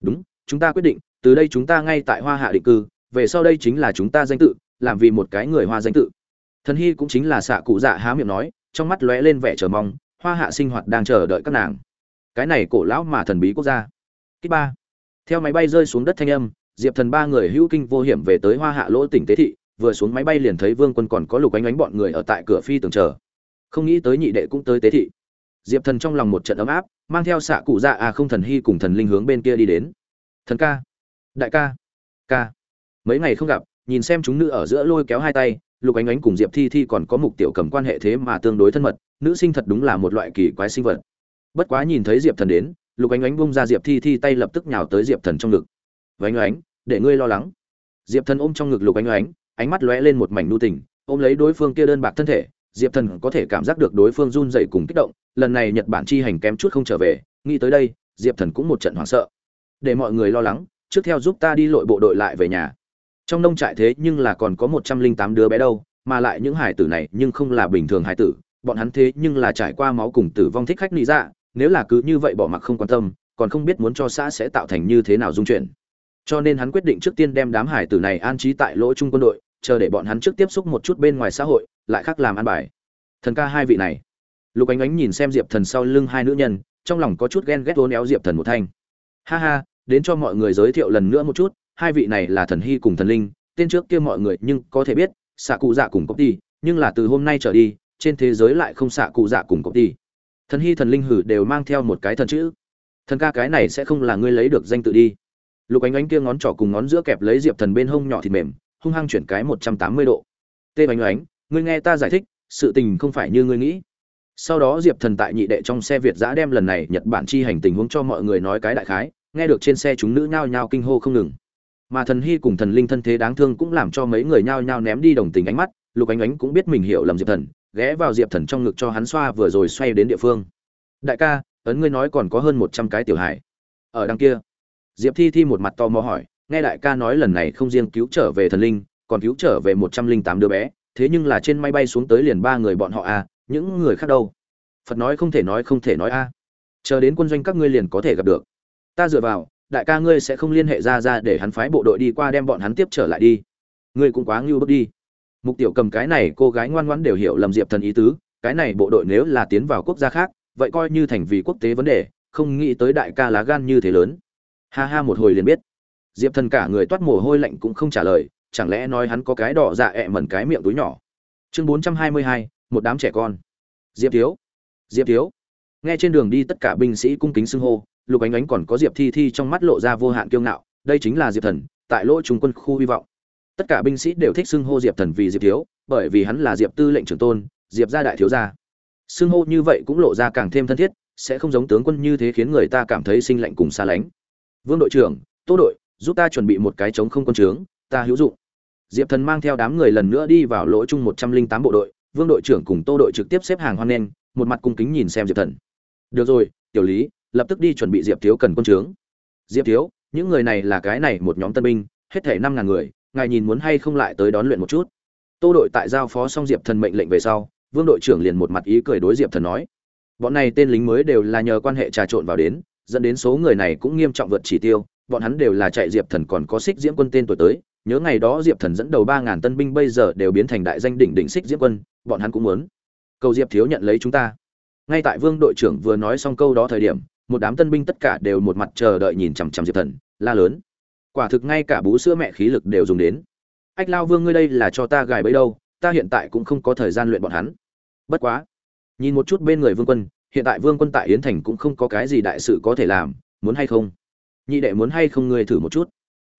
Đúng, chúng ta quyết định, từ đây chúng ta ngay tại hoa hạ định cư, về sau đây chính là chúng ta danh tự, làm vì một cái người hoa danh tự thần hy cũng chính là xạ cụ dạ há miệng nói, trong mắt lóe lên vẻ chờ mong, hoa hạ sinh hoạt đang chờ đợi các nàng. Cái này cổ lão mà thần bí quốc gia. Kích ba. Theo máy bay rơi xuống đất thanh âm, diệp thần ba người hữu kinh vô hiểm về tới hoa hạ lỗ tỉnh tế thị, vừa xuống máy bay liền thấy vương quân còn có lục ánh ánh bọn người ở tại cửa phi tường chờ. Không nghĩ tới nhị đệ cũng tới tế thị. Diệp thần trong lòng một trận ấm áp, mang theo xạ cụ dạ à không thần hy cùng thần linh hướng bên kia đi đến. Thần ca. Đại ca. Ca. Mấy ngày không gặp, nhìn xem chúng nữ ở giữa lôi kéo hai tay lục ánh ánh cùng diệp thi thi còn có mục tiểu cầm quan hệ thế mà tương đối thân mật, nữ sinh thật đúng là một loại kỳ quái sinh vật. Bất quá nhìn thấy diệp thần đến, lục ánh ánh bung ra diệp thi thi tay lập tức nhào tới diệp thần trong ngực. Vánh ánh, để ngươi lo lắng. Diệp thần ôm trong ngực lục ánh ánh ánh mắt lóe lên một mảnh nu tình, ôm lấy đối phương kia đơn bạc thân thể, diệp thần có thể cảm giác được đối phương run dậy cùng kích động, lần này nhật bản chi hành kém chút không trở về, nghĩ tới đây, diệp thần cũng một trận hoảng sợ. Để mọi người lo lắng, trước theo giúp ta đi lội bộ đội lại về nhà trong nông trại thế nhưng là còn có một trăm linh tám đứa bé đâu, mà lại những hải tử này nhưng không là bình thường hải tử, bọn hắn thế nhưng là trải qua máu cùng tử vong thích khách lý dạ nếu là cứ như vậy bỏ mặc không quan tâm, còn không biết muốn cho xã sẽ tạo thành như thế nào dung chuyển. Cho nên hắn quyết định trước tiên đem đám hải tử này an trí tại lỗ trung quân đội, chờ để bọn hắn trước tiếp xúc một chút bên ngoài xã hội, lại khác làm ăn bài. Thần ca hai vị này. Lục ánh ánh nhìn xem diệp thần sau lưng hai nữ nhân, trong lòng có chút ghen ghét vốn éo diệp thần một thanh. Ha ha, đến cho mọi người giới thiệu lần nữa một chút hai vị này là thần hy cùng thần linh, tên trước kia mọi người nhưng có thể biết, xạ cụ dạ cùng cốc ty nhưng là từ hôm nay trở đi, trên thế giới lại không xạ cụ dạ cùng cốc ty thần hy thần linh hử đều mang theo một cái thần chữ. Thần ca cái này sẽ không là ngươi lấy được danh tự đi. Lục ánh ánh kia ngón trỏ cùng ngón giữa kẹp lấy diệp thần bên hông nhỏ thịt mềm, hung hăng chuyển cái một trăm tám mươi độ. Tê bánh ánh, ngươi nghe ta giải thích, sự tình không phải như ngươi nghĩ. Sau đó diệp thần tại nhị đệ trong xe việt giã đem lần này nhật bản chi hành tình huống cho mọi người nói cái đại khái, nghe được trên xe chúng nữ nhao nhao kinh hô không ngừng mà thần hy cùng thần linh thân thế đáng thương cũng làm cho mấy người nhao nhao ném đi đồng tình ánh mắt, lục ánh ánh cũng biết mình hiểu lầm diệp thần, ghé vào diệp thần trong ngực cho hắn xoa vừa rồi xoay đến địa phương. Đại ca, ấn ngươi nói còn có hơn một trăm cái tiểu hải ở đằng kia. Diệp thi thi một mặt to mò hỏi, nghe đại ca nói lần này không riêng cứu trở về thần linh, còn cứu trở về một trăm linh tám đứa bé, thế nhưng là trên máy bay xuống tới liền ba người bọn họ à những người khác đâu? Phật nói không thể nói không thể nói a. Chờ đến quân doanh các ngươi liền có thể gặp được. Ta dựa vào đại ca ngươi sẽ không liên hệ ra ra để hắn phái bộ đội đi qua đem bọn hắn tiếp trở lại đi. Ngươi cũng quá ngưu bước đi. Mục tiểu cầm cái này cô gái ngoan ngoãn đều hiểu lầm diệp thần ý tứ, cái này bộ đội nếu là tiến vào quốc gia khác, vậy coi như thành vì quốc tế vấn đề, không nghĩ tới đại ca lá gan như thế lớn. Ha ha một hồi liền biết. Diệp thần cả người toát mồ hôi lạnh cũng không trả lời, chẳng lẽ nói hắn có cái đỏ dạ ẹ mẩn cái miệng túi nhỏ. Chương bốn trăm hai mươi hai, một đám trẻ con. Diệp thiếu. Diệp thiếu. Nghe trên đường đi tất cả binh sĩ cung kính xưng hô lục ánh ánh còn có diệp thi thi trong mắt lộ ra vô hạn kiêu ngạo, đây chính là diệp thần, tại lỗ trung quân khu hy vọng. Tất cả binh sĩ đều thích xưng hô diệp thần vì diệp thiếu, bởi vì hắn là diệp tư lệnh trưởng tôn, diệp gia đại thiếu gia. Xưng hô như vậy cũng lộ ra càng thêm thân thiết, sẽ không giống tướng quân như thế khiến người ta cảm thấy sinh lạnh cùng xa lánh. Vương đội trưởng, tô đội, giúp ta chuẩn bị một cái trống không quân trướng, ta hữu dụng. Diệp thần mang theo đám người lần nữa đi vào lỗ chung một trăm linh tám bộ đội, vương đội trưởng cùng tô đội trực tiếp xếp hàng hoan nghênh, một mặt cung kính nhìn xem diệp thần. Được rồi, tiểu lý lập tức đi chuẩn bị diệp thiếu cần quân trướng. Diệp thiếu, những người này là cái này một nhóm tân binh, hết thể năm ngàn người, ngài nhìn muốn hay không lại tới đón luyện một chút. Tô đội tại giao phó xong diệp thần mệnh lệnh về sau, vương đội trưởng liền một mặt ý cười đối diệp thần nói, bọn này tên lính mới đều là nhờ quan hệ trà trộn vào đến, dẫn đến số người này cũng nghiêm trọng vượt chỉ tiêu, bọn hắn đều là chạy diệp thần còn có xích diễm quân tên tuổi tới, nhớ ngày đó diệp thần dẫn đầu ba ngàn tân binh bây giờ đều biến thành đại danh đỉnh đỉnh xích diễm quân, bọn hắn cũng muốn. Cầu diệp thiếu nhận lấy chúng ta. Ngay tại vương đội trưởng vừa nói xong câu đó thời điểm một đám tân binh tất cả đều một mặt chờ đợi nhìn chằm chằm diệp thần, la lớn. Quả thực ngay cả bú sữa mẹ khí lực đều dùng đến. Ách lao vương ngươi đây là cho ta gài bẫy đâu, ta hiện tại cũng không có thời gian luyện bọn hắn. Bất quá, nhìn một chút bên người vương quân, hiện tại vương quân tại yến thành cũng không có cái gì đại sự có thể làm, muốn hay không? Nhị đệ muốn hay không ngươi thử một chút?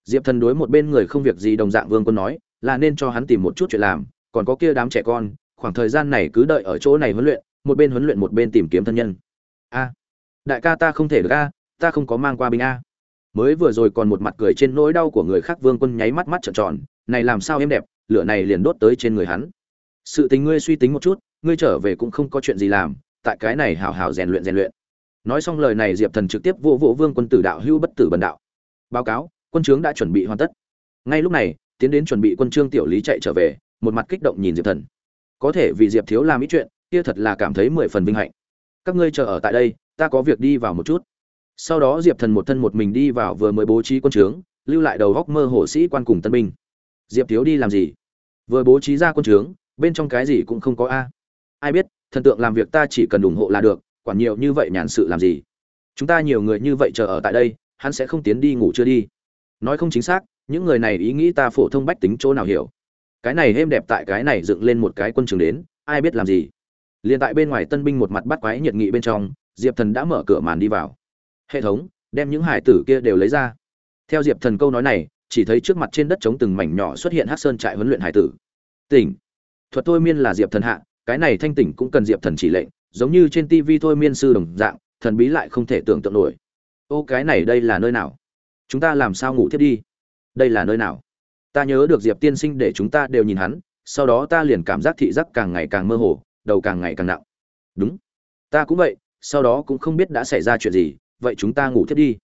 Diệp thần đối một bên người không việc gì đồng dạng vương quân nói, là nên cho hắn tìm một chút chuyện làm, còn có kia đám trẻ con, khoảng thời gian này cứ đợi ở chỗ này huấn luyện, một bên huấn luyện một bên tìm kiếm thân nhân. A đại ca ta không thể được a, ta không có mang qua binh a. Mới vừa rồi còn một mặt cười trên nỗi đau của người khác vương quân nháy mắt mắt trợn tròn, này làm sao em đẹp, lửa này liền đốt tới trên người hắn. Sự tình ngươi suy tính một chút, ngươi trở về cũng không có chuyện gì làm, tại cái này hào hào rèn luyện rèn luyện. Nói xong lời này diệp thần trực tiếp vô vỗ vương quân tử đạo hưu bất tử bần đạo. Báo cáo, quân trướng đã chuẩn bị hoàn tất. Ngay lúc này, tiến đến chuẩn bị quân trương tiểu lý chạy trở về, một mặt kích động nhìn diệp thần. Có thể vì diệp thiếu làm ít chuyện, kia thật là cảm thấy mười phần vinh hạnh. Các ngươi chờ ở tại đây ta có việc đi vào một chút. Sau đó diệp thần một thân một mình đi vào vừa mới bố trí quân trướng, lưu lại đầu góc mơ hồ sĩ quan cùng tân binh. Diệp thiếu đi làm gì? Vừa bố trí ra quân trướng, bên trong cái gì cũng không có a. Ai biết, thần tượng làm việc ta chỉ cần ủng hộ là được, quản nhiều như vậy nhàn sự làm gì? Chúng ta nhiều người như vậy chờ ở tại đây, hắn sẽ không tiến đi ngủ chưa đi. Nói không chính xác, những người này ý nghĩ ta phổ thông bách tính chỗ nào hiểu? Cái này êm đẹp tại cái này dựng lên một cái quân trường đến, ai biết làm gì? Liền tại bên ngoài tân binh một mặt bắt quái nhiệt nghị bên trong diệp thần đã mở cửa màn đi vào. Hệ thống, đem những hải tử kia đều lấy ra. Theo diệp thần câu nói này, chỉ thấy trước mặt trên đất trống từng mảnh nhỏ xuất hiện hát sơn trại huấn luyện hải tử. Tỉnh. Thuật thôi miên là diệp thần hạ, cái này thanh tỉnh cũng cần diệp thần chỉ lệnh, giống như trên tv thôi miên sư đồng dạng, thần bí lại không thể tưởng tượng nổi. Ô, cái này đây là nơi nào? Chúng ta làm sao ngủ thiết đi? Đây là nơi nào? Ta nhớ được diệp tiên sinh để chúng ta đều nhìn hắn, sau đó ta liền cảm giác thị giác càng ngày càng mơ hồ, đầu càng ngày càng nặng. Đúng. Ta cũng vậy sau đó cũng không biết đã xảy ra chuyện gì, vậy chúng ta ngủ thiết đi.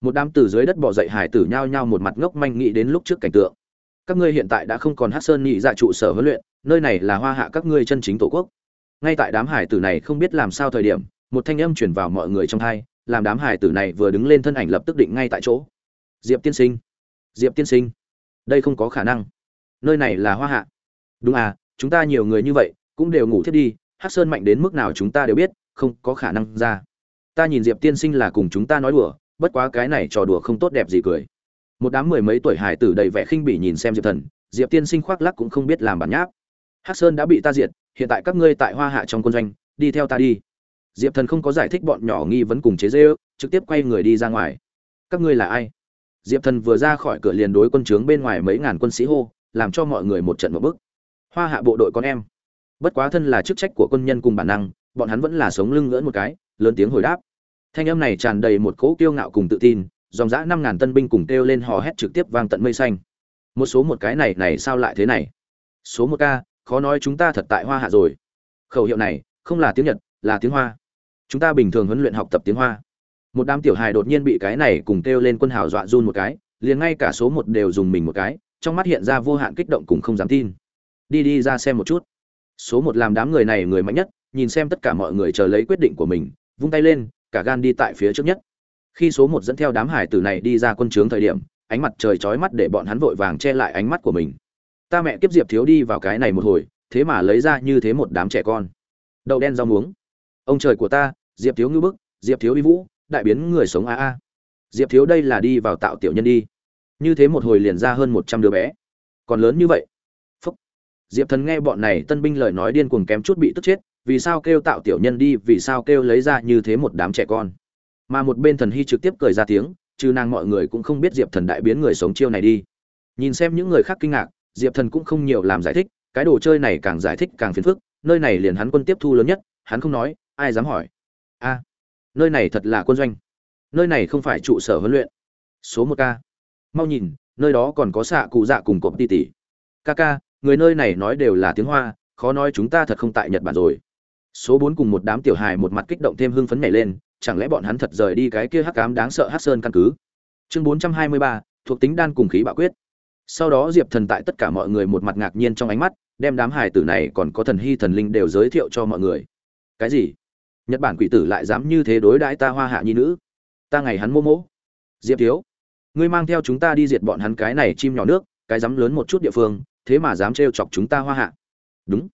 Một đám từ dưới đất bỏ dậy hải tử nhao nhao một mặt ngốc manh nghĩ đến lúc trước cảnh tượng. Các ngươi hiện tại đã không còn hát sơn nhị dạ trụ sở huấn luyện, nơi này là hoa hạ các ngươi chân chính tổ quốc. Ngay tại đám hải tử này không biết làm sao thời điểm, một thanh âm chuyển vào mọi người trong thai làm đám hải tử này vừa đứng lên thân ảnh lập tức định ngay tại chỗ. Diệp tiên sinh! Diệp tiên sinh! Đây không có khả năng. Nơi này là hoa hạ. Đúng à chúng ta nhiều người như vậy, cũng đều ngủ thiết đi, hát sơn mạnh đến mức nào chúng ta đều biết không có khả năng ra. Ta nhìn diệp tiên sinh là cùng chúng ta nói đùa, bất quá cái này trò đùa không tốt đẹp gì cười. Một đám mười mấy tuổi hải tử đầy vẻ khinh bỉ nhìn xem diệp thần, diệp tiên sinh khoác lắc cũng không biết làm bản nháp. Hắc sơn đã bị ta diệt, hiện tại các ngươi tại hoa hạ trong quân doanh, đi theo ta đi. Diệp thần không có giải thích bọn nhỏ nghi vấn cùng chế dê trực tiếp quay người đi ra ngoài. Các ngươi là ai? Diệp thần vừa ra khỏi cửa liền đối quân trướng bên ngoài mấy ngàn quân sĩ hô, làm cho mọi người một trận một bức. Hoa hạ bộ đội con em. Bất quá thân là chức trách của quân nhân cùng bản năng bọn hắn vẫn là sống lưng ngỡn một cái, lớn tiếng hồi đáp. Thanh âm này tràn đầy một cỗ kiêu ngạo cùng tự tin, dòng dã năm ngàn tân binh cùng kêu lên hò hét trực tiếp vang tận mây xanh. Một số một cái này này sao lại thế này? Số một ca, khó nói chúng ta thật tại hoa hạ rồi. Khẩu hiệu này, không là tiếng nhật, là tiếng hoa. Chúng ta bình thường huấn luyện học tập tiếng hoa. Một đám tiểu hài đột nhiên bị cái này cùng kêu lên quân hào dọa run một cái, liền ngay cả số một đều dùng mình một cái, trong mắt hiện ra vô hạn kích động cùng không dám tin. Đi đi ra xem một chút. Số một làm đám người này người mạnh nhất nhìn xem tất cả mọi người chờ lấy quyết định của mình, vung tay lên, cả gan đi tại phía trước nhất. Khi số một dẫn theo đám hải tử này đi ra quân trướng thời điểm, ánh mặt trời chói mắt để bọn hắn vội vàng che lại ánh mắt của mình. Ta mẹ kiếp diệp thiếu đi vào cái này một hồi, thế mà lấy ra như thế một đám trẻ con. Đậu đen rau muống. Ông trời của ta, diệp thiếu ngư bức, diệp thiếu uy vũ, đại biến người sống a a. Diệp thiếu đây là đi vào tạo tiểu nhân đi. Như thế một hồi liền ra hơn một trăm đứa bé. Còn lớn như vậy. Phúc. Diệp thần nghe bọn này tân binh lời nói điên cuồng kém chút bị tức chết vì sao kêu tạo tiểu nhân đi, vì sao kêu lấy ra như thế một đám trẻ con? Mà một bên thần hy trực tiếp cười ra tiếng chứ nàng mọi người cũng không biết diệp thần đại biến người sống chiêu này đi. Nhìn xem những người khác kinh ngạc, diệp thần cũng không nhiều làm giải thích, cái đồ chơi này càng giải thích càng phiền phức, nơi này liền hắn quân tiếp thu lớn nhất, hắn không nói, ai dám hỏi? A, nơi này thật là quân doanh. Nơi này không phải trụ sở huấn luyện. Số một k mau nhìn, nơi đó còn có xạ cụ dạ cùng cộp ti tỉ ca ca, người nơi này nói đều là tiếng hoa, khó nói chúng ta thật không tại nhật bản rồi số bốn cùng một đám tiểu hài một mặt kích động thêm hưng phấn nhảy lên, chẳng lẽ bọn hắn thật rời đi cái kia hắc ám đáng sợ hắc sơn căn cứ? Chương bốn trăm hai mươi ba, thuộc tính đan cùng khí bạo quyết. Sau đó diệp thần tại tất cả mọi người một mặt ngạc nhiên trong ánh mắt, đem đám hài tử này còn có thần hy thần linh đều giới thiệu cho mọi người. Cái gì? Nhật bản quỷ tử lại dám như thế đối đãi ta hoa hạ nhi nữ? Ta ngày hắn mô mỗ. Diệp thiếu, ngươi mang theo chúng ta đi diệt bọn hắn cái này chim nhỏ nước, cái dám lớn một chút địa phương, thế mà dám trêu chọc chúng ta hoa hạ. Đúng.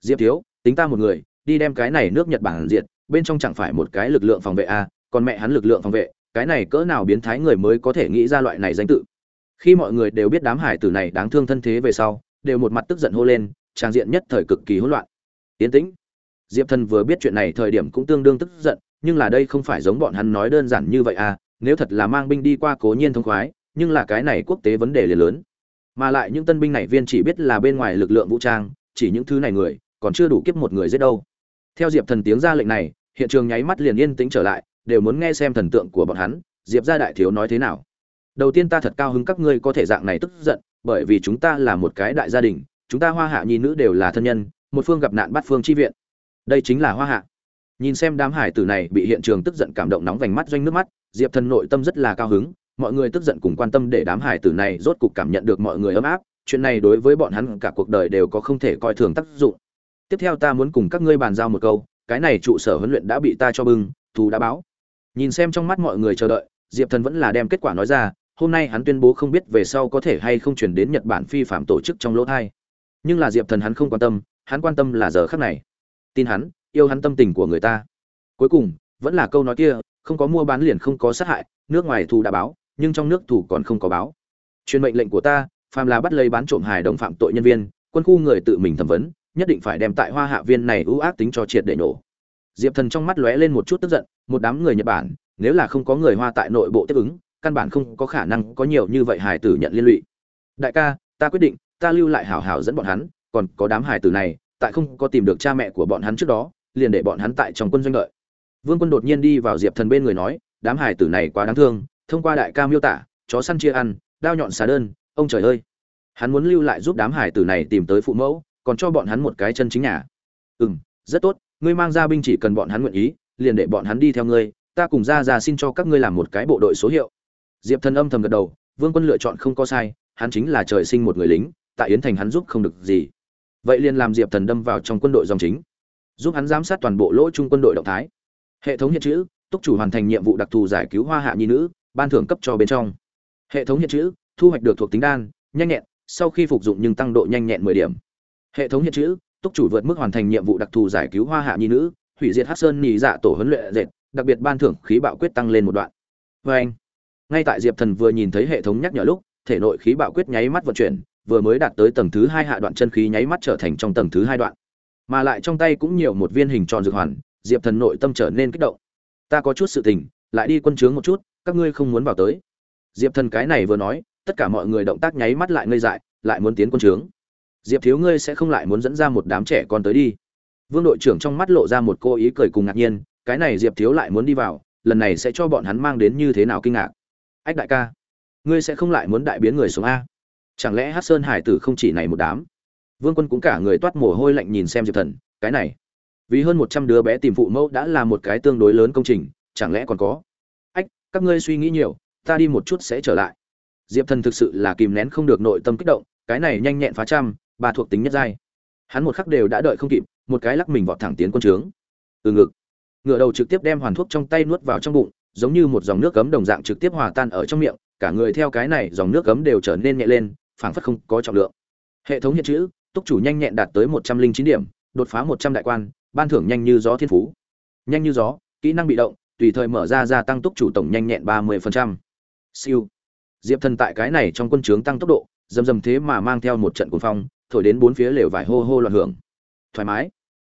Diệp thiếu, tính ta một người đi đem cái này nước nhật bản diệt bên trong chẳng phải một cái lực lượng phòng vệ a à, còn mẹ hắn lực lượng phòng vệ cái này cỡ nào biến thái người mới có thể nghĩ ra loại này danh tự. Khi mọi người đều biết đám hải tử này đáng thương thân thế về sau đều một mặt tức giận hô lên trang diện nhất thời cực kỳ hỗn loạn. Yên tĩnh. Diệp thần vừa biết chuyện này thời điểm cũng tương đương tức giận nhưng là đây không phải giống bọn hắn nói đơn giản như vậy à nếu thật là mang binh đi qua cố nhiên thông khoái nhưng là cái này quốc tế vấn đề liền lớn. Mà lại những tân binh này viên chỉ biết là bên ngoài lực lượng vũ trang chỉ những thứ này người còn chưa đủ kiếp một người giết đâu theo diệp thần tiếng ra lệnh này, hiện trường nháy mắt liền yên tĩnh trở lại, đều muốn nghe xem thần tượng của bọn hắn, diệp gia đại thiếu nói thế nào. Đầu tiên ta thật cao hứng các ngươi có thể dạng này tức giận, bởi vì chúng ta là một cái đại gia đình, chúng ta hoa hạ nhi nữ đều là thân nhân, một phương gặp nạn bắt phương chi viện. Đây chính là hoa hạ. Nhìn xem đám hải tử này bị hiện trường tức giận cảm động nóng vành mắt doanh nước mắt, diệp thần nội tâm rất là cao hứng, mọi người tức giận cùng quan tâm để đám hải tử này rốt cục cảm nhận được mọi người ấm áp, chuyện này đối với bọn hắn cả cuộc đời đều có không thể coi thường tác dụng tiếp theo ta muốn cùng các ngươi bàn giao một câu, cái này trụ sở huấn luyện đã bị ta cho bưng, thù đã báo. Nhìn xem trong mắt mọi người chờ đợi, diệp thần vẫn là đem kết quả nói ra, hôm nay hắn tuyên bố không biết về sau có thể hay không chuyển đến nhật bản phi phạm tổ chức trong lỗ thai. Nhưng là diệp thần hắn không quan tâm, hắn quan tâm là giờ khắc này. Tin hắn, yêu hắn tâm tình của người ta. Cuối cùng, vẫn là câu nói kia, không có mua bán liền không có sát hại, nước ngoài thù đã báo, nhưng trong nước thủ còn không có báo. Truyền mệnh lệnh của ta, phàm là bắt lấy bán trộm hài đồng phạm tội nhân viên, quân khu người tự mình thẩm vấn nhất định phải đem tại hoa hạ viên này ưu ác tính cho triệt để nổ. Diệp thần trong mắt lóe lên một chút tức giận, một đám người nhật bản, nếu là không có người hoa tại nội bộ tiếp ứng, căn bản không có khả năng có nhiều như vậy hải tử nhận liên lụy. Đại ca, ta quyết định, ta lưu lại hảo hảo dẫn bọn hắn, còn có đám hải tử này, tại không có tìm được cha mẹ của bọn hắn trước đó, liền để bọn hắn tại trong quân doanh lợi vương quân đột nhiên đi vào diệp thần bên người nói, đám hải tử này quá đáng thương, thông qua đại ca miêu tả, chó săn chia ăn, đao nhọn xà đơn, ông trời ơi. Hắn muốn lưu lại giúp đám hải tử này tìm tới phụ mẫu còn cho bọn hắn một cái chân chính nhà. Ừ m rất tốt, ngươi mang ra binh chỉ cần bọn hắn nguyện ý, liền để bọn hắn đi theo ngươi, ta cùng ra ra xin cho các ngươi làm một cái bộ đội số hiệu. Diệp thần âm thầm gật đầu, vương quân lựa chọn không có sai, hắn chính là trời sinh một người lính, tại yến thành hắn giúp không được gì. Vậy liền làm diệp thần đâm vào trong quân đội dòng chính, giúp hắn giám sát toàn bộ lỗ trung quân đội động thái. Hệ thống hiện chữ, túc chủ hoàn thành nhiệm vụ đặc thù giải cứu hoa hạ nhi nữ, ban thưởng cấp cho bên trong. Hệ thống hiện chữ, thu hoạch được thuộc tính đan, nhanh nhẹn, sau khi phục dụng nhưng tăng độ nhanh nhẹn mười điểm hệ thống hiện chữ, túc chủ vượt mức hoàn thành nhiệm vụ đặc thù giải cứu hoa hạ nhi nữ, hủy diệt hát sơn nhì dạ tổ huấn luyện dệt, đặc biệt ban thưởng khí bạo quyết tăng lên một đoạn. Vê anh, ngay tại diệp thần vừa nhìn thấy hệ thống nhắc nhở lúc, thể nội khí bạo quyết nháy mắt vận chuyển, vừa mới đạt tới tầng thứ hai hạ đoạn chân khí nháy mắt trở thành trong tầng thứ hai đoạn. Mà lại trong tay cũng nhiều một viên hình tròn dược hoàn, diệp thần nội tâm trở nên kích động. Ta có chút sự tình, lại đi quân chướng một chút, các ngươi không muốn vào tới. Diệp thần cái này vừa nói, tất cả mọi người động tác nháy mắt lại ngây dại, lại muốn tiến quân chướng diệp thiếu ngươi sẽ không lại muốn dẫn ra một đám trẻ con tới đi. Vương đội trưởng trong mắt lộ ra một cô ý cười cùng ngạc nhiên, cái này diệp thiếu lại muốn đi vào, lần này sẽ cho bọn hắn mang đến như thế nào kinh ngạc. Ách đại ca, ngươi sẽ không lại muốn đại biến người xuống a. Chẳng lẽ hát sơn hải tử không chỉ này một đám? Vương quân cũng cả người toát mồ hôi lạnh nhìn xem diệp thần, cái này, vì hơn một trăm đứa bé tìm phụ mẫu đã là một cái tương đối lớn công trình, chẳng lẽ còn có? Ách, các ngươi suy nghĩ nhiều, ta đi một chút sẽ trở lại. Diệp thần thực sự là kìm nén không được nội tâm kích động, cái này nhanh nhẹn phá trăm ba thuộc tính nhất giai. Hắn một khắc đều đã đợi không kịp, một cái lắc mình vọt thẳng tiến quân trướng. Từ ngực, ngựa đầu trực tiếp đem hoàn thuốc trong tay nuốt vào trong bụng, giống như một dòng nước cấm đồng dạng trực tiếp hòa tan ở trong miệng, cả người theo cái này dòng nước cấm đều trở nên nhẹ lên, phảng phất không có trọng lượng. Hệ thống hiện chữ, túc chủ nhanh nhẹn đạt tới một trăm linh chín điểm, đột phá một trăm đại quan, ban thưởng nhanh như gió thiên phú. Nhanh như gió, kỹ năng bị động, tùy thời mở ra gia tăng túc chủ tổng nhanh nhẹn ba mươi siêu. Diệp thần tại cái này trong quân trướng tăng tốc độ, dầm dầm thế mà mang theo một trận cuồng phong thổi đến bốn phía lều vải hô hô loạn hưởng. Thoải mái.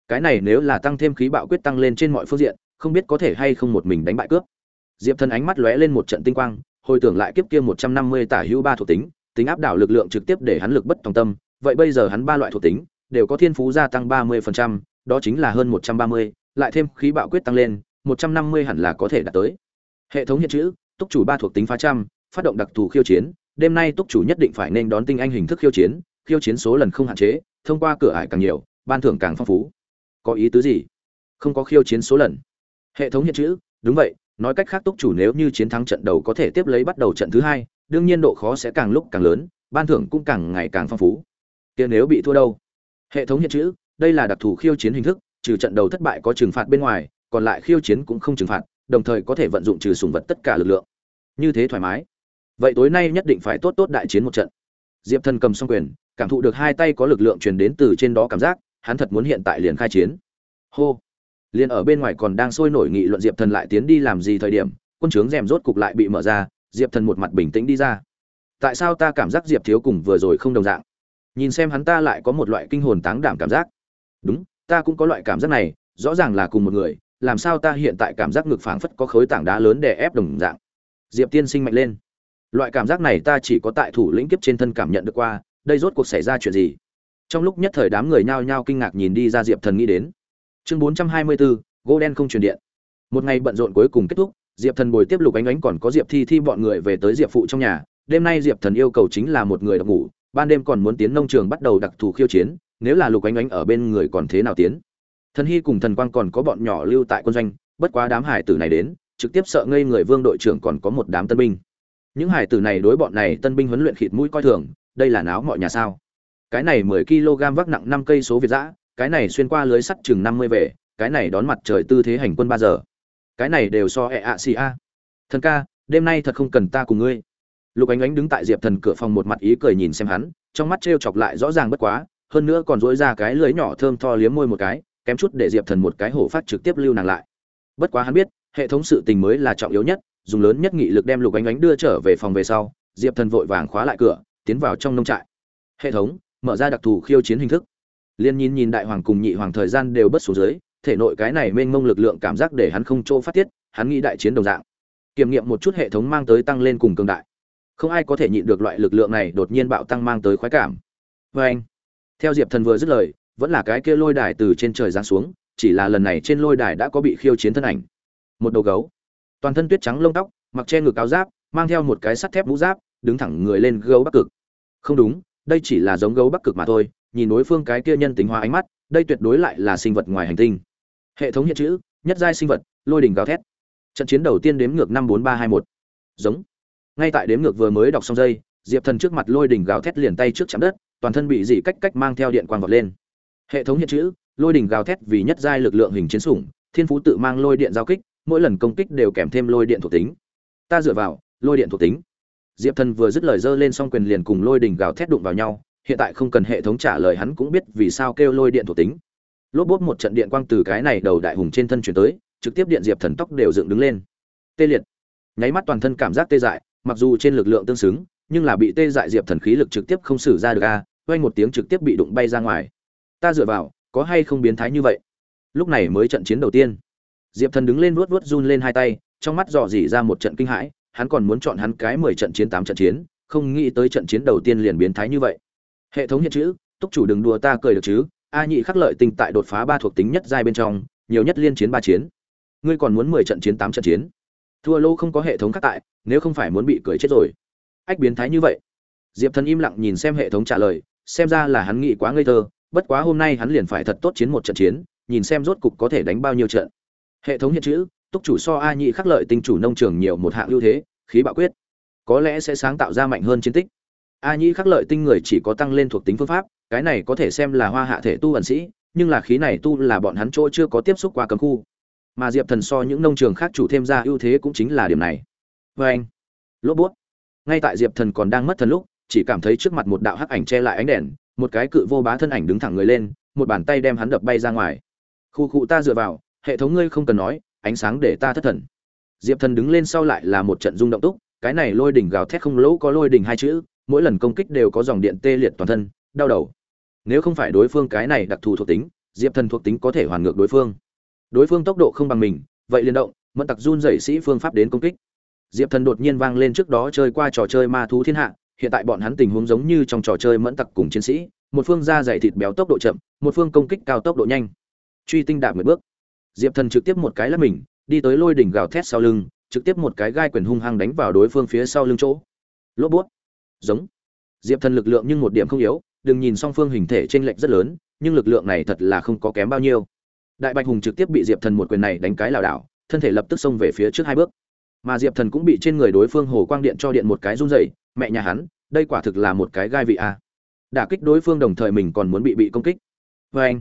Cái này nếu là tăng thêm khí bạo quyết tăng lên trên mọi phương diện không biết có thể hay không một mình đánh bại cướp. Diệp thần ánh mắt lóe lên một trận tinh quang hồi tưởng lại kiếp kia một trăm năm mươi tả hữu ba thuộc tính tính áp đảo lực lượng trực tiếp để hắn lực bất tòng tâm vậy bây giờ hắn ba loại thuộc tính đều có thiên phú gia tăng ba mươi phần trăm, đó chính là hơn một trăm ba mươi, lại thêm khí bạo quyết tăng lên một trăm năm mươi hẳn là có thể đạt tới. Hệ thống hiện chữ túc chủ ba thuộc tính phá trăm phát động đặc thù khiêu chiến đêm nay túc chủ nhất định phải nên đón tinh anh hình thức khiêu chiến khiêu chiến số lần không hạn chế, thông qua cửa ải càng nhiều, ban thưởng càng phong phú. Có ý tứ gì? Không có khiêu chiến số lần. Hệ thống hiện chữ, đúng vậy, nói cách khác túc chủ nếu như chiến thắng trận đầu có thể tiếp lấy bắt đầu trận thứ hai, đương nhiên độ khó sẽ càng lúc càng lớn, ban thưởng cũng càng ngày càng phong phú. Kia nếu bị thua đâu? Hệ thống hiện chữ, đây là đặc thù khiêu chiến hình thức, trừ trận đầu thất bại có trừng phạt bên ngoài, còn lại khiêu chiến cũng không trừng phạt, đồng thời có thể vận dụng trừ sùng vật tất cả lực lượng. Như thế thoải mái. Vậy tối nay nhất định phải tốt tốt đại chiến một trận. Diệp thần cầm xong quyền cảm thụ được hai tay có lực lượng truyền đến từ trên đó cảm giác, hắn thật muốn hiện tại liền khai chiến. Hô! Liền ở bên ngoài còn đang sôi nổi nghị luận diệp thần lại tiến đi làm gì thời điểm, quân trướng rèm rốt cục lại bị mở ra, diệp thần một mặt bình tĩnh đi ra. Tại sao ta cảm giác diệp thiếu cùng vừa rồi không đồng dạng? Nhìn xem hắn ta lại có một loại kinh hồn táng đảm cảm giác. Đúng, ta cũng có loại cảm giác này, rõ ràng là cùng một người, làm sao ta hiện tại cảm giác ngực phảng phất có khối tảng đá lớn đè ép đồng dạng. Diệp tiên sinh mạnh lên. Loại cảm giác này ta chỉ có tại thủ lĩnh kiếp trên thân cảm nhận được qua đây rốt cuộc xảy ra chuyện gì? Trong lúc nhất thời đám người nhao nhao kinh ngạc nhìn đi ra diệp thần nghĩ đến. Chương bốn trăm hai mươi bốn gỗ đen không truyền điện. Một ngày bận rộn cuối cùng kết thúc, diệp thần bồi tiếp lục ánh ánh còn có diệp thi thi bọn người về tới diệp phụ trong nhà. Đêm nay diệp thần yêu cầu chính là một người đọc ngủ, ban đêm còn muốn tiến nông trường bắt đầu đặc thù khiêu chiến, nếu là lục ánh ánh ở bên người còn thế nào tiến? Thần hy cùng thần quang còn có bọn nhỏ lưu tại quân doanh, bất quá đám hải tử này đến, trực tiếp sợ ngây người vương đội trưởng còn có một đám tân binh. Những hải tử này đối bọn này tân binh huấn luyện khịt mũi coi thường đây là náo mọi nhà sao? Cái này mười kg vác nặng năm cây số việt giã cái này xuyên qua lưới sắt chừng năm mươi về, cái này đón mặt trời tư thế hành quân ba giờ. Cái này đều so ẹ ạ xì a. Thần ca, đêm nay thật không cần ta cùng ngươi. Lục ánh ánh đứng tại diệp thần cửa phòng một mặt ý cười nhìn xem hắn, trong mắt t r e o chọc lại rõ ràng bất quá, hơn nữa còn dối ra cái lưới nhỏ thơm tho liếm môi một cái, kém chút để diệp thần một cái hổ phát trực tiếp lưu nàng lại. Bất quá hắn biết, hệ thống sự tình mới là trọng yếu nhất, dùng lớn nhất nghị lực đem lục ánh ánh đưa trở về phòng về sau, diệp thần vội vàng khóa lại cửa tiến vào trong nông trại. Hệ thống, mở ra đặc thù khiêu chiến hình thức. Liên nhìn nhìn đại hoàng cùng nhị hoàng thời gian đều bất xuống dưới, thể nội cái này mênh mông lực lượng cảm giác để hắn không chỗ phát tiết, hắn nghĩ đại chiến đồng dạng. Kiểm nghiệm một chút hệ thống mang tới tăng lên cùng cường đại. Không ai có thể nhịn được loại lực lượng này đột nhiên bạo tăng mang tới khoái cảm. Vê anh, theo diệp thần vừa dứt lời, vẫn là cái kia lôi đài từ trên trời giáng xuống, chỉ là lần này trên lôi đài đã có bị khiêu chiến thân ảnh. Một đầu gấu, toàn thân tuyết trắng lông tóc, mặc che ngực áo giáp, mang theo một cái sắt thép mũ giáp, đứng thẳng người lên gấu bắc cực không đúng, đây chỉ là giống gấu bắc cực mà thôi, nhìn đối phương cái kia nhân tính hóa ánh mắt, đây tuyệt đối lại là sinh vật ngoài hành tinh. Hệ thống hiện chữ, nhất giai sinh vật, lôi đỉnh gào thét. Trận chiến đầu tiên đếm ngược năm bốn ba hai một. Giống. Ngay tại đếm ngược vừa mới đọc xong dây, diệp thần trước mặt lôi đỉnh gào thét liền tay trước chạm đất, toàn thân bị dị cách cách mang theo điện quang vọt lên. Hệ thống hiện chữ, lôi đỉnh gào thét vì nhất giai lực lượng hình chiến sủng, thiên phú tự mang lôi điện giao kích, mỗi lần công kích đều kèm thêm lôi điện thuộc tính. Ta dựa vào, lôi điện thuộc tính diệp thần vừa dứt lời dơ lên xong quyền liền cùng lôi đình gào thét đụng vào nhau, hiện tại không cần hệ thống trả lời hắn cũng biết vì sao kêu lôi điện thuộc tính. Lốp bốt một trận điện quang từ cái này đầu đại hùng trên thân chuyển tới, trực tiếp điện diệp thần tóc đều dựng đứng lên. Tê liệt. Nháy mắt toàn thân cảm giác tê dại, mặc dù trên lực lượng tương xứng, nhưng là bị tê dại diệp thần khí lực trực tiếp không xử ra được a quanh một tiếng trực tiếp bị đụng bay ra ngoài. Ta dựa vào, có hay không biến thái như vậy? Lúc này mới trận chiến đầu tiên. Diệp thần đứng lên vuốt vuốt run lên hai tay, trong mắt dò dỉ ra một trận kinh hãi hắn còn muốn chọn hắn cái mười trận chiến, tám trận chiến, không nghĩ tới trận chiến đầu tiên liền biến thái như vậy. Hệ thống hiện chữ, túc chủ đừng đùa ta cười được chứ? A nhị khắc lợi tinh tại đột phá ba thuộc tính nhất giai bên trong, nhiều nhất liên chiến ba chiến. Ngươi còn muốn mười trận chiến, tám trận chiến? Thua lô không có hệ thống khắc tại, nếu không phải muốn bị cười chết rồi. Ách biến thái như vậy. Diệp thần im lặng nhìn xem hệ thống trả lời, xem ra là hắn nghĩ quá ngây thơ, bất quá hôm nay hắn liền phải thật tốt chiến một trận chiến, nhìn xem rốt cục có thể đánh bao nhiêu trận. Hệ thống hiện chữ túc chủ so a nhị khắc lợi tinh chủ nông trường nhiều một hạng ưu thế, khí bạo quyết. Có lẽ sẽ sáng tạo ra mạnh hơn chiến tích. A nhị khắc lợi tinh người chỉ có tăng lên thuộc tính phương pháp, cái này có thể xem là hoa hạ thể tu ẩn sĩ, nhưng là khí này tu là bọn hắn chỗ chưa có tiếp xúc qua cấm khu. Mà diệp thần so những nông trường khác chủ thêm ra ưu thế cũng chính là điểm này. Vê anh. Lốp bút. Ngay tại diệp thần còn đang mất thần lúc, chỉ cảm thấy trước mặt một đạo hắc ảnh che lại ánh đèn, một cái cự vô bá thân ảnh đứng thẳng người lên, một bàn tay đem hắn đập bay ra ngoài. Khu cụ ta dựa vào, hệ thống ngươi không cần nói ánh sáng để ta thất thần. Diệp thần đứng lên sau lại là một trận rung động túc, cái này lôi đỉnh gào thét không lỗ có lôi đỉnh hai chữ, mỗi lần công kích đều có dòng điện tê liệt toàn thân, đau đầu. Nếu không phải đối phương cái này đặc thù thuộc tính, diệp thần thuộc tính có thể hoàn ngược đối phương. Đối phương tốc độ không bằng mình, vậy liên động, mẫn tặc run dậy sĩ phương pháp đến công kích. Diệp thần đột nhiên vang lên trước đó chơi qua trò chơi ma thú thiên hạ, hiện tại bọn hắn tình huống giống như trong trò chơi mẫn tặc cùng chiến sĩ, một phương da dày thịt béo tốc độ chậm, một phương công kích cao tốc độ nhanh. Truy tinh đạp mười bước diệp thần trực tiếp một cái lắp mình, đi tới lôi đỉnh gào thét sau lưng, trực tiếp một cái gai quyền hung hăng đánh vào đối phương phía sau lưng chỗ. Lốp bút. Giống. Diệp thần lực lượng nhưng một điểm không yếu, đừng nhìn song phương hình thể t r ê n lệch rất lớn, nhưng lực lượng này thật là không có kém bao nhiêu. Đại bạch hùng trực tiếp bị diệp thần một quyền này đánh cái lảo đảo, thân thể lập tức xông về phía trước hai bước. Mà diệp thần cũng bị trên người đối phương hồ quang điện cho điện một cái run dày mẹ nhà hắn, đây quả thực là một cái gai vị a. Đả kích đối phương đồng thời mình còn muốn bị bị công kích. Vê anh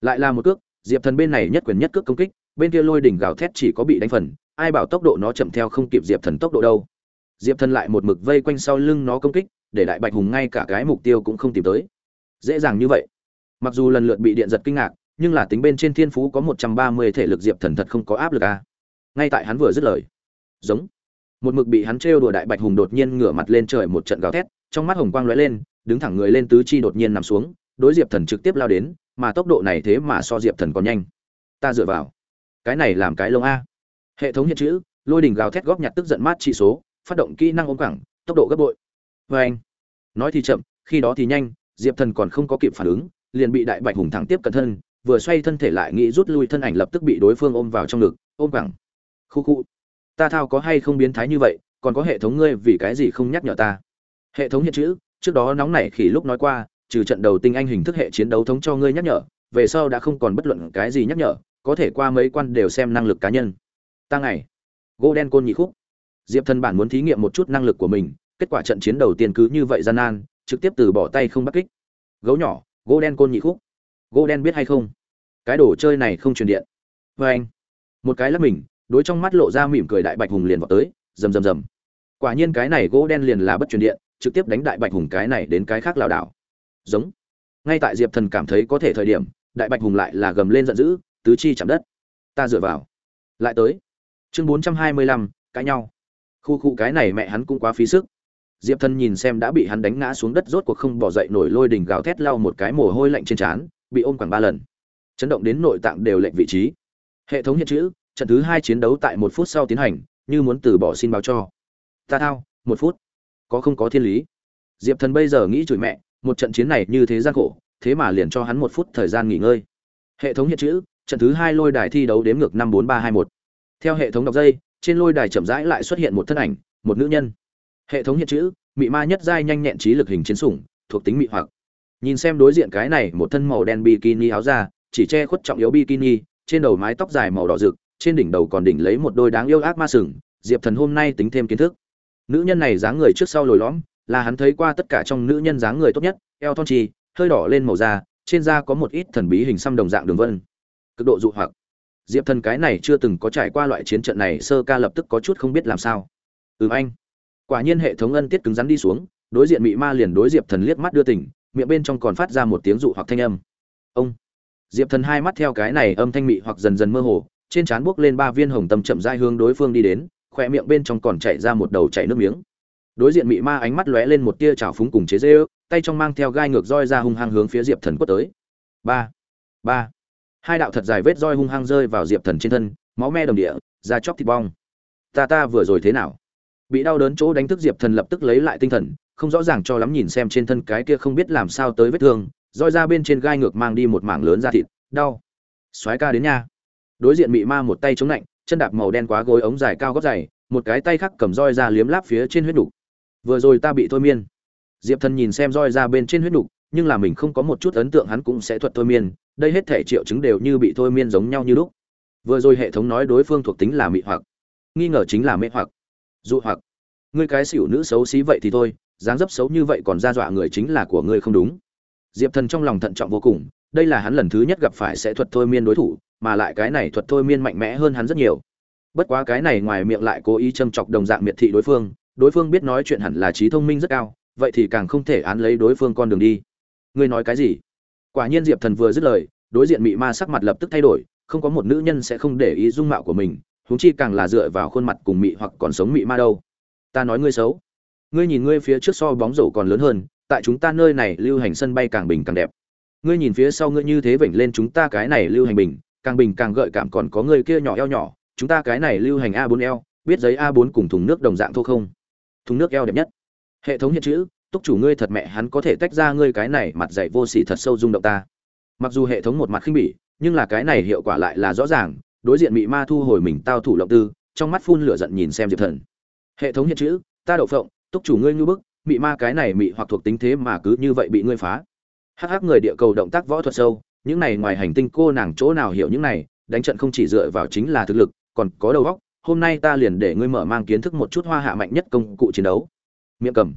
lại là một cước diệp thần bên này nhất quyền nhất cước công kích, bên kia lôi đỉnh gào thét chỉ có bị đánh phần, ai bảo tốc độ nó chậm theo không kịp diệp thần tốc độ đâu. Diệp thần lại một mực vây quanh sau lưng nó công kích, để đại bạch hùng ngay cả cái mục tiêu cũng không tìm tới. Dễ dàng như vậy. Mặc dù lần lượt bị điện giật kinh ngạc, nhưng là tính bên trên thiên phú có một trăm ba mươi thể lực diệp thần thật không có áp lực à. ngay tại hắn vừa dứt lời. Giống. Một mực bị hắn trêu đùa đại bạch hùng đột nhiên ngửa mặt lên trời một trận gào thét, trong mắt hồng quang lóe lên, đứng thẳng người lên tứ chi đột nhiên nằm xuống đối diệp thần trực tiếp lao đến, mà tốc độ này thế mà so diệp thần còn nhanh. Ta dựa vào. Cái này làm cái lông a. Hệ thống hiện chữ, lôi đình gào thét góp nhặt tức giận mát trị số, phát động kỹ năng ôm cẳng, tốc độ gấp bội. Vê anh. Nói thì chậm, khi đó thì nhanh, diệp thần còn không có kịp phản ứng, liền bị đại bạch hùng thẳng tiếp cận thân, vừa xoay thân thể lại nghĩ rút lui thân ảnh lập tức bị đối phương ôm vào trong ngực, ôm cẳng. Khu khu. Ta thao có hay không biến thái như vậy, còn có hệ thống ngươi vì cái gì không nhắc nhở ta? Hệ thống hiện chữ, trước đó nóng nảy khi lúc nói qua trừ trận đầu tinh anh hình thức hệ chiến đấu thống cho ngươi nhắc nhở, về sau đã không còn bất luận cái gì nhắc nhở, có thể qua mấy quan đều xem năng lực cá nhân. Ta ngày gỗ đen côn nhị khúc. Diệp thần bản muốn thí nghiệm một chút năng lực của mình, kết quả trận chiến đầu tiên cứ như vậy gian nan, trực tiếp từ bỏ tay không bắt kích. Gấu nhỏ gỗ đen côn nhị khúc. Gỗ đen biết hay không? Cái đồ chơi này không truyền điện. Và anh, một cái lắp mình, đối trong mắt lộ ra mỉm cười đại bạch hùng liền vào tới, rầm rầm rầm. Quả nhiên cái này gỗ đen liền là bất truyền điện, trực tiếp đánh đại bạch hùng cái này đến cái khác lão đảo giống. Ngay tại diệp thần cảm thấy có thể thời điểm, đại bạch hùng lại là gầm lên giận dữ, tứ chi chạm đất. Ta dựa vào. Lại tới. Chương bốn trăm hai mươi lăm, cãi nhau. Khu khu cái này mẹ hắn cũng quá phí sức. Diệp thần nhìn xem đã bị hắn đánh ngã xuống đất rốt cuộc không bỏ dậy nổi lôi đỉnh gào thét lau một cái mồ hôi lạnh trên trán, bị ôm khoảng ba lần. Chấn động đến nội tạng đều lệnh vị trí. Hệ thống hiện chữ, trận thứ hai chiến đấu tại một phút sau tiến hành, như muốn từ bỏ xin báo cho. Ta thao, một phút. Có không có thiên lý. Diệp thần bây giờ nghĩ chửi mẹ một trận chiến này như thế gian khổ, thế mà liền cho hắn một phút thời gian nghỉ ngơi. Hệ thống hiện chữ, trận thứ hai lôi đài thi đấu đếm ngược năm bốn ba hai một. Theo hệ thống đọc dây, trên lôi đài chậm rãi lại xuất hiện một thân ảnh, một nữ nhân. Hệ thống hiện chữ, mị ma nhất giai nhanh nhẹn trí lực hình chiến sủng, thuộc tính mị hoặc. Nhìn xem đối diện cái này, một thân màu đen bikini áo ra chỉ che khuất trọng yếu bikini, trên đầu mái tóc dài màu đỏ rực, trên đỉnh đầu còn đỉnh lấy một đôi đáng yêu ác ma sừng, diệp thần hôm nay tính thêm kiến thức. Nữ nhân này dáng người trước sau lồi lõm là hắn thấy qua tất cả trong nữ nhân dáng người tốt nhất, eo thon trì, hơi đỏ lên màu da, trên da có một ít thần bí hình xăm đồng dạng đường vân. Cực độ dụ hoặc. Diệp thần cái này chưa từng có trải qua loại chiến trận này, sơ ca lập tức có chút không biết làm sao. Ừm anh. Quả nhiên hệ thống ân tiết cứng rắn đi xuống, đối diện mị ma liền đối diệp thần liếc mắt đưa tỉnh miệng bên trong còn phát ra một tiếng dụ hoặc thanh âm. Ông. Diệp thần hai mắt theo cái này âm thanh mị hoặc dần dần mơ hồ, trên trán buốc lên ba viên hồng tâm chậm rãi hướng đối phương đi đến khỏe miệng bên trong còn chảy ra một đầu chảy nước miếng đối diện mị ma ánh mắt lóe lên một tia trào phúng cùng chế dê ư tay trong mang theo gai ngược roi ra hung hăng hướng phía diệp thần quất tới. Ba ba. Hai đạo thật dài vết roi hung hăng rơi vào diệp thần trên thân, máu me đồng địa, da chóc thịt bong. Ta ta vừa rồi thế nào? Bị đau đớn chỗ đánh thức diệp thần lập tức lấy lại tinh thần, không rõ ràng cho lắm nhìn xem trên thân cái kia không biết làm sao tới vết thương, roi ra bên trên gai ngược mang đi một mảng lớn da thịt, đau. Soái ca đến nha. Đối diện mị ma một tay chống lạnh, chân đạp màu đen quá gối ống dài cao gót dày, một cái tay khác cầm roi ra liếm láp phía trên huyết đục vừa rồi ta bị thôi miên. Diệp thần nhìn xem roi ra bên trên huyết đục nhưng là mình không có một chút ấn tượng hắn cũng sẽ thuật thôi miên, đây hết thể triệu chứng đều như bị thôi miên giống nhau như lúc. Vừa rồi hệ thống nói đối phương thuộc tính là mị hoặc, nghi ngờ chính là mê hoặc, dụ hoặc. Ngươi cái xỉu nữ xấu xí vậy thì thôi, dáng dấp xấu như vậy còn ra dọa người chính là của ngươi không đúng. Diệp thần trong lòng thận trọng vô cùng, đây là hắn lần thứ nhất gặp phải sẽ thuật thôi miên đối thủ, mà lại cái này thuật thôi miên mạnh mẽ hơn hắn rất nhiều. Bất quá cái này ngoài miệng lại cố ý châm chọc đồng dạng miệt thị đối phương đối phương biết nói chuyện hẳn là trí thông minh rất cao, vậy thì càng không thể án lấy đối phương con đường đi. Ngươi nói cái gì? Quả nhiên diệp thần vừa dứt lời, đối diện mị ma sắc mặt lập tức thay đổi, không có một nữ nhân sẽ không để ý dung mạo của mình, huống chi càng là dựa vào khuôn mặt cùng mị hoặc còn sống mị ma đâu. Ta nói ngươi xấu. Ngươi nhìn ngươi phía trước so bóng rổ còn lớn hơn, tại chúng ta nơi này lưu hành sân bay càng bình càng đẹp. Ngươi nhìn phía sau ngươi như thế vểnh lên chúng ta cái này lưu hành bình, càng bình càng gợi cảm còn có người kia nhỏ eo nhỏ, chúng ta cái này lưu hành a 4 eo biết giấy a 4 cùng thùng nước đồng dạng thô không? Thùng nước eo đẹp nhất. Hệ thống hiện chữ, túc chủ ngươi thật mẹ, hắn có thể tách ra ngươi cái này mặt dạy vô sỉ thật sâu rung động ta. Mặc dù hệ thống một mặt khinh bỉ, nhưng là cái này hiệu quả lại là rõ ràng, đối diện mị ma thu hồi mình tao thủ lộng tư, trong mắt phun lửa giận nhìn xem diệp thần. Hệ thống hiện chữ, ta đậu phộng, túc chủ ngươi ngư bức, mị ma cái này mị hoặc thuộc tính thế mà cứ như vậy bị ngươi phá. Hắc hắc người địa cầu động tác võ thuật sâu, những này ngoài hành tinh cô nàng chỗ nào hiểu những này, đánh trận không chỉ dựa vào chính là thực lực, còn có đầu óc hôm nay ta liền để ngươi mở mang kiến thức một chút hoa hạ mạnh nhất công cụ chiến đấu. Miệng cầm.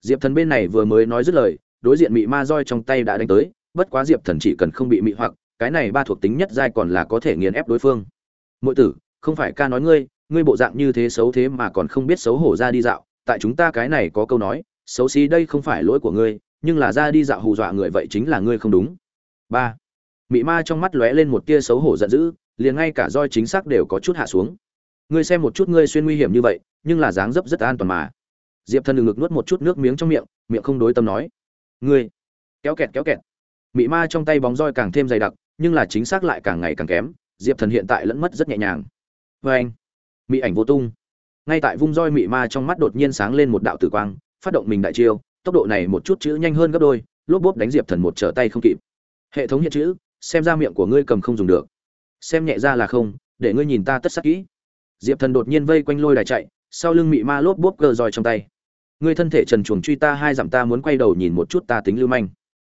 Diệp thần bên này vừa mới nói dứt lời, đối diện mị ma roi trong tay đã đánh tới, bất quá diệp thần chỉ cần không bị mị hoặc, cái này ba thuộc tính nhất giai còn là có thể nghiền ép đối phương. Mỗi tử, không phải ca nói ngươi ngươi bộ dạng như thế xấu thế mà còn không biết xấu hổ ra đi dạo, tại chúng ta cái này có câu nói, xấu xí đây không phải lỗi của ngươi, nhưng là ra đi dạo hù dọa người vậy chính là ngươi không đúng. Ba. Mị ma trong mắt lóe lên một tia xấu hổ giận dữ, liền ngay cả roi chính xác đều có chút hạ xuống ngươi xem một chút ngươi xuyên nguy hiểm như vậy, nhưng là dáng dấp rất an toàn mà. Diệp thần ngực nuốt một chút nước miếng trong miệng miệng không đối tâm nói. Ngươi, kéo kẹt kéo kẹt. Mị ma trong tay bóng roi càng thêm dày đặc, nhưng là chính xác lại càng ngày càng kém, diệp thần hiện tại lẫn mất rất nhẹ nhàng. Vê anh, mị ảnh vô tung. Ngay tại vung roi mị ma trong mắt đột nhiên sáng lên một đạo tử quang, phát động mình đại chiêu, tốc độ này một chút chữ nhanh hơn gấp đôi, lốp bốp đánh diệp thần một trở tay không kịp. Hệ thống hiện chữ, xem ra miệng của ngươi cầm không dùng được. Xem nhẹ ra là không, để ngươi nhìn ta tất sắc kỹ diệp thần đột nhiên vây quanh lôi đài chạy, sau lưng mị ma lốp bốp gờ roi trong tay. Người thân thể trần chuồng truy ta hai dặm ta muốn quay đầu nhìn một chút ta tính lưu manh.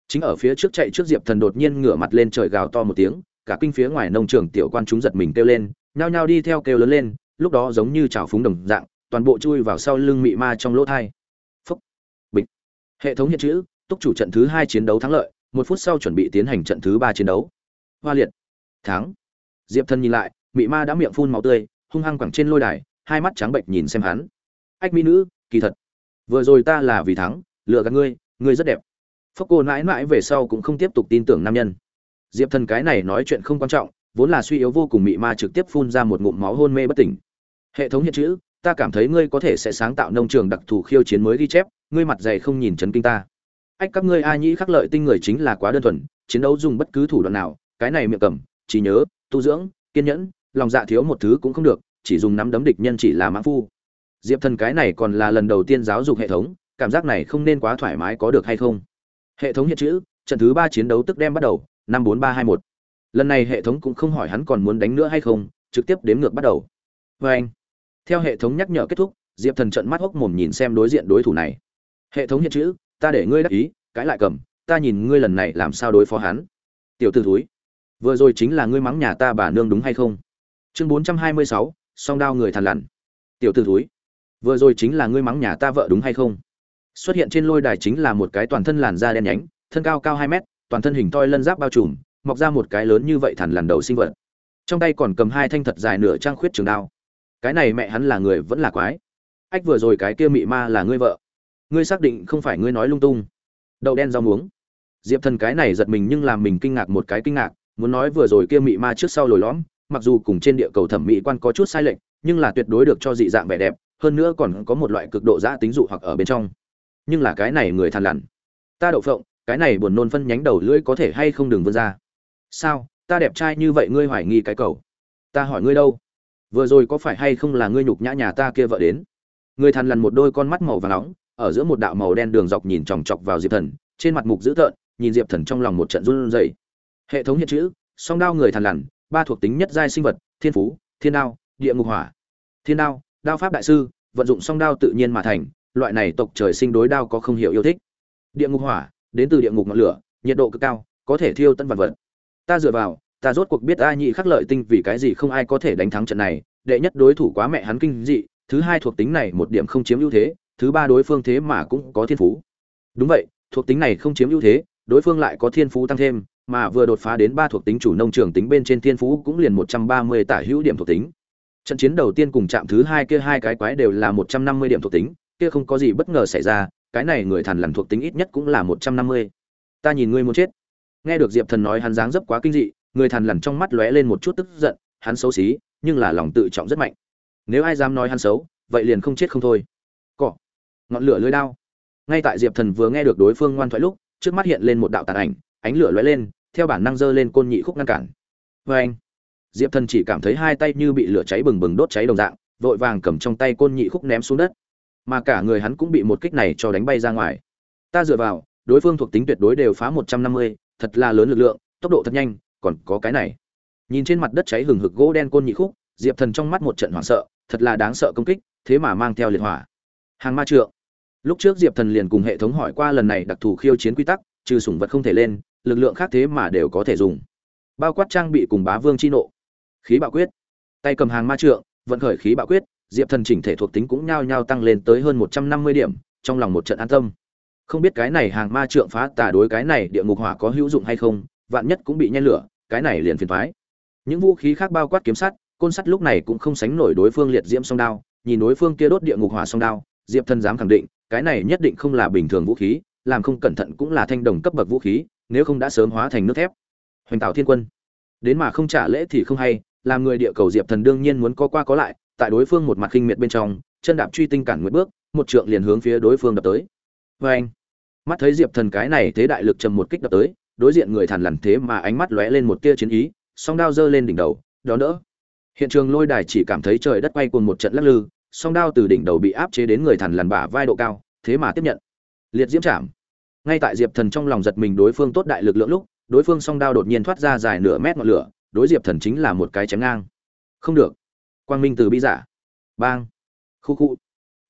Chính ở phía trước chạy trước diệp thần đột nhiên ngửa mặt lên trời gào to một tiếng, cả kinh phía ngoài nông trường tiểu quan chúng giật mình kêu lên, nhao nhao đi theo kêu lớn lên, lúc đó giống như trào phúng đồng dạng, toàn bộ chui vào sau lưng mị ma trong lỗ thai. Phúc. Bịch. Hệ thống hiện chữ, túc chủ trận thứ hai chiến đấu thắng lợi, một phút sau chuẩn bị tiến hành trận thứ ba chiến đấu. Hoa liệt. Thắng. Diệp thần nhìn lại, mị ma đã miệng phun máu tươi hung hăng quẳng trên lôi đài, hai mắt trắng bệnh nhìn xem hắn. Ách mỹ nữ, kỳ thật, vừa rồi ta là vì thắng lựa gạt ngươi ngươi rất đẹp. Phốc cô mãi mãi về sau cũng không tiếp tục tin tưởng nam nhân. Diệp thần cái này nói chuyện không quan trọng, vốn là suy yếu vô cùng mị ma trực tiếp phun ra một ngụm máu hôn mê bất tỉnh. Hệ thống hiện chữ, ta cảm thấy ngươi có thể sẽ sáng tạo nông trường đặc thù khiêu chiến mới ghi chép, ngươi mặt dày không nhìn chấn kinh ta. Ách, các ngươi a nhĩ khắc lợi tinh người chính là quá đơn thuần, chiến đấu dùng bất cứ thủ đoạn nào, cái này miệng cầm, trí nhớ, tu dưỡng, kiên nhẫn lòng dạ thiếu một thứ cũng không được, chỉ dùng nắm đấm địch nhân chỉ là mãn phu. Diệp thần cái này còn là lần đầu tiên giáo dục hệ thống, cảm giác này không nên quá thoải mái có được hay không? Hệ thống hiện chữ, trận thứ ba chiến đấu tức đem bắt đầu, năm bốn ba hai một. Lần này hệ thống cũng không hỏi hắn còn muốn đánh nữa hay không, trực tiếp đếm ngược bắt đầu. Vê anh, theo hệ thống nhắc nhở kết thúc, diệp thần trận mắt hốc mồm nhìn xem đối diện đối thủ này. Hệ thống hiện chữ, ta để ngươi đắc ý cãi lại cầm, ta nhìn ngươi lần này làm sao đối phó hắn. Tiểu t ử thúi, vừa rồi chính là ngươi mắng nhà ta bà nương đúng hay không? Chương bốn trăm hai mươi sáu, song đao người thằn lằn. Tiểu t ử thúi, vừa rồi chính là ngươi mắng nhà ta vợ đúng hay không? Xuất hiện trên lôi đài chính là một cái toàn thân làn da đen nhánh, thân cao cao hai mét, toàn thân hình toi lân giáp bao trùm, mọc ra một cái lớn như vậy thằn lằn đầu sinh vật. Trong tay còn cầm hai thanh thật dài nửa trang khuyết trường đao. Cái này mẹ hắn là người vẫn là quái. Ách, vừa rồi cái kia mị ma là ngươi vợ. Ngươi xác định không phải ngươi nói lung tung. Đậu đen rau muống. Diệp thần cái này giật mình nhưng làm mình kinh ngạc một cái kinh ngạc, muốn nói vừa rồi kia mị ma trước sau lồi lõm mặc dù cùng trên địa cầu thẩm mỹ quan có chút sai lệch, nhưng là tuyệt đối được cho dị dạng vẻ đẹp, hơn nữa còn có một loại cực độ giã tính dụ hoặc ở bên trong. Nhưng là cái này người thằn lằn. Ta đậu phộng, cái này buồn nôn phân nhánh đầu lưỡi có thể hay không đừng vươn ra. Sao, ta đẹp trai như vậy ngươi hoài nghi cái cầu? Ta hỏi ngươi đâu? Vừa rồi có phải hay không là ngươi nhục nhã nhà ta kia vợ đến? Người thằn lằn một đôi con mắt màu và nóng, ở giữa một đạo màu đen đường dọc nhìn chòng chọc vào diệp thần, trên mặt mục dữ tợn, nhìn diệp thần trong lòng một trận run rẩy. Hệ thống hiện chữ, song đao người thằn lằn ba thuộc tính nhất giai sinh vật, thiên phú, thiên đao, địa ngục hỏa. Thiên đao đao pháp đại sư, vận dụng song đao tự nhiên mà thành, loại này tộc trời sinh đối đao có không hiểu yêu thích. Địa ngục hỏa, đến từ địa ngục ngọn lửa, nhiệt độ cực cao, có thể thiêu tân vật vật. Ta dựa vào, ta rốt cuộc biết ai nhị khắc lợi tinh vì cái gì không ai có thể đánh thắng trận này, đệ nhất đối thủ quá mẹ hắn kinh dị, thứ hai thuộc tính này một điểm không chiếm ưu thế, thứ ba đối phương thế mà cũng có thiên phú. Đúng vậy, thuộc tính này không chiếm ưu thế, đối phương lại có thiên phú tăng thêm mà vừa đột phá đến ba thuộc tính chủ nông trường tính bên trên thiên phú cũng liền một trăm ba mươi tả hữu điểm thuộc tính. Trận chiến đầu tiên cùng chạm thứ hai kia hai cái quái đều là một trăm năm mươi điểm thuộc tính, kia không có gì bất ngờ xảy ra, cái này người thần làm thuộc tính ít nhất cũng là một trăm năm mươi. Ta nhìn ngươi muốn chết. Nghe được diệp thần nói hắn dáng dấp quá kinh dị, người thần lằn trong mắt lóe lên một chút tức giận, hắn xấu xí, nhưng là lòng tự trọng rất mạnh. Nếu ai dám nói hắn xấu, vậy liền không chết không thôi. Cọ. Ngọn lửa lưới đao. Ngay tại diệp thần vừa nghe được đối phương ngoan thoại lúc, trước mắt hiện lên một đạo tàn ảnh, ánh lửa lóe lên theo bản năng giơ lên côn nhị khúc ngăn cản. Và anh, diệp thần chỉ cảm thấy hai tay như bị lửa cháy bừng bừng đốt cháy đồng dạng, vội vàng cầm trong tay côn nhị khúc ném xuống đất. Mà cả người hắn cũng bị một kích này cho đánh bay ra ngoài. Ta dựa vào, đối phương thuộc tính tuyệt đối đều phá một trăm năm mươi, thật là lớn lực lượng, tốc độ thật nhanh, còn có cái này. Nhìn trên mặt đất cháy hừng hực gỗ đen côn nhị khúc, diệp thần trong mắt một trận hoảng sợ, thật là đáng sợ công kích, thế mà mang theo liệt hỏa. Hàng ma trượng. Lúc trước diệp thần liền cùng hệ thống hỏi qua lần này đặc thù khiêu chiến quy tắc, trừ sủng vật không thể lên lực lượng khác thế mà đều có thể dùng. Bao quát trang bị cùng bá vương chi nộ. Khí bạo quyết. Tay cầm hàng ma trượng, vận khởi khí bạo quyết, diệp thần chỉnh thể thuộc tính cũng nhao nhao tăng lên tới hơn một trăm năm mươi điểm, trong lòng một trận an tâm. Không biết cái này hàng ma trượng phá tả đối cái này địa ngục hỏa có hữu dụng hay không, vạn nhất cũng bị nhen lửa, cái này liền phiền thoái những vũ khí khác bao quát kiếm sắt, côn sắt lúc này cũng không sánh nổi đối phương liệt diễm song đao, nhìn đối phương kia đốt địa ngục hỏa song đao, diệp thần dám khẳng định, cái này nhất định không là bình thường vũ khí, làm không cẩn thận cũng là thanh đồng cấp bậc vũ khí nếu không đã sớm hóa thành nước thép. Hoành tạo thiên quân. Đến mà không trả lễ thì không hay, làm người địa cầu diệp thần đương nhiên muốn có qua có lại, tại đối phương một mặt khinh miệt bên trong, chân đạp truy tinh cản nguyệt bước, một trượng liền hướng phía đối phương đập tới. Vê anh mắt thấy diệp thần cái này thế đại lực trầm một kích đập tới, đối diện người thằn lằn thế mà ánh mắt lóe lên một tia chiến ý, song đao giơ lên đỉnh đầu đó đỡ. Hiện trường lôi đài chỉ cảm thấy trời đất quay cuồng một trận lắc lư, song đao từ đỉnh đầu bị áp chế đến người thằn lằn bả vai độ cao, thế mà tiếp nhận. Liệt diễm chạm ngay tại diệp thần trong lòng giật mình đối phương tốt đại lực lượng lúc, đối phương song đao đột nhiên thoát ra dài nửa mét ngọn lửa, đối diệp thần chính là một cái chém ngang. Không được. Quang minh từ bi giả. Bang. Khu khu.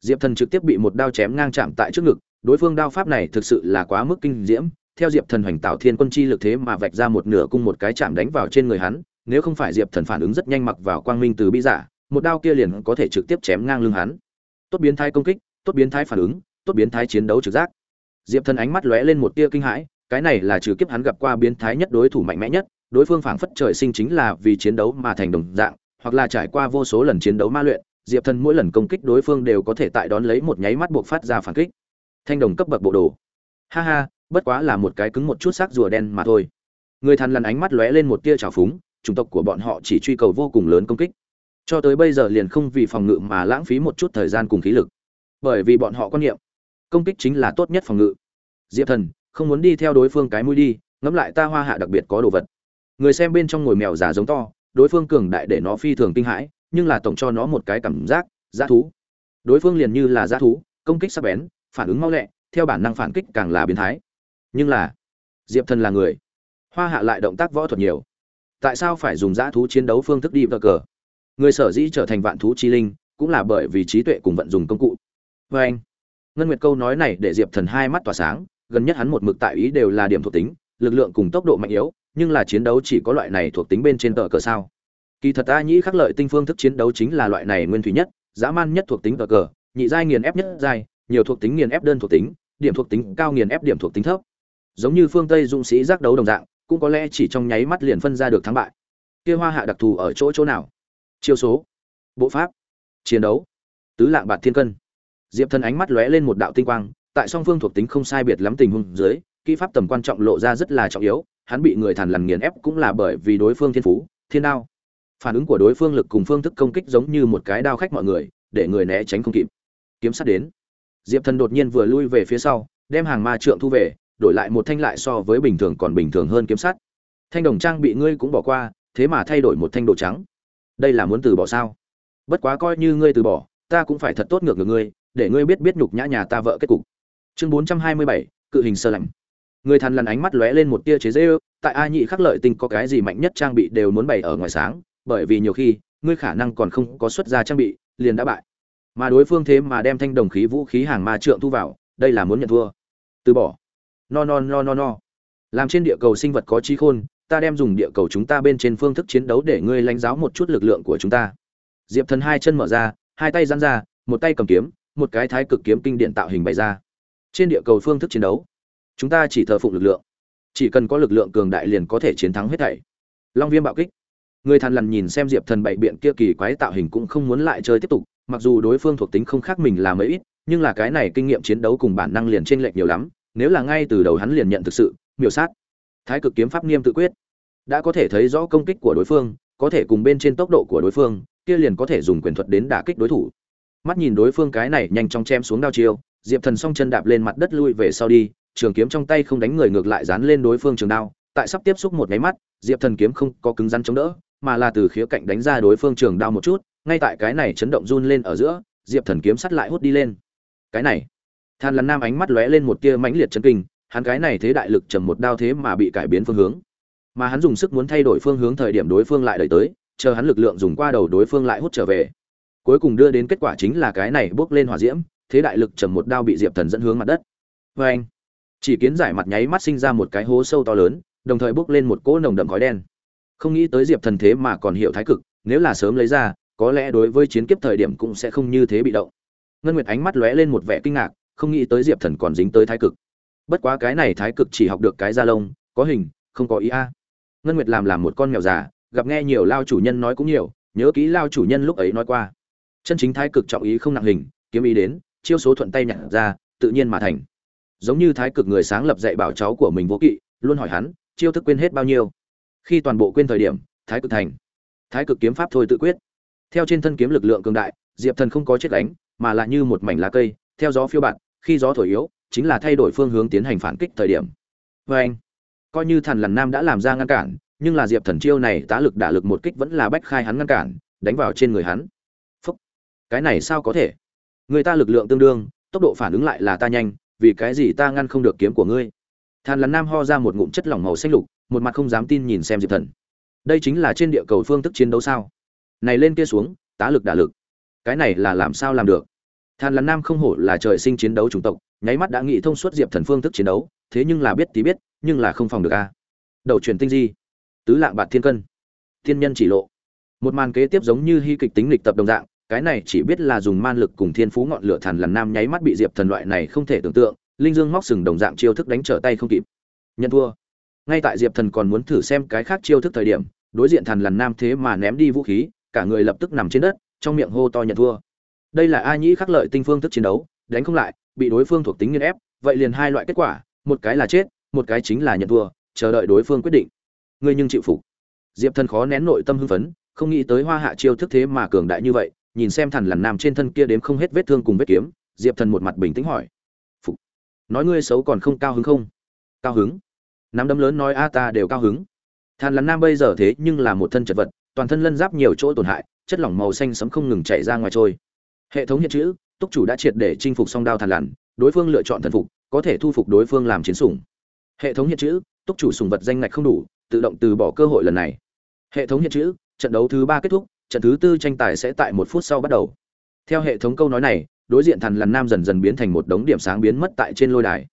Diệp thần trực tiếp bị một đao chém ngang chạm tại trước ngực, đối phương đao pháp này thực sự là quá mức kinh diễm, theo diệp thần hoành tạo thiên quân chi lực thế mà vạch ra một nửa cung một cái chạm đánh vào trên người hắn, nếu không phải diệp thần phản ứng rất nhanh mặc vào quang minh từ bi giả, một đao kia liền có thể trực tiếp chém ngang lưng hắn. Tốt biến thái công kích, tốt biến thái phản ứng, tốt biến thái chiến đấu trực giác diệp thần ánh mắt lóe lên một tia kinh hãi, cái này là trừ kiếp hắn gặp qua biến thái nhất đối thủ mạnh mẽ nhất, đối phương phảng phất trời sinh chính là vì chiến đấu mà thành đồng dạng, hoặc là trải qua vô số lần chiến đấu ma luyện, diệp thần mỗi lần công kích đối phương đều có thể tại đón lấy một nháy mắt buộc phát ra phản kích. Thanh đồng cấp bậc bộ đồ. Ha ha, bất quá là một cái cứng một chút xác rùa đen mà thôi. Người thằn lằn ánh mắt lóe lên một tia trào phúng, chủng tộc của bọn họ chỉ truy cầu vô cùng lớn công kích. Cho tới bây giờ liền không vì phòng ngự mà lãng phí một chút thời gian cùng khí lực. Bởi vì bọn họ quan niệm công kích chính là tốt nhất phòng ngự. Diệp thần, không muốn đi theo đối phương cái mũi đi, ngẫm lại ta hoa hạ đặc biệt có đồ vật. Người xem bên trong ngồi mèo già giống to, đối phương cường đại để nó phi thường kinh hãi, nhưng là tổng cho nó một cái cảm giác g thú. Đối phương liền như là g thú, công kích sắc bén, phản ứng mau lẹ, theo bản năng phản kích càng là biến thái. Nhưng là, diệp thần là người. Hoa hạ lại động tác võ thuật nhiều. Tại sao phải dùng dã thú chiến đấu phương thức đi vờ cờ? Người sở dĩ trở thành vạn thú chi linh, cũng là bởi vì trí tuệ cùng vận dùng công cụ. Vê anh ngân nguyệt câu nói này để diệp thần hai mắt tỏa sáng, gần nhất hắn một mực tại ý đều là điểm thuộc tính, lực lượng cùng tốc độ mạnh yếu, nhưng là chiến đấu chỉ có loại này thuộc tính bên trên tờ cờ sao? Kỳ thật ta nhĩ khắc lợi tinh phương thức chiến đấu chính là loại này nguyên thủy nhất, dã man nhất thuộc tính tờ cờ, nhị giai nghiền ép nhất giai, nhiều thuộc tính nghiền ép đơn thuộc tính, điểm thuộc tính cao nghiền ép điểm thuộc tính thấp. Giống như phương tây dũng sĩ giác đấu đồng dạng, cũng có lẽ chỉ trong nháy mắt liền phân ra được thắng bại. Kia hoa hạ đặc thù ở chỗ chỗ nào? Chiêu số. Bộ pháp. Chiến đấu. Tứ lạng bạt thiên cân diệp thần ánh mắt lóe lên một đạo tinh quang, tại song phương thuộc tính không sai biệt lắm tình huống dưới, kỹ pháp tầm quan trọng lộ ra rất là trọng yếu, hắn bị người thằn lằn nghiền ép cũng là bởi vì đối phương thiên phú, thiên đao. Phản ứng của đối phương lực cùng phương thức công kích giống như một cái đao khách mọi người, để người né tránh không kịp. Kiếm sát đến. Diệp thần đột nhiên vừa lui về phía sau, đem hàng ma trượng thu về, đổi lại một thanh lại so với bình thường còn bình thường hơn kiếm sắt thanh đồng trang bị ngươi cũng bỏ qua, thế mà thay đổi một thanh đồ trắng. Đây là muốn từ bỏ sao? Bất quá coi như ngươi từ bỏ, ta cũng phải thật tốt ngược ngược ngươi để ngươi biết biết nhục nhã nhà ta vợ kết cục. Chương bốn trăm hai mươi bảy, cự hình sơ lạnh. Người thằn lằn ánh mắt lóe lên một tia chế dễ ư tại a nhị khắc lợi tinh có cái gì mạnh nhất trang bị đều muốn bày ở ngoài sáng, bởi vì nhiều khi, ngươi khả năng còn không có xuất ra trang bị, liền đã bại. Mà đối phương thế mà đem thanh đồng khí vũ khí hàng ma trượng thu vào, đây là muốn nhận thua. Từ bỏ. No no no no no. Làm trên địa cầu sinh vật có trí khôn, ta đem dùng địa cầu chúng ta bên trên phương thức chiến đấu để ngươi lãnh giáo một chút lực lượng của chúng ta. Diệp thần hai chân mở ra, hai tay giãn ra, một tay cầm kiếm một cái thái cực kiếm kinh điện tạo hình bày ra. Trên địa cầu phương thức chiến đấu, chúng ta chỉ thờ phụng lực lượng. Chỉ cần có lực lượng cường đại liền có thể chiến thắng hết thảy. Long viêm bạo kích. Người thằn lằn nhìn xem diệp thần bậy biện kia kỳ quái tạo hình cũng không muốn lại chơi tiếp tục, mặc dù đối phương thuộc tính không khác mình là mấy ít, nhưng là cái này kinh nghiệm chiến đấu cùng bản năng liền trên lệch nhiều lắm, nếu là ngay từ đầu hắn liền nhận thực sự, miểu sát. Thái cực kiếm pháp nghiêm tự quyết. Đã có thể thấy rõ công kích của đối phương, có thể cùng bên trên tốc độ của đối phương, kia liền có thể dùng quyền thuật đến đả kích đối thủ mắt nhìn đối phương cái này nhanh chóng chém xuống đao chiêu, diệp thần s o n g chân đạp lên mặt đất lui về sau đi, trường kiếm trong tay không đánh người ngược lại dán lên đối phương trường đao, tại sắp tiếp xúc một nháy mắt, diệp thần kiếm không có cứng rắn chống đỡ, mà là từ khía cạnh đánh ra đối phương trường đao một chút, ngay tại cái này chấn động run lên ở giữa, diệp thần kiếm sắt lại hút đi lên. Cái này, than lắn nam ánh mắt lóe lên một tia mãnh liệt chân kinh, hắn cái này thế đại lực trầm một đao thế mà bị cải biến phương hướng. Mà hắn dùng sức muốn thay đổi phương hướng thời điểm đối phương lại đẩy tới, chờ hắn lực lượng dùng qua đầu đối phương lại hút trở về cuối cùng đưa đến kết quả chính là cái này bước lên hỏa diễm, thế đại lực trầm một đao bị diệp thần dẫn hướng mặt đất. Vê anh, chỉ kiến giải mặt nháy mắt sinh ra một cái hố sâu to lớn, đồng thời bước lên một cỗ nồng đậm khói đen. Không nghĩ tới diệp thần thế mà còn hiểu thái cực, nếu là sớm lấy ra, có lẽ đối với chiến kiếp thời điểm cũng sẽ không như thế bị động. Ngân nguyệt ánh mắt lóe lên một vẻ kinh ngạc, không nghĩ tới diệp thần còn dính tới thái cực. Bất quá cái này thái cực chỉ học được cái da lông, có hình, không có ý a. Ngân nguyệt làm làm một con mèo già, gặp nghe nhiều lao chủ nhân nói cũng nhiều, nhớ kỹ lao chủ nhân lúc ấy nói qua chân chính thái cực trọng ý không nặng hình, kiếm ý đến, chiêu số thuận tay nhặt ra, tự nhiên mà thành. Giống như thái cực người sáng lập dạy bảo cháu của mình vô kỵ, luôn hỏi hắn, chiêu thức quên hết bao nhiêu? Khi toàn bộ quên thời điểm, thái cực thành. Thái cực kiếm pháp thôi tự quyết. Theo trên thân kiếm lực lượng cường đại, diệp thần không có chết đánh mà là như một mảnh lá cây, theo gió phiêu bạn khi gió thổi yếu, chính là thay đổi phương hướng tiến hành phản kích thời điểm. Vê anh, coi như thần lần nam đã làm ra ngăn cản, nhưng là diệp thần chiêu này tá lực đả lực một kích vẫn là bách khai hắn ngăn cản, đánh vào trên người hắn cái này sao có thể? Người ta lực lượng tương đương, tốc độ phản ứng lại là ta nhanh, vì cái gì ta ngăn không được kiếm của ngươi? Than lắn nam ho ra một ngụm chất lỏng màu xanh lục, một mặt không dám tin nhìn xem diệp thần. Đây chính là trên địa cầu phương thức chiến đấu sao? Này lên kia xuống, tá lực đả lực. Cái này là làm sao làm được? Than lắn nam không hổ là trời sinh chiến đấu chủng tộc, nháy mắt đã nghĩ thông suốt diệp thần phương thức chiến đấu, thế nhưng là biết tí biết, nhưng là không phòng được a. Đầu truyền tinh di. Tứ lạng bạt thiên cân. Thiên nhân chỉ lộ. Một màn kế tiếp giống như hy kịch tính lịch tập đồng dạng cái này chỉ biết là dùng man lực cùng thiên phú ngọn lửa thần lần nam nháy mắt bị diệp thần loại này không thể tưởng tượng, linh dương móc sừng đồng dạng chiêu thức đánh trở tay không kịp. Nhận thua. Ngay tại diệp thần còn muốn thử xem cái khác chiêu thức thời điểm, đối diện thần lần nam thế mà ném đi vũ khí, cả người lập tức nằm trên đất, trong miệng hô to nhận thua. Đây là a nhĩ khắc lợi tinh phương thức chiến đấu, đánh không lại, bị đối phương thuộc tính nghiên ép, vậy liền hai loại kết quả, một cái là chết, một cái chính là nhận thua, chờ đợi đối phương quyết định. Ngươi nhưng chịu phục. Diệp thần khó nén nội tâm hưng phấn, không nghĩ tới hoa hạ chiêu thức thế mà cường đại như vậy nhìn xem thằn lằn nam trên thân kia đếm không hết vết thương cùng vết kiếm, diệp thần một mặt bình tĩnh hỏi. Phục. Nói ngươi xấu còn không cao hứng không? Cao hứng. Nắm đấm lớn nói a ta đều cao hứng. Thằn lằn nam bây giờ thế nhưng là một thân chật vật, toàn thân lân giáp nhiều chỗ tổn hại, chất lỏng màu xanh sẫm không ngừng chảy ra ngoài trôi. Hệ thống hiện chữ, túc chủ đã triệt để chinh phục song đao thằn lằn, đối phương lựa chọn thần phục, có thể thu phục đối phương làm chiến sủng. Hệ thống hiện chữ, túc chủ sùng vật danh ngạch không đủ, tự động từ bỏ cơ hội lần này. Hệ thống hiện chữ, trận đấu thứ ba kết thúc trận thứ tư tranh tài sẽ tại một phút sau bắt đầu. Theo hệ thống câu nói này, đối diện thằn lằn nam dần dần biến thành một đống điểm sáng biến mất tại trên lôi đài.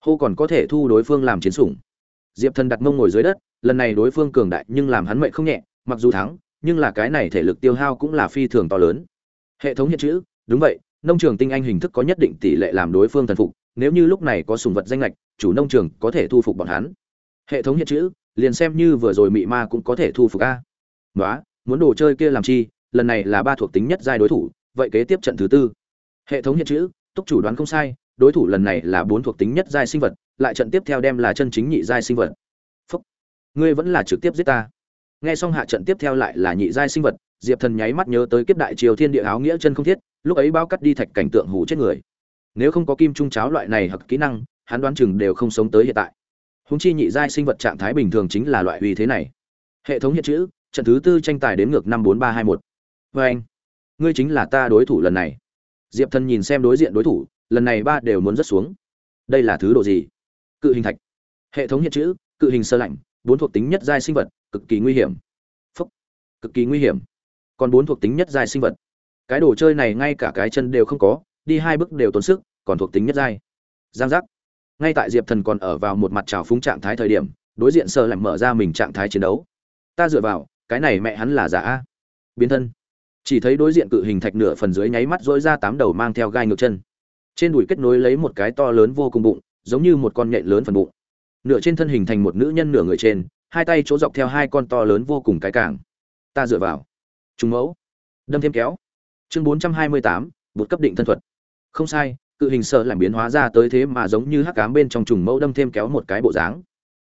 Hô còn có thể thu đối phương làm chiến sủng. Diệp thần đặt mông ngồi dưới đất, lần này đối phương cường đại nhưng làm hắn mệnh không nhẹ, mặc dù thắng, nhưng là cái này thể lực tiêu hao cũng là phi thường to lớn. Hệ thống hiện chữ, đúng vậy, nông trường tinh anh hình thức có nhất định tỷ lệ làm đối phương thần phục, nếu như lúc này có sùng vật danh lệch, chủ nông trường có thể thu phục bọn hắn. Hệ thống hiện chữ, liền xem như vừa rồi mị ma cũng có thể thu phục a. Nói muốn đồ chơi kia làm chi, lần này là ba thuộc tính nhất giai đối thủ, vậy kế tiếp trận thứ tư. Hệ thống hiện chữ, túc chủ đoán không sai, đối thủ lần này là bốn thuộc tính nhất giai sinh vật, lại trận tiếp theo đem là chân chính nhị giai sinh vật. Phúc, ngươi vẫn là trực tiếp giết ta. Nghe xong hạ trận tiếp theo lại là nhị giai sinh vật, diệp thần nháy mắt nhớ tới kiếp đại triều thiên địa áo nghĩa chân không thiết, lúc ấy bao cắt đi thạch cảnh tượng hủ chết người. Nếu không có kim trung cháo loại này hoặc kỹ năng, hắn đoán chừng đều không sống tới hiện tại. Húng chi nhị giai sinh vật trạng thái bình thường chính là loại uy thế này. Hệ thống hiện chữ trận thứ tư tranh tài đến ngược năm bốn ba hai một. Vê anh, ngươi chính là ta đối thủ lần này. Diệp thần nhìn xem đối diện đối thủ, lần này ba đều muốn rất xuống. Đây là thứ độ gì? Cự hình thạch. Hệ thống hiện chữ, cự hình sơ lạnh, bốn thuộc tính nhất giai sinh vật, cực kỳ nguy hiểm. Phúc. Cực kỳ nguy hiểm. Còn bốn thuộc tính nhất giai sinh vật. Cái đồ chơi này ngay cả cái chân đều không có, đi hai bước đều tốn sức, còn thuộc tính nhất giai. Giang giác. Ngay tại diệp thần còn ở vào một mặt trào phúng trạng thái thời điểm, đối diện sơ lạnh mở ra mình trạng thái chiến đấu. Ta dựa vào cái này mẹ hắn là giả a? Biến thân. Chỉ thấy đối diện cự hình thạch nửa phần dưới nháy mắt dỗi ra tám đầu mang theo gai ngược chân. Trên đùi kết nối lấy một cái to lớn vô cùng bụng, giống như một con nhện lớn phần bụng. Nửa trên thân hình thành một nữ nhân nửa người trên, hai tay chỗ dọc theo hai con to lớn vô cùng cái cảng. Ta dựa vào. Trùng mẫu. Đâm thêm kéo. Chương bốn trăm hai mươi tám bột cấp định thân thuật. Không sai, cự hình sợ làm biến hóa ra tới thế mà giống như hắc cám bên trong trùng mẫu đâm thêm kéo một cái bộ dáng.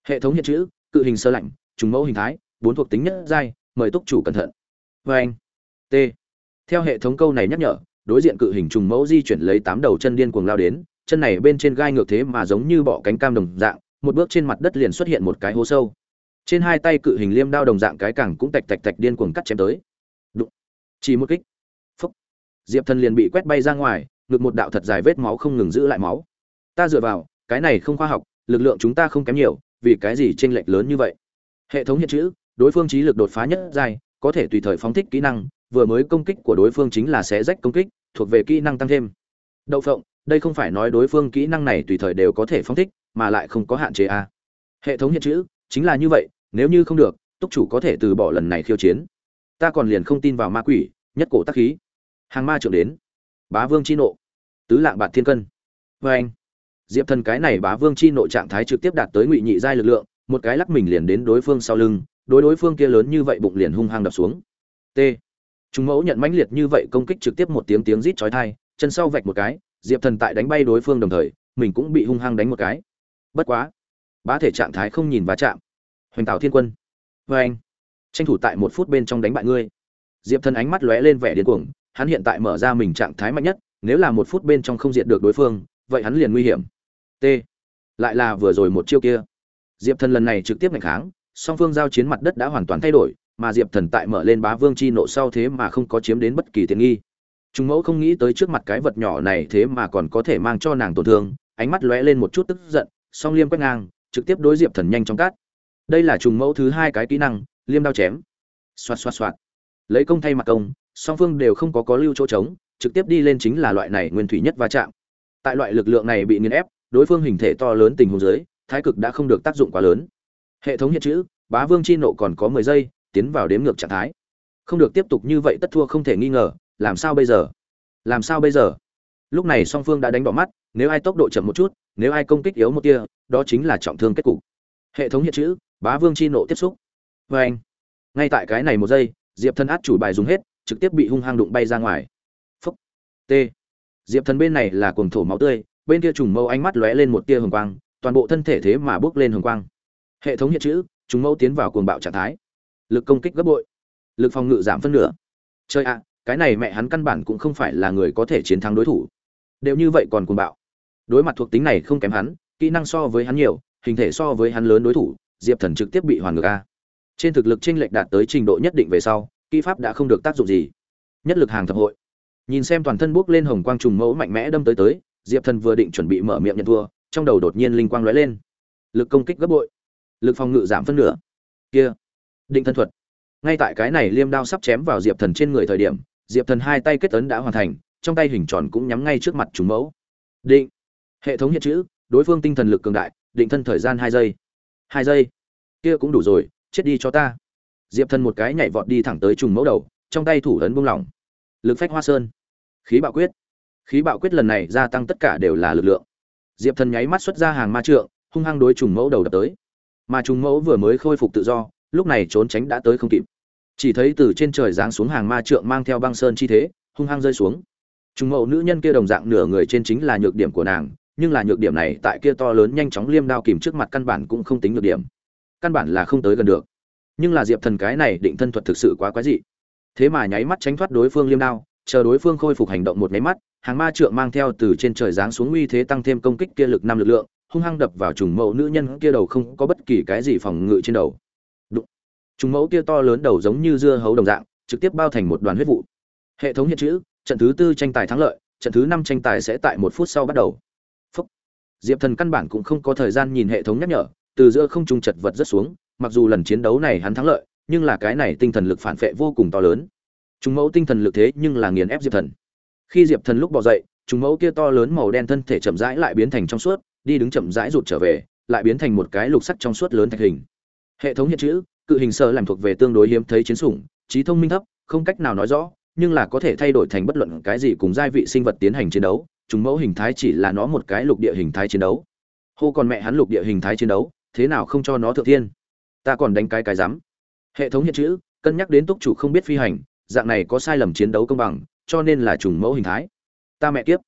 Hệ thống hiện chữ, cự hình sơ lạnh, trùng mẫu hình thái bốn thuộc tính nhất giai, mời túc chủ cẩn thận. Vê anh, t. Theo hệ thống câu này nhắc nhở, đối diện cự hình trùng mẫu di chuyển lấy tám đầu chân điên cuồng lao đến, chân này bên trên gai ngược thế mà giống như bọ cánh cam đồng dạng, một bước trên mặt đất liền xuất hiện một cái hố sâu. Trên hai tay cự hình liêm đao đồng dạng cái cẳng cũng tạch tạch tạch điên cuồng cắt chém tới. Đụng. chỉ một kích. Phúc. Diệp thần liền bị quét bay ra ngoài, ngực một đạo thật dài vết máu không ngừng giữ lại máu. Ta dựa vào, cái này không khoa học, lực lượng chúng ta không kém nhiều, vì cái gì chênh lệch lớn như vậy? Hệ thống hiện chữ đối phương trí lực đột phá nhất giai, có thể tùy thời phóng thích kỹ năng, vừa mới công kích của đối phương chính là xé rách công kích, thuộc về kỹ năng tăng thêm. Đậu phộng, đây không phải nói đối phương kỹ năng này tùy thời đều có thể phóng thích, mà lại không có hạn chế a. À. hệ thống hiện chữ, chính là như vậy, nếu như không được, túc chủ có thể từ bỏ lần này khiêu chiến. Ta còn liền không tin vào ma quỷ, nhất cổ tác khí. Hàng ma trưởng đến. Bá vương chi nộ. Tứ lạng bạt thiên cân. Vê anh. Diệp thần cái này bá vương chi nộ trạng thái trực tiếp đạt tới ngụy nhị giai lực lượng, một cái lắc mình liền đến đối phương sau lưng đối đối phương kia lớn như vậy bụng liền hung hăng đập xuống. T. Chúng mẫu nhận mãnh liệt như vậy công kích trực tiếp một tiếng tiếng rít chói tai, chân sau vạch một cái, diệp thần tại đánh bay đối phương đồng thời, mình cũng bị hung hăng đánh một cái. Bất quá, bá thể trạng thái không nhìn va chạm. Hoành tạo thiên quân. Vê anh, tranh thủ tại một phút bên trong đánh bại ngươi. Diệp thần ánh mắt lóe lên vẻ điên cuồng, hắn hiện tại mở ra mình trạng thái mạnh nhất, nếu là một phút bên trong không diệt được đối phương, vậy hắn liền nguy hiểm. T. Lại là vừa rồi một chiêu kia. Diệp thần lần này trực tiếp mạnh kháng song phương giao chiến mặt đất đã hoàn toàn thay đổi, mà diệp thần tại mở lên bá vương chi nộ sau thế mà không có chiếm đến bất kỳ tiện nghi. Chúng mẫu không nghĩ tới trước mặt cái vật nhỏ này thế mà còn có thể mang cho nàng tổn thương, ánh mắt lóe lên một chút tức giận, song liêm quét ngang, trực tiếp đối diệp thần nhanh trong cát đây là trùng mẫu thứ hai cái kỹ năng, liêm đao chém. Xoạt xoạt xoạt. Lấy công thay mặt công, song phương đều không có có lưu chỗ trống, trực tiếp đi lên chính là loại này nguyên thủy nhất va chạm. Tại loại lực lượng này bị nghiền ép, đối phương hình thể to lớn tình huống dưới, thái cực đã không được tác dụng quá lớn hệ thống hiện chữ, bá vương chi nộ còn có mười giây, tiến vào đếm ngược trạng thái. Không được tiếp tục như vậy tất thua không thể nghi ngờ, làm sao bây giờ? Làm sao bây giờ? Lúc này song phương đã đánh bỏ mắt, nếu ai tốc độ chậm một chút, nếu ai công kích yếu một tia, đó chính là trọng thương kết cục. Hệ thống hiện chữ, bá vương chi nộ tiếp xúc. Vê anh, ngay tại cái này một giây, diệp thân át chủ bài dùng hết, trực tiếp bị hung hăng đụng bay ra ngoài. Phúc, t. Diệp thần bên này là cuồng thổ máu tươi, bên kia trùng mâu ánh mắt lóe lên một tia hồng quang, toàn bộ thân thể thế mà bước lên hồng quang hệ thống hiện chữ chúng mẫu tiến vào cuồng bạo trạng thái. Lực công kích gấp bội. Lực phòng ngự giảm phân nửa. Chơi ạ, cái này mẹ hắn căn bản cũng không phải là người có thể chiến thắng đối thủ. Đều như vậy còn cuồng bạo. Đối mặt thuộc tính này không kém hắn, kỹ năng so với hắn nhiều, hình thể so với hắn lớn đối thủ, diệp thần trực tiếp bị hoàn ngược a. Trên thực lực chênh lệch đạt tới trình độ nhất định về sau, kỹ pháp đã không được tác dụng gì. Nhất lực hàng thập hội. Nhìn xem toàn thân bốc lên hồng quang trùng mẫu mạnh mẽ đâm tới tới, diệp thần vừa định chuẩn bị mở miệng nhận thua, trong đầu đột nhiên linh quang lóe lên. Lực công kích gấp bội lực phòng ngự giảm phân nửa. Kia, định thân thuật. Ngay tại cái này liêm đao sắp chém vào diệp thần trên người thời điểm, diệp thần hai tay kết ấn đã hoàn thành, trong tay hình tròn cũng nhắm ngay trước mặt trùng mẫu. Định. Hệ thống hiện chữ, đối phương tinh thần lực cường đại, định thân thời gian hai giây. Hai giây. Kia cũng đủ rồi, chết đi cho ta. Diệp thần một cái nhảy vọt đi thẳng tới trùng mẫu đầu, trong tay thủ ấn buông lỏng. Lực phách hoa sơn. Khí bạo quyết. Khí bạo quyết lần này gia tăng tất cả đều là lực lượng. Diệp thần nháy mắt xuất ra hàng ma trượng, hung hăng đối trùng mẫu đầu đập tới mà trùng mẫu vừa mới khôi phục tự do, lúc này trốn tránh đã tới không kịp. Chỉ thấy từ trên trời giáng xuống hàng ma trượng mang theo băng sơn chi thế, hung hăng rơi xuống. Trùng mẫu nữ nhân kia đồng dạng nửa người trên chính là nhược điểm của nàng, nhưng là nhược điểm này tại kia to lớn nhanh chóng liêm đao kìm trước mặt căn bản cũng không tính nhược điểm. Căn bản là không tới gần được. Nhưng là diệp thần cái này định thân thuật thực sự quá quái dị. Thế mà nháy mắt tránh thoát đối phương liêm đao, chờ đối phương khôi phục hành động một nháy mắt hàng ma trượng mang theo từ trên trời giáng xuống uy thế tăng thêm công kích kia lực năm lực lượng, hung hăng đập vào trùng mẫu nữ nhân kia đầu không có bất kỳ cái gì phòng ngự trên đầu. Đụng. trùng mẫu kia to lớn đầu giống như dưa hấu đồng dạng, trực tiếp bao thành một đoàn huyết vụ. Hệ thống hiện chữ, trận thứ tư tranh tài thắng lợi, trận thứ năm tranh tài sẽ tại một phút sau bắt đầu. Phúc. diệp thần căn bản cũng không có thời gian nhìn hệ thống nhắc nhở, từ giữa không trung chật vật rất xuống, mặc dù lần chiến đấu này hắn thắng lợi, nhưng là cái này tinh thần lực phản vệ vô cùng to lớn. Chúng mẫu tinh thần lực thế nhưng là nghiền ép diệp thần khi diệp thần lúc bỏ dậy chúng mẫu kia to lớn màu đen thân thể chậm rãi lại biến thành trong suốt, đi đứng chậm rãi rụt trở về, lại biến thành một cái lục sắt trong suốt lớn thạch hình. Hệ thống hiện chữ, cự hình sơ làm thuộc về tương đối hiếm thấy chiến sủng, trí thông minh thấp, không cách nào nói rõ, nhưng là có thể thay đổi thành bất luận cái gì cùng giai vị sinh vật tiến hành chiến đấu chúng mẫu hình thái chỉ là nó một cái lục địa hình thái chiến đấu. Hô còn mẹ hắn lục địa hình thái chiến đấu, thế nào không cho nó thượng thiên? Ta còn đánh cái cái rắm. Hệ thống hiện chữ, cân nhắc đến túc chủ không biết phi hành, dạng này có sai lầm chiến đấu công bằng cho nên là trùng mẫu hình thái. Ta mẹ kiếp.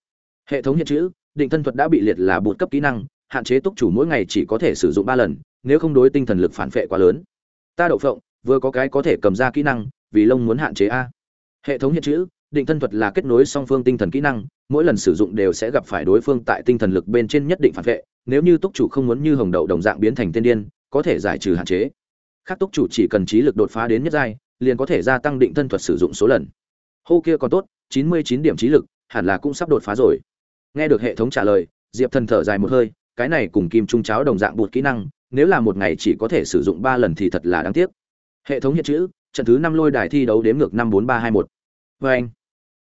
Hệ thống hiện chữ, định thân thuật đã bị liệt là bột cấp kỹ năng, hạn chế túc chủ mỗi ngày chỉ có thể sử dụng ba lần, nếu không đối tinh thần lực phản vệ quá lớn. Ta đậu phộng, vừa có cái có thể cầm ra kỹ năng, vì lông muốn hạn chế a. Hệ thống hiện chữ, định thân thuật là kết nối song phương tinh thần kỹ năng, mỗi lần sử dụng đều sẽ gặp phải đối phương tại tinh thần lực bên trên nhất định phản vệ nếu như túc chủ không muốn như hồng đậu đồng dạng biến thành tiên điên, có thể giải trừ hạn chế. Khác túc chủ chỉ cần trí lực đột phá đến nhất giai, liền có thể gia tăng định thân thuật sử dụng số lần. Hô kia còn tốt chín mươi chín điểm trí lực, hẳn là cũng sắp đột phá rồi. Nghe được hệ thống trả lời, diệp thần thở dài một hơi, cái này cùng kim trung cháo đồng dạng bột kỹ năng, nếu là một ngày chỉ có thể sử dụng ba lần thì thật là đáng tiếc. Hệ thống hiện chữ, trận thứ năm lôi đài thi đấu đếm ngược năm bốn ba hai một. Vê anh,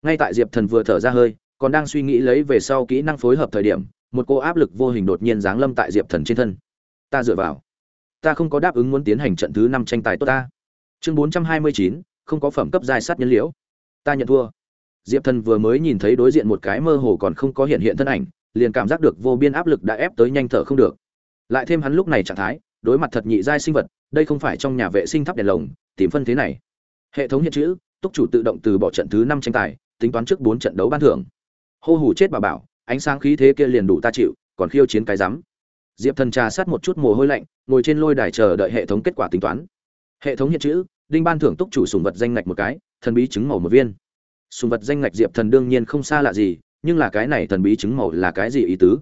ngay tại diệp thần vừa thở ra hơi, còn đang suy nghĩ lấy về sau kỹ năng phối hợp thời điểm, một cô áp lực vô hình đột nhiên giáng lâm tại diệp thần trên thân. Ta dựa vào. Ta không có đáp ứng muốn tiến hành trận thứ năm tranh tài tốt ta. Chương bốn trăm hai mươi chín, không có phẩm cấp giai sát nhân liễu. Ta nhận thua diệp thần vừa mới nhìn thấy đối diện một cái mơ hồ còn không có hiện hiện thân ảnh, liền cảm giác được vô biên áp lực đã ép tới nhanh thở không được. Lại thêm hắn lúc này trạng thái, đối mặt thật nhị giai sinh vật, đây không phải trong nhà vệ sinh thắp đèn lồng, tìm phân thế này. Hệ thống hiện chữ, túc chủ tự động từ bỏ trận thứ năm tranh tài, tính toán trước bốn trận đấu ban thưởng. Hô hủ chết bà bảo, ánh sáng khí thế kia liền đủ ta chịu, còn khiêu chiến cái rắm. Diệp thần trà sát một chút mồ hôi lạnh, ngồi trên lôi đài chờ đợi hệ thống kết quả tính toán. Hệ thống hiện chữ, đinh ban thưởng túc chủ sùng vật danh ngạch một cái, thần bí chứng màu một viên sùng vật danh ngạch diệp thần đương nhiên không xa lạ gì, nhưng là cái này thần bí chứng màu là cái gì ý tứ?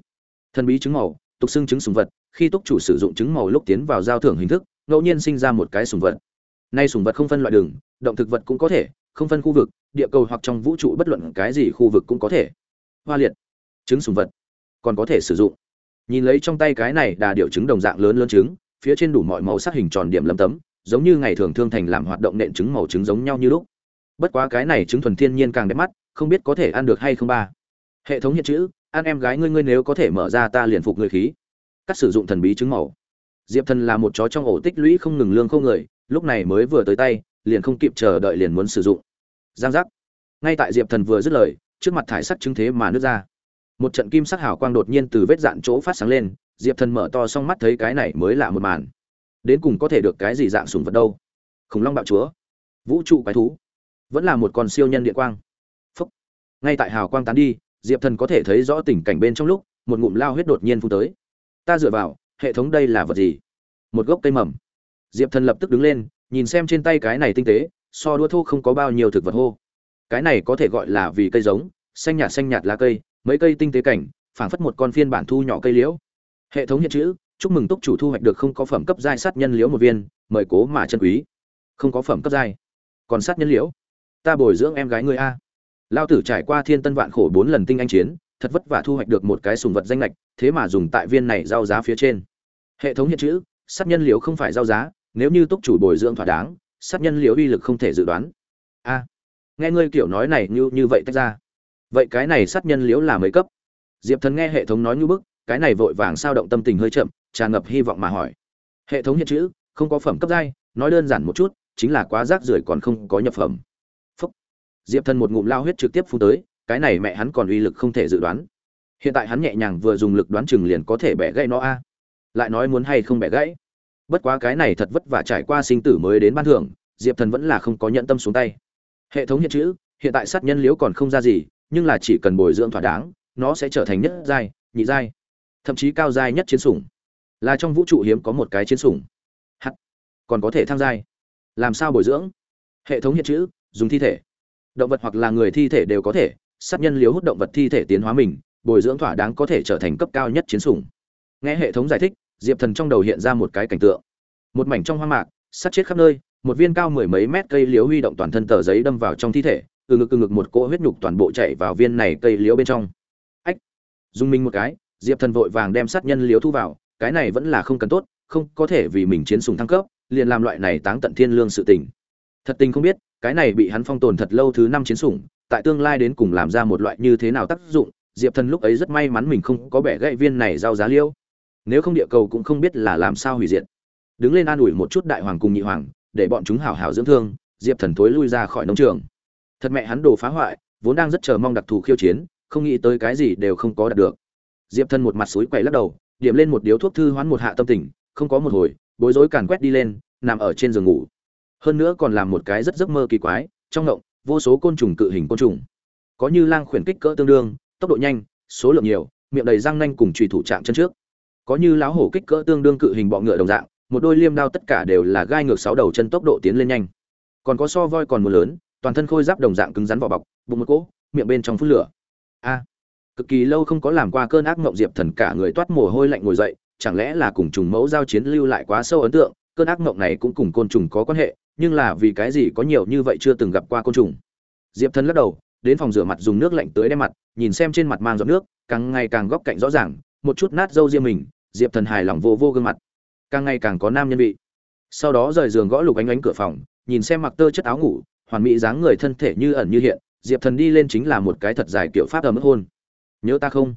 Thần bí chứng màu, tục xưng chứng sùng vật, khi túc chủ sử dụng chứng màu lúc tiến vào giao thưởng hình thức, ngẫu nhiên sinh ra một cái sùng vật. Nay sùng vật không phân loại đường, động thực vật cũng có thể, không phân khu vực, địa cầu hoặc trong vũ trụ bất luận cái gì khu vực cũng có thể. Hoa liệt. Trứng sùng vật. Còn có thể sử dụng. Nhìn lấy trong tay cái này đà điệu trứng đồng dạng lớn lớn trứng, phía trên đủ mọi màu sắc hình tròn điểm lấm tấm, giống như ngày thường thương thành làm hoạt động nện trứng màu trứng giống nhau như lúc bất quá cái này trứng thuần thiên nhiên càng đẹp mắt, không biết có thể ăn được hay không ba. Hệ thống hiện chữ ăn em gái ngươi ngươi nếu có thể mở ra ta liền phục người khí. Cắt sử dụng thần bí trứng màu. Diệp thần là một chó trong ổ tích lũy không ngừng lương không người, lúc này mới vừa tới tay, liền không kịp chờ đợi liền muốn sử dụng. Giang giác. Ngay tại diệp thần vừa dứt lời, trước mặt thải sắc chứng thế mà nước ra. Một trận kim sắc hào quang đột nhiên từ vết dạn chỗ phát sáng lên, diệp thần mở to xong mắt thấy cái này mới lạ một màn. Đến cùng có thể được cái gì dạng sùng vật đâu? Khủng long bạo chúa. Vũ trụ quái thú vẫn là một con siêu nhân điện quang. Phúc. ngay tại hào quang tán đi, diệp thần có thể thấy rõ tình cảnh bên trong lúc, một ngụm lao huyết đột nhiên phun tới. Ta dựa vào, hệ thống đây là vật gì? Một gốc cây mầm. Diệp thần lập tức đứng lên, nhìn xem trên tay cái này tinh tế, so đua thô không có bao nhiêu thực vật hô. Cái này có thể gọi là vì cây giống, xanh nhạt xanh nhạt lá cây, mấy cây tinh tế cảnh, phảng phất một con phiên bản thu nhỏ cây liễu. Hệ thống hiện chữ, chúc mừng túc chủ thu hoạch được không có phẩm cấp giai sát nhân liễu một viên, mời cố mà chân quý. Không có phẩm cấp giai, còn sát nhân liễu ta bồi dưỡng em gái ngươi a. Lao tử trải qua thiên tân vạn khổ bốn lần tinh anh chiến, thật vất vả thu hoạch được một cái sùng vật danh lệch, thế mà dùng tại viên này giao giá phía trên. Hệ thống hiện chữ, sát nhân liễu không phải giao giá, nếu như túc chủ bồi dưỡng thỏa đáng, sát nhân liễu uy lực không thể dự đoán. A. Nghe ngươi kiểu nói này như như vậy tách ra. Vậy cái này sát nhân liễu là mấy cấp? Diệp thần nghe hệ thống nói như bức, cái này vội vàng sao động tâm tình hơi chậm, tràn ngập hy vọng mà hỏi. Hệ thống hiện chữ, không có phẩm cấp giai, nói đơn giản một chút, chính là quá rác rưởi còn không có nhập phẩm diệp thần một ngụm lao huyết trực tiếp phun tới, cái này mẹ hắn còn uy lực không thể dự đoán. Hiện tại hắn nhẹ nhàng vừa dùng lực đoán chừng liền có thể bẻ gãy nó a. Lại nói muốn hay không bẻ gãy? Bất quá cái này thật vất vả trải qua sinh tử mới đến ban thưởng, diệp thần vẫn là không có nhận tâm xuống tay. Hệ thống hiện chữ, hiện tại sát nhân liễu còn không ra gì, nhưng là chỉ cần bồi dưỡng thỏa đáng, nó sẽ trở thành nhất giai, nhị giai, thậm chí cao giai nhất chiến sủng. Là trong vũ trụ hiếm có một cái chiến sủng. Hắt còn có thể tham giai. Làm sao bồi dưỡng? Hệ thống hiện chữ, dùng thi thể động vật hoặc là người thi thể đều có thể, sát nhân liếu hút động vật thi thể tiến hóa mình, bồi dưỡng thỏa đáng có thể trở thành cấp cao nhất chiến sủng. Nghe hệ thống giải thích, diệp thần trong đầu hiện ra một cái cảnh tượng. Một mảnh trong hoang mạc sát chết khắp nơi, một viên cao mười mấy mét cây liếu huy động toàn thân tờ giấy đâm vào trong thi thể, từ ngực từ ngực một cỗ huyết nhục toàn bộ chạy vào viên này cây liếu bên trong. Ách! Dùng mình một cái, diệp thần vội vàng đem sát nhân liếu thu vào, cái này vẫn là không cần tốt, không có thể vì mình chiến sùng thăng cấp, liền làm loại này táng tận thiên lương sự tình. Thật tình không biết cái này bị hắn phong tồn thật lâu thứ năm chiến sủng, tại tương lai đến cùng làm ra một loại như thế nào tác dụng, diệp thần lúc ấy rất may mắn mình không có bẻ gãy viên này giao giá liêu. Nếu không địa cầu cũng không biết là làm sao hủy diệt. Đứng lên an ủi một chút đại hoàng cùng nhị hoàng, để bọn chúng hảo hảo dưỡng thương, diệp thần thối lui ra khỏi nông trường. Thật mẹ hắn đồ phá hoại, vốn đang rất chờ mong đặc thù khiêu chiến, không nghĩ tới cái gì đều không có đạt được. Diệp thần một mặt suối quậy lắc đầu, điểm lên một điếu thuốc thư hoán một hạ tâm tình, không có một hồi, bối rối càn quét đi lên, nằm ở trên giường ngủ hơn nữa còn làm một cái rất giấc mơ kỳ quái, trong ngộng, vô số côn trùng cự hình côn trùng. Có như lang khuyển kích cỡ tương đương, tốc độ nhanh, số lượng nhiều, miệng đầy răng nanh cùng trùy thủ chạm chân trước. Có như láo hổ kích cỡ tương đương cự hình bọ ngựa đồng dạng, một đôi liêm đao tất cả đều là gai ngược sáu đầu chân tốc độ tiến lên nhanh. Còn có so voi còn mưa lớn, toàn thân khôi giáp đồng dạng cứng rắn vỏ bọc, bụng một cỗ, miệng bên trong phút lửa. A! Cực kỳ lâu không có làm qua cơn ác mộng diệp thần cả người toát mồ hôi lạnh ngồi dậy, chẳng lẽ là cùng trùng mẫu giao chiến lưu lại quá sâu ấn tượng, cơn ác mộng này cũng cùng côn trùng có quan hệ nhưng là vì cái gì có nhiều như vậy chưa từng gặp qua côn trùng? Diệp thần lắc đầu, đến phòng rửa mặt dùng nước lạnh tới đem mặt, nhìn xem trên mặt mang giọt nước, càng ngày càng góc cạnh rõ ràng, một chút nát râu riêng mình, diệp thần hài lòng vô vô gương mặt. Càng ngày càng có nam nhân vị. Sau đó rời giường gõ lục ánh ánh cửa phòng, nhìn xem mặc tơ chất áo ngủ, hoàn mỹ dáng người thân thể như ẩn như hiện, diệp thần đi lên chính là một cái thật dài kiểu pháp ấm mức hôn. Nhớ ta không?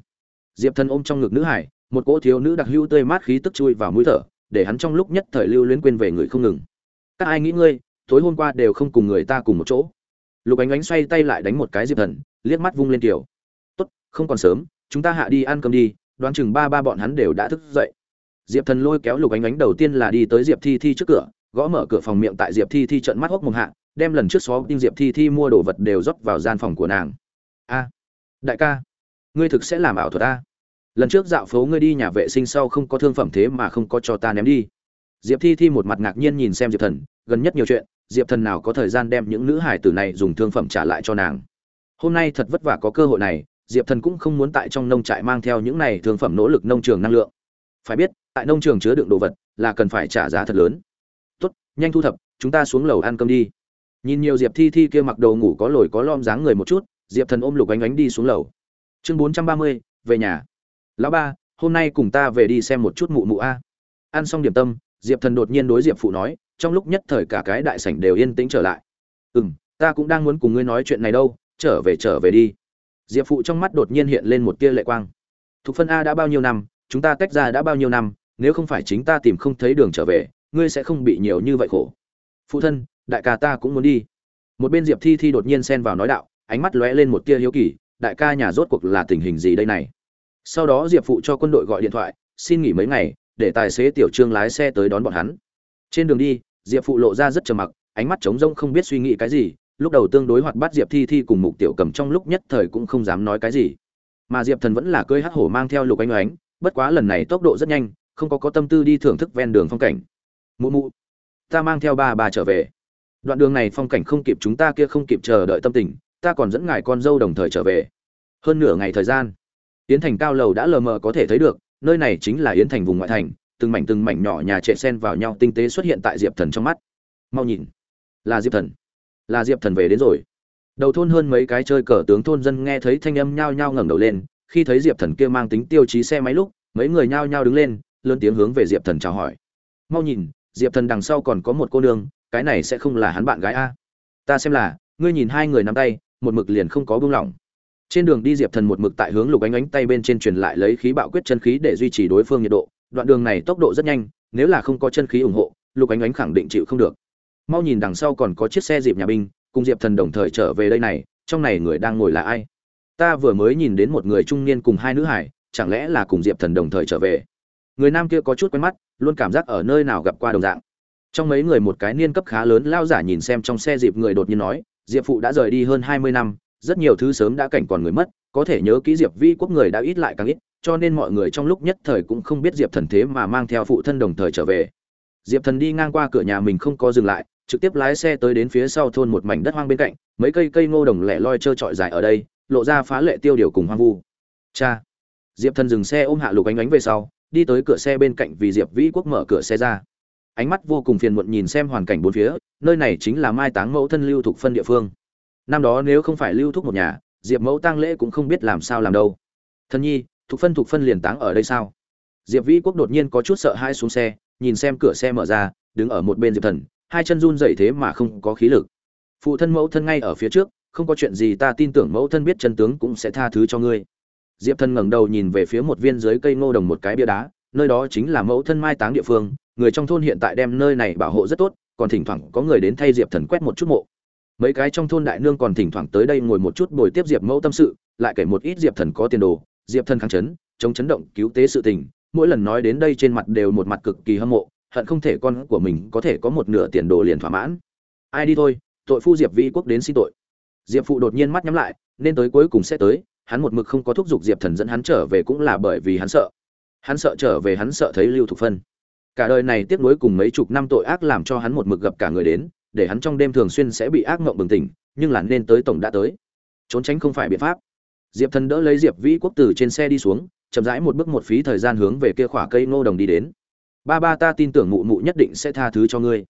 Diệp thần ôm trong ngực nữ hải, một cỗ thiếu nữ đặc hữu tươi mát khí tức chui vào mũi thở, để hắn trong lúc nhất thời lưu luyến quên về người không ngừng các ai nghĩ ngươi, tối hôm qua đều không cùng người ta cùng một chỗ. Lục ánh ánh xoay tay lại đánh một cái diệp thần, liếc mắt vung lên tiểu tốt, không còn sớm, chúng ta hạ đi ăn cơm đi, đoán chừng ba ba bọn hắn đều đã thức dậy. Diệp thần lôi kéo lục ánh ánh đầu tiên là đi tới diệp thi thi trước cửa, gõ mở cửa phòng miệng tại diệp thi thi trận mắt hốc mùng hạ, đem lần trước xó tin diệp thi thi mua đồ vật đều rót vào gian phòng của nàng. A, đại ca, ngươi thực sẽ làm ảo thuật a. Lần trước dạo phố ngươi đi nhà vệ sinh sau không có thương phẩm thế mà không có cho ta ném đi diệp thi thi một mặt ngạc nhiên nhìn xem diệp thần, gần nhất nhiều chuyện, diệp thần nào có thời gian đem những nữ hải tử này dùng thương phẩm trả lại cho nàng. Hôm nay thật vất vả có cơ hội này, diệp thần cũng không muốn tại trong nông trại mang theo những này thương phẩm nỗ lực nông trường năng lượng. Phải biết, tại nông trường chứa đựng đồ vật là cần phải trả giá thật lớn. Tốt, nhanh thu thập, chúng ta xuống lầu ăn cơm đi. Nhìn nhiều diệp thi thi kia mặc đồ ngủ có lồi có lom dáng người một chút, diệp thần ôm lục ánh ánh đi xuống lầu. Chương bốn trăm ba mươi, về nhà. Lão ba, hôm nay cùng ta về đi xem một chút mụ mụ a. Ăn xong điểm tâm diệp thần đột nhiên đối diệp phụ nói, trong lúc nhất thời cả cái đại sảnh đều yên tĩnh trở lại. Ừ m ta cũng đang muốn cùng ngươi nói chuyện này đâu, trở về trở về đi. Diệp phụ trong mắt đột nhiên hiện lên một tia lệ quang. Thục phân a đã bao nhiêu năm, chúng ta tách ra đã bao nhiêu năm, nếu không phải chính ta tìm không thấy đường trở về, ngươi sẽ không bị nhiều như vậy khổ. Phụ thân, đại ca ta cũng muốn đi. Một bên diệp thi thi đột nhiên xen vào nói đạo, ánh mắt lóe lên một tia hiếu kỳ, đại ca nhà rốt cuộc là tình hình gì đây này? Sau đó diệp phụ cho quân đội gọi điện thoại, xin nghỉ mấy ngày để tài xế tiểu trương lái xe tới đón bọn hắn. Trên đường đi, diệp phụ lộ ra rất trầm mặc, ánh mắt trống rông không biết suy nghĩ cái gì, lúc đầu tương đối hoạt bát diệp thi thi cùng mục tiểu cầm trong lúc nhất thời cũng không dám nói cái gì. Mà diệp thần vẫn là cơi hắc hổ mang theo lục anh oánh bất quá lần này tốc độ rất nhanh, không có có tâm tư đi thưởng thức ven đường phong cảnh. Mụ mụ, ta mang theo ba bà trở về. Đoạn đường này phong cảnh không kịp chúng ta kia không kịp chờ đợi tâm tình, ta còn dẫn ngài con dâu đồng thời trở về. Hơn nửa ngày thời gian, tiến thành cao lầu đã lờ mờ có thể thấy được nơi này chính là yến thành vùng ngoại thành, từng mảnh từng mảnh nhỏ nhà trệ sen vào nhau tinh tế xuất hiện tại diệp thần trong mắt. Mau nhìn. Là diệp thần. Là diệp thần về đến rồi. Đầu thôn hơn mấy cái chơi cờ tướng thôn dân nghe thấy thanh âm nhao nhao ngẩng đầu lên, khi thấy diệp thần kia mang tính tiêu chí xe máy lúc, mấy người nhao nhao đứng lên, lớn tiếng hướng về diệp thần chào hỏi. Mau nhìn, diệp thần đằng sau còn có một cô nương, cái này sẽ không là hắn bạn gái a. Ta xem là, ngươi nhìn hai người nắm tay, một mực liền không có buông lỏng trên đường đi diệp thần một mực tại hướng lục ánh ánh tay bên trên truyền lại lấy khí bạo quyết chân khí để duy trì đối phương nhiệt độ. Đoạn đường này tốc độ rất nhanh, nếu là không có chân khí ủng hộ, lục ánh ánh khẳng định chịu không được. Mau nhìn đằng sau còn có chiếc xe dịp nhà binh, cùng diệp thần đồng thời trở về đây này, trong này người đang ngồi là ai? Ta vừa mới nhìn đến một người trung niên cùng hai nữ hải, chẳng lẽ là cùng diệp thần đồng thời trở về? Người nam kia có chút quen mắt, luôn cảm giác ở nơi nào gặp qua đồng dạng. Trong mấy người một cái niên cấp khá lớn lao giả nhìn xem trong xe dịp người đột nhiên nói, diệp phụ đã rời đi hơn hai mươi năm rất nhiều thứ sớm đã cảnh còn người mất, có thể nhớ kỹ diệp vi quốc người đã ít lại càng ít, cho nên mọi người trong lúc nhất thời cũng không biết diệp thần thế mà mang theo phụ thân đồng thời trở về. Diệp thần đi ngang qua cửa nhà mình không có dừng lại, trực tiếp lái xe tới đến phía sau thôn một mảnh đất hoang bên cạnh, mấy cây cây ngô đồng lẻ loi trơ trọi dài ở đây, lộ ra phá lệ tiêu điều cùng hoang vu. Cha! Diệp thần dừng xe ôm hạ lục ánh ánh về sau, đi tới cửa xe bên cạnh vì diệp vĩ quốc mở cửa xe ra. Ánh mắt vô cùng phiền muộn nhìn xem hoàn cảnh bốn phía, nơi này chính là mai táng mẫu thân lưu thục phân địa phương năm đó nếu không phải lưu thúc một nhà, diệp mẫu tang lễ cũng không biết làm sao làm đâu. Thân nhi, thục phân thục phân liền táng ở đây sao? Diệp vĩ quốc đột nhiên có chút sợ hai xuống xe, nhìn xem cửa xe mở ra, đứng ở một bên diệp thần, hai chân run dậy thế mà không có khí lực. Phụ thân mẫu thân ngay ở phía trước, không có chuyện gì ta tin tưởng mẫu thân biết chân tướng cũng sẽ tha thứ cho ngươi. Diệp thần ngẩng đầu nhìn về phía một viên dưới cây ngô đồng một cái bia đá, nơi đó chính là mẫu thân mai táng địa phương, người trong thôn hiện tại đem nơi này bảo hộ rất tốt, còn thỉnh thoảng có người đến thay diệp thần quét một chút mộ mấy cái trong thôn đại nương còn thỉnh thoảng tới đây ngồi một chút bồi tiếp diệp mẫu tâm sự, lại kể một ít diệp thần có tiền đồ, diệp thần kháng chấn, chống chấn động, cứu tế sự tình. Mỗi lần nói đến đây trên mặt đều một mặt cực kỳ hâm mộ, hận không thể con của mình có thể có một nửa tiền đồ liền thỏa mãn. Ai đi thôi, tội phu diệp vĩ quốc đến xin tội. Diệp phụ đột nhiên mắt nhắm lại, nên tới cuối cùng sẽ tới, hắn một mực không có thúc giục diệp thần dẫn hắn trở về cũng là bởi vì hắn sợ. Hắn sợ trở về hắn sợ thấy lưu thục phân. Cả đời này tiếc nuối cùng mấy chục năm tội ác làm cho hắn một mực gặp cả người đến để hắn trong đêm thường xuyên sẽ bị ác mộng bừng tỉnh, nhưng là nên tới tổng đã tới. Trốn tránh không phải biện pháp. Diệp thần đỡ lấy diệp vĩ quốc từ trên xe đi xuống, chậm rãi một bước một phí thời gian hướng về kia khỏa cây ngô đồng đi đến. Ba ba, ta tin tưởng mụ mụ nhất định sẽ tha thứ cho ngươi.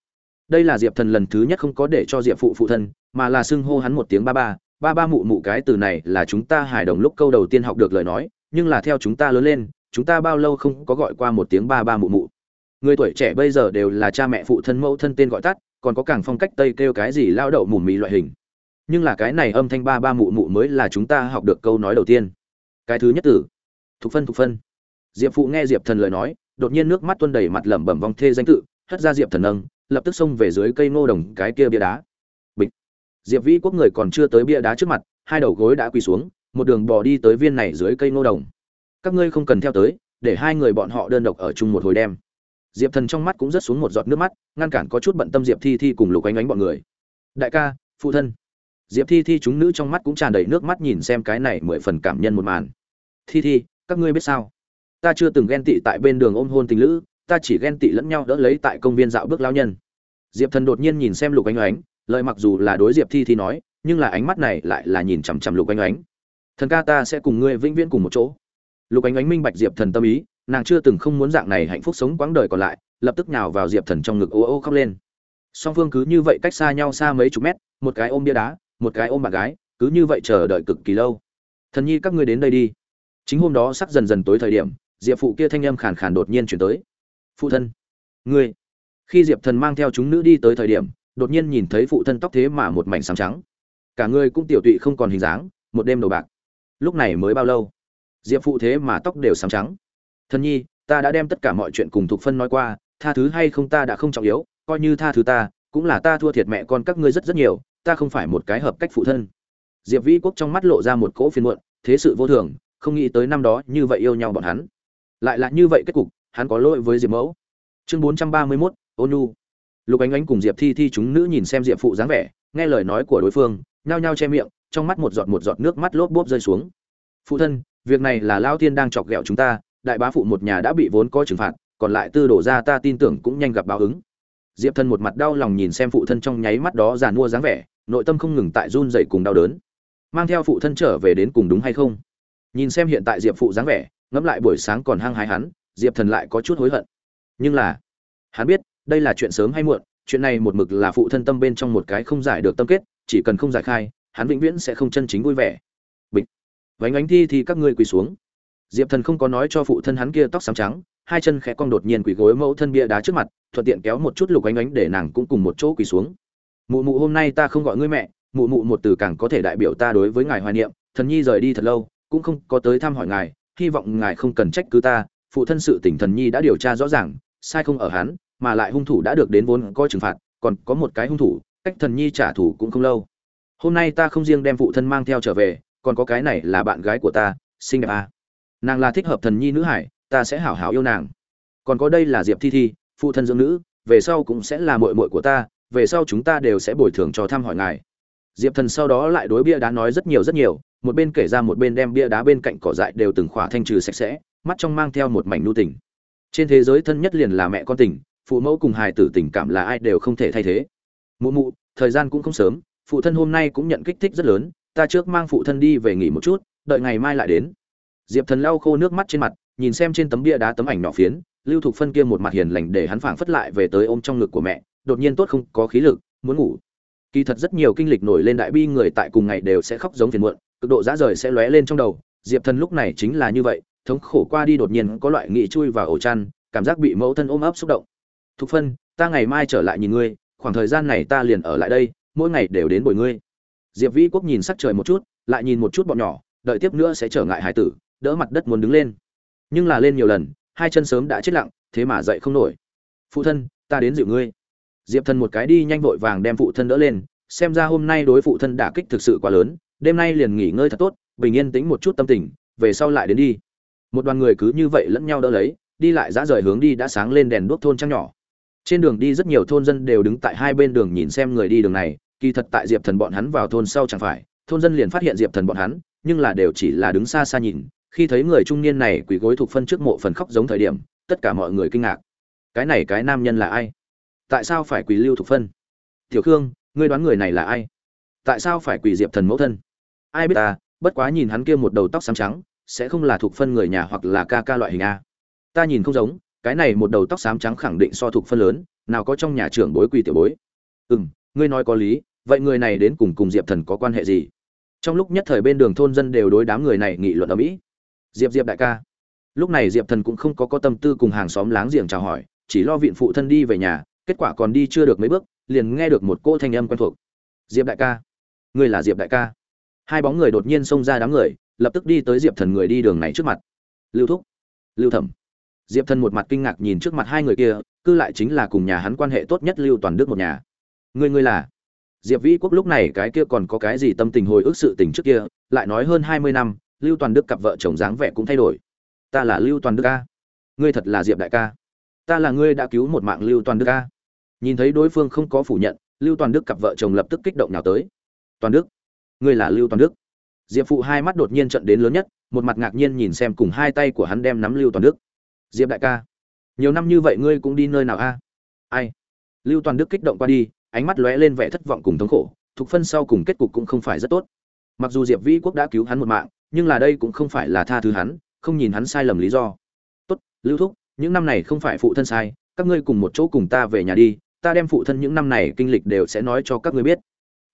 Đây là diệp thần lần thứ nhất không có để cho diệp phụ phụ thân, mà là xưng hô hắn một tiếng ba ba. Ba ba, mụ mụ, cái từ này là chúng ta hài đồng lúc câu đầu tiên học được lời nói, nhưng là theo chúng ta lớn lên, chúng ta bao lâu không có gọi qua một tiếng ba ba mụ mụ. Người tuổi trẻ bây giờ đều là cha mẹ phụ thân mẫu thân tên gọi tắt còn có càng phong cách tây kêu cái gì lao đậu mùm mì loại hình. Nhưng là cái này âm thanh ba ba mụ mụ mới là chúng ta học được câu nói đầu tiên. Cái thứ nhất tử thục phân thục phân. Diệp phụ nghe diệp thần lời nói, đột nhiên nước mắt tuôn đầy mặt lẩm bẩm vong thê danh tự, hất ra diệp thần nâng, lập tức xông về dưới cây ngô đồng cái kia bia đá. Bịch. Diệp vĩ quốc người còn chưa tới bia đá trước mặt, hai đầu gối đã quỳ xuống, một đường bò đi tới viên này dưới cây ngô đồng. Các ngươi không cần theo tới, để hai người bọn họ đơn độc ở chung một hồi đêm diệp thần trong mắt cũng rất xuống một giọt nước mắt, ngăn cản có chút bận tâm diệp thi thi cùng lục ánh ánh bọn người. Đại ca, phụ thân. Diệp thi thi chúng nữ trong mắt cũng tràn đầy nước mắt nhìn xem cái này mười phần cảm nhân một màn. Thi thi, các ngươi biết sao? Ta chưa từng ghen tị tại bên đường ôm hôn tình lữ, ta chỉ ghen tị lẫn nhau đỡ lấy tại công viên dạo bước lao nhân. Diệp thần đột nhiên nhìn xem lục ánh ánh lợi mặc dù là đối diệp thi thi nói, nhưng là ánh mắt này lại là nhìn chằm chằm lục ánh ánh. Thần ca ta sẽ cùng ngươi vĩnh viễn cùng một chỗ. Lục ánh ánh minh bạch diệp thần tâm ý nàng chưa từng không muốn dạng này hạnh phúc sống quãng đời còn lại, lập tức nhào vào diệp thần trong ngực ô ô khóc lên. Song phương cứ như vậy cách xa nhau xa mấy chục mét, một cái ôm bia đá, một cái ôm bạn gái, cứ như vậy chờ đợi cực kỳ lâu. Thần nhi, các ngươi đến đây đi. Chính hôm đó sắp dần dần tối thời điểm, diệp phụ kia thanh âm khàn khàn đột nhiên chuyển tới. Phụ thân, ngươi. Khi diệp thần mang theo chúng nữ đi tới thời điểm, đột nhiên nhìn thấy phụ thân tóc thế mà một mảnh sáng trắng. Cả người cũng tiểu tụy không còn hình dáng, một đêm đầu bạc. Lúc này mới bao lâu? Diệp phụ thế mà tóc đều sáng trắng thân nhi, ta đã đem tất cả mọi chuyện cùng thục phân nói qua, tha thứ hay không ta đã không trọng yếu, coi như tha thứ ta, cũng là ta thua thiệt mẹ con các ngươi rất rất nhiều, ta không phải một cái hợp cách phụ thân. Diệp vĩ quốc trong mắt lộ ra một cỗ phiền muộn, thế sự vô thường, không nghĩ tới năm đó như vậy yêu nhau bọn hắn. Lại là như vậy kết cục, hắn có lỗi với diệp mẫu. Chương bốn trăm ba mươi mốt ônu lục ánh ánh cùng diệp thi thi chúng nữ nhìn xem diệp phụ dáng vẻ, nghe lời nói của đối phương, nhao nhao che miệng, trong mắt một giọt một giọt nước mắt lốp bốp rơi xuống. Phụ thân, việc này là lao Thiên đang chọc ghẹo chúng ta đại bá phụ một nhà đã bị vốn có trừng phạt, còn lại tư đổ ra ta tin tưởng cũng nhanh gặp báo ứng. Diệp thần một mặt đau lòng nhìn xem phụ thân trong nháy mắt đó giàn mua dáng vẻ, nội tâm không ngừng tại run dậy cùng đau đớn. Mang theo phụ thân trở về đến cùng đúng hay không? Nhìn xem hiện tại diệp phụ dáng vẻ, ngẫm lại buổi sáng còn hăng hái hắn, diệp thần lại có chút hối hận. Nhưng là, hắn biết, đây là chuyện sớm hay muộn, chuyện này một mực là phụ thân tâm bên trong một cái không giải được tâm kết, chỉ cần không giải khai, hắn vĩnh viễn sẽ không chân chính vui vẻ. Bịch. Vánh ánh thi thì các ngươi quỳ xuống diệp thần không có nói cho phụ thân hắn kia tóc xám trắng, hai chân khẽ cong đột nhiên quỳ gối mẫu thân bia đá trước mặt, thuận tiện kéo một chút lục ánh ánh để nàng cũng cùng một chỗ quỳ xuống mụ mụ, hôm nay ta không gọi ngươi mẹ, mụ mụ một từ càng có thể đại biểu ta đối với ngài hoài niệm, thần nhi rời đi thật lâu, cũng không có tới thăm hỏi ngài, hy vọng ngài không cần trách cứ ta, phụ thân sự tỉnh thần nhi đã điều tra rõ ràng, sai không ở hắn, mà lại hung thủ đã được đến vốn coi trừng phạt, còn có một cái hung thủ, cách thần nhi trả thù cũng không lâu hôm nay ta không riêng đem phụ thân mang theo trở về, còn có cái này là bạn gái của ta, xinh đẹp à nàng là thích hợp thần nhi nữ hải, ta sẽ hảo hảo yêu nàng. Còn có đây là diệp thi thi, phụ thân dưỡng nữ, về sau cũng sẽ là mội mội của ta, về sau chúng ta đều sẽ bồi thường cho thăm hỏi ngài. Diệp thần sau đó lại đối bia đá nói rất nhiều rất nhiều, một bên kể ra một bên đem bia đá bên cạnh cỏ dại đều từng khỏa thanh trừ sạch sẽ, mắt trong mang theo một mảnh nu tình. Trên thế giới thân nhất liền là mẹ con tình, phụ mẫu cùng hài tử tình cảm là ai đều không thể thay thế. Mụ mụ, thời gian cũng không sớm, phụ thân hôm nay cũng nhận kích thích rất lớn, ta trước mang phụ thân đi về nghỉ một chút, đợi ngày mai lại đến diệp thần lau khô nước mắt trên mặt, nhìn xem trên tấm bia đá tấm ảnh nhỏ phiến, lưu thục phân kia một mặt hiền lành để hắn phảng phất lại về tới ôm trong ngực của mẹ, đột nhiên tốt không có khí lực, muốn ngủ. Kỳ thật rất nhiều kinh lịch nổi lên đại bi người tại cùng ngày đều sẽ khóc giống phiền muộn, cực độ dã rời sẽ lóe lên trong đầu, diệp thần lúc này chính là như vậy, thống khổ qua đi đột nhiên có loại nghị chui vào ổ chăn, cảm giác bị mẫu thân ôm ấp xúc động. Thục phân, ta ngày mai trở lại nhìn ngươi, khoảng thời gian này ta liền ở lại đây, mỗi ngày đều đến bồi ngươi. Diệp vĩ quốc nhìn sắc trời một chút, lại nhìn một chút bọn nhỏ, đợi tiếp nữa sẽ trở ngại hải tử đỡ mặt đất muốn đứng lên. Nhưng là lên nhiều lần, hai chân sớm đã chết lặng, thế mà dậy không nổi. Phụ thân, ta đến dịu ngươi. Diệp thần một cái đi nhanh vội vàng đem phụ thân đỡ lên, xem ra hôm nay đối phụ thân đả kích thực sự quá lớn, đêm nay liền nghỉ ngơi thật tốt, bình yên tĩnh một chút tâm tình, về sau lại đến đi. Một đoàn người cứ như vậy lẫn nhau đỡ lấy, đi lại dã rời hướng đi đã sáng lên đèn đuốc thôn trăng nhỏ. Trên đường đi rất nhiều thôn dân đều đứng tại hai bên đường nhìn xem người đi đường này, kỳ thật tại diệp thần bọn hắn vào thôn sau chẳng phải, thôn dân liền phát hiện diệp thần bọn hắn, nhưng là đều chỉ là đứng xa xa nhìn khi thấy người trung niên này quỳ gối thuộc phân trước mộ phần khóc giống thời điểm, tất cả mọi người kinh ngạc. Cái này cái nam nhân là ai? Tại sao phải quỳ lưu thuộc phân? Tiểu khương, ngươi đoán người này là ai? Tại sao phải quỳ diệp thần mẫu thân? Ai biết ta, bất quá nhìn hắn kia một đầu tóc xám trắng, sẽ không là thuộc phân người nhà hoặc là ca ca loại hình a. Ta nhìn không giống, cái này một đầu tóc xám trắng khẳng định so thuộc phân lớn, nào có trong nhà trưởng bối quỳ tiểu bối. Ừ m ngươi nói có lý, vậy người này đến cùng cùng diệp thần có quan hệ gì? Trong lúc nhất thời bên đường thôn dân đều đối đám người này nghị luận ở mỹ diệp diệp đại ca. Lúc này diệp thần cũng không có có tâm tư cùng hàng xóm láng giềng chào hỏi, chỉ lo viện phụ thân đi về nhà, kết quả còn đi chưa được mấy bước, liền nghe được một cô thanh âm quen thuộc. Diệp đại ca. Người là diệp đại ca. Hai bóng người đột nhiên xông ra đám người, lập tức đi tới diệp thần người đi đường này trước mặt. Lưu thúc. Lưu thẩm. Diệp thần một mặt kinh ngạc nhìn trước mặt hai người kia cư lại chính là cùng nhà hắn quan hệ tốt nhất lưu toàn đức một nhà. Người người là? Diệp vĩ quốc lúc này cái kia còn có cái gì tâm tình hồi ức sự tình trước kia, lại nói hơn hai mươi năm lưu toàn đức cặp vợ chồng dáng vẻ cũng thay đổi. Ta là lưu toàn đức ca ngươi thật là diệp đại ca. Ta là ngươi đã cứu một mạng lưu toàn đức ca nhìn thấy đối phương không có phủ nhận, lưu toàn đức cặp vợ chồng lập tức kích động nào tới. Toàn đức, ngươi là lưu toàn đức. Diệp phụ hai mắt đột nhiên trận đến lớn nhất, một mặt ngạc nhiên nhìn xem cùng hai tay của hắn đem nắm lưu toàn đức. Diệp đại ca, nhiều năm như vậy ngươi cũng đi nơi nào a? Ai? Lưu toàn đức kích động qua đi, ánh mắt lóe lên vẻ thất vọng cùng thống khổ thục phân sau cùng kết cục cũng không phải rất tốt. Mặc dù diệp vĩ quốc đã cứu hắn một mạng nhưng là đây cũng không phải là tha thứ hắn, không nhìn hắn sai lầm lý do. Tốt, lưu thúc, những năm này không phải phụ thân sai, các ngươi cùng một chỗ cùng ta về nhà đi, ta đem phụ thân những năm này kinh lịch đều sẽ nói cho các ngươi biết.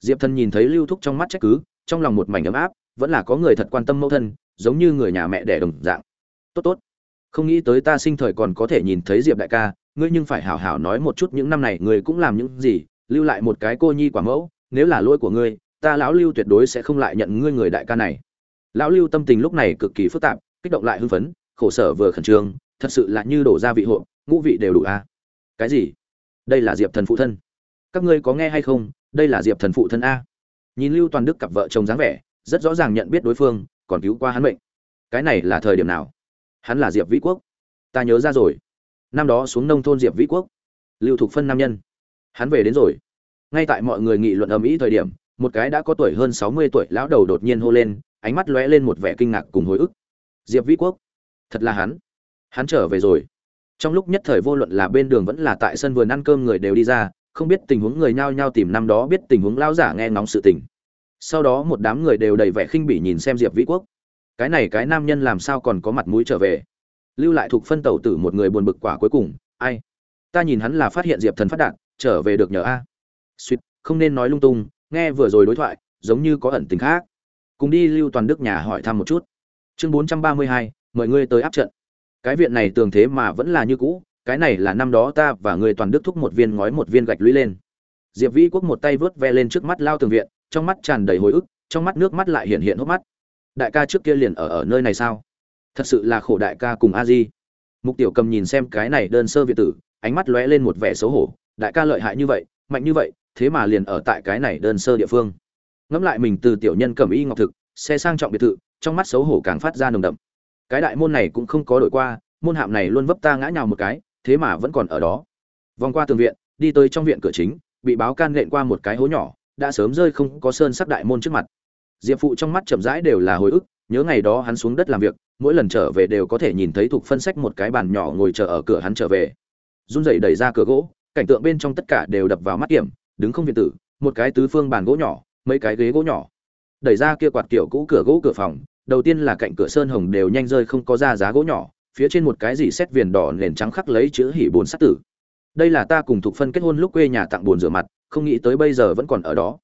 Diệp thân nhìn thấy lưu thúc trong mắt trách cứ, trong lòng một mảnh ấm áp, vẫn là có người thật quan tâm mẫu thân, giống như người nhà mẹ đẻ đồng dạng. Tốt tốt. Không nghĩ tới ta sinh thời còn có thể nhìn thấy diệp đại ca, ngươi nhưng phải hảo hảo nói một chút những năm này ngươi cũng làm những gì, lưu lại một cái cô nhi quả mẫu, nếu là lỗi của ngươi, ta lão lưu tuyệt đối sẽ không lại nhận ngươi người đại ca này lão lưu tâm tình lúc này cực kỳ phức tạp, kích động lại hưng phấn, khổ sở vừa khẩn trương, thật sự là như đổ ra vị hộ ngũ vị đều đủ a cái gì? Đây là diệp thần phụ thân. Các ngươi có nghe hay không? Đây là diệp thần phụ thân a. Nhìn lưu toàn đức cặp vợ chồng dáng vẻ, rất rõ ràng nhận biết đối phương, còn cứu qua hắn mệnh. Cái này là thời điểm nào? Hắn là diệp vĩ quốc. Ta nhớ ra rồi. Năm đó xuống nông thôn diệp vĩ quốc. Lưu thục phân nam nhân. Hắn về đến rồi. Ngay tại mọi người nghị luận ầm ĩ thời điểm, một cái đã có tuổi hơn sáu mươi tuổi lão đầu đột nhiên hô lên ánh mắt lóe lên một vẻ kinh ngạc cùng hồi ức. Diệp vĩ quốc, thật là hắn. Hắn trở về rồi. Trong lúc nhất thời vô luận là bên đường vẫn là tại sân vườn ăn cơm người đều đi ra, không biết tình huống người nhao nhao tìm năm đó, biết tình huống lao giả nghe ngóng sự tình. Sau đó một đám người đều đầy vẻ khinh bỉ nhìn xem diệp vĩ quốc. Cái này cái nam nhân làm sao còn có mặt mũi trở về? Lưu lại thuộc phân tẩu tử một người buồn bực quả cuối cùng, ai? Ta nhìn hắn là phát hiện diệp thần phát Đạt, trở về được nhờ a. Suýt, không nên nói lung tung, nghe vừa rồi đối thoại, giống như có ẩn tình khác cùng đi lưu toàn đức nhà hỏi thăm một chút. Chương bốn trăm ba mươi hai, mời ngươi tới áp trận. Cái viện này tường thế mà vẫn là như cũ, cái này là năm đó ta và người toàn đức thúc một viên ngói một viên gạch lũy lên. Diệp vĩ quốc một tay vớt ve lên trước mắt lao tường viện, trong mắt tràn đầy hồi ức, trong mắt nước mắt lại hiện hiện hốc mắt. Đại ca trước kia liền ở ở nơi này sao? Thật sự là khổ đại ca cùng a di. Mục tiểu cầm nhìn xem cái này đơn sơ viện tử, ánh mắt lóe lên một vẻ xấu hổ. Đại ca lợi hại như vậy, mạnh như vậy, thế mà liền ở tại cái này đơn sơ địa phương ngẫm lại mình từ tiểu nhân cẩm y ngọc thực, xe sang trọng biệt thự, trong mắt xấu hổ càng phát ra nồng đậm. Cái đại môn này cũng không có đổi qua, môn hạm này luôn vấp ta ngã nhào một cái, thế mà vẫn còn ở đó. Vòng qua tường viện, đi tới trong viện cửa chính, bị báo can lện qua một cái hố nhỏ, đã sớm rơi không có sơn sắc đại môn trước mặt. Diệp phụ trong mắt chậm rãi đều là hồi ức, nhớ ngày đó hắn xuống đất làm việc, mỗi lần trở về đều có thể nhìn thấy thuộc phân sách một cái bàn nhỏ ngồi chờ ở cửa hắn trở về. Run rẩy đẩy ra cửa gỗ, cảnh tượng bên trong tất cả đều đập vào mắt kiểm, đứng không viện tử, một cái tứ phương bàn gỗ nhỏ mấy cái ghế gỗ nhỏ. Đẩy ra kia quạt kiểu cũ cửa gỗ cửa phòng, đầu tiên là cạnh cửa sơn hồng đều nhanh rơi không có ra giá gỗ nhỏ, phía trên một cái gì xét viền đỏ nền trắng khắc lấy chữ hỉ bồn sát tử. Đây là ta cùng thuộc phân kết hôn lúc quê nhà tặng bồn rửa mặt, không nghĩ tới bây giờ vẫn còn ở đó.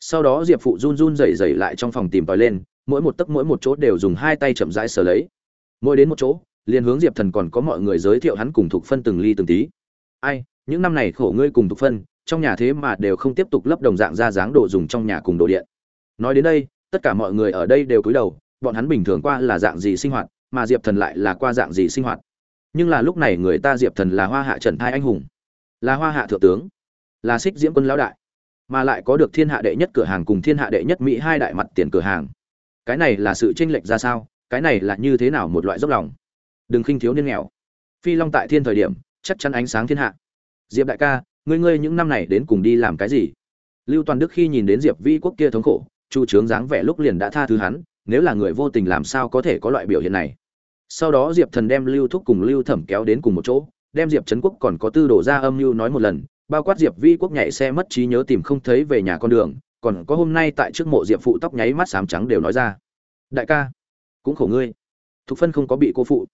Sau đó diệp phụ run run rẩy rẩy lại trong phòng tìm tòi lên, mỗi một tấc mỗi một chỗ đều dùng hai tay chậm rãi sờ lấy. Mỗi đến một chỗ, liền hướng diệp thần còn có mọi người giới thiệu hắn cùng thuộc phân từng ly từng tí. Ai, những năm này khổ ngươi cùng thuộc phân trong nhà thế mà đều không tiếp tục lấp đồng dạng ra dáng đồ dùng trong nhà cùng đồ điện. Nói đến đây, tất cả mọi người ở đây đều cúi đầu, bọn hắn bình thường qua là dạng gì sinh hoạt, mà diệp thần lại là qua dạng gì sinh hoạt. Nhưng là lúc này người ta diệp thần là hoa hạ trần thai anh hùng, là hoa hạ thượng tướng, là xích diễm quân lão đại, mà lại có được thiên hạ đệ nhất cửa hàng cùng thiên hạ đệ nhất mỹ hai đại mặt tiền cửa hàng. Cái này là sự chênh lệch ra sao, cái này là như thế nào một loại dốc lòng? Đừng khinh thiếu niên nghèo. Phi long tại thiên thời điểm, chắc chắn ánh sáng thiên hạ. Diệp đại ca ngươi ngươi những năm này đến cùng đi làm cái gì? Lưu toàn đức khi nhìn đến diệp vi quốc kia thống khổ, chu trướng dáng vẻ lúc liền đã tha thứ hắn, nếu là người vô tình làm sao có thể có loại biểu hiện này? Sau đó diệp thần đem lưu thúc cùng lưu thẩm kéo đến cùng một chỗ, đem diệp trấn quốc còn có tư đổ ra âm mưu nói một lần, bao quát diệp vi quốc nhảy xe mất trí nhớ tìm không thấy về nhà con đường, còn có hôm nay tại trước mộ diệp phụ tóc nháy mắt xám trắng đều nói ra. Đại ca, cũng khổ ngươi. Thục phân không có bị cô phụ.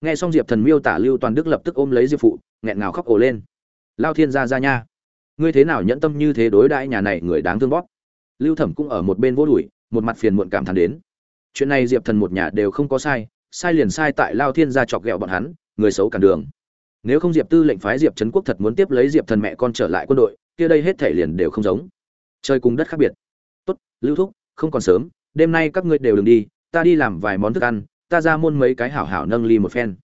Nghe xong diệp thần miêu tả lưu toàn đức lập tức ôm lấy diệp phụ, nghẹn ngào khóc ổ lên lao thiên gia ra nha. Ngươi thế nào nhẫn tâm như thế đối đãi nhà này người đáng thương bóp? Lưu thẩm cũng ở một bên vô đùi một mặt phiền muộn cảm thán đến. Chuyện này diệp thần một nhà đều không có sai sai liền sai tại lao thiên gia chọc ghẹo bọn hắn, người xấu cản đường. Nếu không diệp tư lệnh phái diệp trấn quốc thật muốn tiếp lấy diệp thần mẹ con trở lại quân đội, kia đây hết thể liền đều không giống. Chơi cùng đất khác biệt. Tốt, lưu thúc, không còn sớm, đêm nay các ngươi đều đừng đi, ta đi làm vài món thức ăn, ta ra môn mấy cái hảo hảo nâng ly một phen.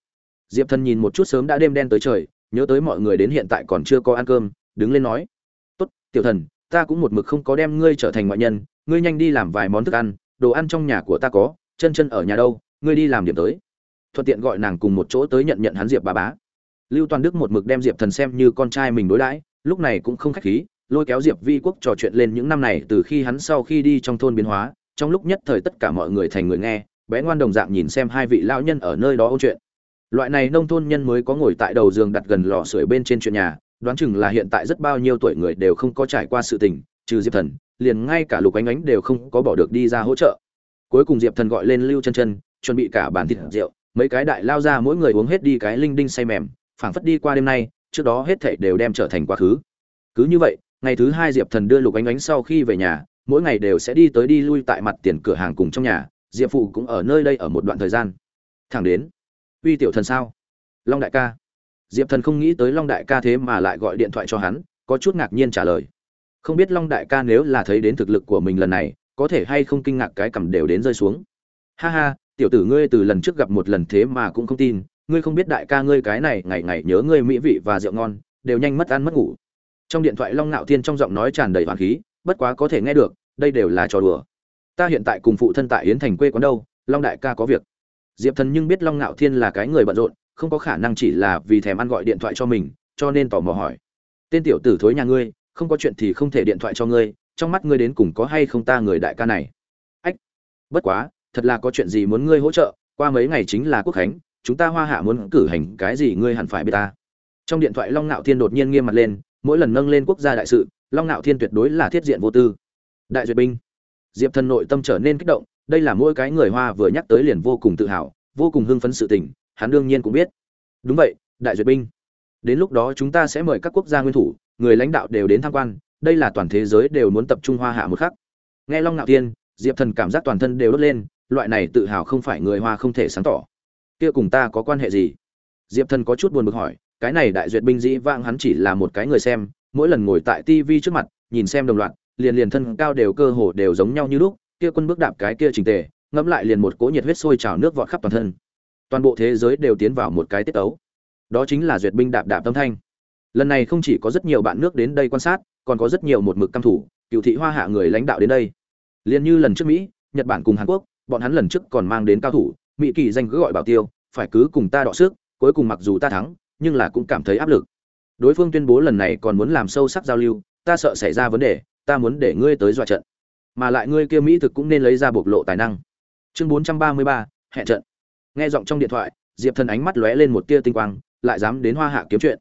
Diệp thần nhìn một chút sớm đã đêm đen tới trời nhớ tới mọi người đến hiện tại còn chưa có ăn cơm, đứng lên nói, tốt, tiểu thần, ta cũng một mực không có đem ngươi trở thành ngoại nhân, ngươi nhanh đi làm vài món thức ăn, đồ ăn trong nhà của ta có, chân chân ở nhà đâu, ngươi đi làm điểm tới. Thuận tiện gọi nàng cùng một chỗ tới nhận nhận hắn diệp bà bá. Lưu toàn đức một mực đem diệp thần xem như con trai mình đối đãi, lúc này cũng không khách khí, lôi kéo diệp vi quốc trò chuyện lên những năm này từ khi hắn sau khi đi trong thôn biến hóa, trong lúc nhất thời tất cả mọi người thành người nghe, bé ngoan đồng dạng nhìn xem hai vị lão nhân ở nơi đó ôn chuyện loại này nông thôn nhân mới có ngồi tại đầu giường đặt gần lò sưởi bên trên chuyện nhà, đoán chừng là hiện tại rất bao nhiêu tuổi người đều không có trải qua sự tình, trừ diệp thần, liền ngay cả lục ánh ánh đều không có bỏ được đi ra hỗ trợ. Cuối cùng diệp thần gọi lên lưu chân chân, chuẩn bị cả bàn thịt rượu, mấy cái đại lao ra mỗi người uống hết đi cái linh đinh say mềm, phảng phất đi qua đêm nay, trước đó hết thảy đều đem trở thành quá khứ. Cứ như vậy, ngày thứ hai diệp thần đưa lục ánh ánh sau khi về nhà, mỗi ngày đều sẽ đi tới đi lui tại mặt tiền cửa hàng cùng trong nhà, diệp phụ cũng ở nơi đây ở một đoạn thời gian. Thẳng đến uy tiểu thần sao? Long đại ca. Diệp thần không nghĩ tới long đại ca thế mà lại gọi điện thoại cho hắn, có chút ngạc nhiên trả lời. Không biết long đại ca nếu là thấy đến thực lực của mình lần này, có thể hay không kinh ngạc cái cầm đều đến rơi xuống. Ha ha, tiểu tử ngươi từ lần trước gặp một lần thế mà cũng không tin, ngươi không biết đại ca ngươi cái này ngày ngày nhớ ngươi mỹ vị và rượu ngon, đều nhanh mất ăn mất ngủ. Trong điện thoại long ngạo thiên trong giọng nói tràn đầy hoàng khí, bất quá có thể nghe được, đây đều là trò đùa. Ta hiện tại cùng phụ thân tại yến thành quê quán đâu, long đại ca có việc diệp thần nhưng biết long ngạo thiên là cái người bận rộn, không có khả năng chỉ là vì thèm ăn gọi điện thoại cho mình, cho nên tò mò hỏi. Tên tiểu tử thối nhà ngươi, không có chuyện thì không thể điện thoại cho ngươi, trong mắt ngươi đến cùng có hay không ta người đại ca này? Ách, bất quá, thật là có chuyện gì muốn ngươi hỗ trợ, qua mấy ngày chính là quốc khánh, chúng ta hoa hạ muốn cử hành cái gì ngươi hẳn phải biết ta. Trong điện thoại long ngạo thiên đột nhiên nghiêm mặt lên, mỗi lần nâng lên quốc gia đại sự, long ngạo thiên tuyệt đối là thiết diện vô tư. Đại duyệt binh. Diệp thần nội tâm trở nên kích động đây là mỗi cái người hoa vừa nhắc tới liền vô cùng tự hào, vô cùng hưng phấn sự tình, hắn đương nhiên cũng biết. Đúng vậy, đại duyệt binh. Đến lúc đó chúng ta sẽ mời các quốc gia nguyên thủ, người lãnh đạo đều đến tham quan, đây là toàn thế giới đều muốn tập trung hoa hạ một khắc. Nghe long ngạo thiên, diệp thần cảm giác toàn thân đều đốt lên, loại này tự hào không phải người hoa không thể sáng tỏ. Kia cùng ta có quan hệ gì? Diệp thần có chút buồn bực hỏi, cái này đại duyệt binh dĩ vãng hắn chỉ là một cái người xem, mỗi lần ngồi tại tv trước mặt, nhìn xem đồng loạt, liền liền thân cao đều cơ hồ đều giống nhau như lúc kia quân bước đạp cái kia trình tề, ngẫm lại liền một cỗ nhiệt huyết sôi trào nước vọt khắp toàn thân. Toàn bộ thế giới đều tiến vào một cái tiết ấu đó chính là duyệt binh đạp đạp tâm thanh. Lần này không chỉ có rất nhiều bạn nước đến đây quan sát, còn có rất nhiều một mực căm thủ, cựu thị hoa hạ người lãnh đạo đến đây. Liền như lần trước mỹ, nhật bản cùng hàn quốc, bọn hắn lần trước còn mang đến cao thủ, mỹ kỳ danh cứ gọi bảo tiêu, phải cứ cùng ta đọ sức, cuối cùng mặc dù ta thắng, nhưng là cũng cảm thấy áp lực. Đối phương tuyên bố lần này còn muốn làm sâu sắc giao lưu, ta sợ xảy ra vấn đề, ta muốn để ngươi tới dọa trận mà lại ngươi kia mỹ thực cũng nên lấy ra bộc lộ tài năng. Chương bốn trăm ba mươi ba, hẹn trận. Nghe giọng trong điện thoại, diệp thần ánh mắt lóe lên một tia tinh quang, lại dám đến hoa hạ kiếm chuyện.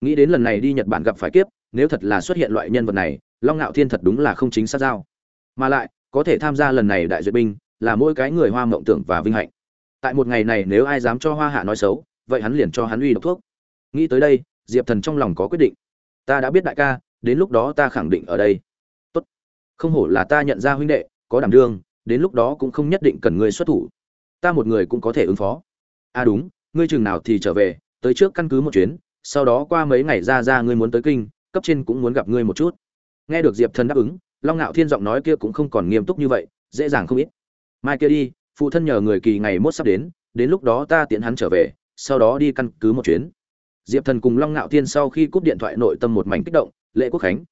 Nghĩ đến lần này đi nhật bản gặp phải kiếp, nếu thật là xuất hiện loại nhân vật này, long ngạo thiên thật đúng là không chính xác giao. Mà lại, có thể tham gia lần này đại duyệt binh, là mỗi cái người hoa mộng tưởng và vinh hạnh. Tại một ngày này nếu ai dám cho hoa hạ nói xấu, vậy hắn liền cho hắn uy độc thuốc. Nghĩ tới đây, diệp thần trong lòng có quyết định. Ta đã biết đại ca, đến lúc đó ta khẳng định ở đây không hổ là ta nhận ra huynh đệ, có đảm đương, đến lúc đó cũng không nhất định cần ngươi xuất thủ. Ta một người cũng có thể ứng phó. À đúng, ngươi chừng nào thì trở về, tới trước căn cứ một chuyến, sau đó qua mấy ngày ra ra ngươi muốn tới kinh, cấp trên cũng muốn gặp ngươi một chút. Nghe được diệp thần đáp ứng, long ngạo thiên giọng nói kia cũng không còn nghiêm túc như vậy, dễ dàng không ít. Mai kia đi, phụ thân nhờ người kỳ ngày mốt sắp đến đến lúc đó ta tiễn hắn trở về, sau đó đi căn cứ một chuyến. Diệp thần cùng long ngạo thiên sau khi cúp điện thoại nội tâm một mảnh kích động, lễ quốc khánh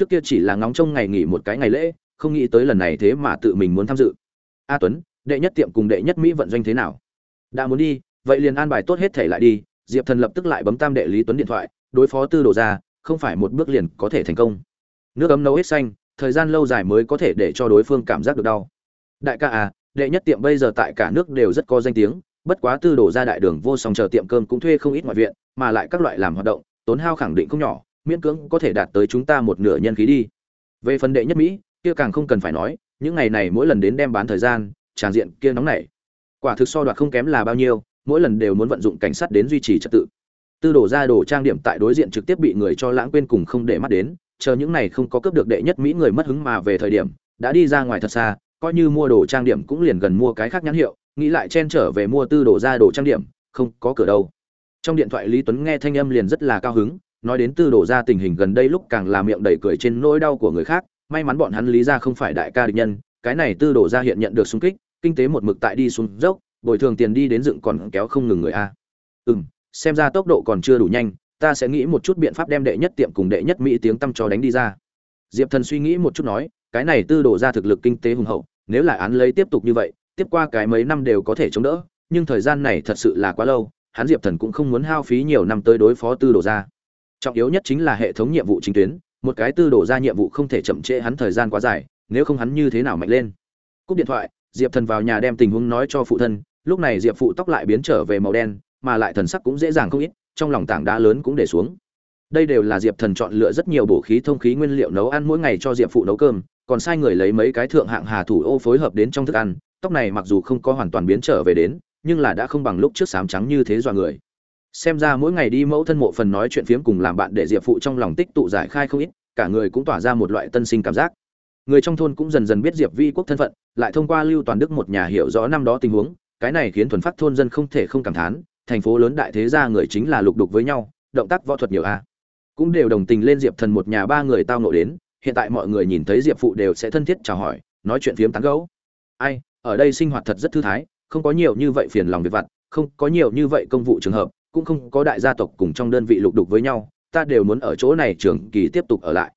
trước kia chỉ là ngóng trông ngày nghỉ một cái ngày lễ, không nghĩ tới lần này thế mà tự mình muốn tham dự. A tuấn, đệ nhất tiệm cùng đệ nhất mỹ vận doanh thế nào? Đã muốn đi, vậy liền an bài tốt hết thể lại đi. Diệp thần lập tức lại bấm tam đệ lý tuấn điện thoại, đối phó tư đồ ra, không phải một bước liền có thể thành công. Nước ấm nấu hết xanh, thời gian lâu dài mới có thể để cho đối phương cảm giác được đau. Đại ca à đệ nhất tiệm bây giờ tại cả nước đều rất có danh tiếng, bất quá tư đồ ra đại đường vô song chờ tiệm cơm cũng thuê không ít ngoại viện, mà lại các loại làm hoạt động, tốn hao khẳng định không nhỏ miễn cưỡng có thể đạt tới chúng ta một nửa nhân khí đi. Về phần đệ nhất mỹ, kia càng không cần phải nói, những ngày này mỗi lần đến đem bán thời gian tràng diện kia nóng nảy. Quả thực so đoạt không kém là bao nhiêu, mỗi lần đều muốn vận dụng cảnh sát đến duy trì trật tự. Tư đổ ra đồ trang điểm tại đối diện trực tiếp bị người cho lãng quên cùng không để mắt đến, chờ những này không có cướp được đệ nhất mỹ người mất hứng mà về thời điểm, đã đi ra ngoài thật xa, coi như mua đồ trang điểm cũng liền gần mua cái khác nhãn hiệu, nghĩ lại chen trở về mua tư đồ ra đồ trang điểm, không có cửa đâu. Trong điện thoại lý tuấn nghe thanh âm liền rất là cao hứng nói đến tư đồ ra tình hình gần đây lúc càng làm miệng đầy cười trên nỗi đau của người khác, may mắn bọn hắn lý ra không phải đại ca địch nhân, cái này tư đồ ra hiện nhận được xung kích, kinh tế một mực tại đi xuống dốc, bồi thường tiền đi đến dựng còn kéo không ngừng người a. Ừ m xem ra tốc độ còn chưa đủ nhanh, ta sẽ nghĩ một chút biện pháp đem đệ nhất tiệm cùng đệ nhất mỹ tiếng tăm cho đánh đi ra. Diệp thần suy nghĩ một chút nói, cái này tư đổ ra thực lực kinh tế hùng hậu, nếu là án lấy tiếp tục như vậy, tiếp qua cái mấy năm đều có thể chống đỡ, nhưng thời gian này thật sự là quá lâu, hắn diệp thần cũng không muốn hao phí nhiều năm tới đối phó tư đổ ra trọng yếu nhất chính là hệ thống nhiệm vụ chính tuyến, một cái tư đổ ra nhiệm vụ không thể chậm trễ hắn thời gian quá dài, nếu không hắn như thế nào mạnh lên. Cúp điện thoại, diệp thần vào nhà đem tình huống nói cho phụ thân, lúc này diệp phụ tóc lại biến trở về màu đen, mà lại thần sắc cũng dễ dàng không ít, trong lòng tảng đá lớn cũng để xuống. Đây đều là diệp thần chọn lựa rất nhiều bổ khí thông khí nguyên liệu nấu ăn mỗi ngày cho diệp phụ nấu cơm, còn sai người lấy mấy cái thượng hạng hà thủ ô phối hợp đến trong thức ăn, tóc này mặc dù không có hoàn toàn biến trở về đến, nhưng là đã không bằng lúc trước sám trắng như thế dọa người xem ra mỗi ngày đi mẫu thân mộ phần nói chuyện phiếm cùng làm bạn để diệp phụ trong lòng tích tụ giải khai không ít, cả người cũng tỏa ra một loại tân sinh cảm giác. Người trong thôn cũng dần dần biết diệp vi quốc thân phận, lại thông qua lưu toàn đức một nhà hiểu rõ năm đó tình huống, cái này khiến thuần phát thôn dân không thể không cảm thán, thành phố lớn đại thế gia người chính là lục đục với nhau, động tác võ thuật nhiều a. Cũng đều đồng tình lên diệp thần một nhà ba người tao nộ đến, hiện tại mọi người nhìn thấy diệp phụ đều sẽ thân thiết chào hỏi, nói chuyện phiếm tán gấu ai, ở đây sinh hoạt thật rất thư thái, không có nhiều như vậy phiền lòng việc vặt, không có nhiều như vậy công vụ trường hợp cũng không có đại gia tộc cùng trong đơn vị lục đục với nhau, ta đều muốn ở chỗ này trường kỳ tiếp tục ở lại.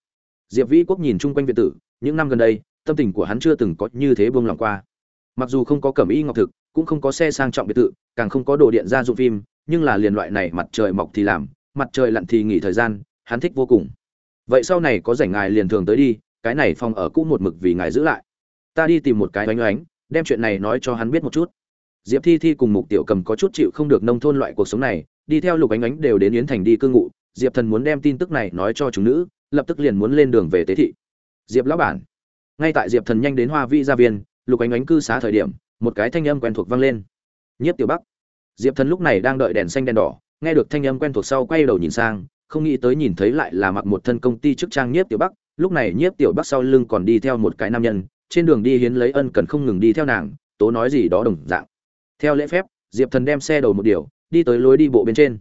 Diệp vĩ quốc nhìn chung quanh viện tử, những năm gần đây, tâm tình của hắn chưa từng có như thế buông lòng qua. Mặc dù không có cẩm y ngọc thực, cũng không có xe sang trọng biệt thự, càng không có đồ điện gia dụng phim, nhưng là liền loại này mặt trời mọc thì làm, mặt trời lặn thì nghỉ thời gian, hắn thích vô cùng. Vậy sau này có rảnh ngài liền thường tới đi, cái này phòng ở cũ một mực vì ngài giữ lại. Ta đi tìm một cái oánh oánh, đem chuyện này nói cho hắn biết một chút diệp thi thi cùng mục tiểu cầm có chút chịu không được nông thôn loại cuộc sống này, đi theo lục ánh ánh đều đến yến thành đi cư ngụ, diệp thần muốn đem tin tức này nói cho chúng nữ, lập tức liền muốn lên đường về tế thị. Diệp lão bản, ngay tại diệp thần nhanh đến hoa vi gia viên, lục ánh ánh cư xá thời điểm, một cái thanh âm quen thuộc vang lên. Nhiếp tiểu bắc, diệp thần lúc này đang đợi đèn xanh đèn đỏ, nghe được thanh âm quen thuộc sau quay đầu nhìn sang, không nghĩ tới nhìn thấy lại là mặc một thân công ty chức trang nhiếp tiểu bắc, lúc này nhiếp tiểu bắc sau lưng còn đi theo một cái nam nhân, trên đường đi hiến lấy ân cần không ngừng đi theo nàng, tố nói gì đó đồng dạng theo lễ phép, diệp thần đem xe đầu một điều, đi tới lối đi bộ bên trên.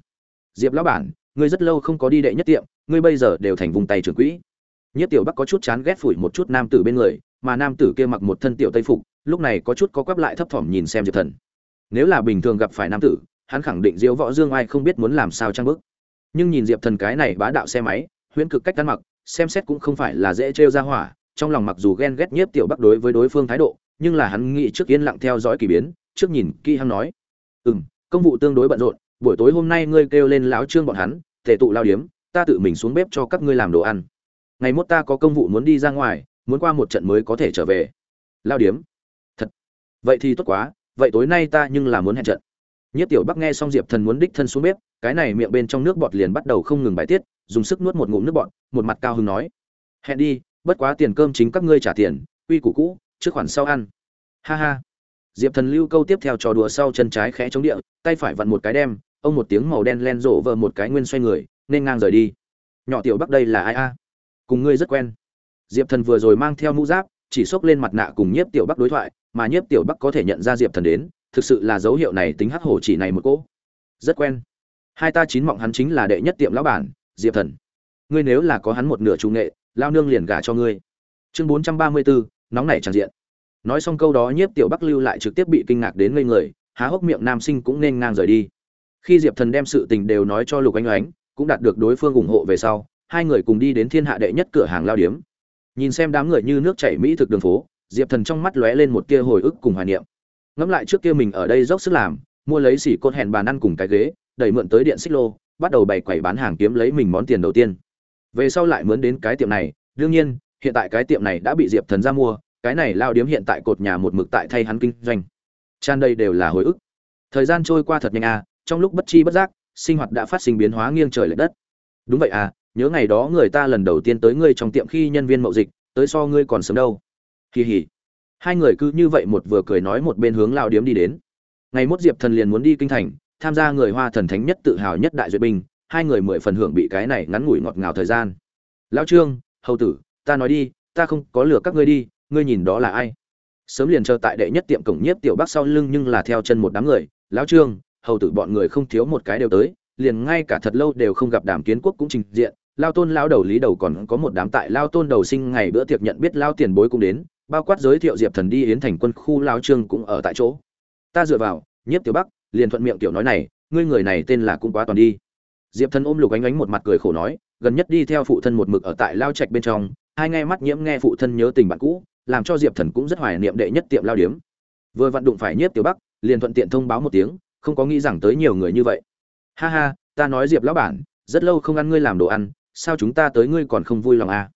Diệp lão bản, ngươi rất lâu không có đi đệ nhất tiệm, ngươi bây giờ đều thành vùng tay trưởng quỹ. Nhất tiểu bắc có chút chán ghét phủi một chút nam tử bên người, mà nam tử kia mặc một thân tiểu tây phục, lúc này có chút có quắp lại thấp thỏm nhìn xem diệp thần. Nếu là bình thường gặp phải nam tử, hắn khẳng định diễu võ dương ai không biết muốn làm sao trang bức nhưng nhìn diệp thần cái này bá đạo xe máy, huyễn cực cách ăn mặc, xem xét cũng không phải là dễ trêu ra hỏa, trong lòng mặc dù ghen ghét nhiếp tiểu bắc đối với đối phương thái độ, nhưng là hắn nghĩ trước yên lặng theo dõi kỳ biến trước nhìn kỹ Hăng nói. Ừ m công vụ tương đối bận rộn, buổi tối hôm nay ngươi kêu lên láo trương bọn hắn, thể tụ lao điếm, ta tự mình xuống bếp cho các ngươi làm đồ ăn. Ngày mốt ta có công vụ muốn đi ra ngoài, muốn qua một trận mới có thể trở về. Lao điếm? Thật? Vậy thì tốt quá, vậy tối nay ta nhưng là muốn hẹn trận. Nhất tiểu bắc nghe xong diệp thần muốn đích thân xuống bếp, cái này miệng bên trong nước bọt liền bắt đầu không ngừng bài tiết, dùng sức nuốt một ngụm nước bọt, một mặt cao hứng nói. Hẹn đi, bất quá tiền cơm chính các ngươi trả tiền, quy củ cũ, trước khoản sau ăn. Ha ha diệp thần lưu câu tiếp theo trò đùa sau chân trái khẽ chống địa, tay phải vặn một cái đem, ông một tiếng màu đen len rộ vờ một cái nguyên xoay người, nên ngang rời đi. Nhỏ tiểu bắc đây là ai a? Cùng ngươi rất quen. Diệp thần vừa rồi mang theo mũ giáp, chỉ xốc lên mặt nạ cùng nhiếp tiểu bắc đối thoại, mà nhiếp tiểu bắc có thể nhận ra diệp thần đến, thực sự là dấu hiệu này tính hắc hổ chỉ này một cỗ. Rất quen. Hai ta chín mọng hắn chính là đệ nhất tiệm lão bản, diệp thần. Ngươi nếu là có hắn một nửa trung nghệ, lao nương liền gả cho ngươi. Chương bốn trăm ba mươi bốn nóng nảy tràn diện nói xong câu đó nhiếp tiểu bắc lưu lại trực tiếp bị kinh ngạc đến ngây người, há hốc miệng nam sinh cũng nên ngang rời đi. Khi diệp thần đem sự tình đều nói cho lục anh oánh cũng đạt được đối phương ủng hộ về sau, hai người cùng đi đến thiên hạ đệ nhất cửa hàng lao điếm. Nhìn xem đám người như nước chảy mỹ thực đường phố, diệp thần trong mắt lóe lên một tia hồi ức cùng hoài niệm. Ngẫm lại trước kia mình ở đây dốc sức làm, mua lấy xỉ côn hẹn bàn ăn cùng cái ghế, đẩy mượn tới điện xích lô, bắt đầu bày quầy bán hàng kiếm lấy mình món tiền đầu tiên. Về sau lại mướn đến cái tiệm này, đương nhiên, hiện tại cái tiệm này đã bị diệp thần ra mua cái này lao điếm hiện tại cột nhà một mực tại thay hắn kinh doanh. Tràn đây đều là hồi ức. Thời gian trôi qua thật nhanh à trong lúc bất chi bất giác, sinh hoạt đã phát sinh biến hóa nghiêng trời lệch đất. Đúng vậy à nhớ ngày đó người ta lần đầu tiên tới ngươi trong tiệm khi nhân viên mậu dịch, tới so ngươi còn sớm đâu. Kỳ hỉ hai người cứ như vậy một vừa cười nói một bên hướng lao điếm đi đến. Ngày mốt diệp thần liền muốn đi kinh thành, tham gia người hoa thần thánh nhất tự hào nhất đại duyệt binh, hai người mười phần hưởng bị cái này ngắn ngủi ngọt ngào thời gian. Lao trương, hầu tử, ta nói đi, ta không có lừa các ngươi đi ngươi nhìn đó là ai? Sớm liền chờ tại đệ nhất tiệm cổng nhiếp tiểu bắc sau lưng nhưng là theo chân một đám người, lão trương, hầu tử bọn người không thiếu một cái đều tới, liền ngay cả thật lâu đều không gặp đàm kiến quốc cũng trình diện. Lao tôn lao đầu lý đầu còn có một đám tại lao tôn đầu sinh ngày bữa tiệc nhận biết lao tiền bối cũng đến, bao quát giới thiệu diệp thần đi yến thành quân khu lao trương cũng ở tại chỗ. Ta dựa vào, nhiếp tiểu bắc liền thuận miệng tiểu nói này, ngươi người này tên là cũng quá toàn đi. Diệp thần ôm lục ánh ánh một mặt cười khổ nói, gần nhất đi theo phụ thân một mực ở tại lao trạch bên trong, hai nghe mắt nhiễm nghe phụ thân nhớ tình bạn cũ làm cho diệp thần cũng rất hoài niệm đệ nhất tiệm lao điếm. Vừa vặn đụng phải nhiếp tiểu bắc liền thuận tiện thông báo một tiếng không có nghĩ rằng tới nhiều người như vậy. Ha ha ta nói diệp lão bản rất lâu không ăn ngươi làm đồ ăn sao chúng ta tới ngươi còn không vui lòng à?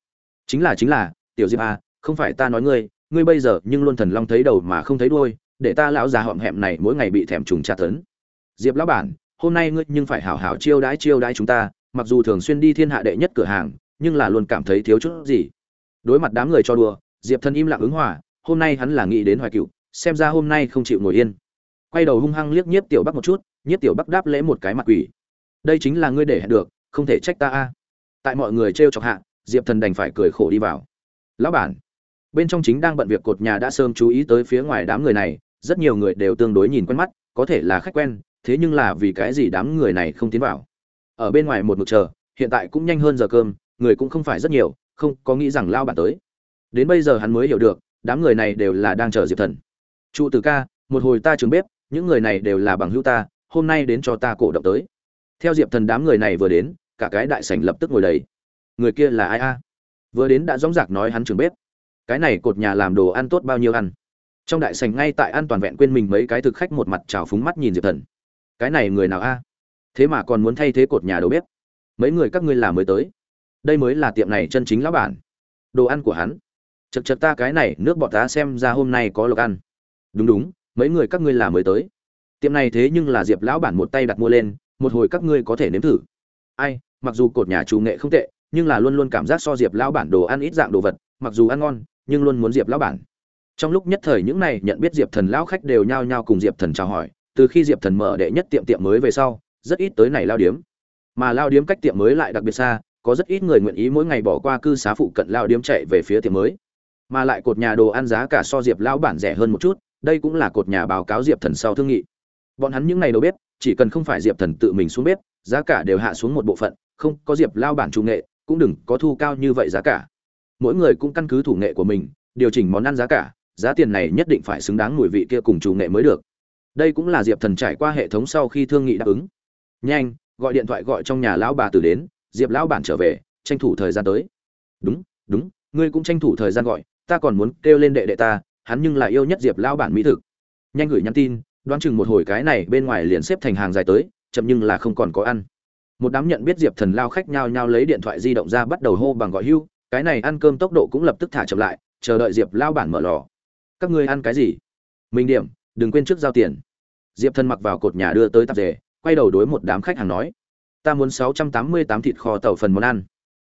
chính là chính là tiểu diệp à, không phải ta nói ngươi ngươi bây giờ nhưng luôn thần long thấy đầu mà không thấy đuôi để ta lão già họm hẹm này mỗi ngày bị thèm trùng tra tấn. Diệp lão bản hôm nay ngươi nhưng phải hảo hảo chiêu đãi chiêu đãi chúng ta mặc dù thường xuyên đi thiên hạ đệ nhất cửa hàng nhưng là luôn cảm thấy thiếu chút gì. Đối mặt đám người cho đùa diệp thần im lặng ứng hòa, hôm nay hắn là nghĩ đến hoài cựu xem ra hôm nay không chịu ngồi yên. Quay đầu hung hăng liếc nhiếp tiểu bắc một chút, nhiếp tiểu bắc đáp lễ một cái mặt quỷ. Đây chính là ngươi để hẹn được, không thể trách ta a. Tại mọi người t chọc hạ, diệp thần đành phải cười khổ đi vào. Lão bản, bên trong chính đang bận việc cột nhà đã sớm chú ý tới phía ngoài đám người này, rất nhiều người đều tương đối nhìn quen mắt, có thể là khách quen, thế nhưng là vì cái gì đám người này không tiến vào? Ở bên ngoài một mực chờ, hiện tại cũng nhanh hơn giờ cơm, người cũng không phải rất nhiều, không có nghĩ rằng lao bản tới đến bây giờ hắn mới hiểu được, đám người này đều là đang chờ diệp thần. Trụ tử ca, một hồi ta trường bếp, những người này đều là bằng hữu ta, hôm nay đến cho ta cổ động tới. Theo diệp thần đám người này vừa đến, cả cái đại sảnh lập tức ngồi đầy. Người kia là ai a? Vừa đến đã dõng dạc nói hắn trường bếp. Cái này cột nhà làm đồ ăn tốt bao nhiêu ăn? Trong đại sảnh ngay tại ăn toàn vẹn quên mình mấy cái thực khách một mặt trào phúng mắt nhìn diệp thần. Cái này người nào a? Thế mà còn muốn thay thế cột nhà đầu bếp. Mấy người các ngươi làm mới tới. Đây mới là tiệm này chân chính lão bản. Đồ ăn của hắn chật chật ta cái này, nước bọt ta xem ra hôm nay có lộc ăn. Đúng đúng, mấy người các ngươi là mới tới. Tiệm này thế nhưng là diệp lão bản một tay đặt mua lên, một hồi các ngươi có thể nếm thử. Ai, mặc dù cột nhà chủ nghệ không tệ, nhưng là luôn luôn cảm giác so diệp lão bản đồ ăn ít dạng đồ vật, mặc dù ăn ngon, nhưng luôn muốn diệp lão bản. Trong lúc nhất thời những này nhận biết diệp thần lão khách đều nhao nhao cùng diệp thần chào hỏi, từ khi diệp thần mở đệ nhất tiệm tiệm mới về sau, rất ít tới này lao điếm. Mà lao điếm cách tiệm mới lại đặc biệt xa, có rất ít người nguyện ý mỗi ngày bỏ qua cư xá phụ cận lao điếm chạy về phía tiệm mới mà lại cột nhà đồ ăn giá cả so diệp lão bản rẻ hơn một chút, đây cũng là cột nhà báo cáo diệp thần sau thương nghị. Bọn hắn những ngày đầu bếp, chỉ cần không phải diệp thần tự mình xuống bếp, giá cả đều hạ xuống một bộ phận, không có diệp lao bản chủ nghệ, cũng đừng có thu cao như vậy giá cả. Mỗi người cũng căn cứ thủ nghệ của mình, điều chỉnh món ăn giá cả, giá tiền này nhất định phải xứng đáng mùi vị kia cùng chủ nghệ mới được. Đây cũng là diệp thần trải qua hệ thống sau khi thương nghị đáp ứng. Nhanh, gọi điện thoại gọi trong nhà lão bà tử đến, diệp lão bản trở về, tranh thủ thời gian tới. Đúng đúng, ngươi cũng tranh thủ thời gian gọi ta còn muốn kêu lên đệ đệ ta, hắn nhưng lại yêu nhất diệp lão bản mỹ thực. Nhanh gửi nhắn tin, đoán chừng một hồi cái này bên ngoài liền xếp thành hàng dài tới, chậm nhưng là không còn có ăn. Một đám nhận biết diệp thần lao khách nhao nhao lấy điện thoại di động ra bắt đầu hô bằng gọi hưu, cái này ăn cơm tốc độ cũng lập tức thả chậm lại, chờ đợi diệp lao bản mở lò. Các ngươi ăn cái gì? Minh điểm, đừng quên trước giao tiền. Diệp thần mặc vào cột nhà đưa tới tạp dề, quay đầu đối một đám khách hàng nói, ta muốn sáu trăm tám mươi tám thịt kho tàu phần món ăn.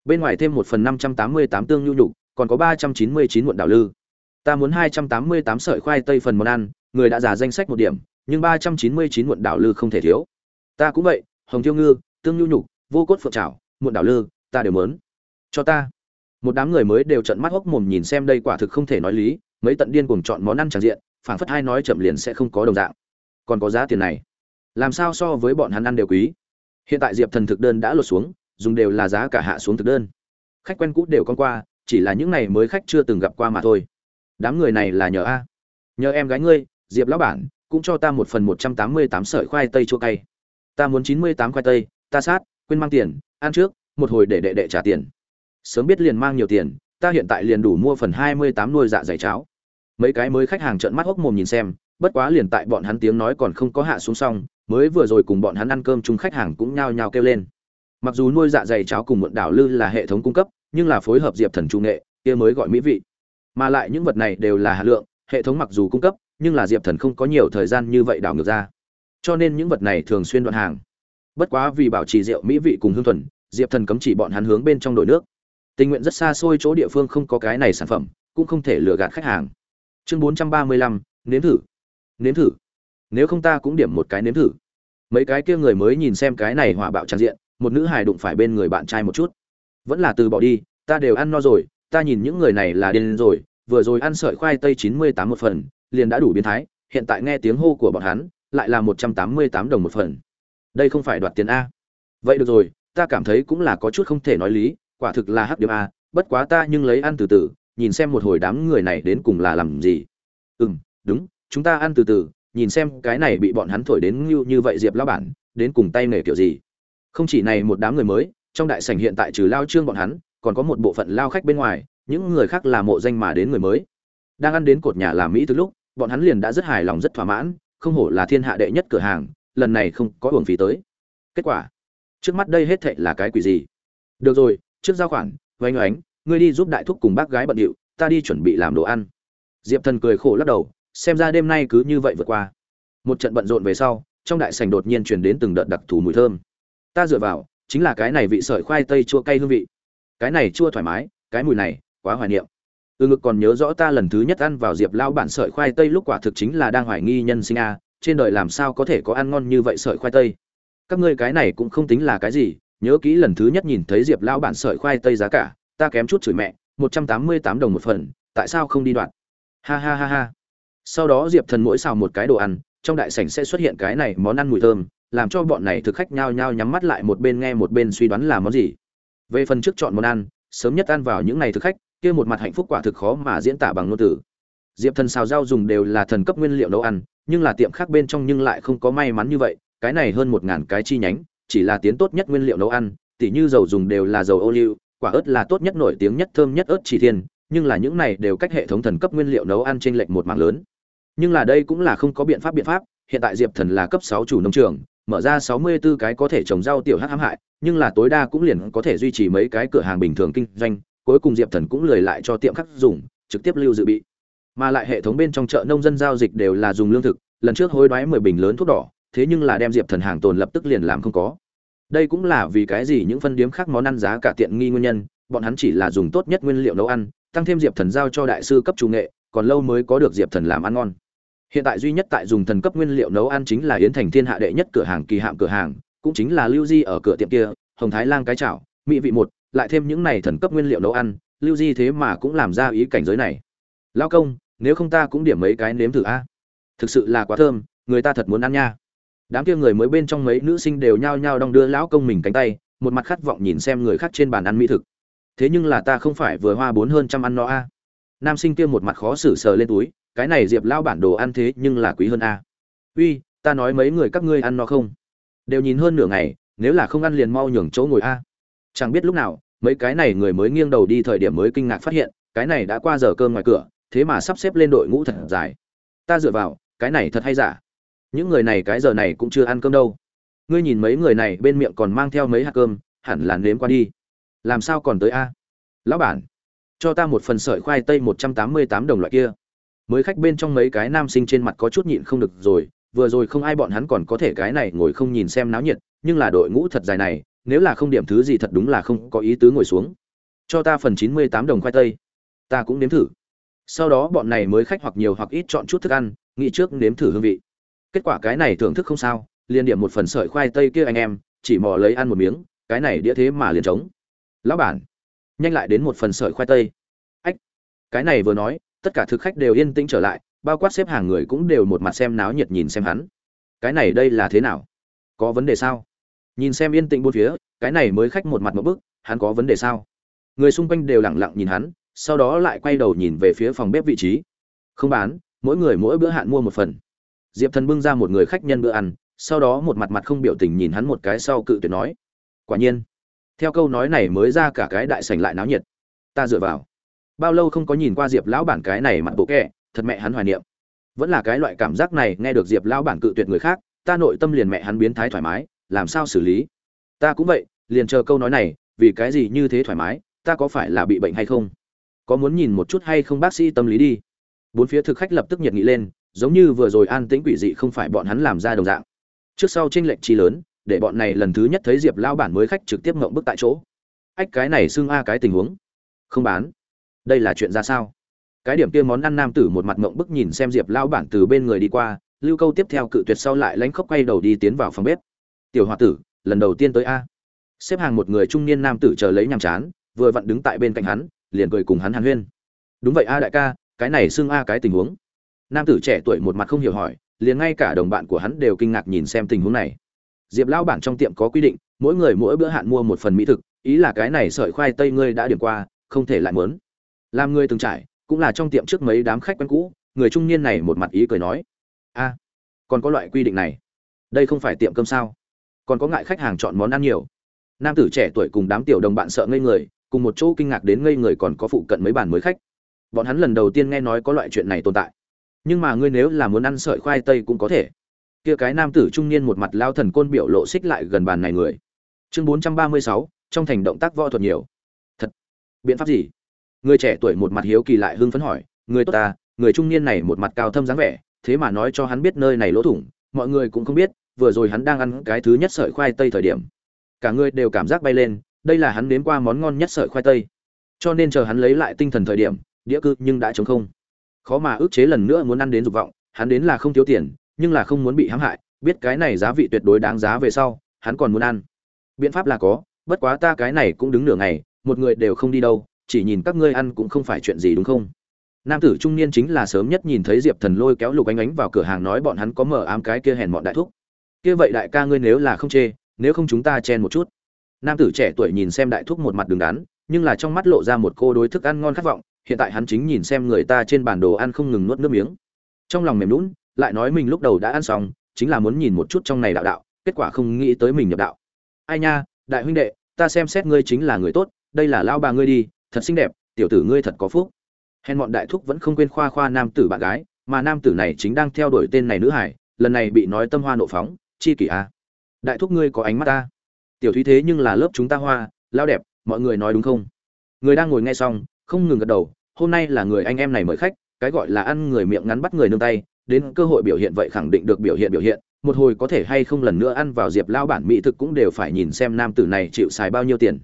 Bên ngoài thêm một phần năm trăm tám mươi tám tương nhu nhục còn có ba trăm chín mươi chín muộn đảo lư. Ta muốn hai trăm tám mươi tám sợi khoai tây phần món ăn, người đã giả danh sách một điểm, nhưng ba trăm chín mươi chín muộn đảo lư không thể thiếu. Ta cũng vậy, hồng tiêu ngư, tương nhu nhục, vô cốt phượng trảo, muộn đảo lư, ta đều mớn cho ta. Một đám người mới đều trận mắt hốc mồm nhìn xem đây quả thực không thể nói lý, mấy tận điên cùng chọn món ăn tràn diện, phảng phất hai nói chậm liền sẽ không có đồng dạng. Còn có giá tiền này. Làm sao so với bọn hắn ăn đều quý? Hiện tại diệp thần thực đơn đã lột xuống, dùng đều là giá cả hạ xuống thực đơn. Khách quen cũ đều con qua chỉ là những này mới khách chưa từng gặp qua mà thôi. Đám người này là nhờ a. Nhờ em gái ngươi, diệp lão bản, cũng cho ta một phần một trăm tám mươi tám sợi khoai tây chua cay. Ta muốn chín mươi tám khoai tây, ta sát, quên mang tiền, ăn trước, một hồi để đệ đệ trả tiền. Sớm biết liền mang nhiều tiền, ta hiện tại liền đủ mua phần hai mươi tám nuôi dạ dày cháo. Mấy cái mới khách hàng trợn mắt hốc mồm nhìn xem, bất quá liền tại bọn hắn tiếng nói còn không có hạ xuống xong, mới vừa rồi cùng bọn hắn ăn cơm chung khách hàng cũng nhao nhao kêu lên. Mặc dù nuôi dạ dày cháo cùng muộn đảo lư là hệ thống cung cấp nhưng là phối hợp diệp thần trung nghệ, kia mới gọi mỹ vị. Mà lại những vật này đều là hạt lượng, hệ thống mặc dù cung cấp, nhưng là diệp thần không có nhiều thời gian như vậy đảo ngược ra. Cho nên những vật này thường xuyên đoạn hàng. Bất quá vì bảo trì rượu mỹ vị cùng hương thuần, diệp thần cấm chỉ bọn hắn hướng bên trong đổi nước. Tình nguyện rất xa xôi chỗ địa phương không có cái này sản phẩm, cũng không thể lừa gạt khách hàng. Chương bốn trăm ba mươi lăm, nếm thử. Nếm thử. Nếu không ta cũng điểm một cái nếm thử. Mấy cái kia người mới nhìn xem cái này hỏa bạo tràn diện, một nữ hài đụng phải bên người bạn trai một chút vẫn là từ bỏ đi, ta đều ăn no rồi, ta nhìn những người này là điên rồi, vừa rồi ăn sợi khoai tây chín mươi tám một phần, liền đã đủ biến thái, hiện tại nghe tiếng hô của bọn hắn, lại là một trăm tám mươi tám đồng một phần. Đây không phải đoạt tiền a. Vậy được rồi, ta cảm thấy cũng là có chút không thể nói lý, quả thực là hắc điểm a, bất quá ta nhưng lấy ăn từ từ, nhìn xem một hồi đám người này đến cùng là làm gì. Ừ m đúng, chúng ta ăn từ từ, nhìn xem cái này bị bọn hắn thổi đến như như vậy diệp lao bản, đến cùng tay nghề kiểu gì. Không chỉ này một đám người mới trong đại sảnh hiện tại trừ lao trương bọn hắn, còn có một bộ phận lao khách bên ngoài, những người khác là mộ danh mà đến người mới. Đang ăn đến cột nhà làm mỹ từ lúc, bọn hắn liền đã rất hài lòng, rất thỏa mãn, không hổ là thiên hạ đệ nhất cửa hàng, lần này không có hưởng phí tới. Kết quả, trước mắt đây hết thệ là cái quỷ gì? Được rồi, trước giao khoản, oanh oánh, ngươi đi giúp đại thúc cùng bác gái bận điệu, ta đi chuẩn bị làm đồ ăn. Diệp thần cười khổ lắc đầu, xem ra đêm nay cứ như vậy vượt qua. Một trận bận rộn về sau, trong đại sảnh đột nhiên truyền đến từng đợt đặc thù mùi thơm. Ta dựa vào chính là cái này vị sợi khoai tây chua cay hương vị. Cái này chua thoải mái, cái mùi này, quá hoài niệm. Từ ngực còn nhớ rõ ta lần thứ nhất ăn vào diệp lao bản sợi khoai tây lúc quả thực chính là đang hoài nghi nhân sinh a, trên đời làm sao có thể có ăn ngon như vậy sợi khoai tây? Các ngươi cái này cũng không tính là cái gì, nhớ kỹ lần thứ nhất nhìn thấy diệp lao bản sợi khoai tây giá cả, ta kém chút chửi mẹ, một trăm tám mươi tám đồng một phần, tại sao không đi đoạn? Ha ha ha ha. Sau đó diệp thần mỗi xào một cái đồ ăn, trong đại sảnh sẽ xuất hiện cái này món ăn mùi thơm làm cho bọn này thực khách nhao nhao nhắm mắt lại một bên nghe một bên suy đoán là món gì. Về phần trước chọn món ăn, sớm nhất ăn vào những ngày thực khách, kia một mặt hạnh phúc quả thực khó mà diễn tả bằng ngôn từ. Diệp thần xào rau dùng đều là thần cấp nguyên liệu nấu ăn, nhưng là tiệm khác bên trong nhưng lại không có may mắn như vậy, cái này hơn một ngàn cái chi nhánh, chỉ là tiến tốt nhất nguyên liệu nấu ăn, tỉ như dầu dùng đều là dầu ô liu, quả ớt là tốt nhất nổi tiếng nhất thơm nhất ớt chỉ thiên, nhưng là những này đều cách hệ thống thần cấp nguyên liệu nấu ăn trên lệch một mảng lớn. Nhưng là đây cũng là không có biện pháp biện pháp, hiện tại diệp thần là cấp sáu chủ nông trường mở ra sáu mươi 64 cái có thể trồng rau tiểu hắc hãm hại, nhưng là tối đa cũng liền có thể duy trì mấy cái cửa hàng bình thường kinh doanh, cuối cùng diệp thần cũng lười lại cho tiệm khắc dùng, trực tiếp lưu dự bị. Mà lại hệ thống bên trong chợ nông dân giao dịch đều là dùng lương thực, lần trước hối đoái mười bình lớn thuốc đỏ, thế nhưng là đem diệp thần hàng tồn lập tức liền làm không có. Đây cũng là vì cái gì những phân điếm khác món ăn giá cả tiện nghi nguyên nhân, bọn hắn chỉ là dùng tốt nhất nguyên liệu nấu ăn, tăng thêm diệp thần giao cho đại sư cấp chủ nghệ, còn lâu mới có được diệp thần làm ăn ngon hiện tại duy nhất tại dùng thần cấp nguyên liệu nấu ăn chính là yến thành thiên hạ đệ nhất cửa hàng kỳ hạm cửa hàng, cũng chính là lưu di ở cửa tiệm kia, hồng thái lang cái chảo, mỹ vị một, lại thêm những này thần cấp nguyên liệu nấu ăn, lưu di thế mà cũng làm ra ý cảnh giới này. Lao công, nếu không ta cũng điểm mấy cái nếm thử a. Thực sự là quá thơm, người ta thật muốn ăn nha. Đám kia người mới bên trong mấy nữ sinh đều nhao nhao đong đưa lão công mình cánh tay, một mặt khát vọng nhìn xem người khác trên bàn ăn mỹ thực. Thế nhưng là ta không phải vừa hoa bốn hơn trăm ăn no a. Nam sinh kia một mặt khó xử sờ lên túi cái này diệp lao bản đồ ăn thế nhưng là quý hơn a. Uy, ta nói mấy người các ngươi ăn no không? Đều nhìn hơn nửa ngày, nếu là không ăn liền mau nhường chỗ ngồi a. Chẳng biết lúc nào, mấy cái này người mới nghiêng đầu đi thời điểm mới kinh ngạc phát hiện, cái này đã qua giờ cơm ngoài cửa, thế mà sắp xếp lên đội ngũ thật dài. Ta dựa vào, cái này thật hay giả? Những người này cái giờ này cũng chưa ăn cơm đâu. Ngươi nhìn mấy người này bên miệng còn mang theo mấy hạt cơm, hẳn là nếm qua đi. Làm sao còn tới a? Lão bản, cho ta một phần sợi khoai tây một trăm tám mươi tám đồng loại kia mới khách bên trong mấy cái nam sinh trên mặt có chút nhịn không được rồi, vừa rồi không ai bọn hắn còn có thể cái này ngồi không nhìn xem náo nhiệt, nhưng là đội ngũ thật dài này, nếu là không điểm thứ gì thật đúng là không có ý tứ ngồi xuống. Cho ta phần chín mươi tám đồng khoai tây. Ta cũng nếm thử. Sau đó bọn này mới khách hoặc nhiều hoặc ít chọn chút thức ăn, nghĩ trước nếm thử hương vị. Kết quả cái này thưởng thức không sao liền điểm một phần sợi khoai tây kia anh em, chỉ mò lấy ăn một miếng, cái này đĩa thế mà liền trống. Lão bản, nhanh lại đến một phần sợi khoai tây. Ách, cái này vừa nói tất cả thực khách đều yên tĩnh trở lại, bao quát xếp hàng người cũng đều một mặt xem náo nhiệt nhìn xem hắn. Cái này đây là thế nào? Có vấn đề sao? Nhìn xem yên tĩnh bốn phía, cái này mới khách một mặt một bức, hắn có vấn đề sao? Người xung quanh đều lẳng lặng nhìn hắn, sau đó lại quay đầu nhìn về phía phòng bếp vị trí. Không bán, mỗi người mỗi bữa hạn mua một phần. Diệp thần bưng ra một người khách nhân bữa ăn, sau đó một mặt mặt không biểu tình nhìn hắn một cái sau cự tuyệt nói. Quả nhiên, theo câu nói này mới ra cả cái đại sảnh lại náo nhiệt. Ta dựa vào bao lâu không có nhìn qua diệp lão bản cái này mặt bộ kệ, thật mẹ hắn hoài niệm. Vẫn là cái loại cảm giác này nghe được diệp lão bản cự tuyệt người khác ta nội tâm liền mẹ hắn biến thái thoải mái làm sao xử lý? Ta cũng vậy liền chờ câu nói này vì cái gì như thế thoải mái ta có phải là bị bệnh hay không? Có muốn nhìn một chút hay không bác sĩ tâm lý đi? Bốn phía thực khách lập tức nhiệt nghị lên giống như vừa rồi an tĩnh quỷ dị không phải bọn hắn làm ra đồng dạng. Trước sau tranh lệch chi lớn để bọn này lần thứ nhất thấy diệp lão bản mới khách trực tiếp ngậm bức tại chỗ. Ách cái này xưng a cái tình huống. Không bán đây là chuyện ra sao? Cái điểm kia món ăn nam tử một mặt mộng bức nhìn xem diệp lao bản từ bên người đi qua, lưu câu tiếp theo cự tuyệt sau lại lánh khóc quay đầu đi tiến vào phòng bếp. Tiểu h tử, lần đầu tiên tới a. Xếp hàng một người trung niên nam tử chờ lấy nhàm chán, vừa vặn đứng tại bên cạnh hắn, liền cười cùng hắn hàn huyên. Đúng vậy a đại ca, cái này xưng a cái tình huống. Nam tử trẻ tuổi một mặt không hiểu hỏi, liền ngay cả đồng bạn của hắn đều kinh ngạc nhìn xem tình huống này. Diệp lao bản trong tiệm có quy định, mỗi người mỗi bữa hạn mua một phần mỹ thực, ý là cái này sợi khoai tây ngươi đã điểm qua, không thể lại muốn làm người từng trải, cũng là trong tiệm trước mấy đám khách quen cũ, người trung niên này một mặt ý cười nói, a, còn có loại quy định này. Đây không phải tiệm cơm sao? Còn có ngại khách hàng chọn món ăn nhiều. Nam tử trẻ tuổi cùng đám tiểu đồng bạn sợ ngây người, cùng một chỗ kinh ngạc đến ngây người còn có phụ cận mấy bàn mới khách. Bọn hắn lần đầu tiên nghe nói có loại chuyện này tồn tại. Nhưng mà ngươi nếu là muốn ăn sợi khoai tây cũng có thể. Kia cái nam tử trung niên một mặt lao thần côn biểu lộ xích lại gần bàn này người. Chương bốn trăm ba mươi sáu, trong thành động tác võ thuật nhiều. Thật. Biện pháp gì? Người trẻ tuổi một mặt hiếu kỳ lại hưng phấn hỏi, người tốt ta, người trung niên này một mặt cao thâm dáng vẻ, thế mà nói cho hắn biết nơi này lỗ thủng, mọi người cũng không biết, vừa rồi hắn đang ăn cái thứ nhất sợi khoai tây thời điểm. Cả người đều cảm giác bay lên, đây là hắn nếm qua món ngon nhất sợi khoai tây. Cho nên chờ hắn lấy lại tinh thần thời điểm, đĩa cư nhưng đã chống không. Khó mà ước chế lần nữa muốn ăn đến dục vọng, hắn đến là không thiếu tiền, nhưng là không muốn bị hãm hại, biết cái này giá vị tuyệt đối đáng giá về sau, hắn còn muốn ăn. Biện pháp là có, bất quá ta cái này cũng đứng nửa ngày, một người đều không đi đâu chỉ nhìn các ngươi ăn cũng không phải chuyện gì đúng không? Nam tử trung niên chính là sớm nhất nhìn thấy diệp thần lôi kéo lục ánh ánh vào cửa hàng nói bọn hắn có mở ám cái kia hèn mọn đại thúc. Kia vậy đại ca ngươi nếu là không chê, nếu không chúng ta chen một chút. Nam tử trẻ tuổi nhìn xem đại thúc một mặt đứng đắn, nhưng là trong mắt lộ ra một cô đối thức ăn ngon khát vọng, hiện tại hắn chính nhìn xem người ta trên bản đồ ăn không ngừng nuốt nước miếng. Trong lòng mềm lún lại nói mình lúc đầu đã ăn xong, chính là muốn nhìn một chút trong này đạo đạo, kết quả không nghĩ tới mình nhập đạo. Ai nha, đại huynh đệ, ta xem xét ngươi chính là người tốt, đây là lao bà ngươi đi thật xinh đẹp, tiểu tử ngươi thật có phúc. Hèn bọn đại thúc vẫn không quên khoa khoa nam tử bạn gái, mà nam tử này chính đang theo đuổi tên này nữ hải, lần này bị nói tâm hoa nộ phóng, chi kỷ a. Đại thúc ngươi có ánh mắt ta. Tiểu thúy thế nhưng là lớp chúng ta hoa, lao đẹp, mọi người nói đúng không? Người đang ngồi nghe xong, không ngừng gật đầu, hôm nay là người anh em này mời khách, cái gọi là ăn người miệng ngắn bắt người nương tay, đến cơ hội biểu hiện vậy khẳng định được biểu hiện biểu hiện, một hồi có thể hay không lần nữa ăn vào diệp lao bản mỹ thực cũng đều phải nhìn xem nam tử này chịu xài bao nhiêu tiền.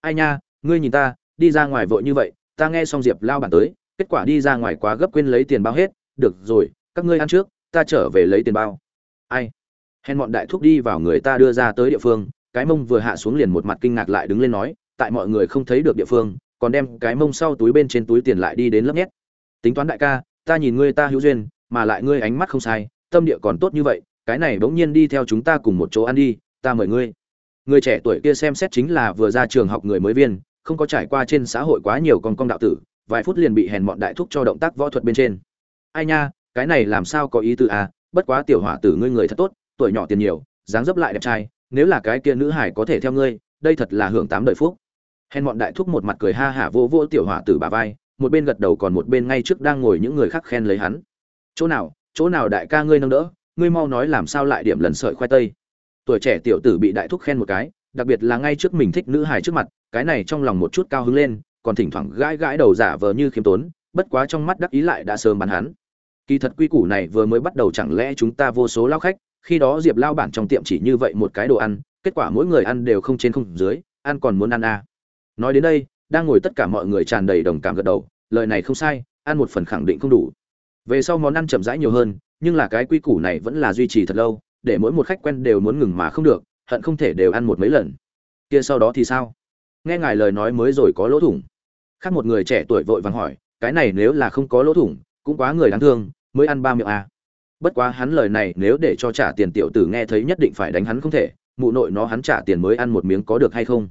Ai nha, ngươi nhìn ta đi ra ngoài vội như vậy, ta nghe xong diệp lao bản tới, kết quả đi ra ngoài quá gấp quên lấy tiền bao hết, được rồi, các ngươi ăn trước, ta trở về lấy tiền bao. Ai? Hèn bọn đại thúc đi vào người ta đưa ra tới địa phương, cái mông vừa hạ xuống liền một mặt kinh ngạc lại đứng lên nói, tại mọi người không thấy được địa phương, còn đem cái mông sau túi bên trên túi tiền lại đi đến lớp nhét. Tính toán đại ca, ta nhìn ngươi ta hữu duyên, mà lại ngươi ánh mắt không sai, tâm địa còn tốt như vậy, cái này bỗng nhiên đi theo chúng ta cùng một chỗ ăn đi, ta mời ngươi. Người trẻ tuổi kia xem xét chính là vừa ra trường học người mới viên không có trải qua trên xã hội quá nhiều con con đạo tử, vài phút liền bị hèn mọn đại thúc cho động tác võ thuật bên trên. Ai nha, cái này làm sao có ý tư à bất quá tiểu hỏa tử ngươi người thật tốt, tuổi nhỏ tiền nhiều, dáng dấp lại đẹp trai, nếu là cái kia nữ hải có thể theo ngươi, đây thật là hưởng tám đời phúc. Hèn mọn đại thúc một mặt cười ha hả vô vô tiểu hỏa tử bà vai, một bên gật đầu còn một bên ngay trước đang ngồi những người khác khen lấy hắn. Chỗ nào chỗ nào đại ca ngươi nâng đỡ, ngươi mau nói làm sao lại điểm lần sợi khoai tây. Tuổi trẻ tiểu tử bị đại thúc khen một cái đặc biệt là ngay trước mình thích nữ hài trước mặt, cái này trong lòng một chút cao hứng lên, còn thỉnh thoảng gãi gãi đầu giả vờ như khiêm tốn, bất quá trong mắt đắc ý lại đã sớm bắn hắn. Kỳ thật quy củ này vừa mới bắt đầu chẳng lẽ chúng ta vô số lao khách, khi đó diệp lao bản trong tiệm chỉ như vậy một cái đồ ăn, kết quả mỗi người ăn đều không trên không dưới, ăn còn muốn ăn à. nói đến đây, đang ngồi tất cả mọi người tràn đầy đồng cảm gật đầu, lời này không sai, ăn một phần khẳng định không đủ. Về sau món ăn chậm rãi nhiều hơn, nhưng là cái quy củ này vẫn là duy trì thật lâu, để mỗi một khách quen đều muốn ngừng mà không được hận không thể đều ăn một mấy lần. Kia sau đó thì sao? Nghe ngài lời nói mới rồi có lỗ thủng. Khác một người trẻ tuổi vội vàng hỏi, cái này nếu là không có lỗ thủng, cũng quá người đáng thương, mới ăn ba miệng à. bất quá hắn lời này nếu để cho trả tiền tiểu tử nghe thấy nhất định phải đánh hắn không thể, mụ nội nó hắn trả tiền mới ăn một miếng có được hay không?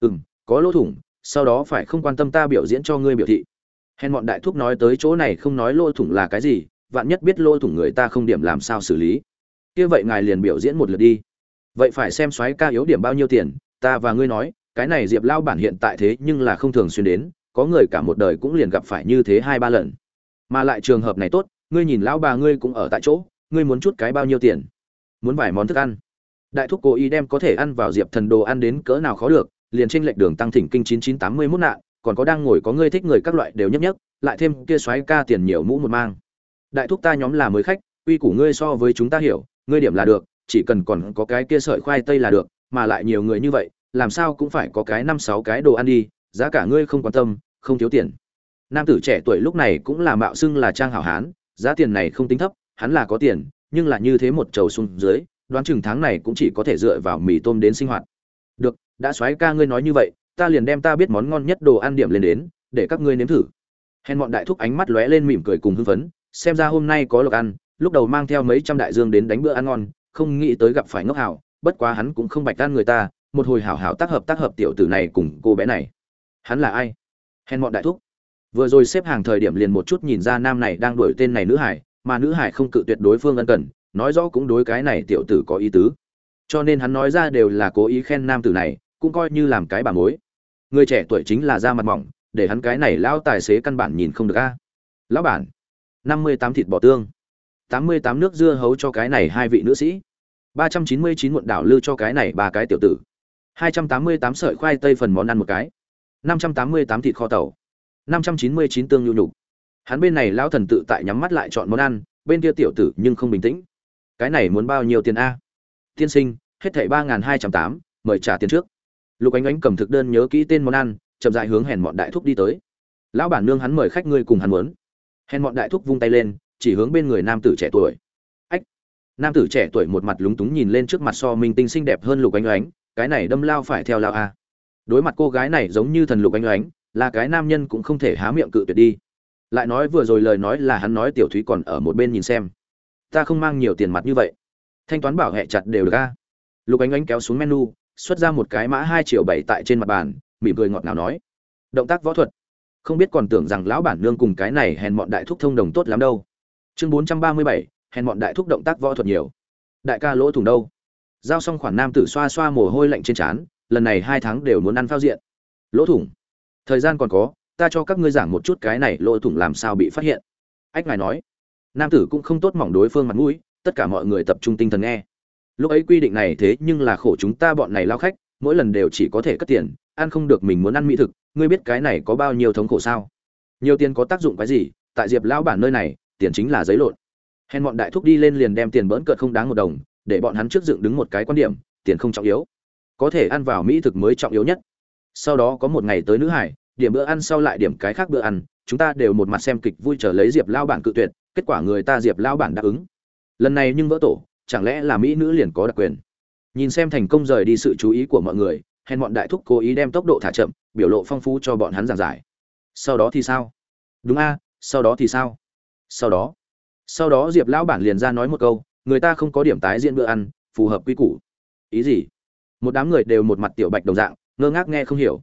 Ừ m có lỗ thủng, sau đó phải không quan tâm ta biểu diễn cho ngươi biểu thị. Hèn bọn đại thúc nói tới chỗ này không nói lỗ thủng là cái gì, vạn nhất biết lỗ thủng người ta không điểm làm sao xử lý. Kia vậy ngài liền biểu diễn một lượt đi vậy phải xem soái ca yếu điểm bao nhiêu tiền, ta và ngươi nói, cái này diệp lao bản hiện tại thế nhưng là không thường xuyên đến, có người cả một đời cũng liền gặp phải như thế hai ba lần. Mà lại trường hợp này tốt, ngươi nhìn lão bà ngươi cũng ở tại chỗ, ngươi muốn chút cái bao nhiêu tiền? Muốn vài món thức ăn? Đại thúc cố ý đem có thể ăn vào diệp thần đồ ăn đến cỡ nào khó được, liền trên lệch đường tăng thỉnh kinh chín chín tám mươi mốt nạn, còn có đang ngồi có ngươi thích người các loại đều nhấp nhấp, lại thêm kia xoáy ca tiền nhiều mũ một mang. Đại thúc ta nhóm là mới khách uy củ ngươi so với chúng ta hiểu, ngươi điểm là được chỉ cần còn có cái kia sợi khoai tây là được, mà lại nhiều người như vậy, làm sao cũng phải có cái năm sáu cái đồ ăn đi, giá cả ngươi không quan tâm, không thiếu tiền. Nam tử trẻ tuổi lúc này cũng là mạo xưng là trang hảo hán, giá tiền này không tính thấp, hắn là có tiền, nhưng là như thế một trầu xuống dưới, đoán chừng tháng này cũng chỉ có thể dựa vào mì tôm đến sinh hoạt. Được, đã xoáy ca ngươi nói như vậy, ta liền đem ta biết món ngon nhất đồ ăn điểm lên đến, để các ngươi nếm thử. Hèn bọn đại thúc ánh mắt lóe lên mỉm cười cùng hưng phấn, xem ra hôm nay có lộc ăn, lúc đầu mang theo mấy trăm đại dương đến đánh bữa ăn ngon không nghĩ tới gặp phải ngốc hảo, bất quá hắn cũng không bạch tan người ta, một hồi hảo hảo tác hợp tác hợp tiểu tử này cùng cô bé này. Hắn là ai? Hèn bọn đại thúc. Vừa rồi xếp hàng thời điểm liền một chút nhìn ra nam này đang đuổi tên này nữ hải, mà nữ hải không cự tuyệt đối phương ân cần, nói rõ cũng đối cái này tiểu tử có ý tứ. Cho nên hắn nói ra đều là cố ý khen nam tử này, cũng coi như làm cái bà mối. Người trẻ tuổi chính là da mặt mỏng, để hắn cái này lão tài xế căn bản nhìn không được a. Lão bản, năm mươi tám thịt bò tương tám mươi tám nước dưa hấu cho cái này hai vị nữ sĩ. ba trăm chín mươi chín muộn đảo lư cho cái này ba cái tiểu tử. hai trăm tám mươi tám sợi khoai tây phần món ăn một cái. năm trăm tám mươi tám thịt kho tàu. năm trăm chín mươi chín tương nhu nhục. Hắn bên này lão thần tự tại nhắm mắt lại chọn món ăn, bên kia tiểu tử nhưng không bình tĩnh. Cái này muốn bao nhiêu tiền a? Tiên sinh, hết thảy ba n hai trăm tám, mời trả tiền trước. Lục ánh ánh cầm thực đơn nhớ kỹ tên món ăn, chậm rãi hướng hèn bọn đại thúc đi tới. Lão bản nương hắn mời khách ngươi cùng hắn muốn. Hèn bọn đại thúc vung tay lên chỉ hướng bên người nam tử trẻ tuổi. Ách! Nam tử trẻ tuổi một mặt lúng túng nhìn lên trước mặt so minh tinh xinh đẹp hơn lục ánh ánh, cái này đâm lao phải theo lao a. Đối mặt cô gái này giống như thần lục ánh ánh, là cái nam nhân cũng không thể há miệng cự tuyệt đi. Lại nói vừa rồi lời nói là hắn nói tiểu thúy còn ở một bên nhìn xem. Ta không mang nhiều tiền mặt như vậy. Thanh toán bảo hệ chặt đều được a. Lục ánh ánh kéo xuống menu, xuất ra một cái mã hai triệu bảy tại trên mặt bàn, mỉm cười ngọt ngào nói. Động tác võ thuật. Không biết còn tưởng rằng lão bản nương cùng cái này hèn mọn đại thúc thông đồng tốt lắm đâu chương bốn trăm ba mươi bảy, hèn bọn đại thúc động tác võ thuật nhiều. Đại ca lỗ thủng đâu? Giao xong khoản nam tử xoa xoa mồ hôi lạnh trên trán, lần này hai tháng đều muốn ăn phao diện. Lỗ thủng? Thời gian còn có, ta cho các ngươi giảng một chút cái này lỗ thủng làm sao bị phát hiện. Ách ngài nói. Nam tử cũng không tốt mỏng đối phương mặt mũi, tất cả mọi người tập trung tinh thần nghe. Lúc ấy quy định này thế nhưng là khổ chúng ta bọn này lao khách, mỗi lần đều chỉ có thể cất tiền, ăn không được mình muốn ăn mỹ thực, ngươi biết cái này có bao nhiêu thống khổ sao? Nhiều tiền có tác dụng cái gì? Tại diệp lão bản nơi này tiền chính là giấy lộn. Hèn bọn đại thúc đi lên liền đem tiền bỡn cợt không đáng một đồng, để bọn hắn trước dựng đứng một cái quan điểm, tiền không trọng yếu. Có thể ăn vào mỹ thực mới trọng yếu nhất. Sau đó có một ngày tới nữ hải, điểm bữa ăn sau lại điểm cái khác bữa ăn, chúng ta đều một mặt xem kịch vui chờ lấy diệp lao bản cự tuyệt, kết quả người ta diệp lao bản đáp ứng. Lần này nhưng vỡ tổ, chẳng lẽ là mỹ nữ liền có đặc quyền? Nhìn xem thành công rời đi sự chú ý của mọi người, hèn bọn đại thúc cố ý đem tốc độ thả chậm, biểu lộ phong phú cho bọn hắn giảng giải. Sau đó thì sao? Đúng a, sau đó thì sao? Sau đó sau đó diệp lão bản liền ra nói một câu, người ta không có điểm tái diễn bữa ăn, phù hợp quy củ. Ý gì? Một đám người đều một mặt tiểu bạch đồng dạng, ngơ ngác nghe không hiểu.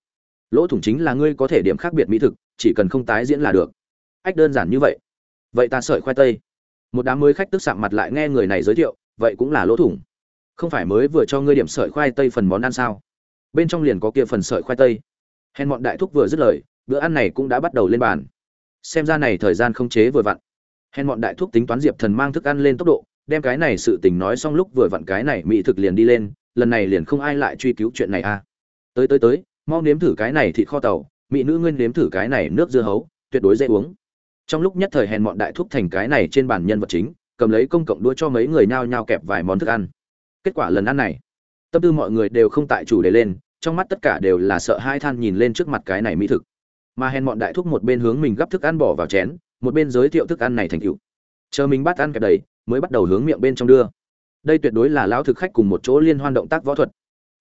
Lỗ thủng chính là ngươi có thể điểm khác biệt mỹ thực, chỉ cần không tái diễn là được. Ách đơn giản như vậy. Vậy ta sợi khoai tây. Một đám mới khách tức sạm mặt lại nghe người này giới thiệu, vậy cũng là lỗ thủng. Không phải mới vừa cho ngươi điểm sợi khoai tây phần món ăn sao? Bên trong liền có kia phần sợi khoai tây. Hèn bọn đại thúc vừa dứt lời, bữa ăn này cũng đã bắt đầu lên bàn. Xem ra này thời gian không chế vừa vặn hèn bọn đại thúc tính toán diệp thần mang thức ăn lên tốc độ, đem cái này sự tình nói xong lúc vừa vặn cái này mỹ thực liền đi lên, lần này liền không ai lại truy cứu chuyện này à. Tới tới tới, mau nếm thử cái này thịt kho tàu, mỹ nữ nguyên nếm thử cái này nước dưa hấu, tuyệt đối dễ uống. Trong lúc nhất thời hèn bọn đại thúc thành cái này trên bàn nhân vật chính, cầm lấy công cộng đua cho mấy người nhao nhao kẹp vài món thức ăn. Kết quả lần ăn này, tâm tư mọi người đều không tại chủ đề lên, trong mắt tất cả đều là sợ hai than nhìn lên trước mặt cái này mỹ thực. Mà hèn bọn đại thúc một bên hướng mình gấp thức ăn bỏ vào chén một bên giới thiệu thức ăn này thành tựu. Chờ mình bắt ăn kẹp đầy, mới bắt đầu hướng miệng bên trong đưa. Đây tuyệt đối là lão thực khách cùng một chỗ liên hoan động tác võ thuật.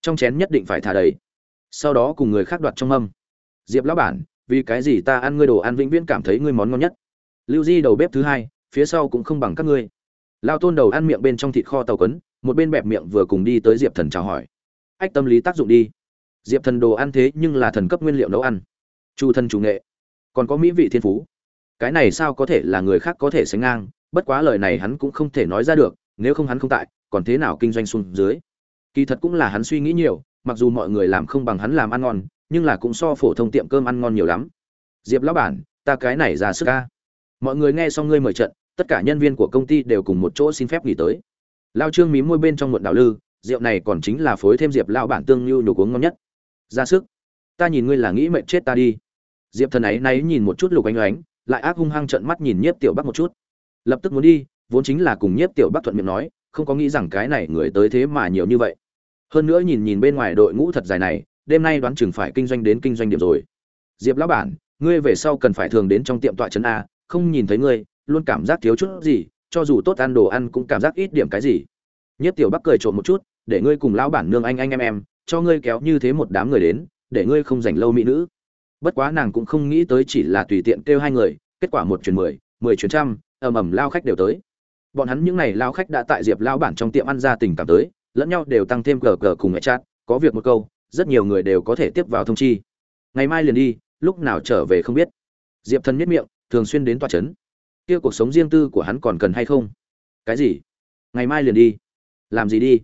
Trong chén nhất định phải thả đầy. Sau đó cùng người khác đoạt trong mâm. Diệp lão bản, vì cái gì ta ăn ngươi đồ ăn vĩnh viễn cảm thấy ngươi món ngon nhất? Lưu di đầu bếp thứ hai, phía sau cũng không bằng các ngươi. Lao tôn đầu ăn miệng bên trong thịt kho tàu quấn, một bên bẹp miệng vừa cùng đi tới diệp thần chào hỏi. Ách tâm lý tác dụng đi. Diệp thần đồ ăn thế nhưng là thần cấp nguyên liệu nấu ăn. Chu thân chủ nghệ. Còn có mỹ vị thiên phú cái này sao có thể là người khác có thể sánh ngang, bất quá lời này hắn cũng không thể nói ra được, nếu không hắn không tại, còn thế nào kinh doanh xuống dưới. Kỳ thật cũng là hắn suy nghĩ nhiều, mặc dù mọi người làm không bằng hắn làm ăn ngon, nhưng là cũng so phổ thông tiệm cơm ăn ngon nhiều lắm. Diệp lão bản, ta cái này ra sức ca mọi người nghe xong ngươi mời trận, tất cả nhân viên của công ty đều cùng một chỗ xin phép nghỉ tới. Lao trương mí môi bên trong muộn đảo lư, rượu này còn chính là phối thêm diệp lao bản tương như nhục uống ngon nhất. Ra sức. Ta nhìn ngươi là nghĩ mệnh chết ta đi. Diệp thần ấy náy nhìn một chút lục anh oánh lại ác hung hăng trợn mắt nhìn nhiếp tiểu bắc một chút. Lập tức muốn đi, vốn chính là cùng nhiếp tiểu bắc thuận miệng nói, không có nghĩ rằng cái này người tới thế mà nhiều như vậy. Hơn nữa nhìn nhìn bên ngoài đội ngũ thật dài này, đêm nay đoán chừng phải kinh doanh đến kinh doanh điểm rồi. Diệp lão bản, ngươi về sau cần phải thường đến trong tiệm tọa trấn a, không nhìn thấy ngươi, luôn cảm giác thiếu chút gì, cho dù tốt ăn đồ ăn cũng cảm giác ít điểm cái gì. Nhất tiểu bắc cười trộm một chút, để ngươi cùng lão bản nương anh anh em em, cho ngươi kéo như thế một đám người đến, để ngươi không dành lâu mỹ nữ bất quá nàng cũng không nghĩ tới chỉ là tùy tiện kêu hai người, kết quả một chuyển mười mười chuyển trăm, ầm ầm lao khách đều tới. Bọn hắn những n à y lao khách đã tại diệp lao bản trong tiệm ăn ra tình cảm tới, lẫn nhau đều tăng thêm gờ gờ cùng mẹ chát có việc một câu, rất nhiều người đều có thể tiếp vào thông chi. Ngày mai liền đi, lúc nào trở về không biết. Diệp thần nhất miệng, thường xuyên đến tòa trấn kia cuộc sống riêng tư của hắn còn cần hay không? Cái gì? Ngày mai liền đi. Làm gì đi?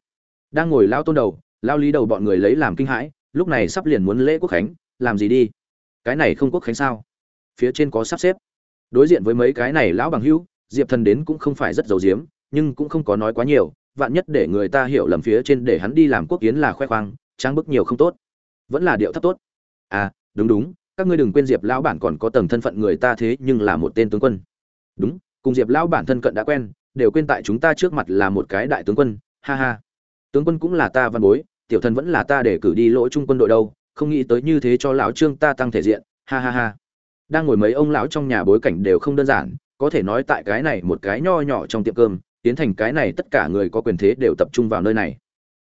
Đang ngồi lao tôn đầu lao lý đầu bọn người lấy làm kinh hãi, lúc này sắp liền muốn lễ quốc khánh, làm gì đi? Cái này không quốc khánh sao? Phía trên có sắp xếp. Đối diện với mấy cái này lão bằng hữu, diệp thần đến cũng không phải rất giàu diếm nhưng cũng không có nói quá nhiều, vạn nhất để người ta hiểu lầm phía trên để hắn đi làm quốc kiến là khoe khoang trang bức nhiều không tốt. Vẫn là điệu thấp tốt. À đúng đúng, các ngươi đừng quên diệp lão bản còn có tầng thân phận người ta thế nhưng là một tên tướng quân. Đúng, cùng diệp lão bản thân cận đã quen, đều quên tại chúng ta trước mặt là một cái đại tướng quân, ha ha. Tướng quân cũng là ta văn bối, tiểu thần vẫn là ta để cử đi lỗ trung quân đội đâu không nghĩ tới như thế cho lão trương ta tăng thể diện, ha ha ha. Đang ngồi mấy ông lão trong nhà bối cảnh đều không đơn giản, có thể nói tại cái này một cái nho nhỏ trong tiệm cơm, tiến thành cái này tất cả người có quyền thế đều tập trung vào nơi này.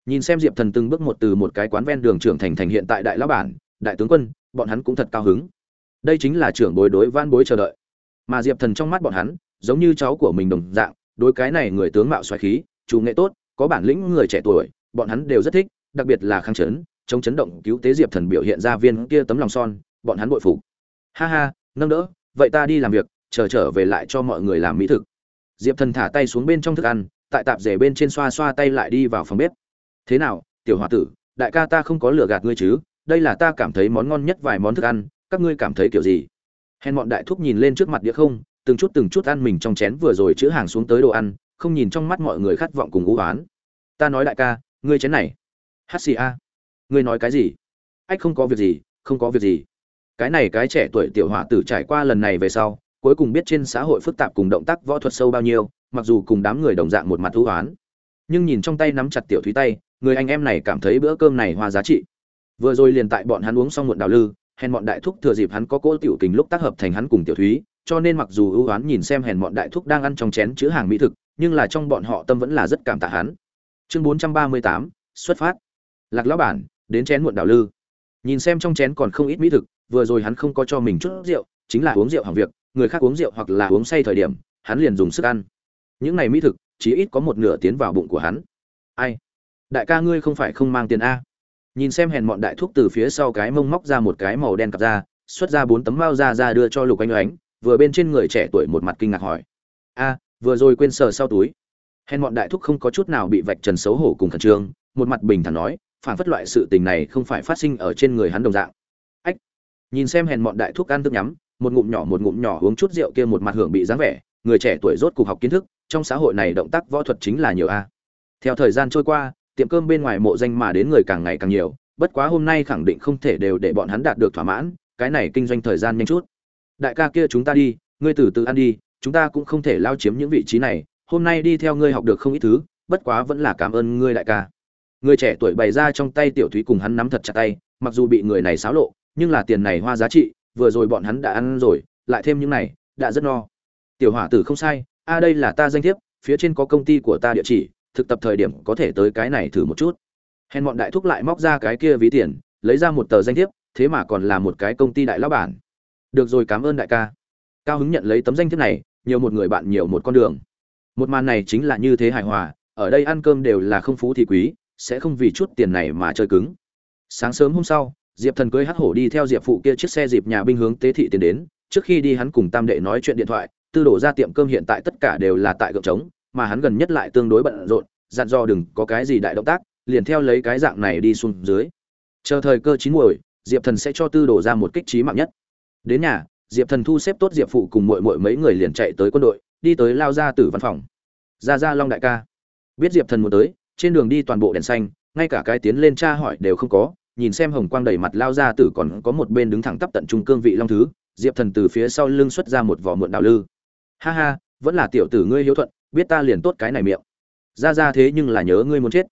Nhìn xem diệp thần từng bước một từ một cái quán ven đường trưởng thành thành hiện tại đại lão bản, đại tướng quân, bọn hắn cũng thật cao hứng. Đây chính là trưởng bối đối van bối chờ đợi. Mà diệp thần trong mắt bọn hắn, giống như cháu của mình đồng dạng, đối cái này người tướng mạo xoáy khí, chủ nghệ tốt, có bản lĩnh người trẻ tuổi, bọn hắn đều rất thích, đặc biệt là kháng chấn chống chấn động cứu tế diệp thần biểu hiện ra viên kia tấm lòng son, bọn hắn bội phục. Ha ha, nâng đỡ, vậy ta đi làm việc, chờ trở về lại cho mọi người làm mỹ thực. Diệp thần thả tay xuống bên trong thức ăn, tại tạp rể bên trên xoa xoa tay lại đi vào phòng bếp. Thế nào, tiểu h o a tử, đại ca ta không có lừa gạt ngươi chứ, đây là ta cảm thấy món ngon nhất vài món thức ăn, các ngươi cảm thấy kiểu gì? Hèn bọn đại thúc nhìn lên trước mặt đĩa không, từng chút từng chút ăn mình trong chén vừa rồi chữ hàng xuống tới đồ ăn, không nhìn trong mắt mọi người khát vọng cùng ngũ oán. Ta nói đại ca, ngươi chén này. Hát xì a ngươi nói cái gì? Ách, không có việc gì, không có việc gì. Cái này cái trẻ tuổi tiểu họa tử trải qua lần này về sau, cuối cùng biết trên xã hội phức tạp cùng động tác võ thuật sâu bao nhiêu, mặc dù cùng đám người đồng dạng một mặt hữu oán. Nhưng nhìn trong tay nắm chặt tiểu thúy tay, người anh em này cảm thấy bữa cơm này hoa giá trị. Vừa rồi liền tại bọn hắn uống xong muộn đào lư, hèn bọn đại thúc thừa dịp hắn có cỗ tiểu tình lúc tác hợp thành hắn cùng tiểu thúy, cho nên mặc dù ưu oán nhìn xem hèn bọn đại thúc đang ăn trong chén chứa hàng mỹ thực, nhưng là trong bọn họ tâm vẫn là rất cảm tạ hắn. Chương bốn trăm ba mươi tám, xuất phát. Lạc lão bản đến chén muộn đảo lư. Nhìn xem trong chén còn không ít mỹ thực, vừa rồi hắn không có cho mình chút rượu, chính là uống rượu hàng việc, người khác uống rượu hoặc là uống say thời điểm, hắn liền dùng sức ăn. Những này mỹ thực, chỉ ít có một nửa tiến vào bụng của hắn. Ai? Đại ca ngươi không phải không mang tiền a. Nhìn xem hèn mọn đại thuốc từ phía sau cái mông móc ra một cái màu đen cặp ra, xuất ra bốn tấm bao ra ra đưa cho lục anh oánh, vừa bên trên người trẻ tuổi một mặt kinh ngạc hỏi. A, vừa rồi quên sờ sau túi. Hèn mọn đại thúc không có chút nào bị vạch trần xấu hổ cùng khẩn trương, một mặt bình thản nói phản phất loại sự tình này không phải phát sinh ở trên người hắn đồng dạng. Ách, nhìn xem hèn mọn đại thuốc ăn thức nhắm, một ngụm nhỏ một ngụm nhỏ uống chút rượu kia một mặt hưởng bị dáng vẻ, người trẻ tuổi rốt cục học kiến thức, trong xã hội này động tác võ thuật chính là nhiều a. Theo thời gian trôi qua, tiệm cơm bên ngoài mộ danh mà đến người càng ngày càng nhiều, bất quá hôm nay khẳng định không thể đều để bọn hắn đạt được thỏa mãn, cái này kinh doanh thời gian nhanh chút. Đại ca kia chúng ta đi, ngươi từ từ ăn đi, chúng ta cũng không thể lao chiếm những vị trí này, hôm nay đi theo ngươi học được không ít thứ, bất quá vẫn là cảm ơn ngươi đại ca người trẻ tuổi bày ra trong tay tiểu thúy cùng hắn nắm thật chặt tay, mặc dù bị người này xáo lộ, nhưng là tiền này hoa giá trị, vừa rồi bọn hắn đã ăn rồi, lại thêm những này, đã rất no. Tiểu hỏa tử không sai, a, đây là ta danh thiếp, phía trên có công ty của ta địa chỉ, thực tập thời điểm có thể tới cái này thử một chút. Hèn bọn đại thúc lại móc ra cái kia ví tiền, lấy ra một tờ danh thiếp, thế mà còn là một cái công ty đại lão bản. Được rồi, cảm ơn đại ca. Cao hứng nhận lấy tấm danh thiếp này, nhiều một người bạn, nhiều một con đường. Một màn này chính là như thế hài hòa, ở đây ăn cơm đều là không phú thì quý sẽ không vì chút tiền này mà chơi cứng. Sáng sớm hôm sau, diệp thần cưới hắc hổ đi theo diệp phụ kia chiếc xe dịp nhà binh hướng tế thị tiến đến. Trước khi đi hắn cùng tam đệ nói chuyện điện thoại, tư đổ ra tiệm cơm hiện tại tất cả đều là tại gợp trống, mà hắn gần nhất lại tương đối bận rộn, dặn dò đừng có cái gì đại động tác, liền theo lấy cái dạng này đi xuống dưới. Chờ thời cơ chín muồi, diệp thần sẽ cho tư đổ ra một kích trí mạng nhất. Đến nhà, diệp thần thu xếp tốt diệp phụ cùng mội mội mấy người liền chạy tới quân đội, đi tới lao ra Tử văn phòng. Ra ra long đại ca. Biết diệp thần muốn tới trên đường đi toàn bộ đèn xanh, ngay cả cái tiến lên tra hỏi đều không có, nhìn xem hồng quang đầy mặt lao ra tử còn có một bên đứng thẳng tắp tận trung cương vị long thứ, diệp thần từ phía sau lưng xuất ra một vỏ muộn đạo lư. Ha ha, vẫn là tiểu tử ngươi hiếu thuận, biết ta liền tốt cái này miệng. Ra ra thế nhưng là nhớ ngươi muốn chết.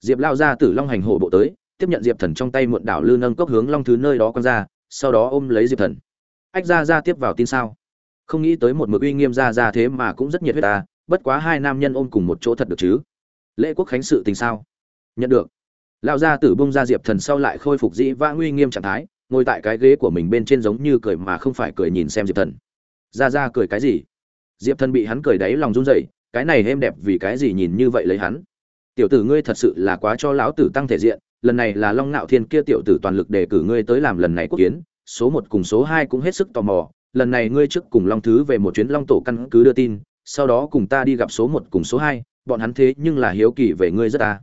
Diệp lao ra tử long hành hổ bộ tới, tiếp nhận diệp thần trong tay muộn đảo lư nâng cốc hướng long thứ nơi đó con ra, sau đó ôm lấy diệp thần. Ách, ra ra tiếp vào tin sao? Không nghĩ tới một mực uy nghiêm ra ra thế mà cũng rất nhiệt huyết ta, bất quá hai nam nhân ôm cùng một chỗ thật được chứ lễ quốc khánh sự tình sao? Nhận được. Lão gia tử bung ra diệp thần sau lại khôi phục dĩ vã nguy nghiêm trạng thái, ngồi tại cái ghế của mình bên trên giống như cười mà không phải cười nhìn xem diệp thần. Ra ra cười cái gì? Diệp thần bị hắn cười đáy lòng run rẩy, cái này êm đẹp vì cái gì nhìn như vậy lấy hắn? Tiểu tử ngươi thật sự là quá cho lão tử tăng thể diện, lần này là long nạo thiên kia tiểu tử toàn lực đề cử ngươi tới làm lần này quốc kiến, số một cùng số hai cũng hết sức tò mò, lần này ngươi trước cùng long thứ về một chuyến long tổ căn cứ đưa tin, sau đó cùng ta đi gặp số một cùng số hai bọn hắn thế nhưng là hiếu kỳ về ngươi rất ta.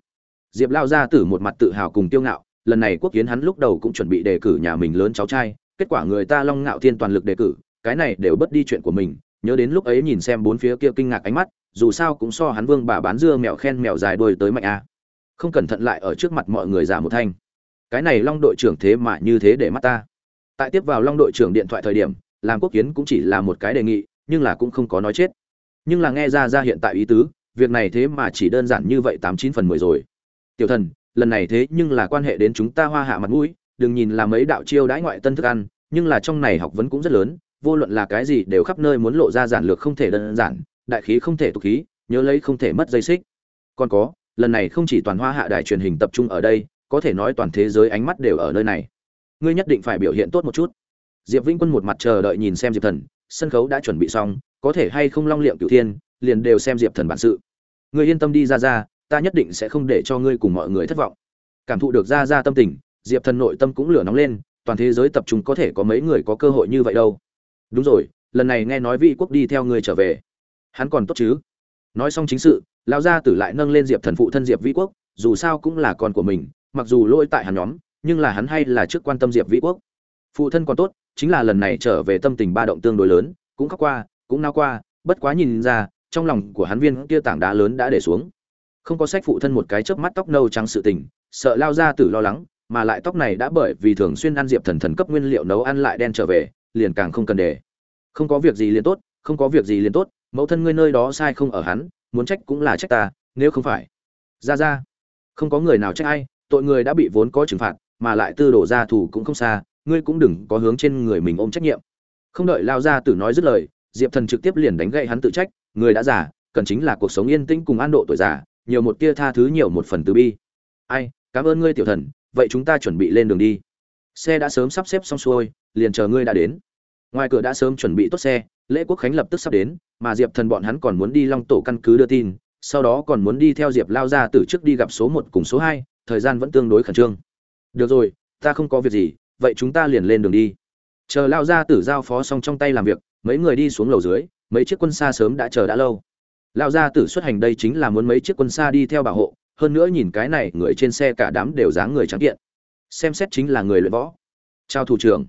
Diệp lao ra tử một mặt tự hào cùng tiêu ngạo, lần này quốc kiến hắn lúc đầu cũng chuẩn bị đề cử nhà mình lớn cháu trai, kết quả người ta long ngạo thiên toàn lực đề cử, cái này đều bất đi chuyện của mình, nhớ đến lúc ấy nhìn xem bốn phía kia kinh ngạc ánh mắt, dù sao cũng so hắn vương bà bán dưa mèo khen mèo dài đuôi tới mạnh a. Không cẩn thận lại ở trước mặt mọi người giả một thanh. Cái này long đội trưởng thế mà như thế để mắt ta. Tại tiếp vào long đội trưởng điện thoại thời điểm, làm quốc kiến cũng chỉ là một cái đề nghị, nhưng là cũng không có nói chết. Nhưng là nghe ra ra hiện tại ý tứ việc này thế mà chỉ đơn giản như vậy tám chín phần mười rồi. Tiểu thần, lần này thế nhưng là quan hệ đến chúng ta hoa hạ mặt mũi, đừng nhìn là mấy đạo chiêu đãi ngoại tân thức ăn, nhưng là trong này học vấn cũng rất lớn, vô luận là cái gì đều khắp nơi muốn lộ ra giản lược không thể đơn giản, đại khí không thể tục khí, nhớ lấy không thể mất dây xích. Còn có, lần này không chỉ toàn hoa hạ đài truyền hình tập trung ở đây, có thể nói toàn thế giới ánh mắt đều ở nơi này. Ngươi nhất định phải biểu hiện tốt một chút. Diệp vĩnh quân một mặt chờ đợi nhìn xem diệp thần, sân khấu đã chuẩn bị xong, có thể hay không long liệm cửu thiên, liền đều xem diệp thần bản sự ngươi yên tâm đi ra ra ta nhất định sẽ không để cho ngươi cùng mọi người thất vọng. Cảm thụ được ra ra tâm tình, diệp thần nội tâm cũng lửa nóng lên, toàn thế giới tập trung có thể có mấy người có cơ hội như vậy đâu. Đúng rồi, lần này nghe nói vị quốc đi theo ngươi trở về. Hắn còn tốt chứ? Nói xong chính sự, lão gia tử lại nâng lên diệp thần phụ thân diệp vĩ quốc, dù sao cũng là con của mình, mặc dù lỗi tại hắn nhóm, nhưng là hắn hay là trước quan tâm diệp vĩ quốc. Phụ thân còn tốt, chính là lần này trở về tâm tình ba động tương đối lớn, cũng khóc qua, cũng nao qua, bất quá nhìn ra trong lòng của hắn viên kia tảng đá lớn đã để xuống. Không có sách phụ thân một cái chớp mắt tóc nâu trắng sự tình, sợ lao ra tử lo lắng, mà lại tóc này đã bởi vì thường xuyên ăn diệp thần thần cấp nguyên liệu nấu ăn lại đen trở về, liền càng không cần để. Không có việc gì liền tốt, không có việc gì liền tốt, mẫu thân ngươi nơi đó sai không ở hắn, muốn trách cũng là trách ta, nếu không phải. Ra ra. Không có người nào trách ai, tội người đã bị vốn có trừng phạt, mà lại tư đổ ra thủ cũng không xa, ngươi cũng đừng có hướng trên người mình ôm trách nhiệm. Không đợi lao ra tử nói dứt lời, diệp thần trực tiếp liền đánh gậy hắn tự trách người đã già, cần chính là cuộc sống yên tĩnh cùng an độ tuổi già, nhiều một tia tha thứ nhiều một phần từ bi. Ai, cảm ơn ngươi tiểu thần, vậy chúng ta chuẩn bị lên đường đi. Xe đã sớm sắp xếp xong xuôi, liền chờ ngươi đã đến. Ngoài cửa đã sớm chuẩn bị tốt xe, lễ quốc khánh lập tức sắp đến, mà diệp thần bọn hắn còn muốn đi long tổ căn cứ đưa tin, sau đó còn muốn đi theo diệp lao ra từ trước đi gặp số một cùng số hai, thời gian vẫn tương đối khẩn trương. Được rồi, ta không có việc gì, vậy chúng ta liền lên đường đi. Chờ lao ra tử giao phó xong trong tay làm việc, mấy người đi xuống lầu dưới mấy chiếc quân xa sớm đã chờ đã lâu. Lao ra tử xuất hành đây chính là muốn mấy chiếc quân xa đi theo bảo hộ, hơn nữa nhìn cái này, người trên xe cả đám đều dáng người trắng kiện. Xem xét chính là người luyện võ. Chào thủ trưởng.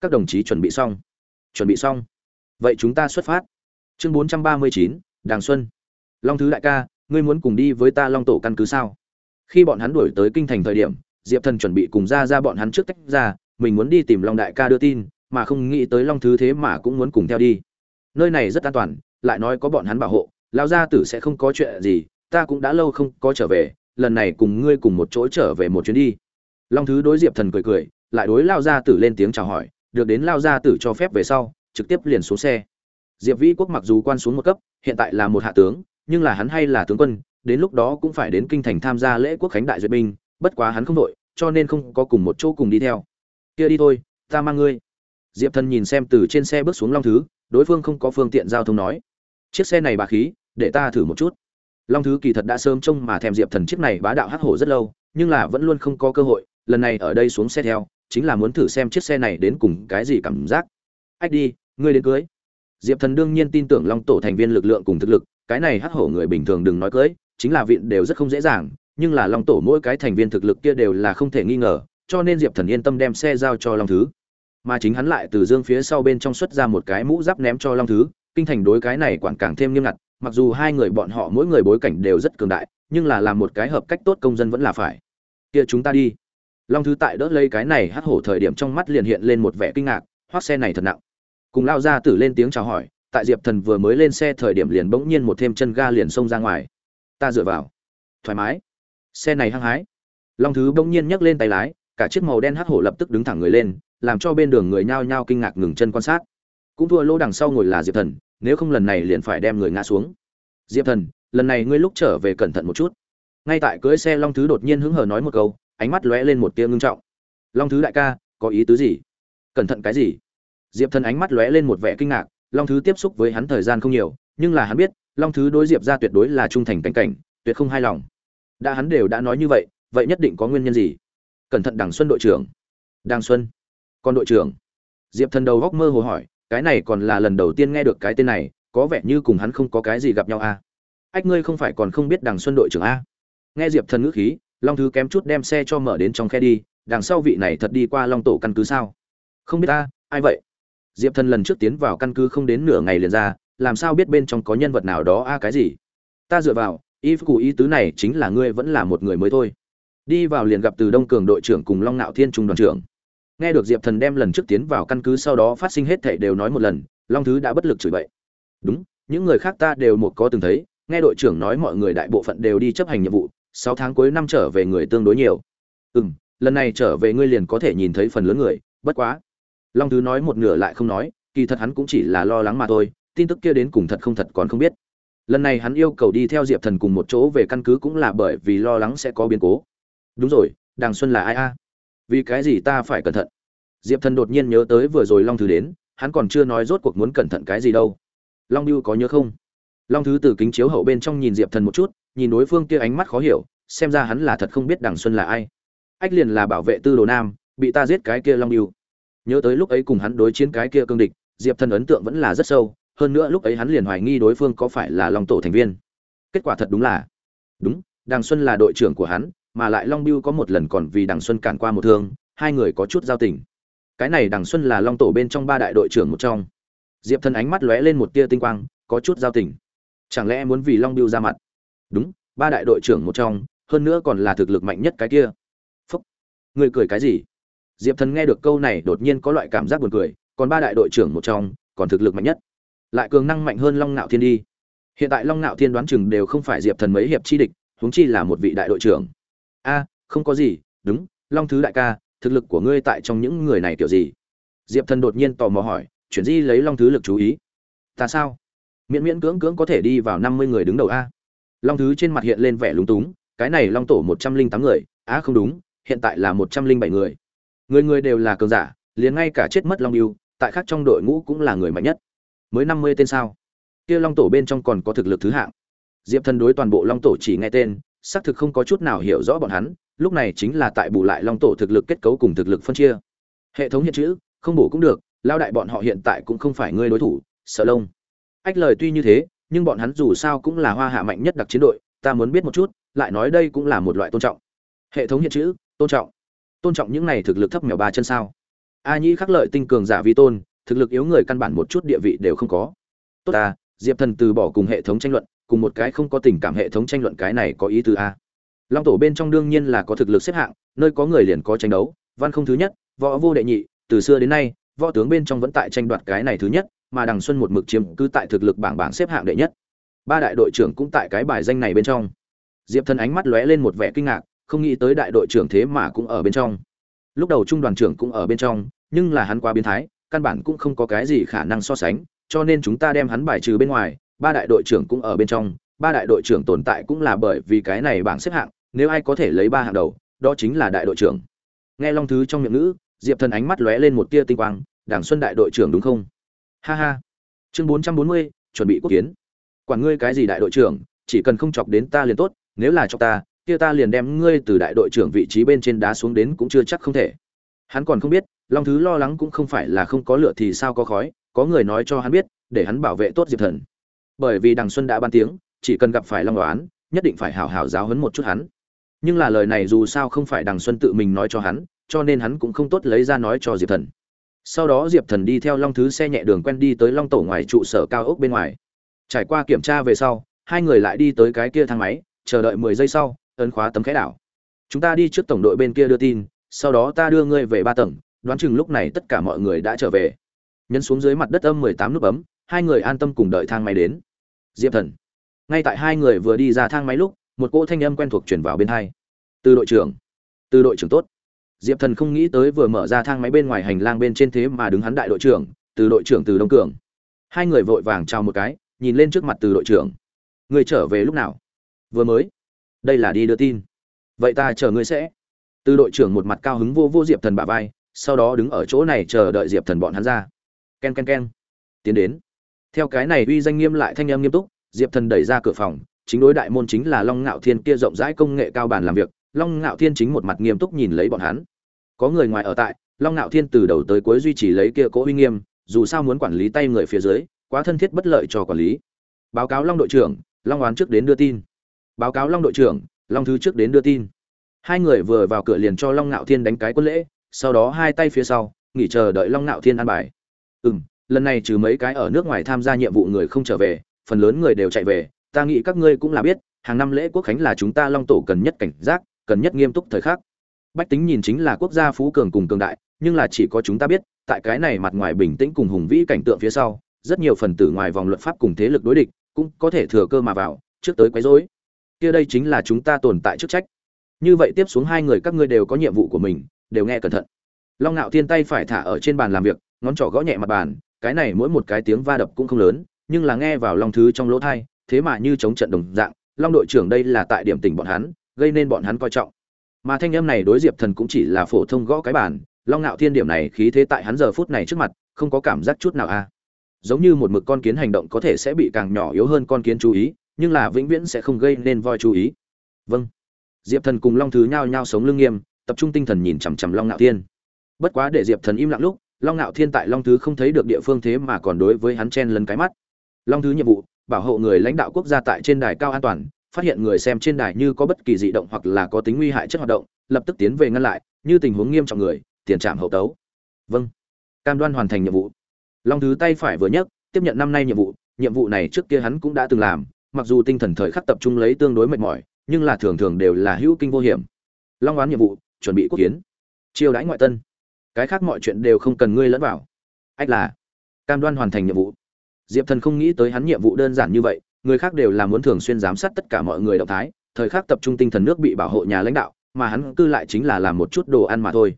Các đồng chí chuẩn bị xong. Chuẩn bị xong. Vậy chúng ta xuất phát. Chương bốn trăm ba mươi chín, đàng xuân. Long thứ đại ca, ngươi muốn cùng đi với ta long tổ căn cứ sao? Khi bọn hắn đuổi tới kinh thành thời điểm, diệp thần chuẩn bị cùng ra ra bọn hắn trước tách ra, mình muốn đi tìm long đại ca đưa tin, mà không nghĩ tới long thứ thế mà cũng muốn cùng theo đi nơi này rất an toàn, lại nói có bọn hắn bảo hộ lao gia tử sẽ không có chuyện gì, ta cũng đã lâu không có trở về, lần này cùng ngươi cùng một chỗ trở về một chuyến đi. Long thứ đối diệp thần cười cười, lại đối lao gia tử lên tiếng chào hỏi, được đến lao gia tử cho phép về sau, trực tiếp liền xuống xe. Diệp vĩ quốc mặc dù quan xuống một cấp, hiện tại là một hạ tướng, nhưng là hắn hay là tướng quân, đến lúc đó cũng phải đến kinh thành tham gia lễ quốc khánh đại duyệt binh, bất quá hắn không đội, cho nên không có cùng một chỗ cùng đi theo. Kia đi thôi, ta mang ngươi. Diệp thần nhìn xem từ trên xe bước xuống long thứ đối phương không có phương tiện giao thông nói. Chiếc xe này bà khí, để ta thử một chút. Long thứ kỳ thật đã sớm trông mà thèm diệp thần chiếc này bá đạo hắc hổ rất lâu, nhưng là vẫn luôn không có cơ hội, lần này ở đây xuống xe theo, chính là muốn thử xem chiếc xe này đến cùng cái gì cảm giác. Ách đi, ngươi đến cưới. Diệp thần đương nhiên tin tưởng long tổ thành viên lực lượng cùng thực lực, cái này hắc hổ người bình thường đừng nói cưới, chính là viện đều rất không dễ dàng, nhưng là long tổ mỗi cái thành viên thực lực kia đều là không thể nghi ngờ, cho nên diệp thần yên tâm đem xe giao cho long thứ mà chính hắn lại từ dương phía sau bên trong xuất ra một cái mũ giáp ném cho long thứ, kinh thành đối cái này quản càng thêm nghiêm ngặt, mặc dù hai người bọn họ mỗi người bối cảnh đều rất cường đại, nhưng là làm một cái hợp cách tốt công dân vẫn là phải. Kia chúng ta đi. Long thứ tại đỡ lấy cái này hắt hổ thời điểm trong mắt liền hiện lên một vẻ kinh ngạc hoác xe này thật nặng. Cùng lao ra tử lên tiếng chào hỏi, tại diệp thần vừa mới lên xe thời điểm liền bỗng nhiên một thêm chân ga liền xông ra ngoài. Ta dựa vào. Thoải mái. Xe này hăng hái. Long thứ bỗng nhiên nhấc lên tay lái, cả chiếc màu đen hắc hổ lập tức đứng thẳng người lên làm cho bên đường người nhao nhao kinh ngạc ngừng chân quan sát. Cũng thua lỗ đằng sau ngồi là diệp thần, nếu không lần này liền phải đem người ngã xuống. Diệp thần, lần này ngươi lúc trở về cẩn thận một chút. Ngay tại cưỡi xe long thứ đột nhiên hứng hờ nói một câu, ánh mắt lóe lên một tia ngưng trọng. Long thứ đại ca, có ý tứ gì? Cẩn thận cái gì? Diệp thần ánh mắt lóe lên một vẻ kinh ngạc, long thứ tiếp xúc với hắn thời gian không nhiều, nhưng là hắn biết, long thứ đối diệp ra tuyệt đối là trung thành cảnh cảnh, tuyệt không hài lòng. Đã hắn đều đã nói như vậy vậy nhất định có nguyên nhân gì? Cẩn thận đằng xuân đội trưởng. Đàng xuân còn đội trưởng. Diệp thần đầu góc mơ hồ hỏi, cái này còn là lần đầu tiên nghe được cái tên này, có vẻ như cùng hắn không có cái gì gặp nhau a à? ách, ngươi không phải còn không biết đằng xuân đội trưởng a nghe diệp thần ngữ khí, long thứ kém chút đem xe cho mở đến trong khe đi, đằng sau vị này thật đi qua long tổ căn cứ sao? Không biết ta, ai vậy? Diệp thần lần trước tiến vào căn cứ không đến nửa ngày liền ra, làm sao biết bên trong có nhân vật nào đó a, cái gì? Ta dựa vào, y cụ ý tứ này chính là ngươi vẫn là một người mới thôi. Đi vào liền gặp từ đông cường đội trưởng cùng long nạo thiên trung đoàn trưởng nghe được diệp thần đem lần trước tiến vào căn cứ sau đó phát sinh hết thảy đều nói một lần, long thứ đã bất lực chửi bậy. Đúng, những người khác ta đều một có từng thấy, nghe đội trưởng nói mọi người đại bộ phận đều đi chấp hành nhiệm vụ, sáu tháng cuối năm trở về người tương đối nhiều. Ừ m lần này trở về ngươi liền có thể nhìn thấy phần lớn người, bất quá. Long thứ nói một nửa lại không nói, kỳ thật hắn cũng chỉ là lo lắng mà thôi, tin tức kia đến cùng thật không thật còn không biết. Lần này hắn yêu cầu đi theo diệp thần cùng một chỗ về căn cứ cũng là bởi vì lo lắng sẽ có biến cố. Đúng rồi, đàng xuân là ai a? Vì cái gì ta phải cẩn thận? Diệp thần đột nhiên nhớ tới vừa rồi long thứ đến, hắn còn chưa nói rốt cuộc muốn cẩn thận cái gì đâu. Long biêu có nhớ không? Long thứ từ kính chiếu hậu bên trong nhìn diệp thần một chút, nhìn đối phương kia ánh mắt khó hiểu, xem ra hắn là thật không biết đằng xuân là ai. Ách liền là bảo vệ tư đồ nam, bị ta giết cái kia long biêu nhớ tới lúc ấy cùng hắn đối chiến cái kia cương địch, diệp thần ấn tượng vẫn là rất sâu, hơn nữa lúc ấy hắn liền hoài nghi đối phương có phải là long tổ thành viên. Kết quả thật đúng là, đúng, đằng xuân là đội trưởng của hắn mà lại long biêu có một lần còn vì đằng xuân cản qua một thương, hai người có chút giao tình. Cái này đằng xuân là long tổ bên trong ba đại đội trưởng một trong. Diệp thần ánh mắt lóe lên một tia tinh quang, có chút giao tình. Chẳng lẽ muốn vì long biêu ra mặt? Đúng, ba đại đội trưởng một trong, hơn nữa còn là thực lực mạnh nhất cái kia. Phúc người cười cái gì? Diệp thần nghe được câu này đột nhiên có loại cảm giác buồn cười, còn ba đại đội trưởng một trong, còn thực lực mạnh nhất. Lại cường năng mạnh hơn long ngạo thiên đi. Hiện tại long ngạo thiên đoán chừng đều không phải diệp thần mấy hiệp chi địch, huống chi là một vị đại đội trưởng a, không có gì, đúng, long thứ đại ca, thực lực của ngươi tại trong những người này kiểu gì? Diệp thần đột nhiên tò mò hỏi, chuyển di lấy long thứ lực chú ý. Ta sao? Miễn miễn cưỡng cưỡng có thể đi vào năm mươi người đứng đầu a. Long thứ trên mặt hiện lên vẻ lúng túng, cái này long tổ một trăm linh tám người, á không đúng, hiện tại là một trăm linh bảy người. Người người đều là cường giả, liền ngay cả chết mất long yêu, tại khác trong đội ngũ cũng là người mạnh nhất. Mới năm mươi tên sao? Kia long tổ bên trong còn có thực lực thứ hạng. Diệp thần đối toàn bộ long tổ chỉ nghe tên xác thực không có chút nào hiểu rõ bọn hắn, lúc này chính là tại bù lại long tổ thực lực kết cấu cùng thực lực phân chia. Hệ thống hiện chữ, không bổ cũng được, lao đại bọn họ hiện tại cũng không phải ngươi đối thủ, sợ lông. Ách lời tuy như thế, nhưng bọn hắn dù sao cũng là hoa hạ mạnh nhất đặc chiến đội, ta muốn biết một chút, lại nói đây cũng là một loại tôn trọng. Hệ thống hiện chữ, tôn trọng. Tôn trọng những này thực lực thấp mèo ba chân sao? A nhĩ khắc lợi tinh cường giả vi tôn, thực lực yếu người căn bản một chút địa vị đều không có. Tốt ta, diệp thần từ bỏ cùng hệ thống tranh luận cùng một cái không có tình cảm hệ thống tranh luận cái này có ý tứ a. Long tổ bên trong đương nhiên là có thực lực xếp hạng, nơi có người liền có tranh đấu, văn không thứ nhất, võ vô đệ nhị, từ xưa đến nay, võ tướng bên trong vẫn tại tranh đoạt cái này thứ nhất, mà đằng xuân một mực chiếm cứ tại thực lực bảng bảng xếp hạng đệ nhất. Ba đại đội trưởng cũng tại cái bài danh này bên trong. Diệp thần ánh mắt lóe lên một vẻ kinh ngạc, không nghĩ tới đại đội trưởng thế mà cũng ở bên trong. Lúc đầu trung đoàn trưởng cũng ở bên trong, nhưng là hắn quá biến thái, căn bản cũng không có cái gì khả năng so sánh, cho nên chúng ta đem hắn bài trừ bên ngoài ba đại đội trưởng cũng ở bên trong, ba đại đội trưởng tồn tại cũng là bởi vì cái này bảng xếp hạng, nếu ai có thể lấy ba hạng đầu, đó chính là đại đội trưởng. Nghe long thứ trong miệng ngữ, diệp thần ánh mắt lóe lên một tia tinh quang, đảng xuân đại đội trưởng đúng không? Ha ha. Chương bốn trăm bốn mươi, chuẩn bị quốc kiến. Quản ngươi cái gì đại đội trưởng, chỉ cần không chọc đến ta liền tốt, nếu là chọc ta, kia ta liền đem ngươi từ đại đội trưởng vị trí bên trên đá xuống đến cũng chưa chắc không thể. Hắn còn không biết, long thứ lo lắng cũng không phải là không có lửa thì sao có khói, có người nói cho hắn biết, để hắn bảo vệ tốt diệp thần bởi vì đằng xuân đã ban tiếng, chỉ cần gặp phải long đoán nhất định phải hảo hảo giáo hấn một chút hắn. Nhưng là lời này dù sao không phải đằng xuân tự mình nói cho hắn, cho nên hắn cũng không tốt lấy ra nói cho diệp thần. Sau đó diệp thần đi theo long thứ xe nhẹ đường quen đi tới long tổ ngoài trụ sở cao ốc bên ngoài. Trải qua kiểm tra về sau, hai người lại đi tới cái kia thang máy, chờ đợi mười giây sau, ấn khóa tấm khẽ đảo. Chúng ta đi trước tổng đội bên kia đưa tin, sau đó ta đưa ngươi về ba tầng, đoán chừng lúc này tất cả mọi người đã trở về. Nhấn xuống dưới mặt đất âm mười tám nút bấm hai người an tâm cùng đợi thang máy đến. Diệp thần. Ngay tại hai người vừa đi ra thang máy lúc, một cỗ thanh âm quen thuộc chuyển vào bên hai. Từ đội trưởng. Từ đội trưởng tốt. Diệp thần không nghĩ tới vừa mở ra thang máy bên ngoài hành lang bên trên thế mà đứng hắn đại đội trưởng, từ đội trưởng từ đông cường. Hai người vội vàng chào một cái, nhìn lên trước mặt từ đội trưởng. Người trở về lúc nào? Vừa mới. Đây là đi đưa tin. Vậy ta chờ ngươi sẽ. Từ đội trưởng một mặt cao hứng vô vô diệp thần bả vai, sau đó đứng ở chỗ này chờ đợi diệp thần bọn hắn ra. K e n k e n k e n tiến đến theo cái này uy danh nghiêm lại thanh âm nghiêm túc, diệp thần đẩy ra cửa phòng, chính đối đại môn chính là long ngạo thiên kia rộng rãi công nghệ cao bàn làm việc, long ngạo thiên chính một mặt nghiêm túc nhìn lấy bọn hắn. Có người ngoài ở tại, long ngạo thiên từ đầu tới cuối duy trì lấy kia cố uy nghiêm, dù sao muốn quản lý tay người phía dưới, quá thân thiết bất lợi cho quản lý. Báo cáo long đội trưởng, long oán trước đến đưa tin. Báo cáo long đội trưởng, long thứ trước đến đưa tin. Hai người vừa vào cửa liền cho long ngạo thiên đánh cái quân lễ, sau đó hai tay phía sau, nghỉ chờ đợi long ngạo thiên ăn bài. Ừ m lần này trừ mấy cái ở nước ngoài tham gia nhiệm vụ người không trở về, phần lớn người đều chạy về, ta nghĩ các ngươi cũng là biết, hàng năm lễ quốc khánh là chúng ta long tổ cần nhất cảnh giác, cần nhất nghiêm túc thời khắc. Bách tính nhìn chính là quốc gia phú cường cùng cường đại, nhưng là chỉ có chúng ta biết, tại cái này mặt ngoài bình tĩnh cùng hùng vĩ cảnh tượng phía sau, rất nhiều phần tử ngoài vòng luật pháp cùng thế lực đối địch cũng có thể thừa cơ mà vào, trước tới quấy rối. Kia đây chính là chúng ta tồn tại chức trách. Như vậy tiếp xuống hai người các ngươi đều có nhiệm vụ của mình, đều nghe cẩn thận. Long ngạo thiên tay phải thả ở trên bàn làm việc, ngón trỏ gõ nhẹ mặt bàn cái này mỗi một cái tiếng va đập cũng không lớn, nhưng là nghe vào long thứ trong lỗ thai, thế mà như chống trận đồng dạng, long đội trưởng đây là tại điểm tỉnh bọn hắn, gây nên bọn hắn coi trọng. Mà thanh âm này đối diệp thần cũng chỉ là phổ thông gõ cái bàn, long ngạo thiên điểm này khí thế tại hắn giờ phút này trước mặt, không có cảm giác chút nào a. Giống như một mực con kiến hành động có thể sẽ bị càng nhỏ yếu hơn con kiến chú ý, nhưng là vĩnh viễn sẽ không gây nên voi chú ý. Vâng. Diệp thần cùng long thứ nhao nhao sống lưng nghiêm, tập trung tinh thần nhìn chằm chằm long ngạo thiên. Bất quá để diệp thần im lặng lúc long ngạo thiên tại long thứ không thấy được địa phương thế mà còn đối với hắn chen lấn cái mắt. Long thứ nhiệm vụ, bảo hộ người lãnh đạo quốc gia tại trên đài cao an toàn, phát hiện người xem trên đài như có bất kỳ dị động hoặc là có tính nguy hại chất hoạt động, lập tức tiến về ngăn lại, như tình huống nghiêm trọng người, tiền trạm hậu tấu. Vâng. Cam đoan hoàn thành nhiệm vụ. Long thứ tay phải vừa nhấc, tiếp nhận năm nay nhiệm vụ nhiệm vụ này trước kia hắn cũng đã từng làm, mặc dù tinh thần thời khắc tập trung lấy tương đối mệt mỏi, nhưng là thường thường đều là hữu kinh vô hiểm. Long oán nhiệm vụ, chuẩn bị quốc hiến chiêu đãi ngoại tân cái khác mọi chuyện đều không cần ngươi lẫn vào. Ách là, cam đoan hoàn thành nhiệm vụ. Diệp thần không nghĩ tới hắn nhiệm vụ đơn giản như vậy, người khác đều là muốn thường xuyên giám sát tất cả mọi người động thái, thời khắc tập trung tinh thần nước bị bảo hộ nhà lãnh đạo, mà hắn cư lại chính là làm một chút đồ ăn mà thôi.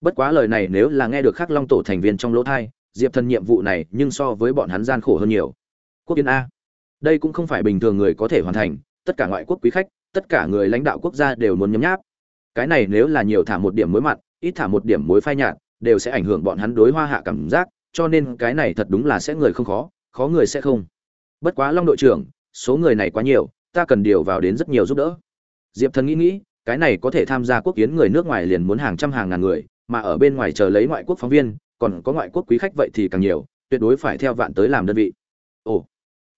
Bất quá lời này nếu là nghe được khắc long tổ thành viên trong lỗ thai, diệp thần nhiệm vụ này nhưng so với bọn hắn gian khổ hơn nhiều. Quốc yên a. Đây cũng không phải bình thường người có thể hoàn thành, tất cả ngoại quốc quý khách, tất cả người lãnh đạo quốc gia đều muốn nhấm nháp. Cái này nếu là nhiều thả một điểm mối mặt ít thả một điểm muối phai nhạt, đều sẽ ảnh hưởng bọn hắn đối hoa hạ cảm giác, cho nên cái này thật đúng là sẽ người không khó khó người sẽ không. Bất quá long đội trưởng, số người này quá nhiều, ta cần điều vào đến rất nhiều giúp đỡ. Diệp thần nghĩ nghĩ, cái này có thể tham gia quốc kiến người nước ngoài liền muốn hàng trăm hàng ngàn người, mà ở bên ngoài chờ lấy ngoại quốc phóng viên, còn có ngoại quốc quý khách vậy thì càng nhiều, tuyệt đối phải theo vạn tới làm đơn vị. Ồ,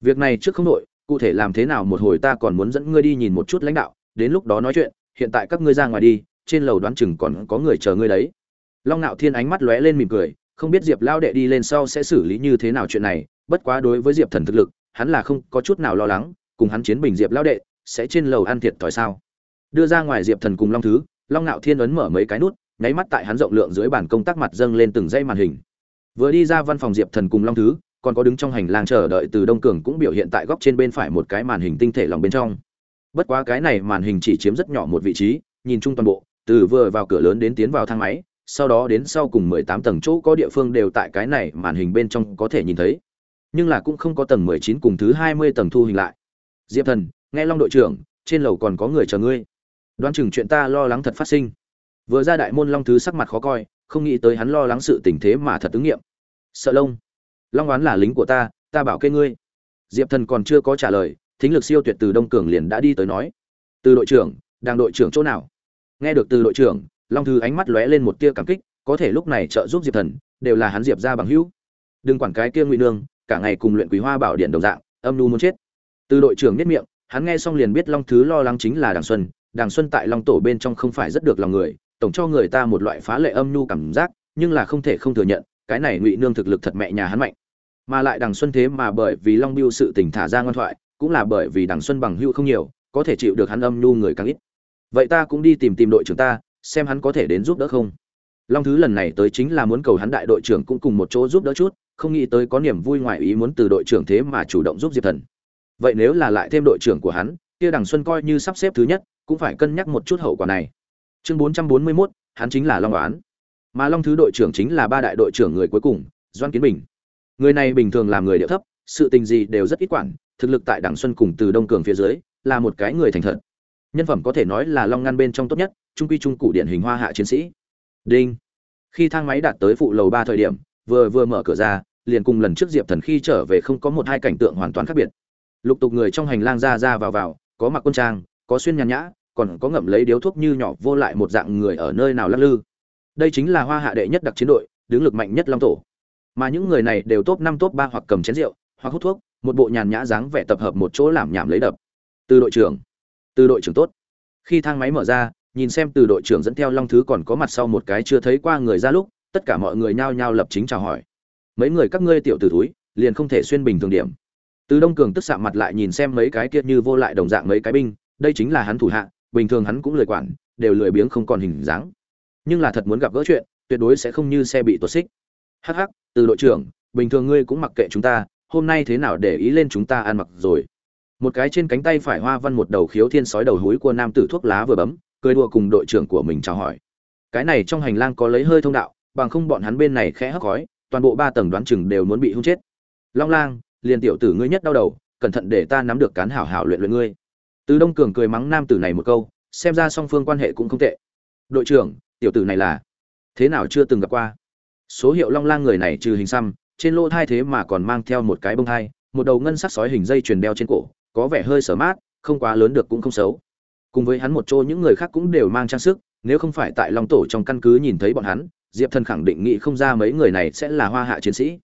việc này trước không đội cụ thể làm thế nào một hồi ta còn muốn dẫn ngươi đi nhìn một chút lãnh đạo, đến lúc đó nói chuyện, hiện tại các ngươi ra ngoài đi trên lầu đoán chừng còn có người chờ ngươi đấy. Long nạo thiên ánh mắt lóe lên mỉm cười, không biết diệp lao đệ đi lên sau sẽ xử lý như thế nào chuyện này, bất quá đối với diệp thần thực lực, hắn là không có chút nào lo lắng, cùng hắn chiến bình diệp lao đệ, sẽ trên lầu ăn thiệt thòi sao? Đưa ra ngoài diệp thần cùng long thứ, long nạo thiên ấn mở mấy cái nút, nháy mắt tại hắn rộng lượng dưới bàn công tác mặt dâng lên từng dây màn hình. Vừa đi ra văn phòng diệp thần cùng long thứ, còn có đứng trong hành lang chờ đợi từ đông cường cũng biểu hiện tại góc trên bên phải một cái màn hình tinh thể lòng bên trong. Bất quá cái này màn hình chỉ chiếm rất nhỏ một vị trí, nhìn chung toàn bộ từ vừa vào cửa lớn đến tiến vào thang máy, sau đó đến sau cùng mười tám tầng chỗ có địa phương đều tại cái này màn hình bên trong có thể nhìn thấy. Nhưng là cũng không có tầng mười chín cùng thứ hai mươi tầng thu hình lại. Diệp thần, nghe long đội trưởng, trên lầu còn có người chờ ngươi. Đoán chừng chuyện ta lo lắng thật phát sinh. Vừa ra đại môn long thứ sắc mặt khó coi, không nghĩ tới hắn lo lắng sự tình thế mà thật ứng nghiệm. Sợ lông. Long oán là lính của ta ta bảo kê ngươi. Diệp thần còn chưa có trả lời, thính lực siêu tuyệt từ đông cường liền đã đi tới nói. Từ đội trưởng đang đội trưởng chỗ nào? Nghe được từ đội trưởng, long thư ánh mắt lóe lên một tia cảm kích, có thể lúc này trợ giúp diệp thần, đều là hắn diệp ra bằng hữu. Đừng quản cái kia ngụy nương, cả ngày cùng luyện quý hoa bảo điện đồng dạng, âm nu muốn chết. Từ đội trưởng nhất miệng, hắn nghe xong liền biết long thứ lo lắng chính là đàng xuân đàng xuân tại long tổ bên trong không phải rất được lòng người, tổng cho người ta một loại phá lệ âm Nu cảm giác, nhưng là không thể không thừa nhận, cái này ngụy nương thực lực thật mẹ nhà hắn mạnh. Mà lại đằng xuân thế mà bởi vì long biêu sự tình thả ra ngoan thoại, cũng là bởi vì đằng xuân bằng hưu không nhiều, có thể chịu được hắn âm nhu người càng ít vậy ta cũng đi tìm tìm đội trưởng ta, xem hắn có thể đến giúp đỡ không. Long thứ lần này tới chính là muốn cầu hắn đại đội trưởng cũng cùng một chỗ giúp đỡ chút, không nghĩ tới có niềm vui ngoài ý muốn từ đội trưởng thế mà chủ động giúp diệp thần. Vậy nếu là lại thêm đội trưởng của hắn, kia đằng xuân coi như sắp xếp thứ nhất, cũng phải cân nhắc một chút hậu quả này. Chương bốn trăm bốn mươi mốt, hắn chính là long đoán mà long thứ đội trưởng chính là ba đại đội trưởng người cuối cùng, doan kiến bình. Người này bình thường làm người điệu thấp, sự tình gì đều rất ít quản, thực lực tại đảng xuân cùng từ đông cường phía dưới, là một cái người thành thật nhân phẩm có thể nói là long ngăn bên trong tốt nhất, trung quy trung cụ điển hình hoa hạ chiến sĩ. Đinh. Khi thang máy đạt tới phụ lầu ba thời điểm, vừa vừa mở cửa ra, liền cùng lần trước diệp thần khi trở về không có một hai cảnh tượng hoàn toàn khác biệt. Lục tục người trong hành lang ra ra vào vào, có mặc quân trang, có xuyên nhàn nhã, còn có ngậm lấy điếu thuốc như nhỏ vô lại một dạng người ở nơi nào lắc lư. Đây chính là hoa hạ đệ nhất đặc chiến đội, đứng lực mạnh nhất long tổ. Mà những người này đều top năm, top ba hoặc cầm chén rượu, hoặc hút thuốc, một bộ nhàn nhã dáng vẻ tập hợp một chỗ làm nhảm lấy đập. Từ đội trưởng từ đội trưởng tốt. Khi thang máy mở ra, nhìn xem từ đội trưởng dẫn theo long thứ còn có mặt sau một cái chưa thấy qua người ra lúc, tất cả mọi người nhao nhao lập chính chào hỏi. Mấy người các ngươi tiểu tử túi liền không thể xuyên bình thường điểm. Từ đông cường tức sạm mặt lại nhìn xem mấy cái kia như vô lại đồng dạng mấy cái binh, đây chính là hắn thủ hạ, bình thường hắn cũng lười quản, đều lười biếng không còn hình dáng. Nhưng là thật muốn gặp gỡ chuyện, tuyệt đối sẽ không như xe bị tuột xích. Hắc hắc, từ đội trưởng, bình thường ngươi cũng mặc kệ chúng ta, hôm nay thế nào để ý lên chúng ta ăn mặc rồi? Một cái trên cánh tay phải hoa văn một đầu khiếu thiên sói đầu húi của nam tử thuốc lá vừa bấm, cười đùa cùng đội trưởng của mình chào hỏi. Cái này trong hành lang có lấy hơi thông đạo, bằng không bọn hắn bên này khẽ hấp khói, toàn bộ ba tầng đoán chừng đều muốn bị hung chết. Long lang, liền tiểu tử ngươi nhất đau đầu, cẩn thận để ta nắm được cán hảo hảo luyện luyện ngươi. Từ đông cường cười mắng nam tử này một câu, xem ra song phương quan hệ cũng không tệ. Đội trưởng, tiểu tử này là thế nào chưa từng gặp qua? Số hiệu long lang người này trừ hình xăm, trên lỗ thai thế mà còn mang theo một cái bông thai một đầu ngân sắc sói hình dây chuyền đeo trên cổ có vẻ hơi sở mát, không quá lớn được cũng không xấu. Cùng với hắn một chỗ những người khác cũng đều mang trang sức, nếu không phải tại long tổ trong căn cứ nhìn thấy bọn hắn, diệp thần khẳng định nghĩ không ra mấy người này sẽ là hoa hạ chiến sĩ.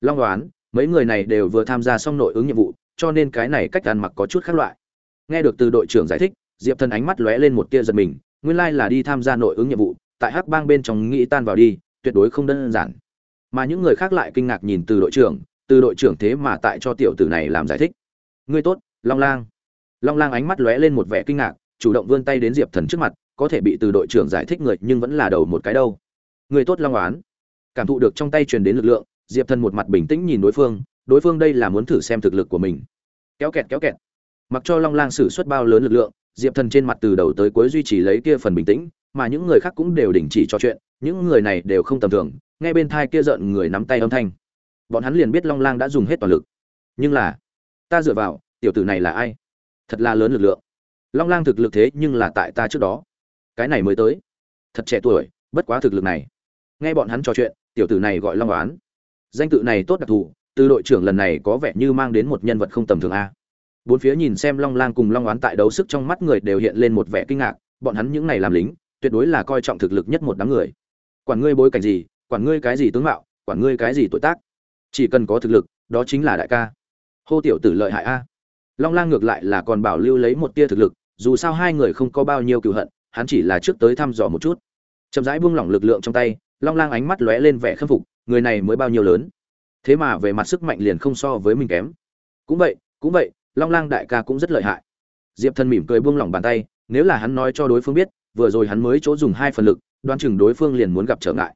Long đoán, mấy người này đều vừa tham gia xong nội ứng nhiệm vụ, cho nên cái này cách ăn mặc có chút khác loại. Nghe được từ đội trưởng giải thích, diệp thần ánh mắt lóe lên một tia giật mình, nguyên lai là đi tham gia nội ứng nhiệm vụ, tại hắc bang bên trong nghĩ tan vào đi, tuyệt đối không đơn giản. Mà những người khác lại kinh ngạc nhìn từ đội trưởng, từ đội trưởng thế mà tại cho tiểu tử này làm giải thích. Ngươi tốt long lang. Long lang ánh mắt lóe lên một vẻ kinh ngạc, chủ động vươn tay đến diệp thần trước mặt, có thể bị từ đội trưởng giải thích người nhưng vẫn là đầu một cái đâu. Người tốt long oán. Cảm thụ được trong tay truyền đến lực lượng, diệp thần một mặt bình tĩnh nhìn đối phương đối phương đây là muốn thử xem thực lực của mình. Kéo kẹt kéo kẹt. Mặc cho long lang sử xuất bao lớn lực lượng, diệp thần trên mặt từ đầu tới cuối duy trì lấy kia phần bình tĩnh, mà những người khác cũng đều đình chỉ trò chuyện, những người này đều không tầm thường, nghe bên thai kia giận người nắm tay âm thanh. Bọn hắn liền biết long lang đã dùng hết toàn lực. Nhưng là, ta dựa vào tiểu tử này là ai? Thật là lớn lực lượng. Long lang thực lực thế nhưng là tại ta trước đó. Cái này mới tới. Thật trẻ tuổi, bất quá thực lực này. Nghe bọn hắn trò chuyện, tiểu tử này gọi long oán. Danh tự này tốt đặc thù, từ đội trưởng lần này có vẻ như mang đến một nhân vật không tầm thường a. Bốn phía nhìn xem long lang cùng long oán tại đấu sức trong mắt người đều hiện lên một vẻ kinh ngạc, bọn hắn những này làm lính, tuyệt đối là coi trọng thực lực nhất một đám người. Quản ngươi bối cảnh gì, quản ngươi cái gì tướng mạo, quản ngươi cái gì tuổi tác. Chỉ cần có thực lực, đó chính là đại ca. Hô tiểu tử lợi hại a long lang ngược lại là còn bảo lưu lấy một tia thực lực, dù sao hai người không có bao nhiêu cựu hận, hắn chỉ là trước tới thăm dò một chút. Chậm rãi buông lỏng lực lượng trong tay, long lang ánh mắt lóe lên vẻ khâm phục, người này mới bao nhiêu lớn? Thế mà về mặt sức mạnh liền không so với mình kém. Cũng vậy cũng vậy, long lang đại ca cũng rất lợi hại. Diệp thần mỉm cười buông lỏng bàn tay, nếu là hắn nói cho đối phương biết, vừa rồi hắn mới chỗ dùng hai phần lực, đoán chừng đối phương liền muốn gặp trở ngại.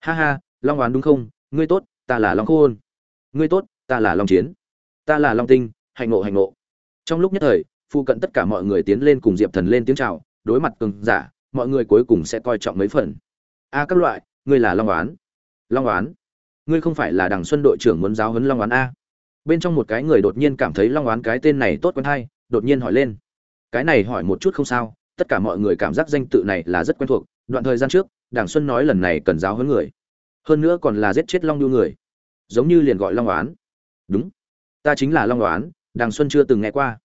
Ha ha, long oán đúng không? Ngươi tốt, ta là long khôn. Ngươi tốt, ta là long chiến. Ta là long tinh, hạnh ngộ hạnh ngộ trong lúc nhất thời phụ cận tất cả mọi người tiến lên cùng diệp thần lên tiếng chào, đối mặt cường giả, mọi người cuối cùng sẽ coi trọng mấy phần. A các loại, ngươi là long oán. Long oán? Ngươi không phải là đằng xuân đội trưởng muốn giáo huấn long oán a? Bên trong một cái người đột nhiên cảm thấy long oán cái tên này tốt quen hay, đột nhiên hỏi lên. Cái này hỏi một chút không sao, tất cả mọi người cảm giác danh tự này là rất quen thuộc, đoạn thời gian trước đảng xuân nói lần này cần giáo huấn người. Hơn nữa còn là giết chết long đu người. Giống như liền gọi long oán. Đúng. Ta chính là long oán đàng xuân chưa từng nghe qua.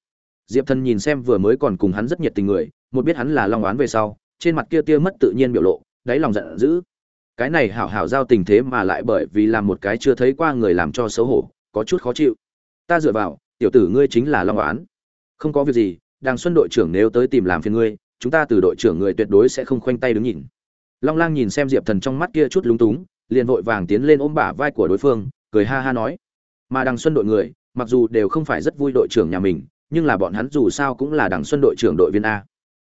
Diệp thần nhìn xem vừa mới còn cùng hắn rất nhiệt tình người, một biết hắn là long oán về sau, trên mặt kia tia mất tự nhiên biểu lộ, đáy lòng giận dữ. Cái này hảo hảo giao tình thế mà lại bởi vì làm một cái chưa thấy qua người làm cho xấu hổ, có chút khó chịu. Ta dựa vào, tiểu tử ngươi chính là long oán. Không có việc gì đàng xuân đội trưởng nếu tới tìm làm phiền ngươi, chúng ta từ đội trưởng người tuyệt đối sẽ không khoanh tay đứng nhìn. Long lang nhìn xem diệp thần trong mắt kia chút lúng túng, liền vội vàng tiến lên ôm bả vai của đối phương, cười ha ha nói. Mà đằng xuân đội người mặc dù đều không phải rất vui đội trưởng nhà mình, nhưng là bọn hắn dù sao cũng là đảng xuân đội trưởng đội viên a.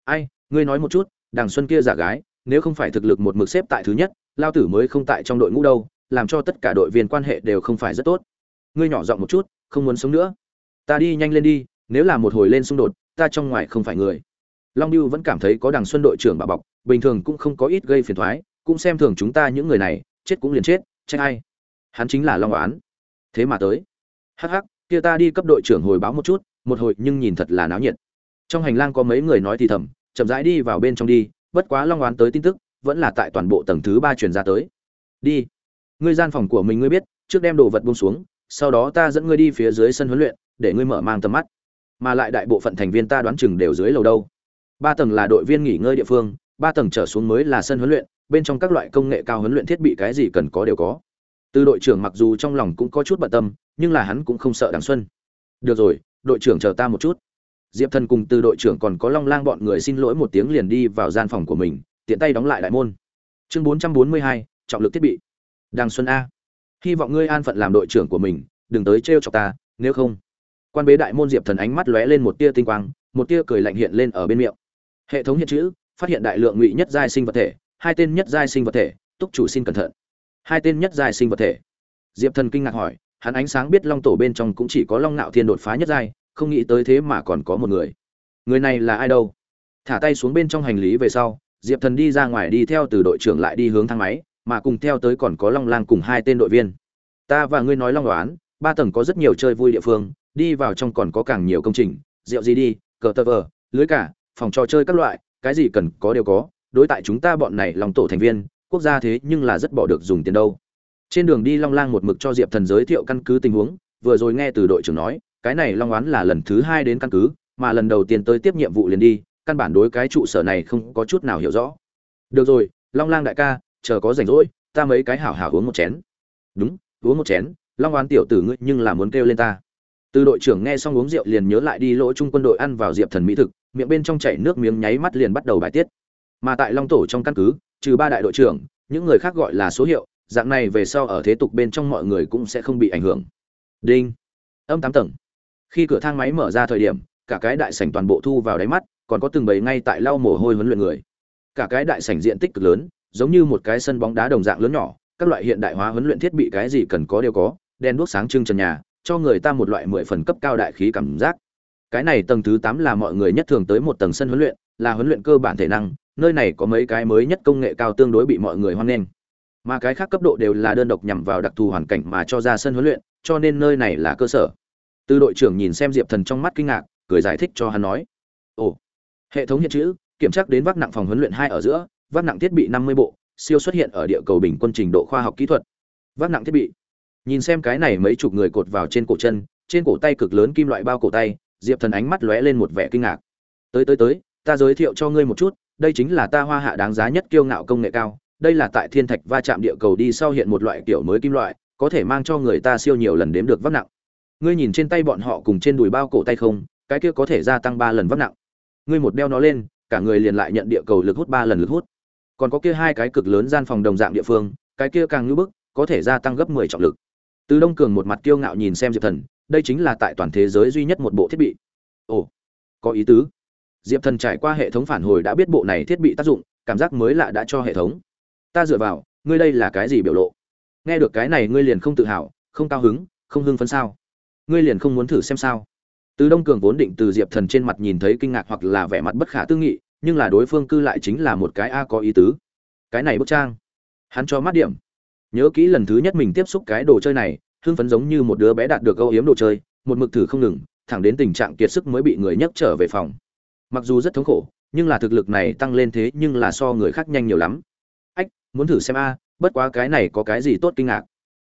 Ai, ngươi nói một chút đảng xuân kia giả gái, nếu không phải thực lực một mực xếp tại thứ nhất, lao tử mới không tại trong đội ngũ đâu, làm cho tất cả đội viên quan hệ đều không phải rất tốt. Ngươi nhỏ giọng một chút, không muốn sống nữa. Ta đi nhanh lên đi, nếu là một hồi lên xung đột, ta trong ngoài không phải người. Long biêu vẫn cảm thấy có đảng xuân đội trưởng bà bọc, bình thường cũng không có ít gây phiền thoái, cũng xem thường chúng ta những người này, chết cũng liền chết, trách ai? Hắn chính là long oán. Thế mà tới. Hắc hắc kia ta đi cấp đội trưởng hồi báo một chút, một hồi nhưng nhìn thật là náo nhiệt. Trong hành lang có mấy người nói thì thầm, chậm rãi đi vào bên trong đi, bất quá long oán tới tin tức, vẫn là tại toàn bộ tầng thứ ba truyền ra tới. Đi. Ngươi gian phòng của mình ngươi biết, trước đem đồ vật buông xuống, sau đó ta dẫn ngươi đi phía dưới sân huấn luyện, để ngươi mở mang tầm mắt. Mà lại đại bộ phận thành viên ta đoán chừng đều dưới lầu đâu. Ba tầng là đội viên nghỉ ngơi địa phương, ba tầng trở xuống mới là sân huấn luyện, bên trong các loại công nghệ cao huấn luyện thiết bị cái gì cần có đều có từ đội trưởng mặc dù trong lòng cũng có chút bận tâm, nhưng là hắn cũng không sợ đằng xuân. Được rồi, đội trưởng chờ ta một chút. Diệp thần cùng từ đội trưởng còn có long lang bọn người xin lỗi một tiếng liền đi vào gian phòng của mình, tiện tay đóng lại đại môn. Chương bốn trăm bốn mươi hai, trọng lực thiết bị. Đằng xuân a. Hy vọng ngươi an phận làm đội trưởng của mình, đừng tới trêu chọc ta, nếu không. Quan bế đại môn diệp thần ánh mắt lóe lên một tia tinh quang, một tia cười lạnh hiện lên ở bên miệng. Hệ thống hiện chữ, phát hiện đại lượng ngụy nhất giai sinh vật thể, hai tên nhất giai sinh vật thể, túc chủ xin cẩn thận hai tên nhất giai sinh vật thể. Diệp thần kinh ngạc hỏi, hắn ánh sáng biết long tổ bên trong cũng chỉ có long ngạo thiên đột phá nhất giai, không nghĩ tới thế mà còn có một người. Người này là ai đâu? Thả tay xuống bên trong hành lý về sau, diệp thần đi ra ngoài đi theo từ đội trưởng lại đi hướng thang máy, mà cùng theo tới còn có long lang cùng hai tên đội viên. Ta và ngươi nói long đoán ba tầng có rất nhiều chơi vui địa phương, đi vào trong còn có càng nhiều công trình, rượu gì đi, cờ tơ vờ, lưới cả, phòng trò chơi các loại, cái gì cần có đều có, đối tại chúng ta bọn này lòng tổ thành viên quốc gia thế nhưng là rất bỏ được dùng tiền đâu. Trên đường đi long lang một mực cho diệp thần giới thiệu căn cứ tình huống, vừa rồi nghe từ đội trưởng nói, cái này long oán là lần thứ hai đến căn cứ, mà lần đầu tiên tới tiếp nhiệm vụ liền đi, căn bản đối cái trụ sở này không có chút nào hiểu rõ. Được rồi, long lang đại ca, chờ có rảnh rỗi, ta mấy cái hảo hảo uống một chén. Đúng, uống một chén, long oán tiểu tử ngươi nhưng là muốn kêu lên ta. Từ đội trưởng nghe xong uống rượu liền nhớ lại đi lỗ trung quân đội ăn vào diệp thần mỹ thực, miệng bên trong chảy nước miếng nháy mắt liền bắt đầu bài tiết. Mà tại long tổ trong căn cứ trừ ba đại đội trưởng, những người khác gọi là số hiệu, dạng này về sau ở thế tục bên trong mọi người cũng sẽ không bị ảnh hưởng. Đinh. Âm tám tầng. Khi cửa thang máy mở ra thời điểm, cả cái đại sảnh toàn bộ thu vào đáy mắt, còn có từng bầy ngay tại lau mồ hôi huấn luyện người. Cả cái đại sảnh diện tích cực lớn, giống như một cái sân bóng đá đồng dạng lớn nhỏ, các loại hiện đại hóa huấn luyện thiết bị cái gì cần có đều có, đèn đuốc sáng trưng trần nhà, cho người ta một loại mười phần cấp cao đại khí cảm giác. Cái này tầng thứ tám là mọi người nhất thường tới một tầng sân huấn luyện, là huấn luyện cơ bản thể năng nơi này có mấy cái mới nhất công nghệ cao tương đối bị mọi người hoan nghênh. Mà cái khác cấp độ đều là đơn độc nhằm vào đặc thù hoàn cảnh mà cho ra sân huấn luyện, cho nên nơi này là cơ sở. Từ đội trưởng nhìn xem diệp thần trong mắt kinh ngạc, cười giải thích cho hắn nói, ồ, hệ thống hiện chữ, kiểm tra đến vác nặng phòng huấn luyện hai ở giữa, vác nặng thiết bị năm mươi bộ, siêu xuất hiện ở địa cầu bình quân trình độ khoa học kỹ thuật. Vác nặng thiết bị. Nhìn xem cái này mấy chục người cột vào trên cổ chân, trên cổ tay cực lớn kim loại bao cổ tay, diệp thần ánh mắt lóe lên một vẻ kinh ngạc. Tới tới tới, ta giới thiệu cho ngươi một chút đây chính là ta hoa hạ đáng giá nhất kiêu ngạo công nghệ cao, đây là tại thiên thạch va chạm địa cầu đi sau hiện một loại kiểu mới kim loại, có thể mang cho người ta siêu nhiều lần đếm được vác nặng. Ngươi nhìn trên tay bọn họ cùng trên đùi bao cổ tay không, cái kia có thể gia tăng ba lần vác nặng. Ngươi một đeo nó lên, cả người liền lại nhận địa cầu lực hút ba lần lực hút. Còn có kia hai cái cực lớn gian phòng đồng dạng địa phương, cái kia càng ngưỡng bức, có thể gia tăng gấp mười trọng lực. Từ đông cường một mặt kiêu ngạo nhìn xem diệp thần, đây chính là tại toàn thế giới duy nhất một bộ thiết bị. Ồ, có ý tứ diệp thần trải qua hệ thống phản hồi đã biết bộ này thiết bị tác dụng, cảm giác mới lạ đã cho hệ thống. Ta dựa vào, ngươi đây là cái gì biểu lộ? Nghe được cái này ngươi liền không tự hào, không cao hứng, không hưng phấn sao? Ngươi liền không muốn thử xem sao? Từ đông cường vốn định từ diệp thần trên mặt nhìn thấy kinh ngạc hoặc là vẻ mặt bất khả tư nghị, nhưng là đối phương cư lại chính là một cái a có ý tứ. Cái này bức trang, hắn cho mắt điểm. Nhớ kỹ lần thứ nhất mình tiếp xúc cái đồ chơi này, hưng phấn giống như một đứa bé đạt được âu yếm đồ chơi, một mực thử không ngừng, thẳng đến tình trạng kiệt sức mới bị người nhấc trở về phòng mặc dù rất thống khổ, nhưng là thực lực này tăng lên thế nhưng là so người khác nhanh nhiều lắm. Ách, muốn thử xem a, bất quá cái này có cái gì tốt kinh ngạc.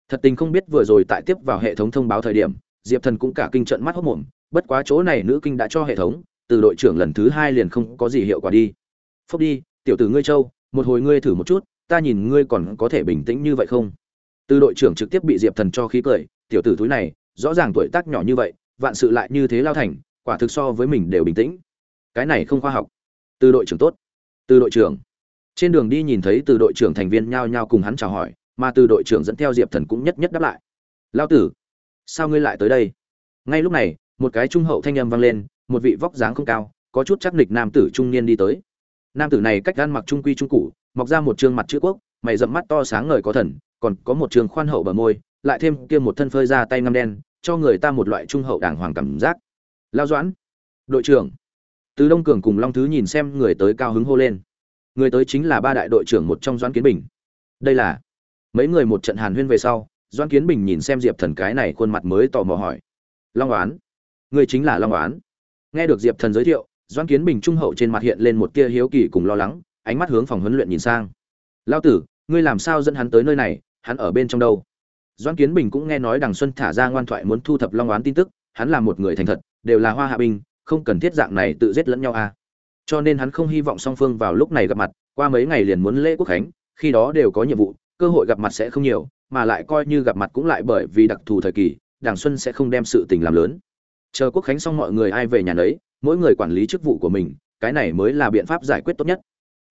Thật tình không biết vừa rồi tại tiếp vào hệ thống thông báo thời điểm, diệp thần cũng cả kinh trận mắt hốc mồm, bất quá chỗ này nữ kinh đã cho hệ thống, từ đội trưởng lần thứ hai liền không có gì hiệu quả đi. Phúc đi, tiểu tử ngươi châu, một hồi ngươi thử một chút, ta nhìn ngươi còn có thể bình tĩnh như vậy không? Từ đội trưởng trực tiếp bị diệp thần cho khí cười, tiểu tử túi này, rõ ràng tuổi tác nhỏ như vậy, vạn sự lại như thế lao thành, quả thực so với mình đều bình tĩnh cái này không khoa học. Từ đội trưởng tốt. Từ đội trưởng. Trên đường đi nhìn thấy từ đội trưởng thành viên nhao nhao cùng hắn chào hỏi, mà từ đội trưởng dẫn theo diệp thần cũng nhất nhất đáp lại. Lao tử, sao ngươi lại tới đây? Ngay lúc này, một cái trung hậu thanh âm vang lên, một vị vóc dáng không cao, có chút chắc nịch nam tử trung niên đi tới. Nam tử này cách gan mặc trung quy trung cụ mọc ra một trương mặt chữ quốc, mày dậm mắt to sáng ngời có thần, còn có một trường khoan hậu bờ môi, lại thêm kia một thân phơi ra tay ngăm đen, cho người ta một loại trung hậu đàng hoàng cảm giác. Lao doãn, đội trưởng từ đông cường cùng long thứ nhìn xem người tới cao hứng hô lên. Người tới chính là ba đại đội trưởng một trong doãn kiến bình. Đây là mấy người một trận hàn huyên về sau, doãn kiến bình nhìn xem diệp thần cái này khuôn mặt mới tò mò hỏi. Long oán, người chính là long oán. Nghe được diệp thần giới thiệu, doãn kiến bình trung hậu trên mặt hiện lên một tia hiếu kỳ cùng lo lắng, ánh mắt hướng phòng huấn luyện nhìn sang. Lao tử, ngươi làm sao dẫn hắn tới nơi này, hắn ở bên trong đâu? Doãn kiến bình cũng nghe nói đằng xuân thả ra ngoan thoại muốn thu thập long oán tin tức, hắn là một người thành thật, đều là hoa hạ binh không cần thiết dạng này tự giết lẫn nhau à. cho nên hắn không hy vọng song phương vào lúc này gặp mặt, qua mấy ngày liền muốn lễ quốc khánh, khi đó đều có nhiệm vụ, cơ hội gặp mặt sẽ không nhiều, mà lại coi như gặp mặt cũng lại bởi vì đặc thù thời kỳ, đảng xuân sẽ không đem sự tình làm lớn. Chờ quốc khánh xong mọi người ai về nhà nấy, mỗi người quản lý chức vụ của mình, cái này mới là biện pháp giải quyết tốt nhất.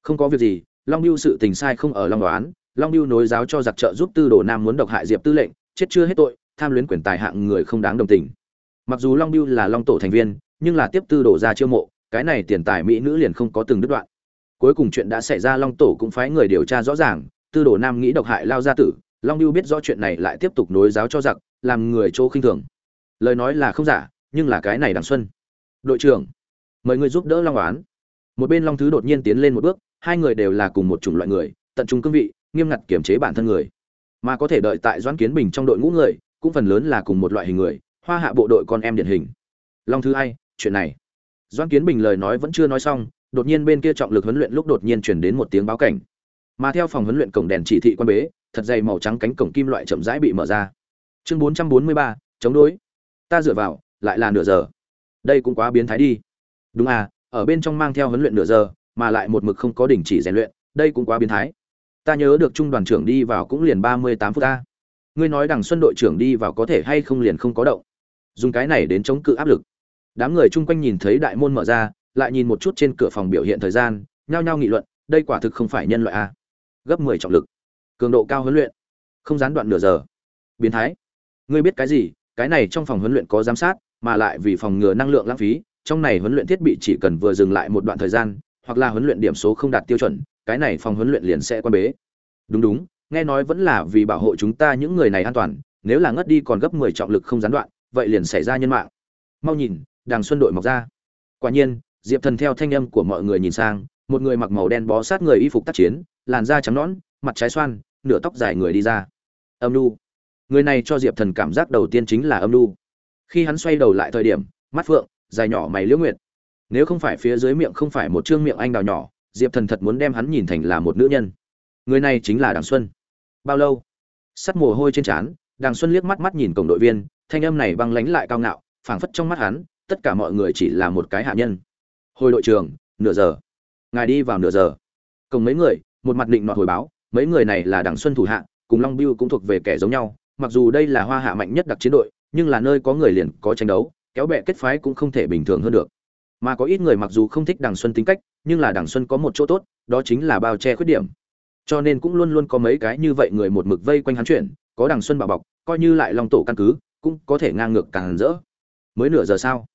Không có việc gì, long biêu sự tình sai không ở long đoán, long biêu nối giáo cho giặc trợ giúp tư đồ nam muốn độc hại diệp tư lệnh, chết chưa hết tội, tham luyến quyền tài hạng người không đáng đồng tình. Mặc dù long biêu là long tổ thành viên nhưng là tiếp tư đổ ra chiêu mộ, cái này tiền tài mỹ nữ liền không có từng đứt đoạn. Cuối cùng chuyện đã xảy ra, long tổ cũng phái người điều tra rõ ràng, tư đồ nam nghĩ độc hại lao gia tử, long biêu biết rõ chuyện này lại tiếp tục nối giáo cho giặc, làm người chỗ khinh thường. Lời nói là không giả, nhưng là cái này đằng xuân. Đội trưởng, mời người giúp đỡ long oán. Một bên long thứ đột nhiên tiến lên một bước, hai người đều là cùng một chủng loại người, tận trung cương vị, nghiêm ngặt kiểm chế bản thân người. Mà có thể đợi tại doãn kiến bình trong đội ngũ người, cũng phần lớn là cùng một loại hình người, hoa hạ bộ đội con em điển hình. Long thứ hai chuyện này. Doan kiến bình lời nói vẫn chưa nói xong, đột nhiên bên kia trọng lực huấn luyện lúc đột nhiên chuyển đến một tiếng báo cảnh. Mà theo phòng huấn luyện cổng đèn chỉ thị quan bế, thật dày màu trắng cánh cổng kim loại chậm rãi bị mở ra. Chương bốn trăm bốn mươi ba, chống đối. Ta dựa vào, lại là nửa giờ. Đây cũng quá biến thái đi. Đúng à ở bên trong mang theo huấn luyện nửa giờ, mà lại một mực không có đình chỉ rèn luyện, đây cũng quá biến thái. Ta nhớ được trung đoàn trưởng đi vào cũng liền ba mươi tám phút ta. Ngươi nói đằng xuân đội trưởng đi vào có thể hay không liền không có động. Dùng cái này đến chống cự áp lực đám người chung quanh nhìn thấy đại môn mở ra, lại nhìn một chút trên cửa phòng biểu hiện thời gian, nhao nhao nghị luận, đây quả thực không phải nhân loại a. Gấp mười trọng lực. Cường độ cao huấn luyện. Không gián đoạn nửa giờ. Biến thái. Ngươi biết cái gì? Cái này trong phòng huấn luyện có giám sát, mà lại vì phòng ngừa năng lượng lãng phí, trong này huấn luyện thiết bị chỉ cần vừa dừng lại một đoạn thời gian, hoặc là huấn luyện điểm số không đạt tiêu chuẩn, cái này phòng huấn luyện liền sẽ quan bế. Đúng đúng, nghe nói vẫn là vì bảo hộ chúng ta những người này an toàn, nếu là ngất đi còn gấp mười trọng lực không gián đoạn, vậy liền xảy ra nhân mạng. Mau nhìn đàng xuân đội mọc ra. Quả nhiên, diệp thần theo thanh âm của mọi người nhìn sang, một người mặc màu đen bó sát người y phục tác chiến, làn da trắng nõn, mặt trái xoan, nửa tóc dài người đi ra. Âm nu. Người này cho diệp thần cảm giác đầu tiên chính là âm nu. Khi hắn xoay đầu lại thời điểm, mắt phượng, dài nhỏ mày liễu nguyệt. Nếu không phải phía dưới miệng không phải một trương miệng anh đào nhỏ, diệp thần thật muốn đem hắn nhìn thành là một nữ nhân. Người này chính là đàng xuân. Bao lâu? Sắt mồ hôi trên trán đàng xuân liếc mắt mắt nhìn cổng đội viên, thanh âm này băng lánh lại cao ngạo, phảng phất trong mắt hắn tất cả mọi người chỉ là một cái hạ nhân. Hồi đội trưởng, nửa giờ. Ngài đi vào nửa giờ. Cùng mấy người, một mặt định nọ hồi báo, mấy người này là đảng xuân thủ hạ, cùng long biêu cũng thuộc về kẻ giống nhau. Mặc dù đây là hoa hạ mạnh nhất đặc chiến đội, nhưng là nơi có người liền có tranh đấu, kéo bè kết phái cũng không thể bình thường hơn được. Mà có ít người mặc dù không thích đảng xuân tính cách, nhưng là đảng xuân có một chỗ tốt, đó chính là bao che khuyết điểm. Cho nên cũng luôn luôn có mấy cái như vậy người một mực vây quanh hắn chuyển, có đảng xuân bảo bọc, coi như lại long tổ căn cứ, cũng có thể ngang ngược càng rỡ. Mới nửa giờ sao?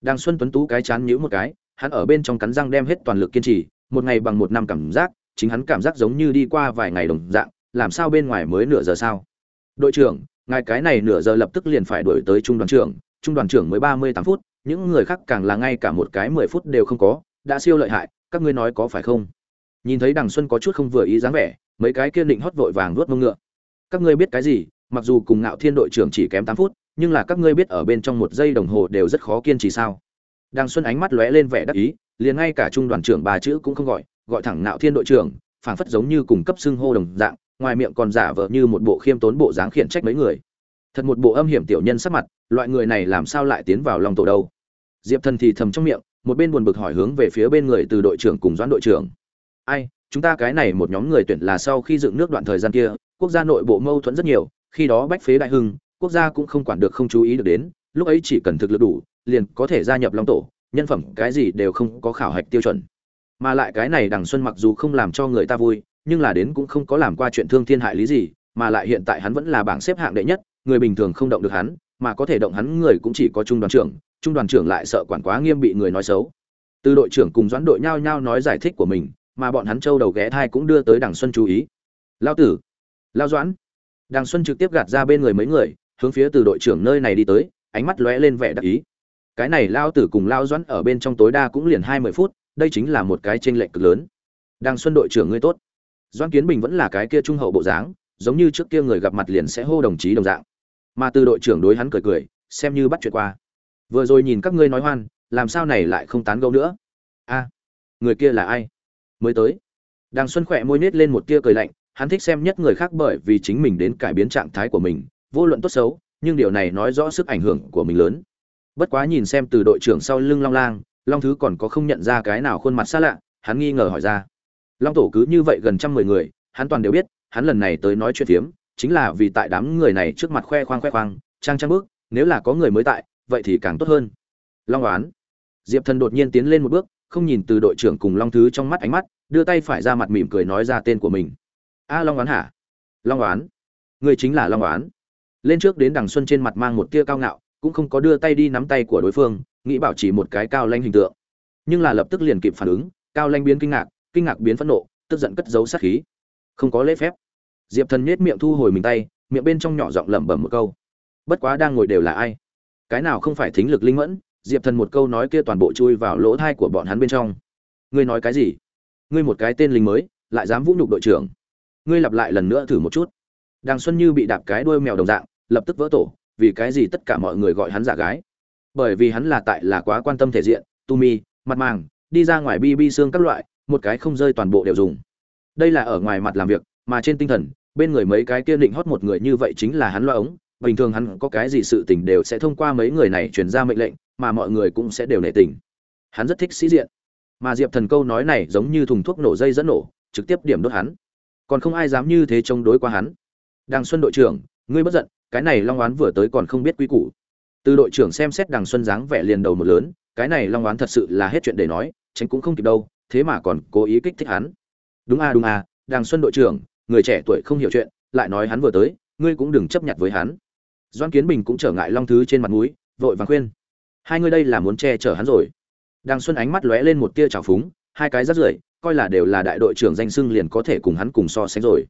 Đàng xuân tuấn tú cái chán nhíu một cái, hắn ở bên trong cắn răng đem hết toàn lực kiên trì, một ngày bằng một năm cảm giác, chính hắn cảm giác giống như đi qua vài ngày đồng dạng, làm sao bên ngoài mới nửa giờ sao? Đội trưởng, ngài cái này nửa giờ lập tức liền phải đuổi tới trung đoàn trưởng, trung đoàn trưởng mới ba mươi tám phút, những người khác càng là ngay cả một cái mười phút đều không có, đã siêu lợi hại, các ngươi nói có phải không? Nhìn thấy đằng xuân có chút không vừa ý dáng vẻ, mấy cái kia định hót vội vàng nuốt mông ngựa. Các ngươi biết cái gì, mặc dù cùng ngạo thiên đội trưởng chỉ kém tám phút nhưng là các ngươi biết ở bên trong một giây đồng hồ đều rất khó kiên trì sao? Đang xuân ánh mắt lóe lên vẻ đắc ý, liền ngay cả trung đoàn trưởng ba chữ cũng không gọi gọi thẳng Nạo thiên đội trưởng, phảng phất giống như cùng cấp xưng hô đồng dạng, ngoài miệng còn giả vờ như một bộ khiêm tốn bộ dáng khiển trách mấy người. Thật một bộ âm hiểm tiểu nhân sắc mặt, loại người này làm sao lại tiến vào lòng tổ đâu? Diệp thần thì thầm trong miệng, một bên buồn bực hỏi hướng về phía bên người từ đội trưởng cùng doãn đội trưởng. Ai, chúng ta cái này một nhóm người tuyển là sau khi dựng nước đoạn thời gian kia, quốc gia nội bộ mâu thuẫn rất nhiều, khi đó bách phế đại hưng quốc gia cũng không quản được không chú ý được đến, lúc ấy chỉ cần thực lực đủ, liền có thể gia nhập long tổ, nhân phẩm cái gì đều không có khảo hạch tiêu chuẩn. Mà lại cái này đằng xuân mặc dù không làm cho người ta vui, nhưng là đến cũng không có làm qua chuyện thương thiên hại lý gì, mà lại hiện tại hắn vẫn là bảng xếp hạng đệ nhất, người bình thường không động được hắn, mà có thể động hắn người cũng chỉ có trung đoàn trưởng, trung đoàn trưởng lại sợ quản quá nghiêm bị người nói xấu. Từ đội trưởng cùng doãn đội nhao nhao nói giải thích của mình, mà bọn hắn châu đầu ghé thai cũng đưa tới đằng xuân chú ý. Lao tử, lao doãn. Đằng xuân trực tiếp gạt ra bên người mấy người hướng phía từ đội trưởng nơi này đi tới, ánh mắt lóe lên vẻ đặc ý. Cái này lao tử cùng lao doãn ở bên trong tối đa cũng liền hai mươi phút, đây chính là một cái tranh lệch cực lớn. Đang xuân đội trưởng ngươi tốt. Doãn kiến bình vẫn là cái kia trung hậu bộ dáng, giống như trước kia người gặp mặt liền sẽ hô đồng chí đồng dạng. Mà từ đội trưởng đối hắn cười cười, xem như bắt chuyện qua. Vừa rồi nhìn các ngươi nói hoan, làm sao này lại không tán gẫu nữa? A, người kia là ai? Mới tới. Đang xuân khỏe môi nết lên một tia cười lạnh, hắn thích xem nhất người khác bởi vì chính mình đến cải biến trạng thái của mình vô luận tốt xấu, nhưng điều này nói rõ sức ảnh hưởng của mình lớn. Bất quá nhìn xem từ đội trưởng sau lưng long lang, long thứ còn có không nhận ra cái nào khuôn mặt xa lạ, hắn nghi ngờ hỏi ra. Long tổ cứ như vậy gần trăm mười người, hắn toàn đều biết, hắn lần này tới nói chuyện phiếm, chính là vì tại đám người này trước mặt khoe khoang khoe khoang, trang trang bước, nếu là có người mới tại, vậy thì càng tốt hơn. Long oán. Diệp thần đột nhiên tiến lên một bước, không nhìn từ đội trưởng cùng long thứ trong mắt ánh mắt, đưa tay phải ra mặt mỉm cười nói ra tên của mình. A long oán hả? Long oán. Người chính là long oán lên trước đến đằng xuân trên mặt mang một tia cao ngạo, cũng không có đưa tay đi nắm tay của đối phương, nghĩ bảo chỉ một cái cao lanh hình tượng. Nhưng là lập tức liền kịp phản ứng, cao lanh biến kinh ngạc kinh ngạc biến phẫn nộ, tức giận cất giấu sát khí. Không có lễ phép. Diệp thần nhếch miệng thu hồi mình tay, miệng bên trong nhỏ giọng lẩm bẩm một câu. Bất quá đang ngồi đều là ai? Cái nào không phải thính lực linh mẫn? Diệp thần một câu nói kia toàn bộ chui vào lỗ thai của bọn hắn bên trong. Ngươi nói cái gì? Ngươi một cái tên lính mới, lại dám vũ nhục đội trưởng. Ngươi lặp lại lần nữa thử một chút. Đàng xuân như bị đạp cái đuôi mèo đồng dạng lập tức vỡ tổ, vì cái gì tất cả mọi người gọi hắn giả gái? Bởi vì hắn là tại là quá quan tâm thể diện, tu mi, mặt màng, đi ra ngoài bi bi xương các loại, một cái không rơi toàn bộ đều dùng. Đây là ở ngoài mặt làm việc, mà trên tinh thần, bên người mấy cái kia định hót một người như vậy chính là hắn loa ống. Bình thường hắn có cái gì sự tình đều sẽ thông qua mấy người này truyền ra mệnh lệnh, mà mọi người cũng sẽ đều nể tình. Hắn rất thích sĩ diện. Mà diệp thần câu nói này giống như thùng thuốc nổ dây dẫn nổ, trực tiếp điểm đốt hắn. Còn không ai dám như thế chống đối qua hắn. Đàng xuân đội trưởng, ngươi bất giận cái này long oán vừa tới còn không biết quy củ. Từ đội trưởng xem xét đằng xuân dáng vẻ liền đầu một lớn cái này long oán thật sự là hết chuyện để nói tránh cũng không kịp đâu thế mà còn cố ý kích thích hắn. Đúng a à, đúng a à, đàng xuân đội trưởng người trẻ tuổi không hiểu chuyện lại nói hắn vừa tới ngươi cũng đừng chấp nhận với hắn. Doan kiến bình cũng trở ngại long thứ trên mặt mũi vội vàng khuyên. Hai ngươi đây là muốn che chở hắn rồi. Đàng xuân ánh mắt lóe lên một tia trào phúng hai cái rắt rưởi coi là đều là đại đội trưởng danh xưng liền có thể cùng hắn cùng so sánh rồi.